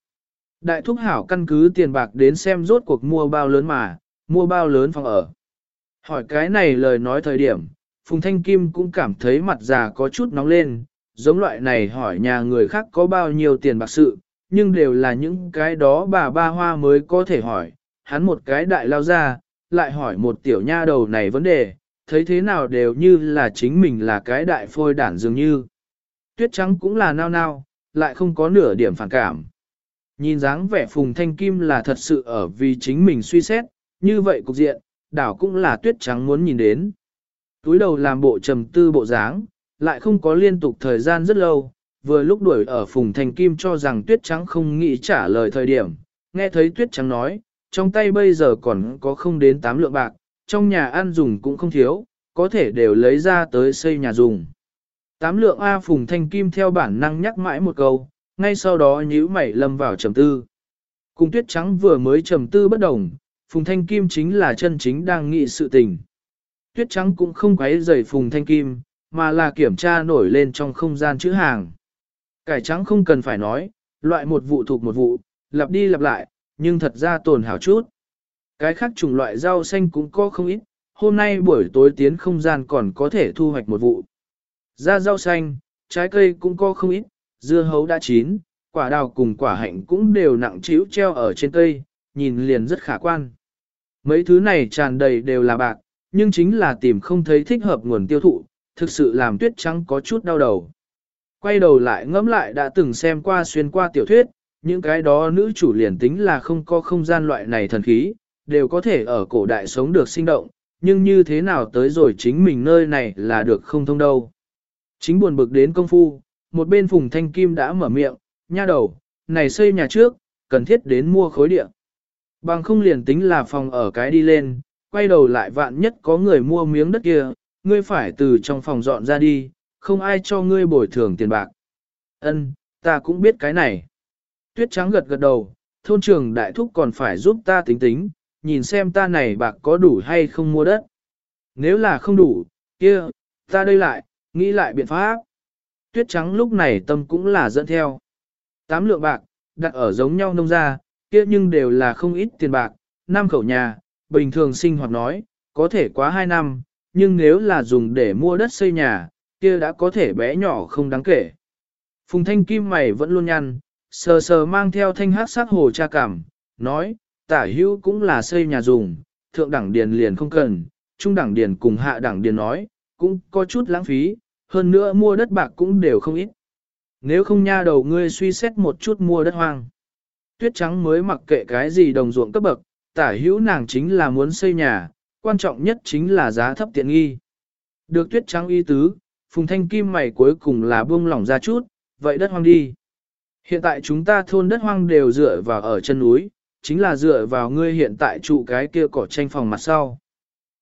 A: Đại thúc hảo căn cứ tiền bạc đến xem rốt cuộc mua bao lớn mà, mua bao lớn phòng ở. Hỏi cái này lời nói thời điểm, Phùng Thanh Kim cũng cảm thấy mặt già có chút nóng lên, giống loại này hỏi nhà người khác có bao nhiêu tiền bạc sự, nhưng đều là những cái đó bà ba hoa mới có thể hỏi, hắn một cái đại lao ra, lại hỏi một tiểu nha đầu này vấn đề, thấy thế nào đều như là chính mình là cái đại phôi đản dường như. Tuyết trắng cũng là nao nao, lại không có nửa điểm phản cảm. Nhìn dáng vẻ Phùng Thanh Kim là thật sự ở vì chính mình suy xét, như vậy cục diện, đảo cũng là tuyết trắng muốn nhìn đến. Túi đầu làm bộ trầm tư bộ dáng, lại không có liên tục thời gian rất lâu, vừa lúc đuổi ở Phùng Thanh Kim cho rằng tuyết trắng không nghĩ trả lời thời điểm, nghe thấy tuyết trắng nói, trong tay bây giờ còn có không đến 8 lượng bạc, trong nhà ăn dùng cũng không thiếu, có thể đều lấy ra tới xây nhà dùng. Tám lượng A Phùng Thanh Kim theo bản năng nhắc mãi một câu, ngay sau đó nhíu mày lâm vào trầm tư. Cùng tuyết trắng vừa mới trầm tư bất đồng, Phùng Thanh Kim chính là chân chính đang nghị sự tình. Tuyết trắng cũng không quấy rầy Phùng Thanh Kim, mà là kiểm tra nổi lên trong không gian chữ hàng. Cải trắng không cần phải nói, loại một vụ thuộc một vụ, lặp đi lặp lại, nhưng thật ra tồn hảo chút. Cái khác chủng loại rau xanh cũng có không ít, hôm nay buổi tối tiến không gian còn có thể thu hoạch một vụ. Ra rau xanh, trái cây cũng có không ít, dưa hấu đã chín, quả đào cùng quả hạnh cũng đều nặng trĩu treo ở trên cây, nhìn liền rất khả quan. Mấy thứ này tràn đầy đều là bạc, nhưng chính là tìm không thấy thích hợp nguồn tiêu thụ, thực sự làm tuyết trắng có chút đau đầu. Quay đầu lại ngẫm lại đã từng xem qua xuyên qua tiểu thuyết, những cái đó nữ chủ liền tính là không có không gian loại này thần khí, đều có thể ở cổ đại sống được sinh động, nhưng như thế nào tới rồi chính mình nơi này là được không thông đâu. Chính buồn bực đến công phu, một bên Phùng Thanh Kim đã mở miệng, nha đầu, này xây nhà trước, cần thiết đến mua khối địa. Bằng không liền tính là phòng ở cái đi lên, quay đầu lại vạn nhất có người mua miếng đất kia, ngươi phải từ trong phòng dọn ra đi, không ai cho ngươi bồi thường tiền bạc. Ân, ta cũng biết cái này. Tuyết trắng gật gật đầu, thôn trưởng đại thúc còn phải giúp ta tính tính, nhìn xem ta này bạc có đủ hay không mua đất. Nếu là không đủ, kia, ta đây lại, nghĩ lại biện pháp. Tuyết trắng lúc này tâm cũng là dẫn theo. Tám lượng bạc, đặt ở giống nhau nông gia, kia nhưng đều là không ít tiền bạc, năm khẩu nhà, bình thường sinh hoạt nói, có thể quá hai năm, nhưng nếu là dùng để mua đất xây nhà, kia đã có thể bé nhỏ không đáng kể. Phùng thanh kim mày vẫn luôn nhăn, sờ sờ mang theo thanh hát sắc hồ cha cảm, nói, tả hữu cũng là xây nhà dùng, thượng đẳng điền liền không cần, trung đẳng điền cùng hạ đẳng điền nói, cũng có chút lãng phí, hơn nữa mua đất bạc cũng đều không ít. Nếu không nha đầu ngươi suy xét một chút mua đất hoang. Tuyết trắng mới mặc kệ cái gì đồng ruộng cấp bậc, tả hữu nàng chính là muốn xây nhà, quan trọng nhất chính là giá thấp tiện nghi. Được tuyết trắng y tứ, phùng thanh kim mày cuối cùng là buông lỏng ra chút, vậy đất hoang đi. Hiện tại chúng ta thôn đất hoang đều dựa vào ở chân núi, chính là dựa vào ngươi hiện tại trụ cái kia cỏ tranh phòng mặt sau.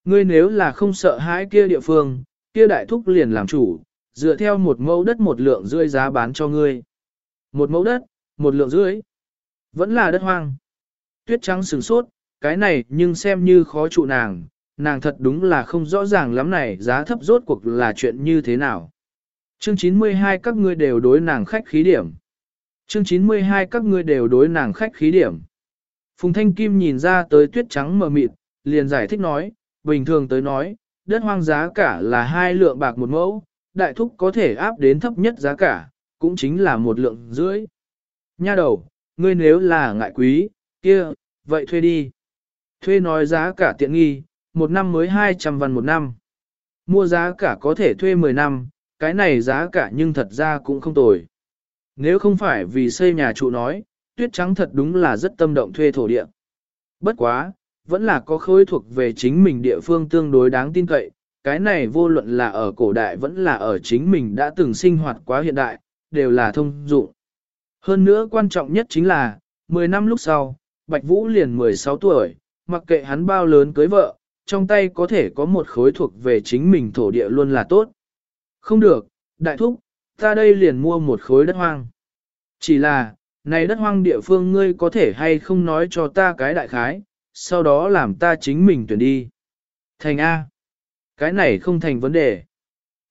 A: Ngươi nếu là không sợ hãi kia địa phương, kia đại thúc liền làm chủ, dựa theo một mẫu đất một lượng rưỡi giá bán cho ngươi. Một mẫu đất, một lượng rưỡi. Vẫn là đất hoang. Tuyết trắng sừng sốt, cái này nhưng xem như khó trụ nàng, nàng thật đúng là không rõ ràng lắm này giá thấp rốt cuộc là chuyện như thế nào. Chương 92 các ngươi đều đối nàng khách khí điểm. Chương 92 các ngươi đều đối nàng khách khí điểm. Phùng Thanh Kim nhìn ra tới tuyết trắng mờ mịt, liền giải thích nói, bình thường tới nói, đất hoang giá cả là hai lượng bạc một mẫu, đại thúc có thể áp đến thấp nhất giá cả, cũng chính là một lượng rưỡi. Nha đầu, ngươi nếu là ngại quý, kia, vậy thuê đi. Thuê nói giá cả tiện nghi, một năm mới 200 văn một năm. Mua giá cả có thể thuê 10 năm, cái này giá cả nhưng thật ra cũng không tồi. Nếu không phải vì xây nhà trụ nói, tuyết trắng thật đúng là rất tâm động thuê thổ địa. Bất quá, vẫn là có khối thuộc về chính mình địa phương tương đối đáng tin cậy, cái này vô luận là ở cổ đại vẫn là ở chính mình đã từng sinh hoạt quá hiện đại, đều là thông dụng. Hơn nữa quan trọng nhất chính là, 10 năm lúc sau, Bạch Vũ liền 16 tuổi, mặc kệ hắn bao lớn cưới vợ, trong tay có thể có một khối thuộc về chính mình thổ địa luôn là tốt. Không được, đại thúc, ta đây liền mua một khối đất hoang. Chỉ là, này đất hoang địa phương ngươi có thể hay không nói cho ta cái đại khái, sau đó làm ta chính mình tuyển đi. Thành A. Cái này không thành vấn đề.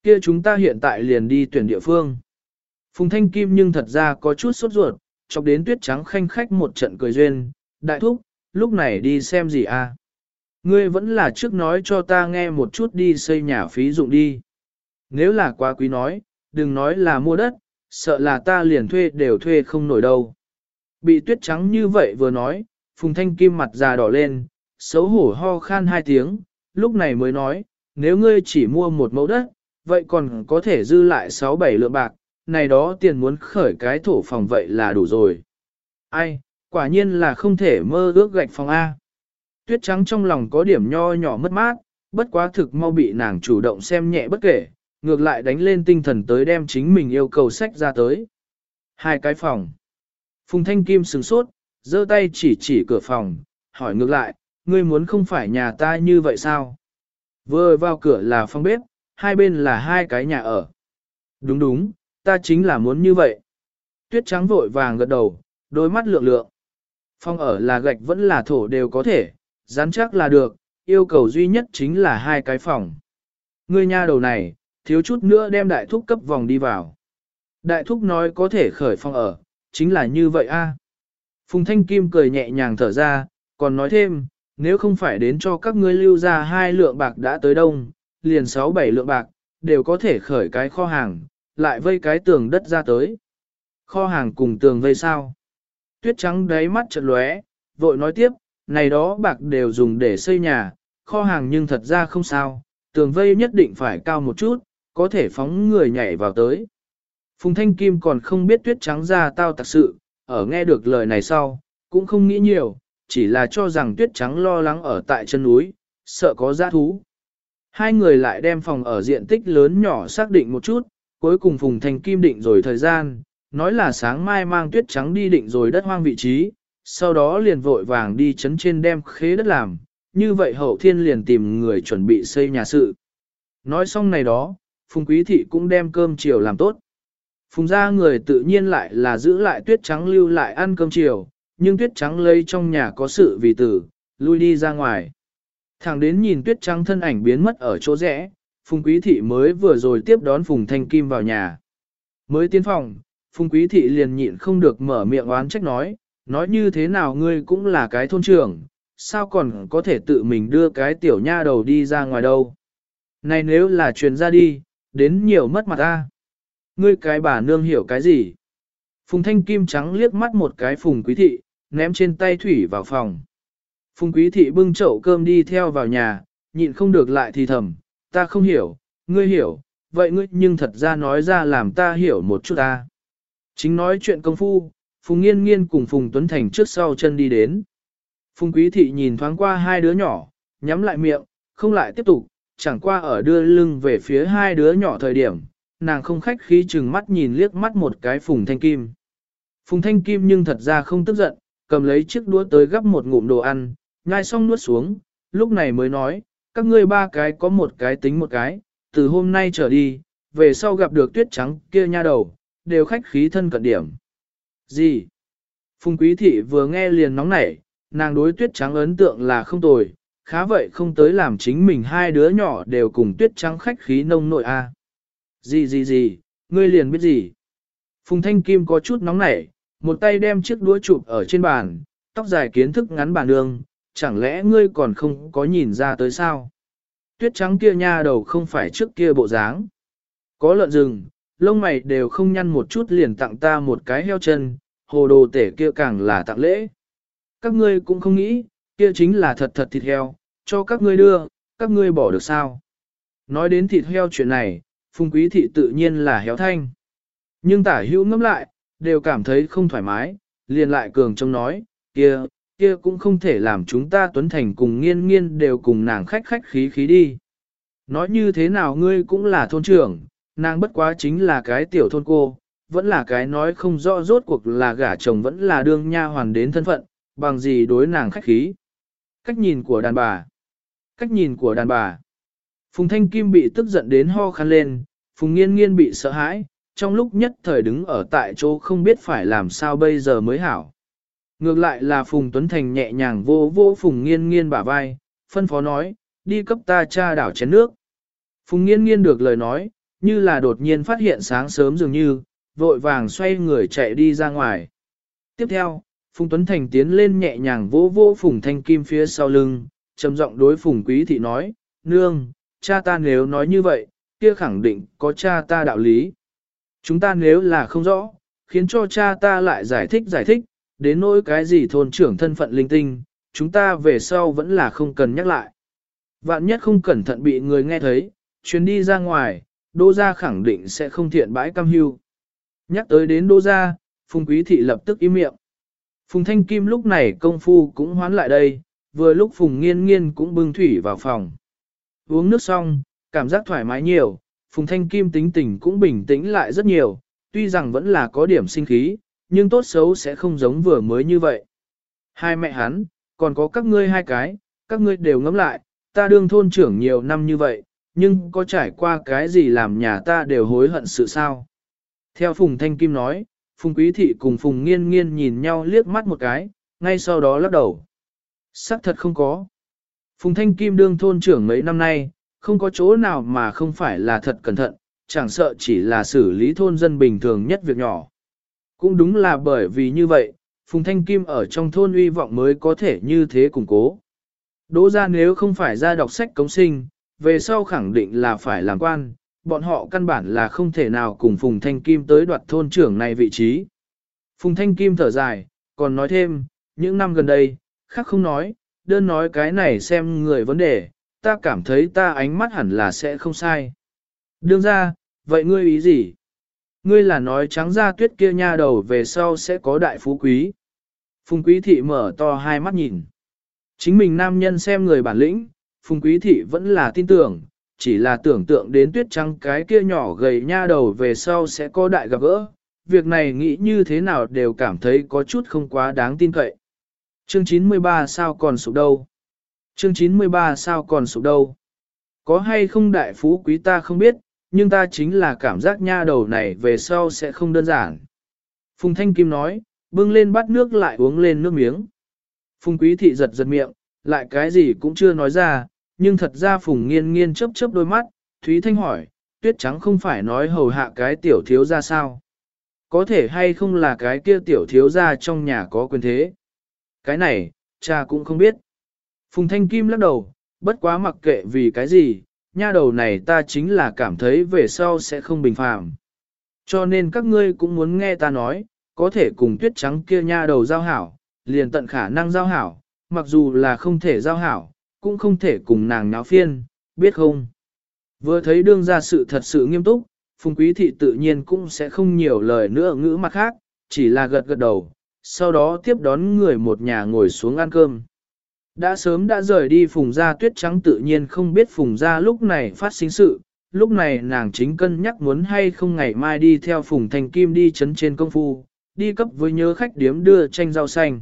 A: Kia chúng ta hiện tại liền đi tuyển địa phương. Phùng Thanh Kim nhưng thật ra có chút sốt ruột, chọc đến tuyết trắng khanh khách một trận cười duyên. Đại thúc, lúc này đi xem gì a? Ngươi vẫn là trước nói cho ta nghe một chút đi xây nhà phí dụng đi. Nếu là quá quý nói, đừng nói là mua đất, sợ là ta liền thuê đều thuê không nổi đâu. Bị tuyết trắng như vậy vừa nói, Phùng Thanh Kim mặt già đỏ lên, xấu hổ ho khan hai tiếng, lúc này mới nói, nếu ngươi chỉ mua một mẫu đất, vậy còn có thể dư lại 6-7 lượng bạc, này đó tiền muốn khởi cái thổ phòng vậy là đủ rồi. Ai, quả nhiên là không thể mơ ước gạch phòng A. Tuyết trắng trong lòng có điểm nho nhỏ mất mát, bất quá thực mau bị nàng chủ động xem nhẹ bất kể, ngược lại đánh lên tinh thần tới đem chính mình yêu cầu sách ra tới. Hai cái phòng. Phùng Thanh Kim sừng sốt, giơ tay chỉ chỉ cửa phòng, hỏi ngược lại, ngươi muốn không phải nhà ta như vậy sao? Vừa vào cửa là phòng bếp, hai bên là hai cái nhà ở. Đúng đúng, ta chính là muốn như vậy. Tuyết trắng vội vàng gật đầu, đôi mắt lượng lượng. Phòng ở là gạch vẫn là thổ đều có thể, rắn chắc là được, yêu cầu duy nhất chính là hai cái phòng. Ngươi nha đầu này, thiếu chút nữa đem đại thúc cấp vòng đi vào. Đại thúc nói có thể khởi phòng ở, chính là như vậy a. Phùng Thanh Kim cười nhẹ nhàng thở ra, còn nói thêm, nếu không phải đến cho các ngươi lưu ra hai lượng bạc đã tới đông, liền sáu bảy lượng bạc, đều có thể khởi cái kho hàng, lại vây cái tường đất ra tới. Kho hàng cùng tường vây sao? Tuyết trắng đáy mắt chợt lóe, vội nói tiếp, này đó bạc đều dùng để xây nhà, kho hàng nhưng thật ra không sao, tường vây nhất định phải cao một chút, có thể phóng người nhảy vào tới. Phùng Thanh Kim còn không biết tuyết trắng ra tao thật sự, ở nghe được lời này sau, cũng không nghĩ nhiều, chỉ là cho rằng tuyết trắng lo lắng ở tại chân núi, sợ có giã thú. Hai người lại đem phòng ở diện tích lớn nhỏ xác định một chút, cuối cùng Phùng Thanh Kim định rồi thời gian, nói là sáng mai mang tuyết trắng đi định rồi đất hoang vị trí, sau đó liền vội vàng đi chấn trên đem khế đất làm, như vậy hậu thiên liền tìm người chuẩn bị xây nhà sự. Nói xong này đó, Phùng Quý Thị cũng đem cơm chiều làm tốt. Phùng ra người tự nhiên lại là giữ lại tuyết trắng lưu lại ăn cơm chiều, nhưng tuyết trắng lấy trong nhà có sự vì tử, lui đi ra ngoài. Thẳng đến nhìn tuyết trắng thân ảnh biến mất ở chỗ rẽ, Phùng Quý Thị mới vừa rồi tiếp đón Phùng Thanh Kim vào nhà. Mới tiến phòng, Phùng Quý Thị liền nhịn không được mở miệng oán trách nói, nói như thế nào ngươi cũng là cái thôn trưởng, sao còn có thể tự mình đưa cái tiểu nha đầu đi ra ngoài đâu. Này nếu là truyền ra đi, đến nhiều mất mặt ta. Ngươi cái bà nương hiểu cái gì? Phùng Thanh Kim trắng liếc mắt một cái Phùng Quý Thị, ném trên tay thủy vào phòng. Phùng Quý Thị bưng chậu cơm đi theo vào nhà, nhịn không được lại thì thầm, ta không hiểu, ngươi hiểu, vậy ngươi nhưng thật ra nói ra làm ta hiểu một chút ta. Chính nói chuyện công phu, Phùng Nghiên Nghiên cùng Phùng Tuấn Thành trước sau chân đi đến. Phùng Quý Thị nhìn thoáng qua hai đứa nhỏ, nhắm lại miệng, không lại tiếp tục, chẳng qua ở đưa lưng về phía hai đứa nhỏ thời điểm, nàng không khách khí chừng mắt nhìn liếc mắt một cái Phùng Thanh Kim. Phùng Thanh Kim nhưng thật ra không tức giận, cầm lấy chiếc đũa tới gắp một ngụm đồ ăn, nhai xong nuốt xuống, lúc này mới nói, các ngươi ba cái có một cái tính một cái, từ hôm nay trở đi, về sau gặp được tuyết trắng kia nha đầu, đều khách khí thân cận điểm. Gì? Phùng Quý Thị vừa nghe liền nóng nảy, nàng đối tuyết trắng ấn tượng là không tồi, khá vậy không tới làm chính mình hai đứa nhỏ đều cùng tuyết trắng khách khí nông nội a. À. Gì gì gì, ngươi liền biết gì? Phùng Thanh Kim có chút nóng nảy, một tay đem chiếc đũa chụp ở trên bàn, tóc dài kiến thức ngắn bàn đường, chẳng lẽ ngươi còn không có nhìn ra tới sao? Tuyết trắng kia nha đầu không phải trước kia bộ dáng. Có lợn rừng, lông mày đều không nhăn một chút liền tặng ta một cái heo chân, hồ đồ tể kia càng là tặng lễ. Các ngươi cũng không nghĩ, kia chính là thật thật thịt heo, cho các ngươi đưa, các ngươi bỏ được sao? Nói đến thịt heo chuyện này, phùng quý thị tự nhiên là héo thanh. Nhưng tả hữu ngẫm lại, đều cảm thấy không thoải mái, liền lại cường trông nói, kia, kia cũng không thể làm chúng ta tuấn thành cùng nghiên nghiên đều cùng nàng khách khách khí khí đi. Nói như thế nào ngươi cũng là thôn trưởng, nàng bất quá chính là cái tiểu thôn cô, vẫn là cái nói không rõ rốt cuộc là gả chồng vẫn là đương nha hoàn đến thân phận, bằng gì đối nàng khách khí. Cách nhìn của đàn bà. Cách nhìn của đàn bà. Phùng Thanh Kim bị tức giận đến ho khăn lên, Phùng Nghiên Nghiên bị sợ hãi, trong lúc nhất thời đứng ở tại chỗ không biết phải làm sao bây giờ mới hảo. Ngược lại là Phùng Tuấn Thành nhẹ nhàng vô vô Phùng Nghiên Nghiên bả vai, phân phó nói, đi cấp ta cha đảo chén nước. Phùng Nghiên Nghiên được lời nói, như là đột nhiên phát hiện sáng sớm dường như, vội vàng xoay người chạy đi ra ngoài. Tiếp theo, Phùng Tuấn Thành tiến lên nhẹ nhàng vỗ vỗ Phùng Thanh Kim phía sau lưng, trầm giọng đối phùng quý thị nói, nương, cha ta nếu nói như vậy, kia khẳng định có cha ta đạo lý. Chúng ta nếu là không rõ, khiến cho cha ta lại giải thích giải thích, đến nỗi cái gì thôn trưởng thân phận linh tinh, chúng ta về sau vẫn là không cần nhắc lại. Vạn nhất không cẩn thận bị người nghe thấy, chuyến đi ra ngoài, đô gia khẳng định sẽ không thiện bãi cam hưu. Nhắc tới đến đô gia, Phùng Quý Thị lập tức im miệng. Phùng Thanh Kim lúc này công phu cũng hoán lại đây, vừa lúc Phùng Nghiên Nghiên cũng bưng thủy vào phòng. Uống nước xong, cảm giác thoải mái nhiều, Phùng Thanh Kim tính tình cũng bình tĩnh lại rất nhiều, tuy rằng vẫn là có điểm sinh khí, nhưng tốt xấu sẽ không giống vừa mới như vậy. Hai mẹ hắn, còn có các ngươi hai cái, các ngươi đều ngẫm lại, ta đương thôn trưởng nhiều năm như vậy, nhưng có trải qua cái gì làm nhà ta đều hối hận sự sao. Theo Phùng Thanh Kim nói, Phùng Quý Thị cùng Phùng Nghiên Nghiên nhìn nhau liếc mắt một cái, ngay sau đó lắc đầu. Sắc thật không có. Phùng Thanh Kim đương thôn trưởng mấy năm nay, không có chỗ nào mà không phải là thật cẩn thận, chẳng sợ chỉ là xử lý thôn dân bình thường nhất việc nhỏ. Cũng đúng là bởi vì như vậy, Phùng Thanh Kim ở trong thôn uy vọng mới có thể như thế củng cố. Đỗ ra nếu không phải ra đọc sách cống sinh, về sau khẳng định là phải làm quan, bọn họ căn bản là không thể nào cùng Phùng Thanh Kim tới đoạt thôn trưởng này vị trí. Phùng Thanh Kim thở dài, còn nói thêm, những năm gần đây, khác không nói, đơn nói cái này xem người vấn đề, ta cảm thấy ta ánh mắt hẳn là sẽ không sai. Đương ra, vậy ngươi ý gì? Ngươi là nói trắng ra tuyết kia nha đầu về sau sẽ có đại phú quý. Phùng quý thị mở to hai mắt nhìn. Chính mình nam nhân xem người bản lĩnh, phùng quý thị vẫn là tin tưởng, chỉ là tưởng tượng đến tuyết trắng cái kia nhỏ gầy nha đầu về sau sẽ có đại gặp gỡ. Việc này nghĩ như thế nào đều cảm thấy có chút không quá đáng tin cậy. Chương 93 sao còn sụp đâu? Chương 93 sao còn sụp đâu? Có hay không đại phú quý ta không biết, nhưng ta chính là cảm giác nha đầu này về sau sẽ không đơn giản. Phùng Thanh Kim nói, bưng lên bát nước lại uống lên nước miếng. Phùng Quý Thị giật giật miệng, lại cái gì cũng chưa nói ra, nhưng thật ra Phùng Nghiên Nghiên chớp chớp đôi mắt, Thúy Thanh hỏi, tuyết trắng không phải nói hầu hạ cái tiểu thiếu ra sao? Có thể hay không là cái kia tiểu thiếu ra trong nhà có quyền thế? Cái này, cha cũng không biết. Phùng Thanh Kim lắc đầu, bất quá mặc kệ vì cái gì, nha đầu này ta chính là cảm thấy về sau sẽ không bình phàm. Cho nên các ngươi cũng muốn nghe ta nói, có thể cùng tuyết trắng kia nha đầu giao hảo, liền tận khả năng giao hảo, mặc dù là không thể giao hảo, cũng không thể cùng nàng náo phiên, biết không? Vừa thấy đương ra sự thật sự nghiêm túc, Phùng Quý Thị tự nhiên cũng sẽ không nhiều lời nữa ngữ mặt khác, chỉ là gật gật đầu, sau đó tiếp đón người một nhà ngồi xuống ăn cơm. Đã sớm đã rời đi Phùng Gia tuyết trắng tự nhiên không biết Phùng Gia lúc này phát sinh sự, lúc này nàng chính cân nhắc muốn hay không ngày mai đi theo Phùng Thành Kim đi chấn trên công phu, đi cấp với nhớ khách điếm đưa tranh rau xanh.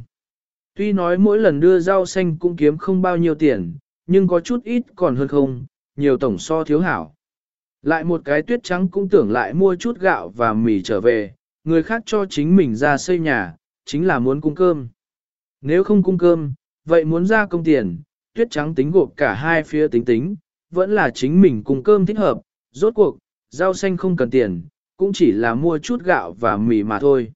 A: Tuy nói mỗi lần đưa rau xanh cũng kiếm không bao nhiêu tiền, nhưng có chút ít còn hơn không, nhiều tổng so thiếu hảo. Lại một cái tuyết trắng cũng tưởng lại mua chút gạo và mì trở về, người khác cho chính mình ra xây nhà, chính là muốn cung cơm. Nếu không cung cơm, vậy muốn ra công tiền, tuyết trắng tính gộp cả hai phía tính tính, vẫn là chính mình cung cơm thích hợp, rốt cuộc, rau xanh không cần tiền, cũng chỉ là mua chút gạo và mì mà thôi.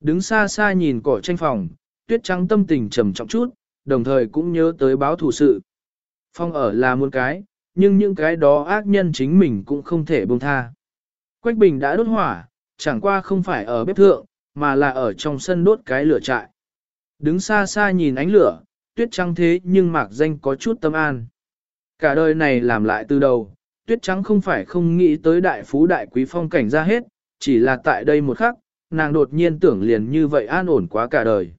A: Đứng xa xa nhìn cỏ tranh phòng, tuyết trắng tâm tình trầm trọng chút, đồng thời cũng nhớ tới báo thủ sự. Phong ở là muôn cái, nhưng những cái đó ác nhân chính mình cũng không thể buông tha. Quách bình đã đốt hỏa, chẳng qua không phải ở bếp thượng, mà là ở trong sân đốt cái lửa trại. Đứng xa xa nhìn ánh lửa, tuyết trắng thế nhưng mạc danh có chút tâm an. Cả đời này làm lại từ đầu, tuyết trắng không phải không nghĩ tới đại phú đại quý phong cảnh ra hết, chỉ là tại đây một khắc, nàng đột nhiên tưởng liền như vậy an ổn quá cả đời.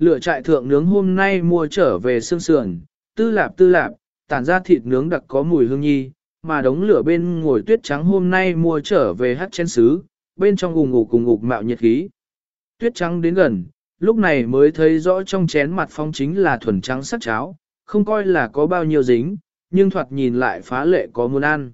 A: Lửa trại thượng nướng hôm nay mua trở về xương sườn, tư lạp tư lạp, tản ra thịt nướng đặc có mùi hương nhi, mà đống lửa bên ngồi tuyết trắng hôm nay mua trở về hắt chén sứ, bên trong gùng ngục cùng ngục mạo nhiệt khí. Tuyết trắng đến gần, lúc này mới thấy rõ trong chén mặt phong chính là thuần trắng sắc cháo, không coi là có bao nhiêu dính, nhưng thoạt nhìn lại phá lệ có muốn ăn.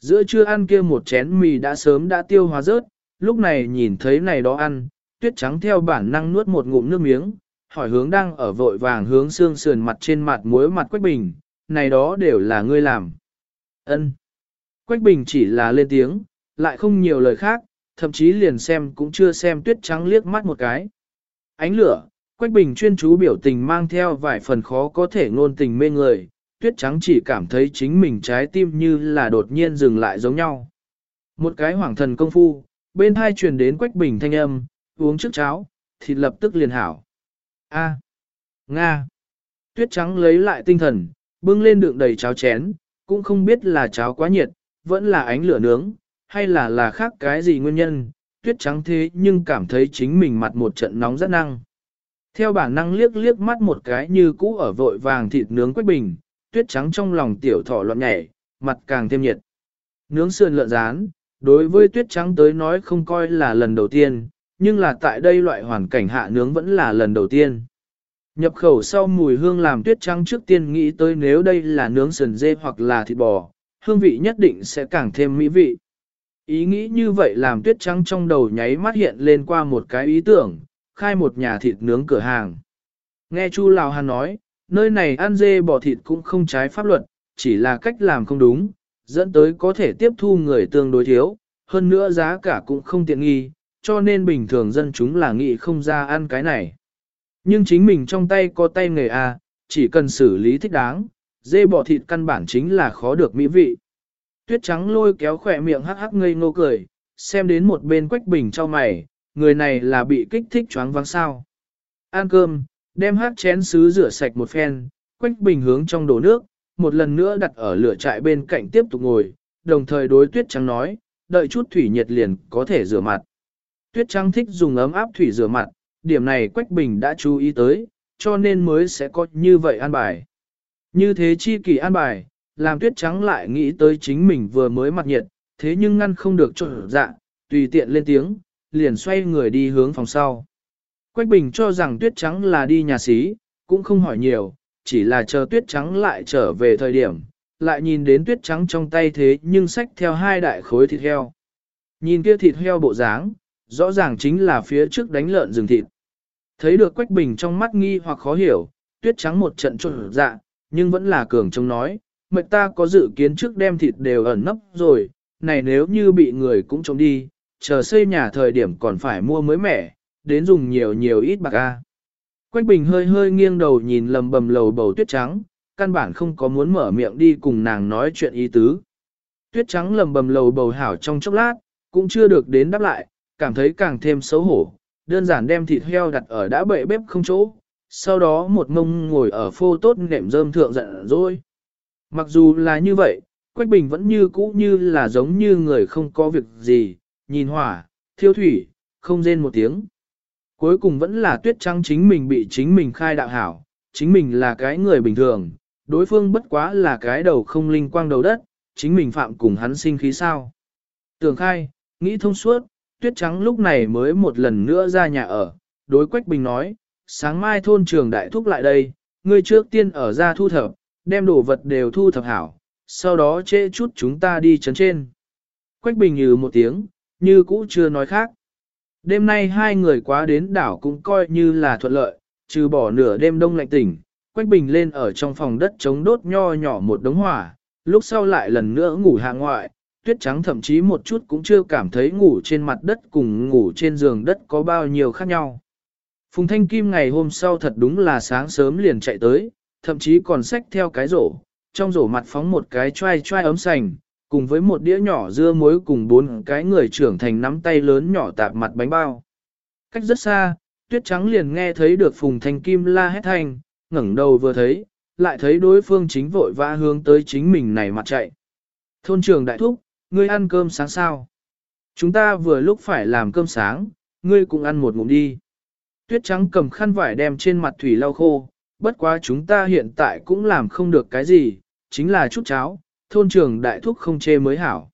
A: Giữa trưa ăn kia một chén mì đã sớm đã tiêu hóa rớt, lúc này nhìn thấy này đó ăn, tuyết trắng theo bản năng nuốt một ngụm nước miếng, hỏi hướng đang ở vội vàng hướng xương sườn mặt trên mặt muối mặt Quách Bình, này đó đều là ngươi làm. ân Quách Bình chỉ là lên tiếng, lại không nhiều lời khác, thậm chí liền xem cũng chưa xem tuyết trắng liếc mắt một cái. Ánh lửa, Quách Bình chuyên chú biểu tình mang theo vài phần khó có thể ngôn tình mê người, tuyết trắng chỉ cảm thấy chính mình trái tim như là đột nhiên dừng lại giống nhau. Một cái hoàng thần công phu, bên hai truyền đến Quách Bình thanh âm, uống trước cháo, thịt lập tức liền hảo. A. Nga. Tuyết trắng lấy lại tinh thần, bưng lên đựng đầy cháo chén, cũng không biết là cháo quá nhiệt, vẫn là ánh lửa nướng, hay là là khác cái gì nguyên nhân, tuyết trắng thế nhưng cảm thấy chính mình mặt một trận nóng rất năng. Theo bản năng liếc liếc mắt một cái như cũ ở vội vàng thịt nướng quách bình, tuyết trắng trong lòng tiểu thỏ loạn nhảy, mặt càng thêm nhiệt. Nướng sườn lợn rán, đối với tuyết trắng tới nói không coi là lần đầu tiên, nhưng là tại đây loại hoàn cảnh hạ nướng vẫn là lần đầu tiên. Nhập khẩu sau mùi hương làm tuyết trắng trước tiên nghĩ tới nếu đây là nướng sườn dê hoặc là thịt bò, hương vị nhất định sẽ càng thêm mỹ vị. Ý nghĩ như vậy làm tuyết trắng trong đầu nháy mắt hiện lên qua một cái ý tưởng, khai một nhà thịt nướng cửa hàng. Nghe Chu Lào Hàn nói, nơi này ăn dê bò thịt cũng không trái pháp luật, chỉ là cách làm không đúng, dẫn tới có thể tiếp thu người tương đối thiếu, hơn nữa giá cả cũng không tiện nghi, cho nên bình thường dân chúng là nghĩ không ra ăn cái này. Nhưng chính mình trong tay có tay nghề A, chỉ cần xử lý thích đáng, dê bò thịt căn bản chính là khó được mỹ vị. Tuyết trắng lôi kéo khỏe miệng hắc hắc ngây ngô cười, xem đến một bên quách bình cho mày, người này là bị kích thích choáng váng sao. Ăn cơm, đem hát chén sứ rửa sạch một phen, quách bình hướng trong đổ nước, một lần nữa đặt ở lửa trại bên cạnh tiếp tục ngồi, đồng thời đối tuyết trắng nói, đợi chút thủy nhiệt liền có thể rửa mặt. Tuyết trắng thích dùng ấm áp thủy rửa mặt, điểm này quách bình đã chú ý tới, cho nên mới sẽ có như vậy an bài. Như thế chi kỳ an bài, làm tuyết trắng lại nghĩ tới chính mình vừa mới mặt nhiệt, thế nhưng ngăn không được trộn dạ, tùy tiện lên tiếng, liền xoay người đi hướng phòng sau. Quách Bình cho rằng tuyết trắng là đi nhà xí, cũng không hỏi nhiều, chỉ là chờ tuyết trắng lại trở về thời điểm, lại nhìn đến tuyết trắng trong tay thế nhưng xách theo hai đại khối thịt heo. Nhìn kia thịt heo bộ dáng, rõ ràng chính là phía trước đánh lợn rừng thịt. Thấy được Quách Bình trong mắt nghi hoặc khó hiểu, tuyết trắng một trận trộn dạ, nhưng vẫn là cường trông nói, mệt ta có dự kiến trước đem thịt đều ẩn nấp rồi, này nếu như bị người cũng trông đi, chờ xây nhà thời điểm còn phải mua mới mẻ, đến dùng nhiều nhiều ít bạc a. Quách Bình hơi hơi nghiêng đầu nhìn lầm bầm lầu bầu tuyết trắng, căn bản không có muốn mở miệng đi cùng nàng nói chuyện ý tứ. Tuyết trắng lầm bầm lầu bầu hảo trong chốc lát, cũng chưa được đến đáp lại, cảm thấy càng thêm xấu hổ, đơn giản đem thịt heo đặt ở đã bệ bếp không chỗ, sau đó một mông ngồi ở phô tốt nệm rơm thượng giận rồi. Mặc dù là như vậy, Quách Bình vẫn như cũ như là giống như người không có việc gì, nhìn hỏa, thiêu thủy, không rên một tiếng. Cuối cùng vẫn là tuyết trắng chính mình bị chính mình khai đạo hảo, chính mình là cái người bình thường, đối phương bất quá là cái đầu không linh quang đầu đất, chính mình phạm cùng hắn sinh khí sao. Tưởng khai, nghĩ thông suốt, tuyết trắng lúc này mới một lần nữa ra nhà ở, đối Quách Bình nói, sáng mai thôn trường đại thúc lại đây, ngươi trước tiên ở ra thu thập, đem đồ vật đều thu thập hảo, sau đó chê chút chúng ta đi chấn trên. Quách Bình như một tiếng, như cũ chưa nói khác. Đêm nay hai người quá đến đảo cũng coi như là thuận lợi, trừ bỏ nửa đêm đông lạnh tỉnh, Quách Bình lên ở trong phòng đất chống đốt nho nhỏ một đống hỏa, lúc sau lại lần nữa ngủ hạ ngoại, tuyết trắng thậm chí một chút cũng chưa cảm thấy ngủ trên mặt đất cùng ngủ trên giường đất có bao nhiêu khác nhau. Phùng Thanh Kim ngày hôm sau thật đúng là sáng sớm liền chạy tới, thậm chí còn xách theo cái rổ, trong rổ mặt phóng một cái choai choai ấm sành, cùng với một đĩa nhỏ dưa muối cùng bốn cái người trưởng thành nắm tay lớn nhỏ tạp mặt bánh bao. Cách rất xa, tuyết trắng liền nghe thấy được Phùng Thanh Kim la hét thanh, ngẩng đầu vừa thấy, lại thấy đối phương chính vội vã hướng tới chính mình này mặt chạy. Thôn trưởng đại thúc, ngươi ăn cơm sáng sao? Chúng ta vừa lúc phải làm cơm sáng, ngươi cũng ăn một ngụm đi. Tuyết trắng cầm khăn vải đem trên mặt thủy lau khô, bất quá chúng ta hiện tại cũng làm không được cái gì, chính là chút cháo, thôn trưởng đại thúc không chê mới hảo.